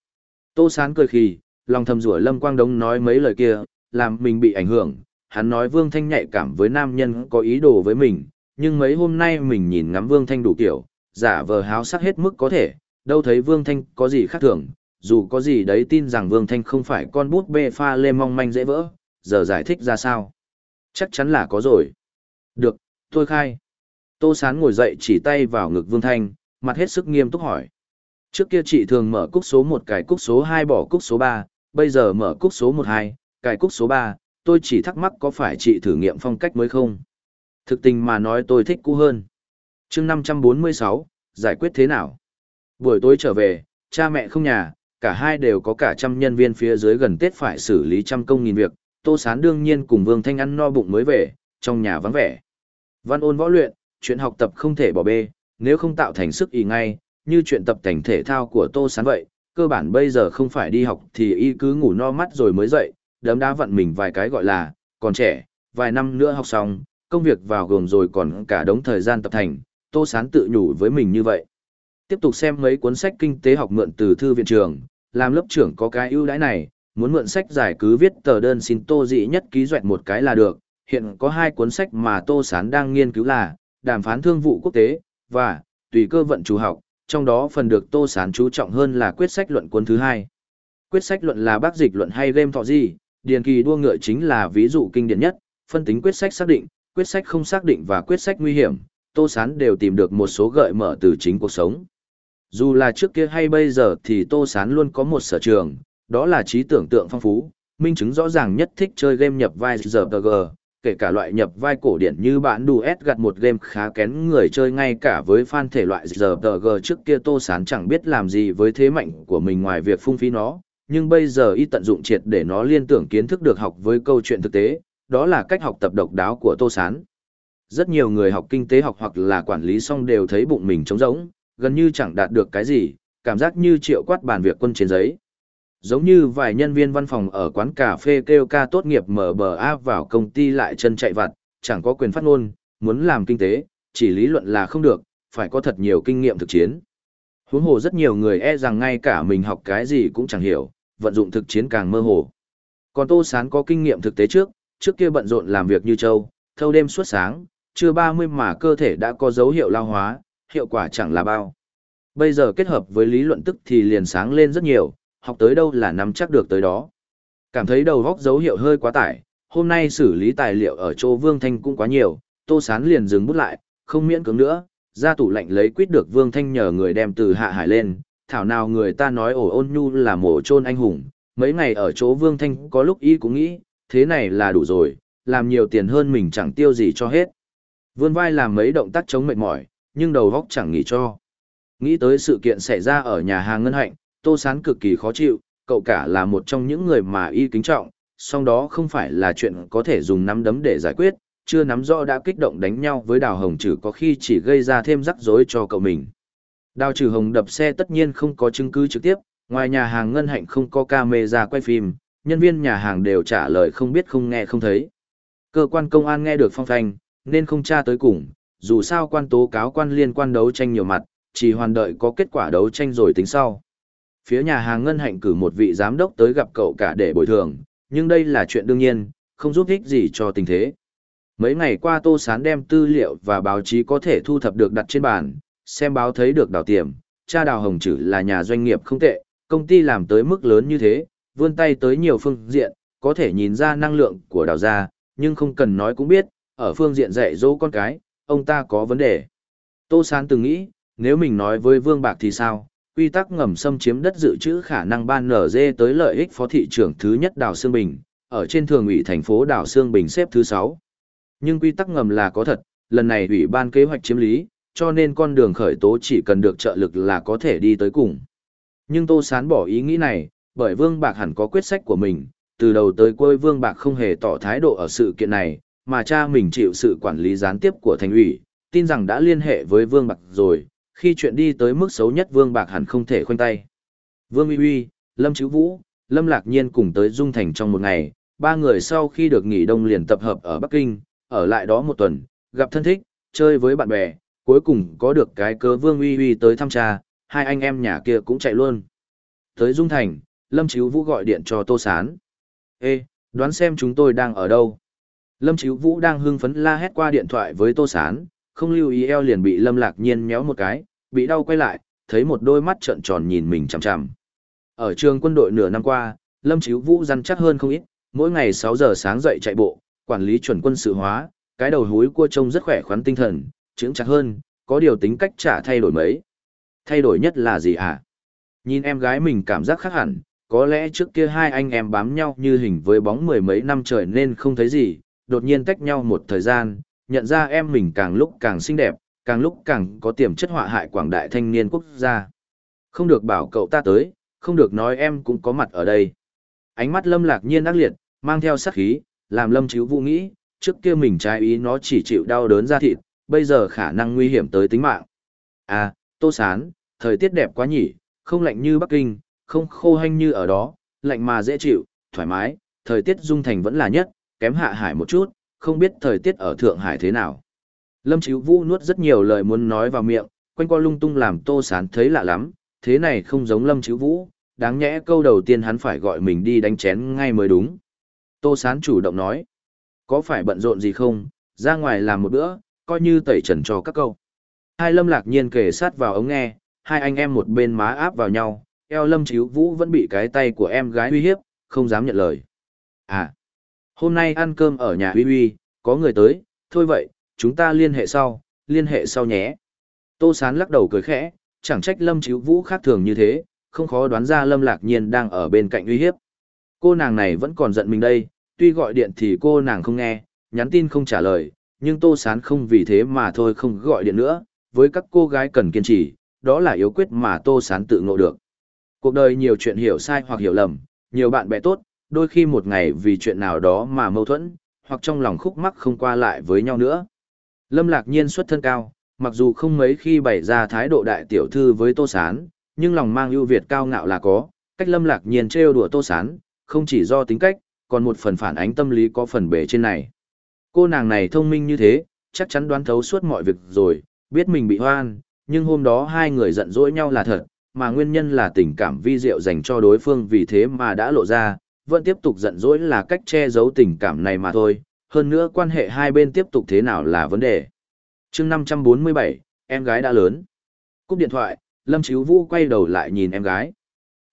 Tô sán cười khì, lòng thầm rủa Lâm Quang Đông nói mấy lời kia, làm mình bị ảnh hưởng. Hắn nói Vương Thanh nhạy cảm với nam nhân có ý đồ với mình, nhưng mấy hôm nay mình nhìn ngắm Vương Thanh đủ kiểu, giả vờ háo sắc hết mức có thể, đâu thấy Vương Thanh có gì khác thường, dù có gì đấy tin rằng Vương Thanh không phải con bút bê pha lê mong manh dễ vỡ, giờ giải thích ra sao. Chắc chắn là có rồi. Được, tôi khai. Tô Sán ngồi dậy chỉ tay vào ngực Vương Thanh, mặt hết sức nghiêm túc hỏi. Trước kia chị thường mở cúc số 1 cài cúc số 2 bỏ cúc số 3, bây giờ mở cúc số 12, cài cúc số 3, tôi chỉ thắc mắc có phải chị thử nghiệm phong cách mới không? Thực tình mà nói tôi thích cũ hơn. chương 546, giải quyết thế nào? Buổi tối trở về, cha mẹ không nhà, cả hai đều có cả trăm nhân viên phía dưới gần Tết phải xử lý trăm công nghìn việc. Tô Sán đương nhiên cùng Vương Thanh ăn no bụng mới về, trong nhà vắng vẻ. Văn ôn võ luyện, chuyện học tập không thể bỏ bê, nếu không tạo thành sức ý ngay, như chuyện tập thành thể thao của Tô Sán vậy, cơ bản bây giờ không phải đi học thì y cứ ngủ no mắt rồi mới dậy, đấm đá vận mình vài cái gọi là, còn trẻ, vài năm nữa học xong, công việc vào gồm rồi còn cả đống thời gian tập thành, Tô Sán tự nhủ với mình như vậy. Tiếp tục xem mấy cuốn sách kinh tế học mượn từ thư viện trường, làm lớp trưởng có cái ưu đãi này, muốn mượn sách giải cứ viết tờ đơn xin Tô Dị nhất ký doẹt một cái là được. Hiện có hai cuốn sách mà Tô Sán đang nghiên cứu là Đàm phán thương vụ quốc tế và Tùy cơ vận chủ học, trong đó phần được Tô Sán chú trọng hơn là quyết sách luận cuốn thứ hai. Quyết sách luận là bác dịch luận hay game thọ gì, điền kỳ đua ngựa chính là ví dụ kinh điển nhất, phân tính quyết sách xác định, quyết sách không xác định và quyết sách nguy hiểm, Tô Sán đều tìm được một số gợi mở từ chính cuộc sống. Dù là trước kia hay bây giờ thì Tô Sán luôn có một sở trường, đó là trí tưởng tượng phong phú, minh chứng rõ ràng nhất thích chơi game nhập vai giờ kể cả loại nhập vai cổ điển như bạn đù S gặt một game khá kén người chơi ngay cả với fan thể loại giờ g trước kia Tô Sán chẳng biết làm gì với thế mạnh của mình ngoài việc phung phí nó, nhưng bây giờ y tận dụng triệt để nó liên tưởng kiến thức được học với câu chuyện thực tế, đó là cách học tập độc đáo của Tô Sán. Rất nhiều người học kinh tế học hoặc là quản lý xong đều thấy bụng mình trống rỗng, gần như chẳng đạt được cái gì, cảm giác như triệu quát bàn việc quân trên giấy. Giống như vài nhân viên văn phòng ở quán cà phê kêu ca tốt nghiệp mở bờ áp vào công ty lại chân chạy vặt, chẳng có quyền phát ngôn, muốn làm kinh tế, chỉ lý luận là không được, phải có thật nhiều kinh nghiệm thực chiến. Huống hồ rất nhiều người e rằng ngay cả mình học cái gì cũng chẳng hiểu, vận dụng thực chiến càng mơ hồ. Còn Tô Sán có kinh nghiệm thực tế trước, trước kia bận rộn làm việc như châu, thâu đêm suốt sáng, chưa 30 mà cơ thể đã có dấu hiệu lao hóa, hiệu quả chẳng là bao. Bây giờ kết hợp với lý luận tức thì liền sáng lên rất nhiều, học tới đâu là nắm chắc được tới đó. Cảm thấy đầu góc dấu hiệu hơi quá tải, hôm nay xử lý tài liệu ở chỗ Vương Thanh cũng quá nhiều, Tô Sán liền dừng bút lại, không miễn cưỡng nữa, ra tủ lạnh lấy quýt được Vương Thanh nhờ người đem từ hạ hải lên, thảo nào người ta nói ổ ôn nhu là mổ chôn anh hùng, mấy ngày ở chỗ Vương Thanh có lúc y cũng nghĩ, thế này là đủ rồi, làm nhiều tiền hơn mình chẳng tiêu gì cho hết. Vươn vai làm mấy động tác chống mệt mỏi, nhưng đầu góc chẳng nghỉ cho. Nghĩ tới sự kiện xảy ra ở nhà hàng ngân hạnh, Tô Sán cực kỳ khó chịu, cậu cả là một trong những người mà y kính trọng, song đó không phải là chuyện có thể dùng nắm đấm để giải quyết, chưa nắm rõ đã kích động đánh nhau với Đào Hồng Trừ có khi chỉ gây ra thêm rắc rối cho cậu mình. Đào Trừ Hồng đập xe tất nhiên không có chứng cứ trực tiếp, ngoài nhà hàng ngân hạnh không có camera quay phim, nhân viên nhà hàng đều trả lời không biết không nghe không thấy. Cơ quan công an nghe được phong phanh, nên không tra tới cùng, dù sao quan tố cáo quan liên quan đấu tranh nhiều mặt, chỉ hoàn đợi có kết quả đấu tranh rồi tính sau. Phía nhà hàng ngân hạnh cử một vị giám đốc tới gặp cậu cả để bồi thường, nhưng đây là chuyện đương nhiên, không giúp ích gì cho tình thế. Mấy ngày qua Tô Sán đem tư liệu và báo chí có thể thu thập được đặt trên bàn, xem báo thấy được đào tiềm, cha đào hồng chữ là nhà doanh nghiệp không tệ, công ty làm tới mức lớn như thế, vươn tay tới nhiều phương diện, có thể nhìn ra năng lượng của đào gia, nhưng không cần nói cũng biết, ở phương diện dạy dỗ con cái, ông ta có vấn đề. Tô Sán từng nghĩ, nếu mình nói với Vương Bạc thì sao, quy tắc ngầm xâm chiếm đất dự trữ khả năng ban nở dê tới lợi ích phó thị trưởng thứ nhất đào Sương Bình, ở trên thường ủy thành phố đào Sương Bình xếp thứ 6. Nhưng quy tắc ngầm là có thật, lần này ủy ban kế hoạch chiếm lý, cho nên con đường khởi tố chỉ cần được trợ lực là có thể đi tới cùng. Nhưng Tô Sán bỏ ý nghĩ này, bởi Vương Bạc hẳn có quyết sách của mình, từ đầu tới cuối Vương Bạc không hề tỏ thái độ ở sự kiện này, mà cha mình chịu sự quản lý gián tiếp của thành ủy, tin rằng đã liên hệ với Vương Bạc rồi, khi chuyện đi tới mức xấu nhất Vương Bạc hẳn không thể khoanh tay. Vương Uy Uy, Lâm Chữ Vũ, Lâm Lạc Nhiên cùng tới Dung Thành trong một ngày, ba người sau khi được nghỉ đông liền tập hợp ở Bắc Kinh, ở lại đó một tuần, gặp thân thích, chơi với bạn bè, cuối cùng có được cái cớ Vương Uy Uy tới thăm cha, hai anh em nhà kia cũng chạy luôn. Tới Dung Thành, Lâm Chíu Vũ gọi điện cho Tô Sán. Ê, đoán xem chúng tôi đang ở đâu. Lâm Chíu Vũ đang hưng phấn la hét qua điện thoại với Tô Sán, không lưu ý eo liền bị Lâm Lạc Nhiên méo một cái, bị đau quay lại, thấy một đôi mắt trợn tròn nhìn mình chằm chằm. Ở trường quân đội nửa năm qua, Lâm Chíu Vũ răn chắc hơn không ít, mỗi ngày 6 giờ sáng dậy chạy bộ, quản lý chuẩn quân sự hóa, cái đầu húi cua trông rất khỏe khoắn tinh thần, trưởng chặt hơn, có điều tính cách trả thay đổi mấy. Thay đổi nhất là gì hả? Nhìn em gái mình cảm giác khác hẳn, có lẽ trước kia hai anh em bám nhau như hình với bóng mười mấy năm trời nên không thấy gì, đột nhiên tách nhau một thời gian, nhận ra em mình càng lúc càng xinh đẹp, càng lúc càng có tiềm chất họa hại quảng đại thanh niên quốc gia. Không được bảo cậu ta tới, không được nói em cũng có mặt ở đây. Ánh mắt lâm lạc nhiên ác liệt, mang theo sát khí, làm lâm chíu vũ nghĩ, trước kia mình trái ý nó chỉ chịu đau đớn ra thịt, bây giờ khả năng nguy hiểm tới tính mạng. À, tô sán, thời tiết đẹp quá nhỉ, không lạnh như Bắc Kinh, không khô hanh như ở đó, lạnh mà dễ chịu, thoải mái, thời tiết dung thành vẫn là nhất, kém hạ hải một chút, không biết thời tiết ở Thượng Hải thế nào. Lâm Chíu Vũ nuốt rất nhiều lời muốn nói vào miệng, quanh qua lung tung làm Tô Sán thấy lạ lắm, thế này không giống Lâm Chíu Vũ, đáng nhẽ câu đầu tiên hắn phải gọi mình đi đánh chén ngay mới đúng. Tô Sán chủ động nói, có phải bận rộn gì không, ra ngoài làm một bữa, coi như tẩy trần cho các câu. Hai Lâm lạc nhiên kề sát vào ống nghe, hai anh em một bên má áp vào nhau, eo Lâm Chíu Vũ vẫn bị cái tay của em gái uy hiếp, không dám nhận lời. À, Hôm nay ăn cơm ở nhà uy uy, có người tới, thôi vậy, chúng ta liên hệ sau, liên hệ sau nhé. Tô Sán lắc đầu cười khẽ, chẳng trách Lâm Chíu Vũ khác thường như thế, không khó đoán ra Lâm Lạc Nhiên đang ở bên cạnh uy hiếp. Cô nàng này vẫn còn giận mình đây, tuy gọi điện thì cô nàng không nghe, nhắn tin không trả lời, nhưng Tô Sán không vì thế mà thôi không gọi điện nữa, với các cô gái cần kiên trì, đó là yếu quyết mà Tô Sán tự ngộ được. Cuộc đời nhiều chuyện hiểu sai hoặc hiểu lầm, nhiều bạn bè tốt, đôi khi một ngày vì chuyện nào đó mà mâu thuẫn, hoặc trong lòng khúc mắc không qua lại với nhau nữa. Lâm Lạc Nhiên xuất thân cao, mặc dù không mấy khi bày ra thái độ đại tiểu thư với Tô Sán, nhưng lòng mang ưu việt cao ngạo là có, cách Lâm Lạc Nhiên trêu đùa Tô Sán, không chỉ do tính cách, còn một phần phản ánh tâm lý có phần bề trên này. Cô nàng này thông minh như thế, chắc chắn đoán thấu suốt mọi việc rồi, biết mình bị hoan, nhưng hôm đó hai người giận dỗi nhau là thật, mà nguyên nhân là tình cảm vi diệu dành cho đối phương vì thế mà đã lộ ra, vẫn tiếp tục giận dỗi là cách che giấu tình cảm này mà thôi, hơn nữa quan hệ hai bên tiếp tục thế nào là vấn đề. chương 547, em gái đã lớn. Cúp điện thoại, Lâm Chíu Vũ quay đầu lại nhìn em gái.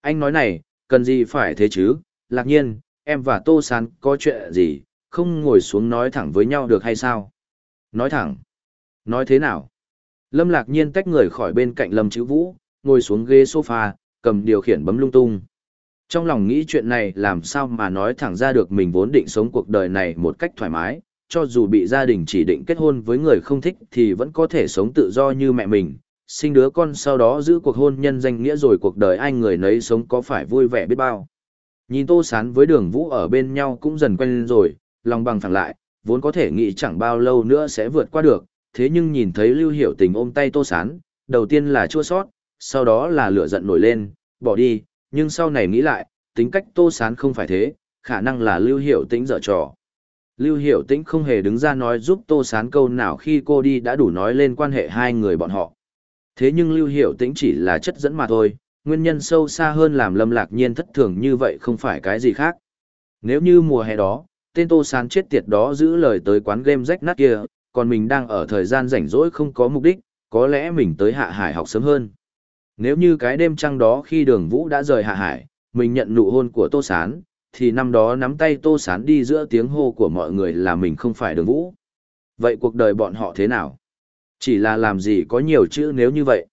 Anh nói này, cần gì phải thế chứ, lạc nhiên, em và Tô Sán có chuyện gì, không ngồi xuống nói thẳng với nhau được hay sao? Nói thẳng. Nói thế nào? Lâm lạc nhiên tách người khỏi bên cạnh Lâm chữ Vũ, ngồi xuống ghế sofa, cầm điều khiển bấm lung tung. Trong lòng nghĩ chuyện này làm sao mà nói thẳng ra được mình vốn định sống cuộc đời này một cách thoải mái, cho dù bị gia đình chỉ định kết hôn với người không thích thì vẫn có thể sống tự do như mẹ mình, sinh đứa con sau đó giữ cuộc hôn nhân danh nghĩa rồi cuộc đời ai người nấy sống có phải vui vẻ biết bao. Nhìn Tô Sán với đường vũ ở bên nhau cũng dần quen rồi, lòng bằng phẳng lại, vốn có thể nghĩ chẳng bao lâu nữa sẽ vượt qua được, thế nhưng nhìn thấy Lưu Hiểu Tình ôm tay Tô Sán, đầu tiên là chua sót, sau đó là lửa giận nổi lên, bỏ đi, nhưng sau này nghĩ lại, tính cách Tô Sán không phải thế, khả năng là Lưu Hiểu Tĩnh dở trò. Lưu Hiểu Tĩnh không hề đứng ra nói giúp Tô Sán câu nào khi cô đi đã đủ nói lên quan hệ hai người bọn họ. Thế nhưng Lưu Hiểu Tĩnh chỉ là chất dẫn mà thôi, nguyên nhân sâu xa hơn làm Lâm Lạc Nhiên thất thường như vậy không phải cái gì khác. Nếu như mùa hè đó, tên Tô Sán chết tiệt đó giữ lời tới quán game rách nát kia, còn mình đang ở thời gian rảnh rỗi không có mục đích, có lẽ mình tới Hạ Hải học sớm hơn. Nếu như cái đêm trăng đó khi đường Vũ đã rời Hạ Hải, mình nhận nụ hôn của Tô Sán, thì năm đó nắm tay Tô Sán đi giữa tiếng hô của mọi người là mình không phải đường Vũ. Vậy cuộc đời bọn họ thế nào? Chỉ là làm gì có nhiều chữ nếu như vậy.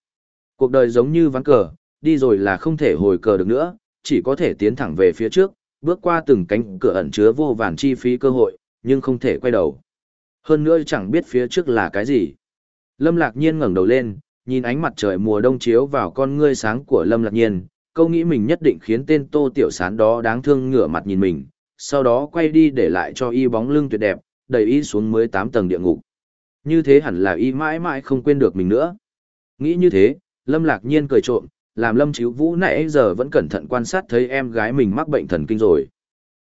Cuộc đời giống như ván cờ, đi rồi là không thể hồi cờ được nữa, chỉ có thể tiến thẳng về phía trước, bước qua từng cánh cửa ẩn chứa vô vàn chi phí cơ hội, nhưng không thể quay đầu. Hơn nữa chẳng biết phía trước là cái gì. Lâm Lạc Nhiên ngẩng đầu lên, nhìn ánh mặt trời mùa đông chiếu vào con ngươi sáng của Lâm Lạc Nhiên, câu nghĩ mình nhất định khiến tên Tô Tiểu Sán đó đáng thương ngửa mặt nhìn mình, sau đó quay đi để lại cho y bóng lưng tuyệt đẹp, đẩy y xuống mới tám tầng địa ngục. Như thế hẳn là y mãi mãi không quên được mình nữa. Nghĩ như thế, Lâm Lạc Nhiên cười trộm, làm Lâm Chíu Vũ nãy giờ vẫn cẩn thận quan sát thấy em gái mình mắc bệnh thần kinh rồi.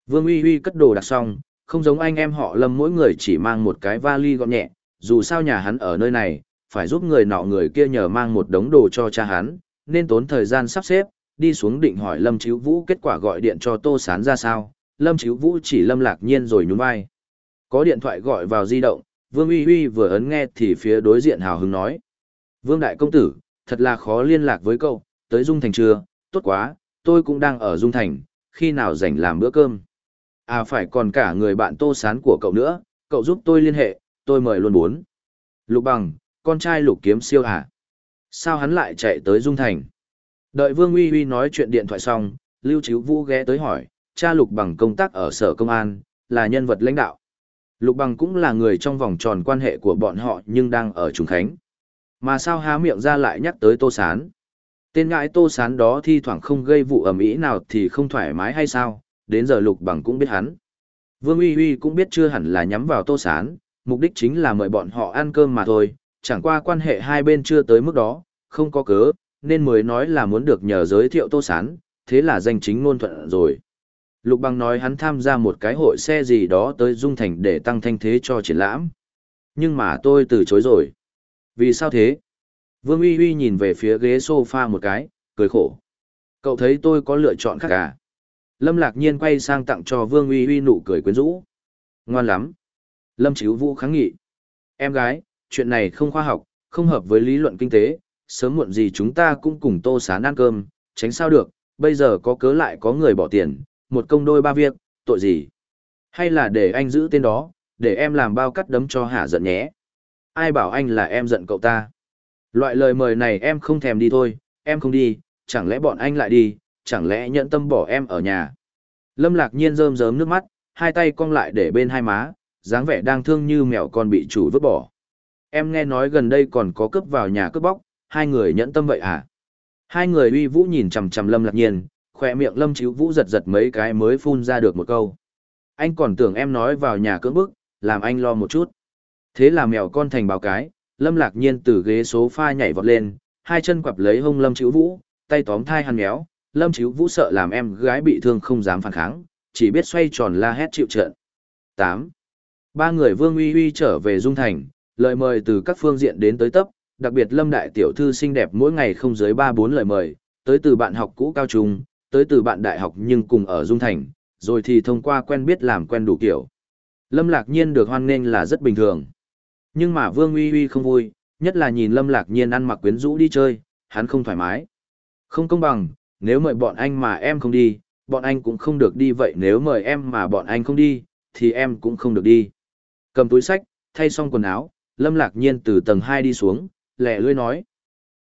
Vương Uy Uy cất đồ đặt xong, không giống anh em họ Lâm mỗi người chỉ mang một cái vali gọn nhẹ, dù sao nhà hắn ở nơi này, phải giúp người nọ người kia nhờ mang một đống đồ cho cha hắn, nên tốn thời gian sắp xếp, đi xuống định hỏi Lâm Chíu Vũ kết quả gọi điện cho Tô Sán ra sao, Lâm Chíu Vũ chỉ Lâm Lạc Nhiên rồi nhún vai. Có điện thoại gọi vào di động, Vương Uy Uy vừa ấn nghe thì phía đối diện hào hứng nói. Vương Đại Công Tử, thật là khó liên lạc với cậu, tới Dung Thành chưa, tốt quá, tôi cũng đang ở Dung Thành, khi nào rảnh làm bữa cơm. À phải còn cả người bạn Tô Sán của cậu nữa, cậu giúp tôi liên hệ, tôi mời luôn bốn. Lục bằng, con trai lục kiếm siêu hả? Sao hắn lại chạy tới Dung Thành? Đợi Vương Uy Uy nói chuyện điện thoại xong, Lưu Chiếu Vũ ghé tới hỏi, cha Lục Bằng công tác ở sở công an, là nhân vật lãnh đạo. Lục Bằng cũng là người trong vòng tròn quan hệ của bọn họ nhưng đang ở Trùng Khánh. Mà sao há miệng ra lại nhắc tới Tô Sán? Tên ngãi Tô Sán đó thi thoảng không gây vụ ầm ĩ nào thì không thoải mái hay sao, đến giờ Lục Bằng cũng biết hắn. Vương Uy Uy cũng biết chưa hẳn là nhắm vào Tô Sán, mục đích chính là mời bọn họ ăn cơm mà thôi, chẳng qua quan hệ hai bên chưa tới mức đó, không có cớ, nên mới nói là muốn được nhờ giới thiệu Tô Sán, thế là danh chính ngôn thuận rồi. Lục Bằng nói hắn tham gia một cái hội xe gì đó tới Dung Thành để tăng thanh thế cho triển lãm. Nhưng mà tôi từ chối rồi. Vì sao thế? Vương Uy Uy nhìn về phía ghế sofa một cái, cười khổ. Cậu thấy tôi có lựa chọn khác à? Lâm Lạc Nhiên quay sang tặng cho Vương Uy Uy nụ cười quyến rũ. Ngoan lắm. Lâm Chíu Vũ kháng nghị. Em gái, chuyện này không khoa học, không hợp với lý luận kinh tế, sớm muộn gì chúng ta cũng cùng tô sán ăn cơm, tránh sao được, bây giờ có cớ lại có người bỏ tiền, một công đôi ba việc, tội gì? Hay là để anh giữ tên đó, để em làm bao cắt đấm cho hả giận nhé? Ai bảo anh là em giận cậu ta? Loại lời mời này em không thèm đi thôi, em không đi, chẳng lẽ bọn anh lại đi, chẳng lẽ nhận tâm bỏ em ở nhà? Lâm lạc nhiên rơm rớm nước mắt, hai tay cong lại để bên hai má, dáng vẻ đang thương như mèo con bị chủ vứt bỏ. Em nghe nói gần đây còn có cướp vào nhà cướp bóc, hai người nhẫn tâm vậy à? Hai người uy vũ nhìn chằm chằm Lâm Lạc Nhiên, khỏe miệng Lâm Chíu Vũ giật giật mấy cái mới phun ra được một câu. Anh còn tưởng em nói vào nhà cưỡng bức, làm anh lo một chút. Thế là mèo con thành báo cái, Lâm Lạc Nhiên từ ghế số pha nhảy vọt lên, hai chân quặp lấy hông Lâm Chíu Vũ, tay tóm thai hắn méo, Lâm Chíu Vũ sợ làm em gái bị thương không dám phản kháng, chỉ biết xoay tròn la hét chịu trận. 8. Ba người Vương Uy Uy trở về Dung Thành, lời mời từ các phương diện đến tới tấp, đặc biệt Lâm Đại Tiểu Thư xinh đẹp mỗi ngày không dưới 3-4 lời mời, tới từ bạn học cũ cao trung, tới từ bạn đại học nhưng cùng ở Dung Thành, rồi thì thông qua quen biết làm quen đủ kiểu. Lâm Lạc Nhiên được hoan nghênh là rất bình thường. Nhưng mà Vương Uy Uy không vui, nhất là nhìn Lâm Lạc Nhiên ăn mặc quyến rũ đi chơi, hắn không thoải mái. Không công bằng, nếu mời bọn anh mà em không đi, bọn anh cũng không được đi vậy nếu mời em mà bọn anh không đi, thì em cũng không được đi. Cầm túi sách, thay xong quần áo, Lâm Lạc Nhiên từ tầng 2 đi xuống, lẻ lươi nói.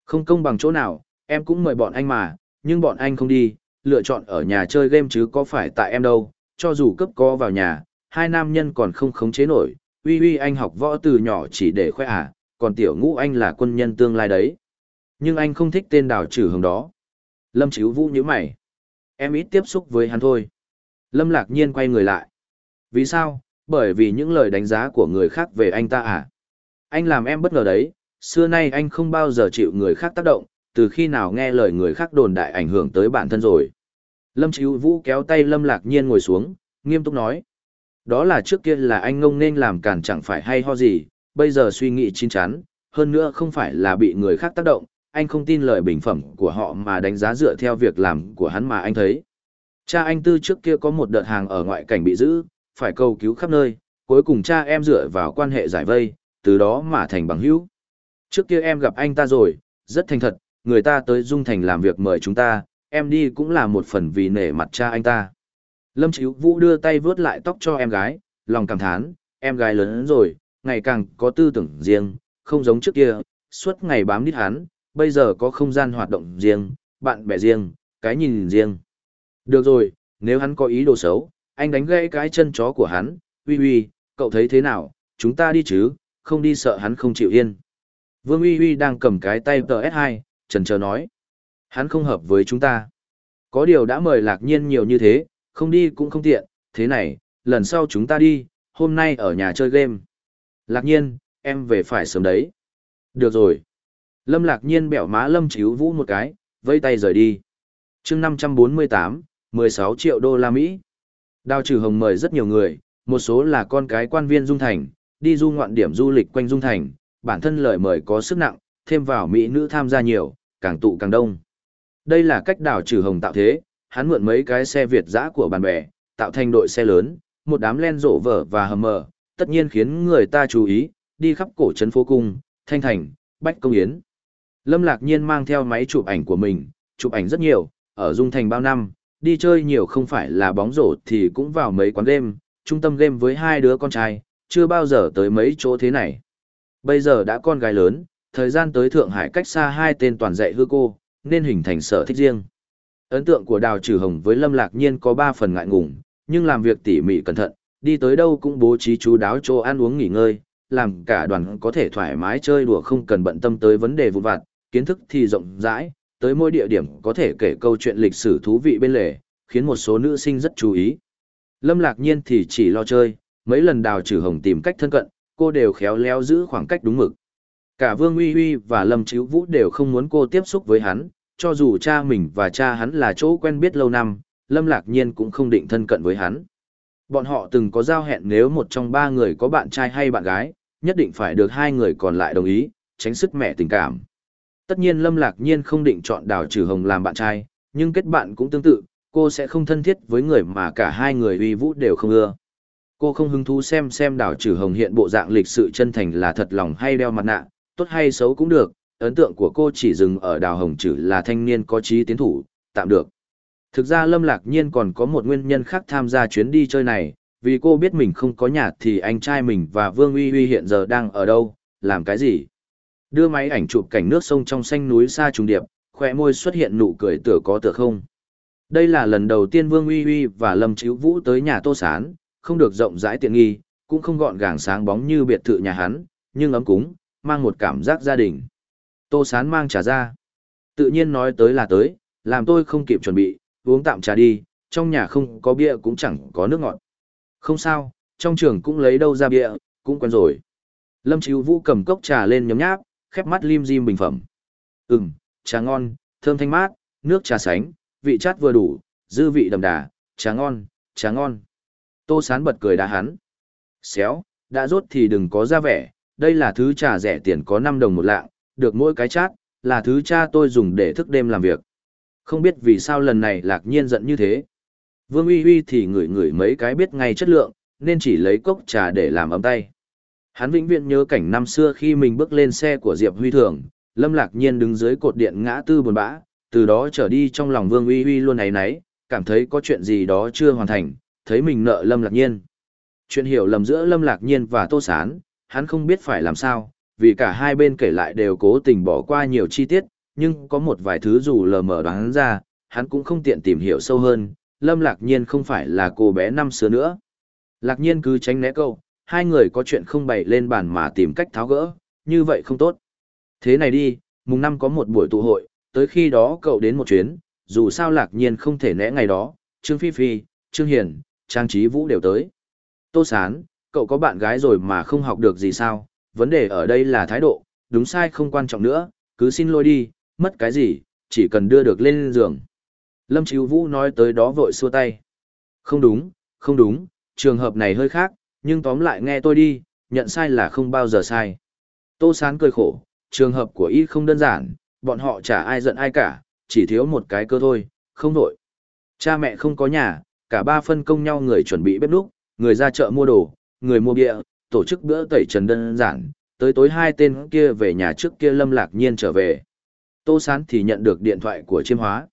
Không công bằng chỗ nào, em cũng mời bọn anh mà, nhưng bọn anh không đi, lựa chọn ở nhà chơi game chứ có phải tại em đâu, cho dù cấp có vào nhà, hai nam nhân còn không khống chế nổi, uy uy anh học võ từ nhỏ chỉ để khoe à, còn tiểu ngũ anh là quân nhân tương lai đấy. Nhưng anh không thích tên đào trừ hồng đó. Lâm Chíu Vũ như mày. Em ít tiếp xúc với hắn thôi. Lâm lạc nhiên quay người lại. Vì sao? Bởi vì những lời đánh giá của người khác về anh ta à? Anh làm em bất ngờ đấy, xưa nay anh không bao giờ chịu người khác tác động, từ khi nào nghe lời người khác đồn đại ảnh hưởng tới bản thân rồi. Lâm Chíu Vũ kéo tay Lâm Lạc Nhiên ngồi xuống, nghiêm túc nói. Đó là trước kia là anh ngông nên làm cản chẳng phải hay ho gì, bây giờ suy nghĩ chín chắn, hơn nữa không phải là bị người khác tác động, anh không tin lời bình phẩm của họ mà đánh giá dựa theo việc làm của hắn mà anh thấy. Cha anh tư trước kia có một đợt hàng ở ngoại cảnh bị giữ, phải cầu cứu khắp nơi, cuối cùng cha em dựa vào quan hệ giải vây, từ đó mà thành bằng hữu. Trước kia em gặp anh ta rồi, rất thành thật, người ta tới Dung Thành làm việc mời chúng ta, em đi cũng là một phần vì nể mặt cha anh ta. Lâm Chíu Vũ đưa tay vướt lại tóc cho em gái, lòng cảm thán, em gái lớn rồi, ngày càng có tư tưởng riêng, không giống trước kia, suốt ngày bám đít hắn, bây giờ có không gian hoạt động riêng, bạn bè riêng, cái nhìn riêng. Được rồi, nếu hắn có ý đồ xấu, anh đánh gãy cái chân chó của hắn, uy uy, cậu thấy thế nào, chúng ta đi chứ, không đi sợ hắn không chịu yên. Vương uy uy đang cầm cái tay TS2, trần chờ nói. Hắn không hợp với chúng ta. Có điều đã mời lạc nhiên nhiều như thế, không đi cũng không tiện, thế này, lần sau chúng ta đi, hôm nay ở nhà chơi game. Lạc nhiên, em về phải sớm đấy. Được rồi. Lâm lạc nhiên bẻo má lâm chíu vũ một cái, vây tay rời đi. chương 548, 16 triệu đô la Mỹ. Đào trừ hồng mời rất nhiều người, một số là con cái quan viên Dung Thành, đi du ngoạn điểm du lịch quanh Dung Thành, bản thân lời mời có sức nặng, thêm vào Mỹ nữ tham gia nhiều, càng tụ càng đông. Đây là cách đào trừ hồng tạo thế, hắn mượn mấy cái xe Việt giã của bạn bè, tạo thành đội xe lớn, một đám len rộ vở và hầm mờ, tất nhiên khiến người ta chú ý, đi khắp cổ trấn phố cung, thanh thành, bách công yến. Lâm Lạc Nhiên mang theo máy chụp ảnh của mình, chụp ảnh rất nhiều, ở Dung Thành bao năm, đi chơi nhiều không phải là bóng rổ thì cũng vào mấy quán game, trung tâm game với hai đứa con trai, chưa bao giờ tới mấy chỗ thế này. Bây giờ đã con gái lớn, thời gian tới Thượng Hải cách xa hai tên toàn dạy hư cô, nên hình thành sở thích riêng. Ấn tượng của Đào Trừ Hồng với Lâm Lạc Nhiên có ba phần ngại ngùng, nhưng làm việc tỉ mỉ cẩn thận, đi tới đâu cũng bố trí chú đáo chỗ ăn uống nghỉ ngơi, làm cả đoàn có thể thoải mái chơi đùa không cần bận tâm tới vấn đề vụn vặt, kiến thức thì rộng rãi, tới mỗi địa điểm có thể kể câu chuyện lịch sử thú vị bên lề, khiến một số nữ sinh rất chú ý. Lâm Lạc Nhiên thì chỉ lo chơi, mấy lần Đào Trừ Hồng tìm cách thân cận, cô đều khéo léo giữ khoảng cách đúng mực. Cả Vương Uy Uy và Lâm Chíu Vũ đều không muốn cô tiếp xúc với hắn, cho dù cha mình và cha hắn là chỗ quen biết lâu năm, Lâm Lạc Nhiên cũng không định thân cận với hắn. Bọn họ từng có giao hẹn nếu một trong ba người có bạn trai hay bạn gái, nhất định phải được hai người còn lại đồng ý, tránh sức mẹ tình cảm. Tất nhiên Lâm Lạc Nhiên không định chọn Đào Trừ Hồng làm bạn trai, nhưng kết bạn cũng tương tự, cô sẽ không thân thiết với người mà cả hai người uy vũ đều không ưa. Cô không hứng thú xem xem Đào Trừ Hồng hiện bộ dạng lịch sự chân thành là thật lòng hay đeo mặt nạ, tốt hay xấu cũng được, ấn tượng của cô chỉ dừng ở Đào Hồng Trừ là thanh niên có trí tiến thủ, tạm được. Thực ra Lâm Lạc Nhiên còn có một nguyên nhân khác tham gia chuyến đi chơi này, vì cô biết mình không có nhà thì anh trai mình và Vương Uy Uy hiện giờ đang ở đâu, làm cái gì. Đưa máy ảnh chụp cảnh nước sông trong xanh núi xa trùng điệp, khỏe môi xuất hiện nụ cười tựa có tựa không. Đây là lần đầu tiên Vương Uy Uy và Lâm Chíu Vũ tới nhà Tô Sán, không được rộng rãi tiện nghi, cũng không gọn gàng sáng bóng như biệt thự nhà hắn, nhưng ấm cúng, mang một cảm giác gia đình. Tô Sán mang trà ra. Tự nhiên nói tới là tới, làm tôi không kịp chuẩn bị, uống tạm trà đi, trong nhà không có bia cũng chẳng có nước ngọt. Không sao, trong trường cũng lấy đâu ra bia, cũng quen rồi. Lâm Chíu Vũ cầm cốc trà lên nhấm nháp, khép mắt lim dim bình phẩm. Ừm, trà ngon, thơm thanh mát, nước trà sánh, vị chát vừa đủ, dư vị đậm đà, trà ngon, trà ngon. Tô Sán bật cười đá hắn. Xéo, đã rốt thì đừng có ra vẻ, đây là thứ trà rẻ tiền có 5 đồng một lạng, được mỗi cái chát, là thứ cha tôi dùng để thức đêm làm việc. Không biết vì sao lần này lạc nhiên giận như thế. Vương uy uy thì ngửi ngửi mấy cái biết ngay chất lượng, nên chỉ lấy cốc trà để làm ấm tay. Hắn vĩnh viễn nhớ cảnh năm xưa khi mình bước lên xe của Diệp Huy Thường, Lâm Lạc Nhiên đứng dưới cột điện ngã tư buồn bã, từ đó trở đi trong lòng Vương Uy Uy luôn ấy nấy, cảm thấy có chuyện gì đó chưa hoàn thành, thấy mình nợ Lâm Lạc Nhiên. Chuyện hiểu lầm giữa Lâm Lạc Nhiên và Tô Sán, hắn không biết phải làm sao, vì cả hai bên kể lại đều cố tình bỏ qua nhiều chi tiết, nhưng có một vài thứ dù lờ mờ đoán ra, hắn cũng không tiện tìm hiểu sâu hơn, Lâm Lạc Nhiên không phải là cô bé năm xưa nữa. Lạc Nhiên cứ tránh né câu, hai người có chuyện không bày lên bàn mà tìm cách tháo gỡ, như vậy không tốt. Thế này đi, mùng năm có một buổi tụ hội, tới khi đó cậu đến một chuyến, dù sao Lạc Nhiên không thể né ngày đó, Trương Phi Phi, Trương Hiền, Trang Trí Vũ đều tới. Tô Sán, cậu có bạn gái rồi mà không học được gì sao, vấn đề ở đây là thái độ, đúng sai không quan trọng nữa, cứ xin lỗi đi, mất cái gì, chỉ cần đưa được lên giường. Lâm Chíu Vũ nói tới đó vội xua tay. Không đúng, không đúng, trường hợp này hơi khác, nhưng tóm lại nghe tôi đi, nhận sai là không bao giờ sai. Tô Sán cười khổ, trường hợp của y không đơn giản, bọn họ chả ai giận ai cả, chỉ thiếu một cái cơ thôi, không đổi. Cha mẹ không có nhà, cả ba phân công nhau người chuẩn bị bếp núc, người ra chợ mua đồ, người mua bia, tổ chức bữa tẩy trần đơn giản, tới tối hai tên kia về nhà trước kia lâm lạc nhiên trở về. Tô Sán thì nhận được điện thoại của chiêm hóa.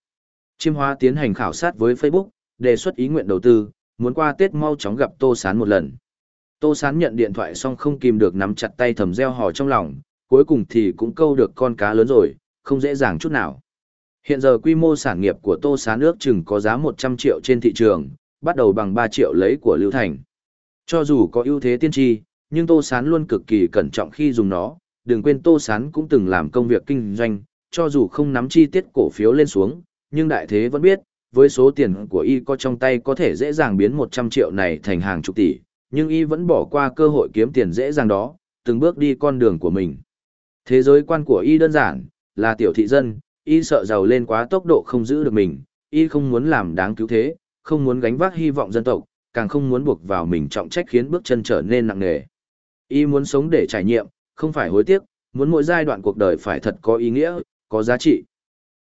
Chiêm hóa tiến hành khảo sát với Facebook, đề xuất ý nguyện đầu tư, muốn qua Tết mau chóng gặp Tô Sán một lần. Tô Sán nhận điện thoại xong không kìm được nắm chặt tay thầm gieo hò trong lòng, cuối cùng thì cũng câu được con cá lớn rồi, không dễ dàng chút nào. Hiện giờ quy mô sản nghiệp của Tô Sán ước chừng có giá 100 triệu trên thị trường, bắt đầu bằng 3 triệu lấy của Lưu Thành. Cho dù có ưu thế tiên tri, nhưng Tô Sán luôn cực kỳ cẩn trọng khi dùng nó, đừng quên Tô Sán cũng từng làm công việc kinh doanh, cho dù không nắm chi tiết cổ phiếu lên xuống, nhưng đại thế vẫn biết, với số tiền của y có trong tay có thể dễ dàng biến 100 triệu này thành hàng chục tỷ, nhưng y vẫn bỏ qua cơ hội kiếm tiền dễ dàng đó, từng bước đi con đường của mình. Thế giới quan của y đơn giản, là tiểu thị dân, y sợ giàu lên quá tốc độ không giữ được mình, y không muốn làm đáng cứu thế, không muốn gánh vác hy vọng dân tộc, càng không muốn buộc vào mình trọng trách khiến bước chân trở nên nặng nề. Y muốn sống để trải nghiệm, không phải hối tiếc, muốn mỗi giai đoạn cuộc đời phải thật có ý nghĩa, có giá trị.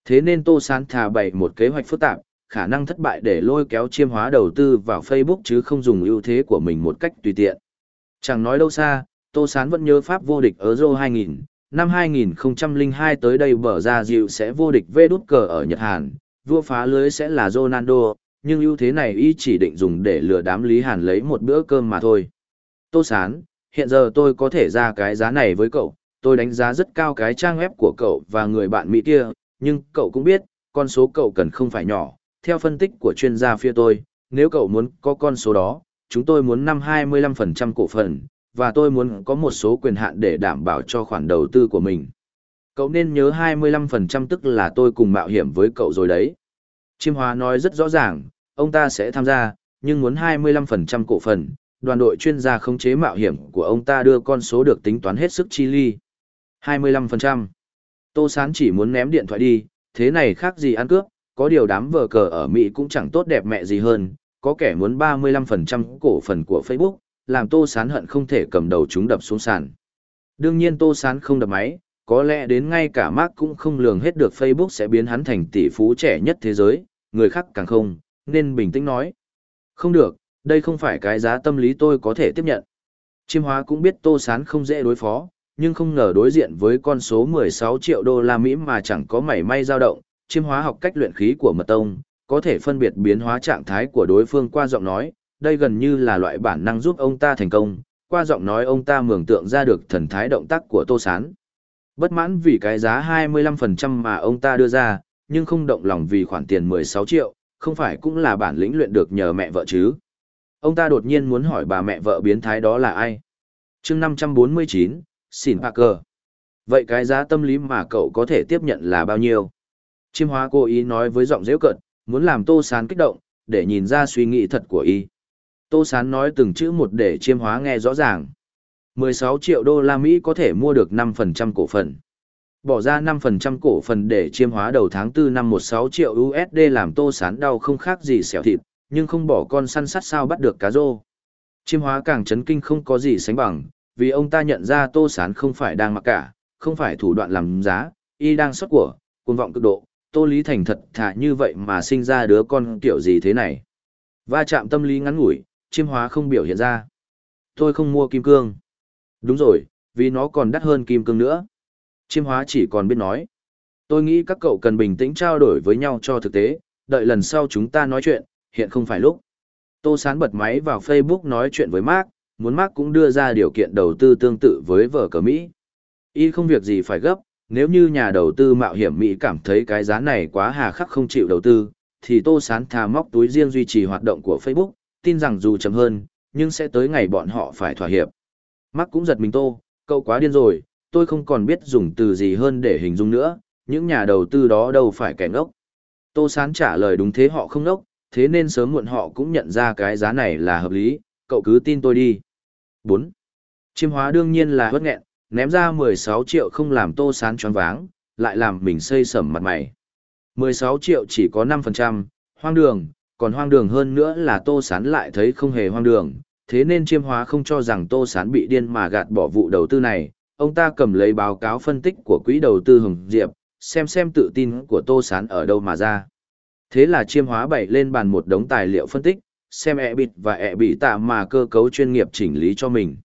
Thế nên Tô Sán thà bày một kế hoạch phức tạp, khả năng thất bại để lôi kéo chiêm hóa đầu tư vào Facebook chứ không dùng ưu thế của mình một cách tùy tiện. Chẳng nói đâu xa, Tô Sán vẫn nhớ Pháp vô địch Euro 2000, năm 2002 tới đây bở ra dịu sẽ vô địch vê đút cờ ở Nhật Hàn, vua phá lưới sẽ là Ronaldo, nhưng ưu thế này y chỉ định dùng để lừa đám Lý Hàn lấy một bữa cơm mà thôi. Tô Sán, hiện giờ tôi có thể ra cái giá này với cậu, tôi đánh giá rất cao cái trang web của cậu và người bạn Mỹ kia, nhưng cậu cũng biết, con số cậu cần không phải nhỏ, theo phân tích của chuyên gia phía tôi, nếu cậu muốn có con số đó, chúng tôi muốn năm 25% cổ phần, và tôi muốn có một số quyền hạn để đảm bảo cho khoản đầu tư của mình. Cậu nên nhớ 25% tức là tôi cùng mạo hiểm với cậu rồi đấy. Chiêm Hóa nói rất rõ ràng, ông ta sẽ tham gia, nhưng muốn 25% cổ phần, đoàn đội chuyên gia khống chế mạo hiểm của ông ta đưa con số được tính toán hết sức chi ly. 25%. Tô Sán chỉ muốn ném điện thoại đi, thế này khác gì ăn cướp, có điều đám vờ cờ ở Mỹ cũng chẳng tốt đẹp mẹ gì hơn, có kẻ muốn 35% cổ phần của Facebook, làm Tô Sán hận không thể cầm đầu chúng đập xuống sàn. Đương nhiên Tô Sán không đập máy, có lẽ đến ngay cả Mark cũng không lường hết được Facebook sẽ biến hắn thành tỷ phú trẻ nhất thế giới, người khác càng không, nên bình tĩnh nói. Không được, đây không phải cái giá tâm lý tôi có thể tiếp nhận. Chiêm hóa cũng biết Tô Sán không dễ đối phó, nhưng không ngờ đối diện với con số 16 triệu đô la Mỹ mà chẳng có mảy may dao động, chiêm hóa học cách luyện khí của mật tông, có thể phân biệt biến hóa trạng thái của đối phương qua giọng nói, đây gần như là loại bản năng giúp ông ta thành công, qua giọng nói ông ta mường tượng ra được thần thái động tác của Tô Sán. Bất mãn vì cái giá 25% mà ông ta đưa ra, nhưng không động lòng vì khoản tiền 16 triệu, không phải cũng là bản lĩnh luyện được nhờ mẹ vợ chứ. Ông ta đột nhiên muốn hỏi bà mẹ vợ biến thái đó là ai? chương 549, Xin Parker. Vậy cái giá tâm lý mà cậu có thể tiếp nhận là bao nhiêu? Chiêm hóa cố ý nói với giọng dễu cận, muốn làm tô sán kích động, để nhìn ra suy nghĩ thật của y. Tô sán nói từng chữ một để chiêm hóa nghe rõ ràng. 16 triệu đô la Mỹ có thể mua được 5% cổ phần. Bỏ ra 5% cổ phần để chiêm hóa đầu tháng 4 năm 16 triệu USD làm tô sán đau không khác gì xẻo thịt, nhưng không bỏ con săn sát sao bắt được cá rô. Chiêm hóa càng chấn kinh không có gì sánh bằng, vì ông ta nhận ra tô sán không phải đang mặc cả, không phải thủ đoạn làm giá, y đang xuất của, cuồng vọng cực độ, tô lý thành thật thà như vậy mà sinh ra đứa con kiểu gì thế này. Va chạm tâm lý ngắn ngủi, chiêm hóa không biểu hiện ra. Tôi không mua kim cương. Đúng rồi, vì nó còn đắt hơn kim cương nữa. Chiêm hóa chỉ còn biết nói. Tôi nghĩ các cậu cần bình tĩnh trao đổi với nhau cho thực tế, đợi lần sau chúng ta nói chuyện, hiện không phải lúc. Tô Sán bật máy vào Facebook nói chuyện với Mark, muốn Mark cũng đưa ra điều kiện đầu tư tương tự với vở cờ Mỹ. Y không việc gì phải gấp, nếu như nhà đầu tư mạo hiểm Mỹ cảm thấy cái giá này quá hà khắc không chịu đầu tư, thì Tô Sán thà móc túi riêng duy trì hoạt động của Facebook, tin rằng dù chậm hơn, nhưng sẽ tới ngày bọn họ phải thỏa hiệp. Mark cũng giật mình Tô, cậu quá điên rồi, tôi không còn biết dùng từ gì hơn để hình dung nữa, những nhà đầu tư đó đâu phải kẻ ngốc. Tô Sán trả lời đúng thế họ không ngốc, thế nên sớm muộn họ cũng nhận ra cái giá này là hợp lý, cậu cứ tin tôi đi. 4. Chiêm hóa đương nhiên là hất nghẹn, ném ra 16 triệu không làm tô sán choáng váng, lại làm mình xây sẩm mặt mày. 16 triệu chỉ có 5%, hoang đường, còn hoang đường hơn nữa là tô sán lại thấy không hề hoang đường, thế nên chiêm hóa không cho rằng tô sán bị điên mà gạt bỏ vụ đầu tư này. Ông ta cầm lấy báo cáo phân tích của quỹ đầu tư Hồng Diệp, xem xem tự tin của tô sán ở đâu mà ra. Thế là chiêm hóa bày lên bàn một đống tài liệu phân tích, xem ẹ bịt và e ẹ bị tạ mà cơ cấu chuyên nghiệp chỉnh lý cho mình.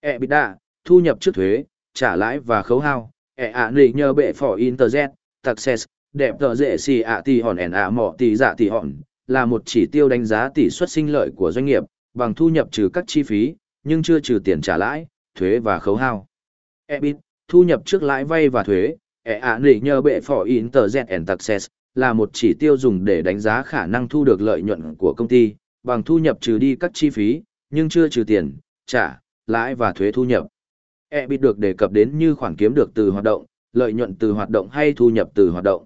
ẹ bịt đạ, thu nhập trước thuế, trả lãi và khấu hao, ẹ ạ nỉ nhờ bệ phỏ Internet, taxes, đẹp tờ dễ xì ạ tỷ hòn ẻn ạ mỏ tỷ dạ tỷ hòn, là một chỉ tiêu đánh giá tỷ suất sinh lợi của doanh nghiệp, bằng thu nhập trừ các chi phí, nhưng chưa trừ tiền trả lãi, thuế và khấu hao. EBIT, thu nhập trước lãi vay và thuế, ẹ ạ nỉ nhờ bệ phỏ Interjet, and Success, là một chỉ tiêu dùng để đánh giá khả năng thu được lợi nhuận của công ty, bằng thu nhập trừ đi các chi phí, nhưng chưa trừ tiền, trả, lãi và thuế thu nhập. EBIT được đề cập đến như khoản kiếm được từ hoạt động, lợi nhuận từ hoạt động hay thu nhập từ hoạt động.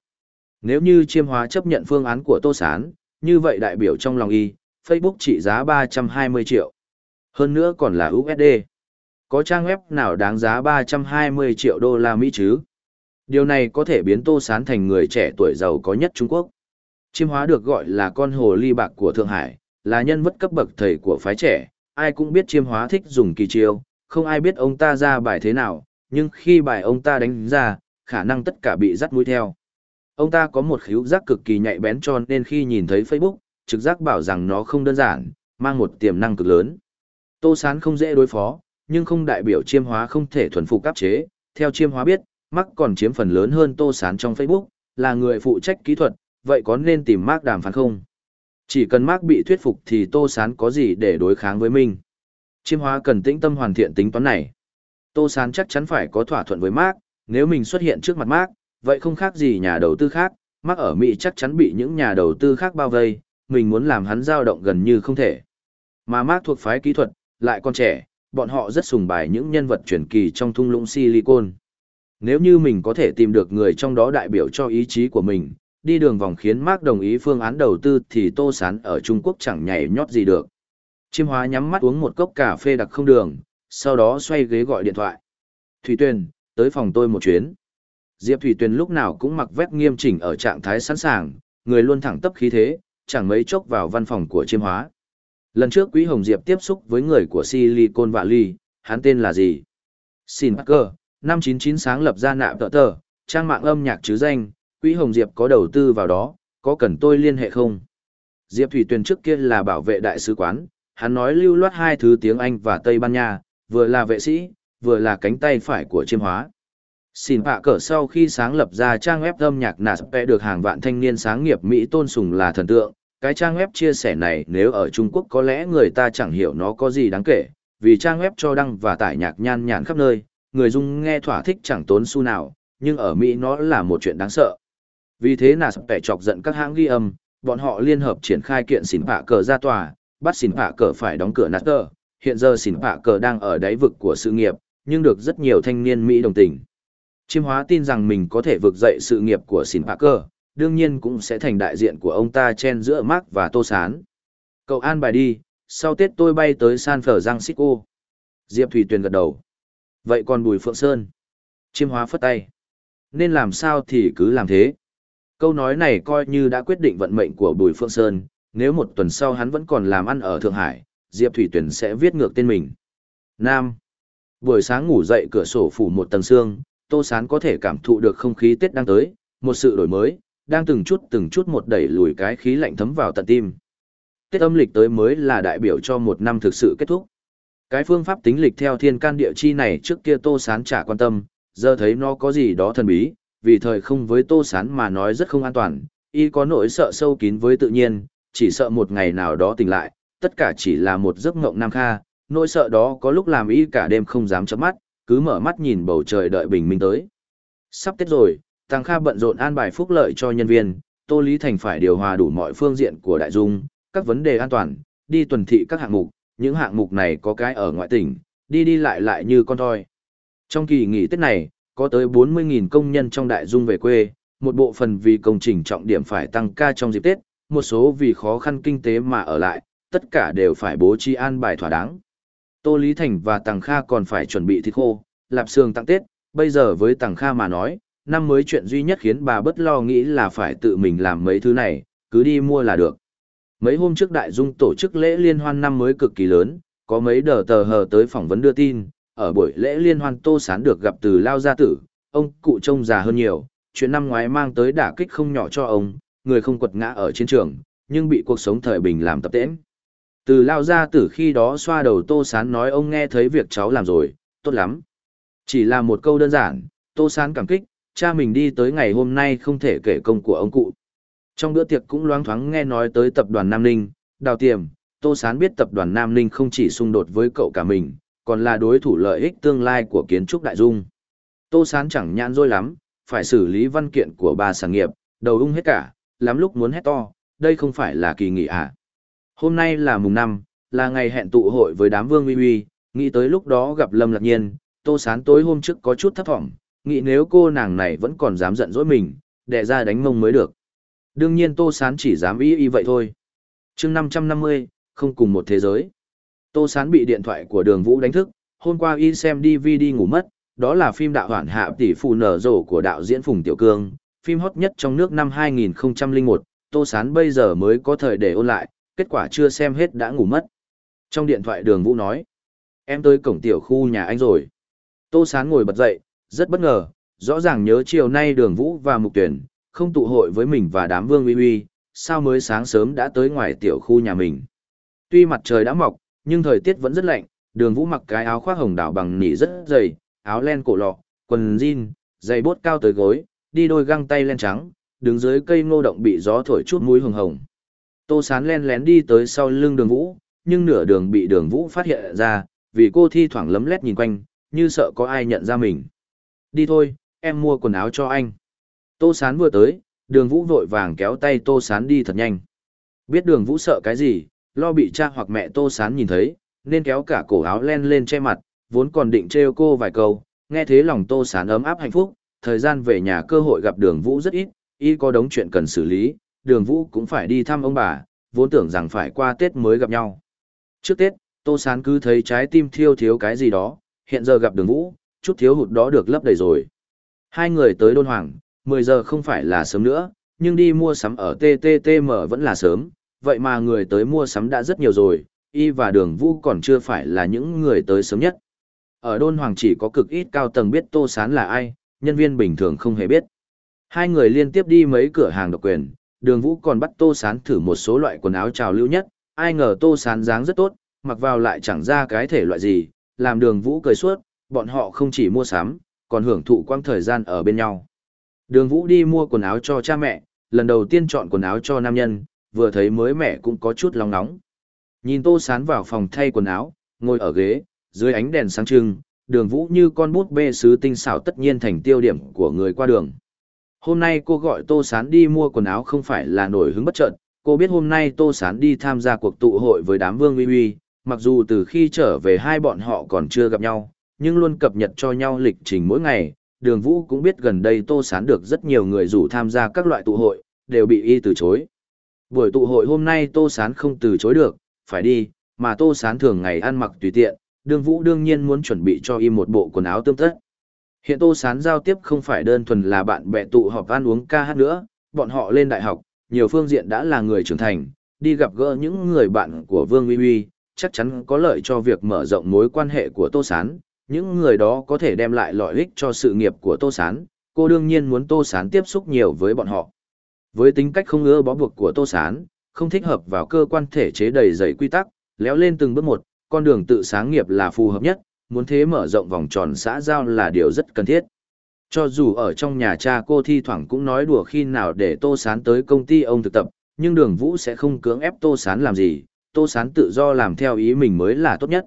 Nếu như chiêm hóa chấp nhận phương án của Tô Sán, như vậy đại biểu trong lòng y, Facebook trị giá 320 triệu. Hơn nữa còn là USD. Có trang web nào đáng giá 320 triệu đô la Mỹ chứ? Điều này có thể biến Tô Sán thành người trẻ tuổi giàu có nhất Trung Quốc. Chiêm hóa được gọi là con hồ ly bạc của Thượng Hải, là nhân vật cấp bậc thầy của phái trẻ, ai cũng biết chiêm hóa thích dùng kỳ chiêu, không ai biết ông ta ra bài thế nào, nhưng khi bài ông ta đánh ra, khả năng tất cả bị dắt mũi theo. Ông ta có một khíu giác cực kỳ nhạy bén cho nên khi nhìn thấy Facebook, trực giác bảo rằng nó không đơn giản, mang một tiềm năng cực lớn. Tô Sán không dễ đối phó, nhưng không đại biểu chiêm hóa không thể thuần phục áp chế. Theo chiêm hóa biết, Mark còn chiếm phần lớn hơn Tô Sán trong Facebook, là người phụ trách kỹ thuật, vậy có nên tìm Mark đàm phán không? Chỉ cần Mark bị thuyết phục thì Tô Sán có gì để đối kháng với mình. Chiêm hóa cần tĩnh tâm hoàn thiện tính toán này. Tô Sán chắc chắn phải có thỏa thuận với Mark, nếu mình xuất hiện trước mặt Mark, vậy không khác gì nhà đầu tư khác, Mark ở Mỹ chắc chắn bị những nhà đầu tư khác bao vây, mình muốn làm hắn dao động gần như không thể. Mà Mark thuộc phái kỹ thuật, lại còn trẻ, bọn họ rất sùng bài những nhân vật truyền kỳ trong thung lũng Silicon. Nếu như mình có thể tìm được người trong đó đại biểu cho ý chí của mình, đi đường vòng khiến Mark đồng ý phương án đầu tư thì Tô Sán ở Trung Quốc chẳng nhảy nhót gì được. Chiêm hóa nhắm mắt uống một cốc cà phê đặc không đường, sau đó xoay ghế gọi điện thoại. Thủy Tuyền, tới phòng tôi một chuyến. Diệp Thủy Tuyền lúc nào cũng mặc vest nghiêm chỉnh ở trạng thái sẵn sàng, người luôn thẳng tắp khí thế, chẳng mấy chốc vào văn phòng của chiêm hóa. Lần trước Quý Hồng Diệp tiếp xúc với người của Silicon Valley, hắn tên là gì? Xin Parker, năm 99 sáng lập ra nạp tờ tờ, trang mạng âm nhạc chứ danh, Quý Hồng Diệp có đầu tư vào đó, có cần tôi liên hệ không? Diệp Thủy Tuyền trước kia là bảo vệ đại sứ quán, hắn nói lưu loát hai thứ tiếng Anh và Tây Ban Nha, vừa là vệ sĩ, vừa là cánh tay phải của chiêm hóa. Xin bạ cỡ sau khi sáng lập ra trang web âm nhạc nạt vẽ được hàng vạn thanh niên sáng nghiệp Mỹ tôn sùng là thần tượng. Cái trang web chia sẻ này nếu ở Trung Quốc có lẽ người ta chẳng hiểu nó có gì đáng kể, vì trang web cho đăng và tải nhạc nhan nhản khắp nơi, người dùng nghe thỏa thích chẳng tốn xu nào, nhưng ở Mỹ nó là một chuyện đáng sợ. Vì thế là vẽ chọc giận các hãng ghi âm, bọn họ liên hợp triển khai kiện xỉn phạ cờ ra tòa, bắt xỉn phạ cờ phải đóng cửa nát cờ. Hiện giờ xỉn phạ cờ đang ở đáy vực của sự nghiệp, nhưng được rất nhiều thanh niên Mỹ đồng tình. Chiêm hóa tin rằng mình có thể vực dậy sự nghiệp của xỉn phạ cờ, đương nhiên cũng sẽ thành đại diện của ông ta chen giữa Mark và Tô Sán. Cậu an bài đi, sau Tết tôi bay tới San Francisco. Diệp Thủy Tuyền gật đầu. Vậy còn Bùi Phượng Sơn? Chiêm hóa phất tay. Nên làm sao thì cứ làm thế. Câu nói này coi như đã quyết định vận mệnh của Bùi Phượng Sơn, nếu một tuần sau hắn vẫn còn làm ăn ở Thượng Hải, Diệp Thủy Tuyền sẽ viết ngược tên mình. Nam. Buổi sáng ngủ dậy cửa sổ phủ một tầng sương, Tô Sán có thể cảm thụ được không khí Tết đang tới, một sự đổi mới, đang từng chút từng chút một đẩy lùi cái khí lạnh thấm vào tận tim. Tết âm lịch tới mới là đại biểu cho một năm thực sự kết thúc. Cái phương pháp tính lịch theo thiên can địa chi này trước kia Tô Sán chả quan tâm, giờ thấy nó có gì đó thần bí, vì thời không với Tô Sán mà nói rất không an toàn, y có nỗi sợ sâu kín với tự nhiên, chỉ sợ một ngày nào đó tỉnh lại, tất cả chỉ là một giấc mộng nam kha, nỗi sợ đó có lúc làm y cả đêm không dám chớp mắt, cứ mở mắt nhìn bầu trời đợi bình minh tới. Sắp Tết rồi, Tăng Kha bận rộn an bài phúc lợi cho nhân viên, Tô Lý Thành phải điều hòa đủ mọi phương diện của đại dung, các vấn đề an toàn, đi tuần thị các hạng mục, những hạng mục này có cái ở ngoại tỉnh, đi đi lại lại như con thoi. Trong kỳ nghỉ Tết này, có tới 40.000 công nhân trong đại dung về quê, một bộ phần vì công trình trọng điểm phải tăng ca trong dịp Tết, một số vì khó khăn kinh tế mà ở lại, tất cả đều phải bố trí an bài thỏa đáng. Tô Lý Thành và Tằng Kha còn phải chuẩn bị thịt khô, lạp xương tặng Tết, bây giờ với Tằng Kha mà nói, năm mới chuyện duy nhất khiến bà bất lo nghĩ là phải tự mình làm mấy thứ này, cứ đi mua là được. Mấy hôm trước Đại Dung tổ chức lễ liên hoan năm mới cực kỳ lớn, có mấy đờ tờ hờ tới phỏng vấn đưa tin, ở buổi lễ liên hoan Tô Sán được gặp từ Lao Gia Tử, ông cụ trông già hơn nhiều, chuyện năm ngoái mang tới đả kích không nhỏ cho ông, người không quật ngã ở chiến trường, nhưng bị cuộc sống thời bình làm tập tễnh. Từ Lao Gia Tử khi đó xoa đầu Tô Sán nói ông nghe thấy việc cháu làm rồi, tốt lắm. Chỉ là một câu đơn giản, Tô Sán cảm kích, cha mình đi tới ngày hôm nay không thể kể công của ông cụ. Trong bữa tiệc cũng loáng thoáng nghe nói tới tập đoàn Nam Ninh, đào tiềm, Tô Sán biết tập đoàn Nam Ninh không chỉ xung đột với cậu cả mình, còn là đối thủ lợi ích tương lai của kiến trúc đại dung. Tô Sán chẳng nhãn dôi lắm, phải xử lý văn kiện của bà sản nghiệp, đầu ung hết cả, lắm lúc muốn hét to, đây không phải là kỳ nghỉ à. Hôm nay là mùng 5, là ngày hẹn tụ hội với đám vương uy uy, nghĩ tới lúc đó gặp Lâm Lạc Nhiên, Tô Sán tối hôm trước có chút thấp thỏm, nghĩ nếu cô nàng này vẫn còn dám giận dỗi mình, đẻ ra đánh mông mới được. Đương nhiên Tô Sán chỉ dám ý y vậy thôi. chương 550, không cùng một thế giới. Tô Sán bị điện thoại của đường Vũ đánh thức, hôm qua y xem DVD ngủ mất, đó là phim đạo hoản hạ tỷ phù nở rổ của đạo diễn Phùng Tiểu Cương, phim hot nhất trong nước năm 2001, Tô Sán bây giờ mới có thời để ôn lại, kết quả chưa xem hết đã ngủ mất. Trong điện thoại đường Vũ nói, em tới cổng tiểu khu nhà anh rồi. Tô Sán ngồi bật dậy, rất bất ngờ, rõ ràng nhớ chiều nay đường Vũ và Mục Tuyển, không tụ hội với mình và đám vương uy uy, sao mới sáng sớm đã tới ngoài tiểu khu nhà mình. Tuy mặt trời đã mọc, nhưng thời tiết vẫn rất lạnh, đường Vũ mặc cái áo khoác hồng đảo bằng nỉ rất dày, áo len cổ lọ, quần jean, giày bốt cao tới gối, đi đôi găng tay len trắng, đứng dưới cây ngô động bị gió thổi chút mũi hồng hồng. Tô Sán len lén đi tới sau lưng đường Vũ, nhưng nửa đường bị đường Vũ phát hiện ra, vì cô thi thoảng lấm lét nhìn quanh, như sợ có ai nhận ra mình. Đi thôi, em mua quần áo cho anh. Tô Sán vừa tới, đường Vũ vội vàng kéo tay Tô Sán đi thật nhanh. Biết đường Vũ sợ cái gì, lo bị cha hoặc mẹ Tô Sán nhìn thấy, nên kéo cả cổ áo len lên che mặt, vốn còn định trêu cô vài câu, nghe thế lòng Tô Sán ấm áp hạnh phúc, thời gian về nhà cơ hội gặp đường Vũ rất ít, y có đống chuyện cần xử lý, đường Vũ cũng phải đi thăm ông bà, vốn tưởng rằng phải qua Tết mới gặp nhau. Trước Tết, Tô Sán cứ thấy trái tim thiêu thiếu cái gì đó, hiện giờ gặp đường Vũ, chút thiếu hụt đó được lấp đầy rồi. Hai người tới Đôn Hoàng, 10 giờ không phải là sớm nữa, nhưng đi mua sắm ở TTTM vẫn là sớm, vậy mà người tới mua sắm đã rất nhiều rồi, y và đường Vũ còn chưa phải là những người tới sớm nhất. Ở Đôn Hoàng chỉ có cực ít cao tầng biết Tô Sán là ai, nhân viên bình thường không hề biết. Hai người liên tiếp đi mấy cửa hàng độc quyền, đường Vũ còn bắt Tô Sán thử một số loại quần áo trào lưu nhất, ai ngờ Tô Sán dáng rất tốt, mặc vào lại chẳng ra cái thể loại gì, làm đường Vũ cười suốt, bọn họ không chỉ mua sắm, còn hưởng thụ quang thời gian ở bên nhau. Đường Vũ đi mua quần áo cho cha mẹ, lần đầu tiên chọn quần áo cho nam nhân, vừa thấy mới mẹ cũng có chút lòng nóng. Nhìn Tô Sán vào phòng thay quần áo, ngồi ở ghế, dưới ánh đèn sáng trưng, đường Vũ như con bút bê sứ tinh xảo tất nhiên thành tiêu điểm của người qua đường. Hôm nay cô gọi Tô Sán đi mua quần áo không phải là nổi hứng bất trợn, cô biết hôm nay Tô Sán đi tham gia cuộc tụ hội với đám Vương Uy Uy, mặc dù từ khi trở về hai bọn họ còn chưa gặp nhau, nhưng luôn cập nhật cho nhau lịch trình mỗi ngày. Đường Vũ cũng biết gần đây Tô Sán được rất nhiều người rủ tham gia các loại tụ hội, đều bị y từ chối. Buổi tụ hội hôm nay Tô Sán không từ chối được, phải đi, mà Tô Sán thường ngày ăn mặc tùy tiện, đường Vũ đương nhiên muốn chuẩn bị cho y một bộ quần áo tươm tất. Hiện Tô Sán giao tiếp không phải đơn thuần là bạn bè tụ họp ăn uống ca hát nữa, bọn họ lên đại học, nhiều phương diện đã là người trưởng thành, đi gặp gỡ những người bạn của Vương Uy Uy, chắc chắn có lợi cho việc mở rộng mối quan hệ của Tô Sán, những người đó có thể đem lại lợi ích cho sự nghiệp của Tô Sán, cô đương nhiên muốn Tô Sán tiếp xúc nhiều với bọn họ. Với tính cách không ưa bó buộc của Tô Sán, không thích hợp vào cơ quan thể chế đầy dày quy tắc, léo lên từng bước một, con đường tự sáng nghiệp là phù hợp nhất, muốn thế mở rộng vòng tròn xã giao là điều rất cần thiết. Cho dù ở trong nhà cha cô thi thoảng cũng nói đùa khi nào để Tô Sán tới công ty ông thực tập, nhưng đường vũ sẽ không cưỡng ép Tô Sán làm gì, Tô Sán tự do làm theo ý mình mới là tốt nhất.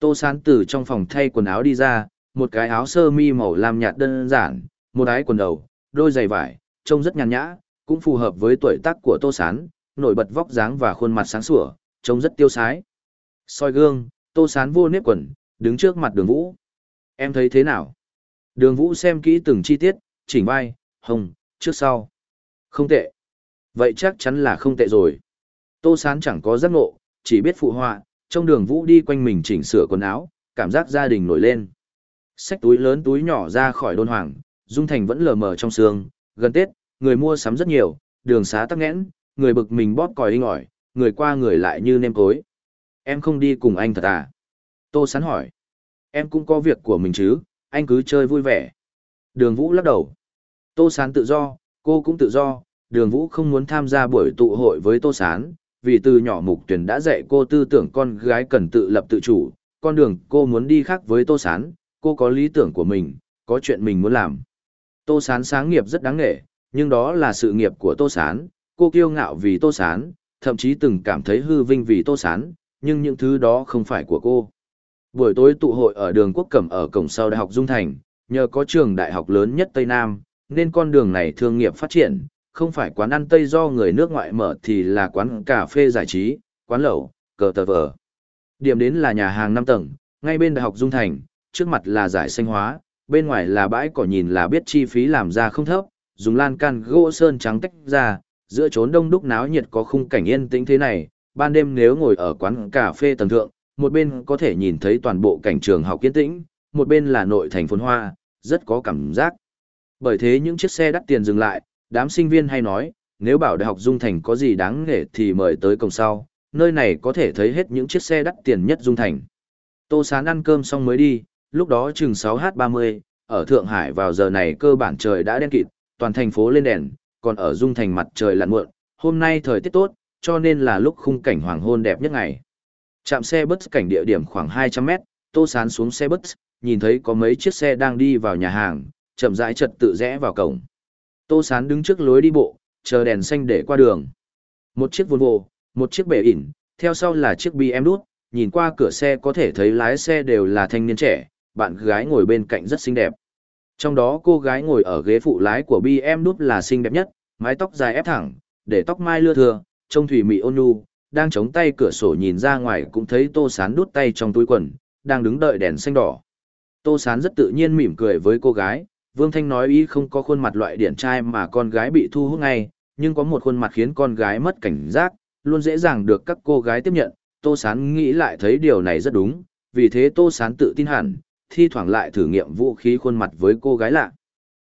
Tô Sán từ trong phòng thay quần áo đi ra, một cái áo sơ mi màu lam nhạt đơn giản, một ái quần đầu, đôi giày vải, trông rất nhàn nhã, cũng phù hợp với tuổi tác của Tô Sán, nổi bật vóc dáng và khuôn mặt sáng sủa, trông rất tiêu sái. soi gương, Tô Sán vô nếp quần, đứng trước mặt đường vũ. Em thấy thế nào? Đường vũ xem kỹ từng chi tiết, chỉnh vai, hồng, trước sau. Không tệ. Vậy chắc chắn là không tệ rồi. Tô Sán chẳng có giác ngộ, chỉ biết phụ họa, trong đường vũ đi quanh mình chỉnh sửa quần áo, cảm giác gia đình nổi lên. Xách túi lớn túi nhỏ ra khỏi đôn hoàng, Dung Thành vẫn lờ mờ trong sương, gần Tết, người mua sắm rất nhiều, đường xá tắc nghẽn, người bực mình bóp còi inh ỏi, người qua người lại như nêm cối. Em không đi cùng anh thật à? Tô Sán hỏi. Em cũng có việc của mình chứ, anh cứ chơi vui vẻ. Đường Vũ lắc đầu. Tô Sán tự do, cô cũng tự do, đường Vũ không muốn tham gia buổi tụ hội với Tô Sán, vì từ nhỏ mục tuyển đã dạy cô tư tưởng con gái cần tự lập tự chủ, con đường cô muốn đi khác với Tô Sán, cô có lý tưởng của mình, có chuyện mình muốn làm. Tô Sán sáng nghiệp rất đáng nghệ, nhưng đó là sự nghiệp của Tô Sán, cô kiêu ngạo vì Tô Sán, thậm chí từng cảm thấy hư vinh vì Tô Sán, nhưng những thứ đó không phải của cô. Buổi tối tụ hội ở đường Quốc Cẩm ở cổng sau Đại học Dung Thành, nhờ có trường đại học lớn nhất Tây Nam, nên con đường này thương nghiệp phát triển, không phải quán ăn Tây do người nước ngoại mở thì là quán cà phê giải trí, quán lẩu, cờ tờ vờ. Điểm đến là nhà hàng 5 tầng, ngay bên Đại học Dung Thành, trước mặt là giải xanh hóa, bên ngoài là bãi cỏ nhìn là biết chi phí làm ra không thấp, dùng lan can gỗ sơn trắng tách ra, giữa trốn đông đúc náo nhiệt có khung cảnh yên tĩnh thế này, ban đêm nếu ngồi ở quán cà phê tầng thượng, một bên có thể nhìn thấy toàn bộ cảnh trường học yên tĩnh, một bên là nội thành phồn hoa, rất có cảm giác. Bởi thế những chiếc xe đắt tiền dừng lại, đám sinh viên hay nói, nếu bảo đại học Dung Thành có gì đáng nghệ thì mời tới cổng sau, nơi này có thể thấy hết những chiếc xe đắt tiền nhất Dung Thành. Tô Sán ăn cơm xong mới đi, lúc đó chừng 6h30, ở Thượng Hải vào giờ này cơ bản trời đã đen kịt, toàn thành phố lên đèn, còn ở Dung Thành mặt trời lặn muộn, hôm nay thời tiết tốt, cho nên là lúc khung cảnh hoàng hôn đẹp nhất ngày. Chạm xe bus cảnh địa điểm khoảng 200 mét, Tô Sán xuống xe bus, nhìn thấy có mấy chiếc xe đang đi vào nhà hàng, chậm rãi trật tự rẽ vào cổng. Tô Sán đứng trước lối đi bộ, chờ đèn xanh để qua đường. Một chiếc Volvo, một chiếc bể ỉn, theo sau là chiếc BM đút, nhìn qua cửa xe có thể thấy lái xe đều là thanh niên trẻ, bạn gái ngồi bên cạnh rất xinh đẹp. Trong đó cô gái ngồi ở ghế phụ lái của BM đút là xinh đẹp nhất, mái tóc dài ép thẳng, để tóc mai lưa thừa, trông thủy mị ôn nhu, đang chống tay cửa sổ nhìn ra ngoài cũng thấy Tô Sán đút tay trong túi quần, đang đứng đợi đèn xanh đỏ. Tô Sán rất tự nhiên mỉm cười với cô gái, Vương Thanh nói ý không có khuôn mặt loại điển trai mà con gái bị thu hút ngay, nhưng có một khuôn mặt khiến con gái mất cảnh giác, luôn dễ dàng được các cô gái tiếp nhận. Tô Sán nghĩ lại thấy điều này rất đúng, vì thế Tô Sán tự tin hẳn, thi thoảng lại thử nghiệm vũ khí khuôn mặt với cô gái lạ.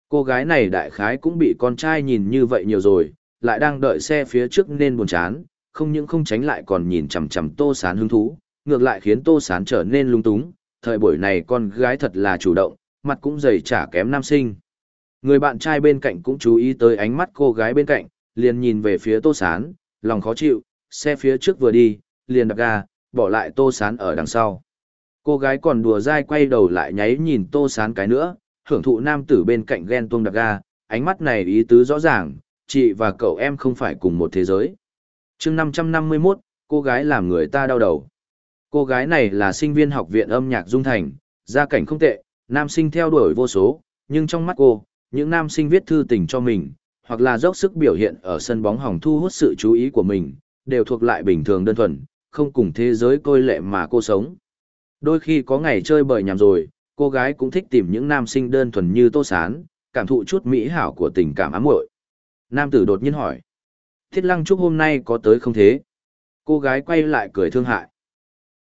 Cô gái này đại khái cũng bị con trai nhìn như vậy nhiều rồi, lại đang đợi xe phía trước nên buồn chán, không những không tránh lại còn nhìn chằm chằm Tô Sán hứng thú, ngược lại khiến Tô Sán trở nên lung túng. Thời buổi này con gái thật là chủ động, mặt cũng dày chả kém nam sinh. Người bạn trai bên cạnh cũng chú ý tới ánh mắt cô gái bên cạnh, liền nhìn về phía Tô Sán, lòng khó chịu, xe phía trước vừa đi, liền đạp ga, bỏ lại Tô Sán ở đằng sau. Cô gái còn đùa dai quay đầu lại nháy nhìn Tô Sán cái nữa, hưởng thụ nam tử bên cạnh ghen tuông đạp ga, ánh mắt này ý tứ rõ ràng, chị và cậu em không phải cùng một thế giới. chương 551, cô gái làm người ta đau đầu. Cô gái này là sinh viên học viện âm nhạc Dung Thành, gia cảnh không tệ, nam sinh theo đuổi vô số, nhưng trong mắt cô, những nam sinh viết thư tình cho mình, hoặc là dốc sức biểu hiện ở sân bóng hỏng thu hút sự chú ý của mình, đều thuộc lại bình thường đơn thuần, không cùng thế giới côi lệ mà cô sống. Đôi khi có ngày chơi bời nhằm rồi, cô gái cũng thích tìm những nam sinh đơn thuần như Tô Sán, cảm thụ chút mỹ hảo của tình cảm ám muội. Nam tử đột nhiên hỏi. Thiết Lăng Trúc hôm nay có tới không thế? Cô gái quay lại cười thương hại.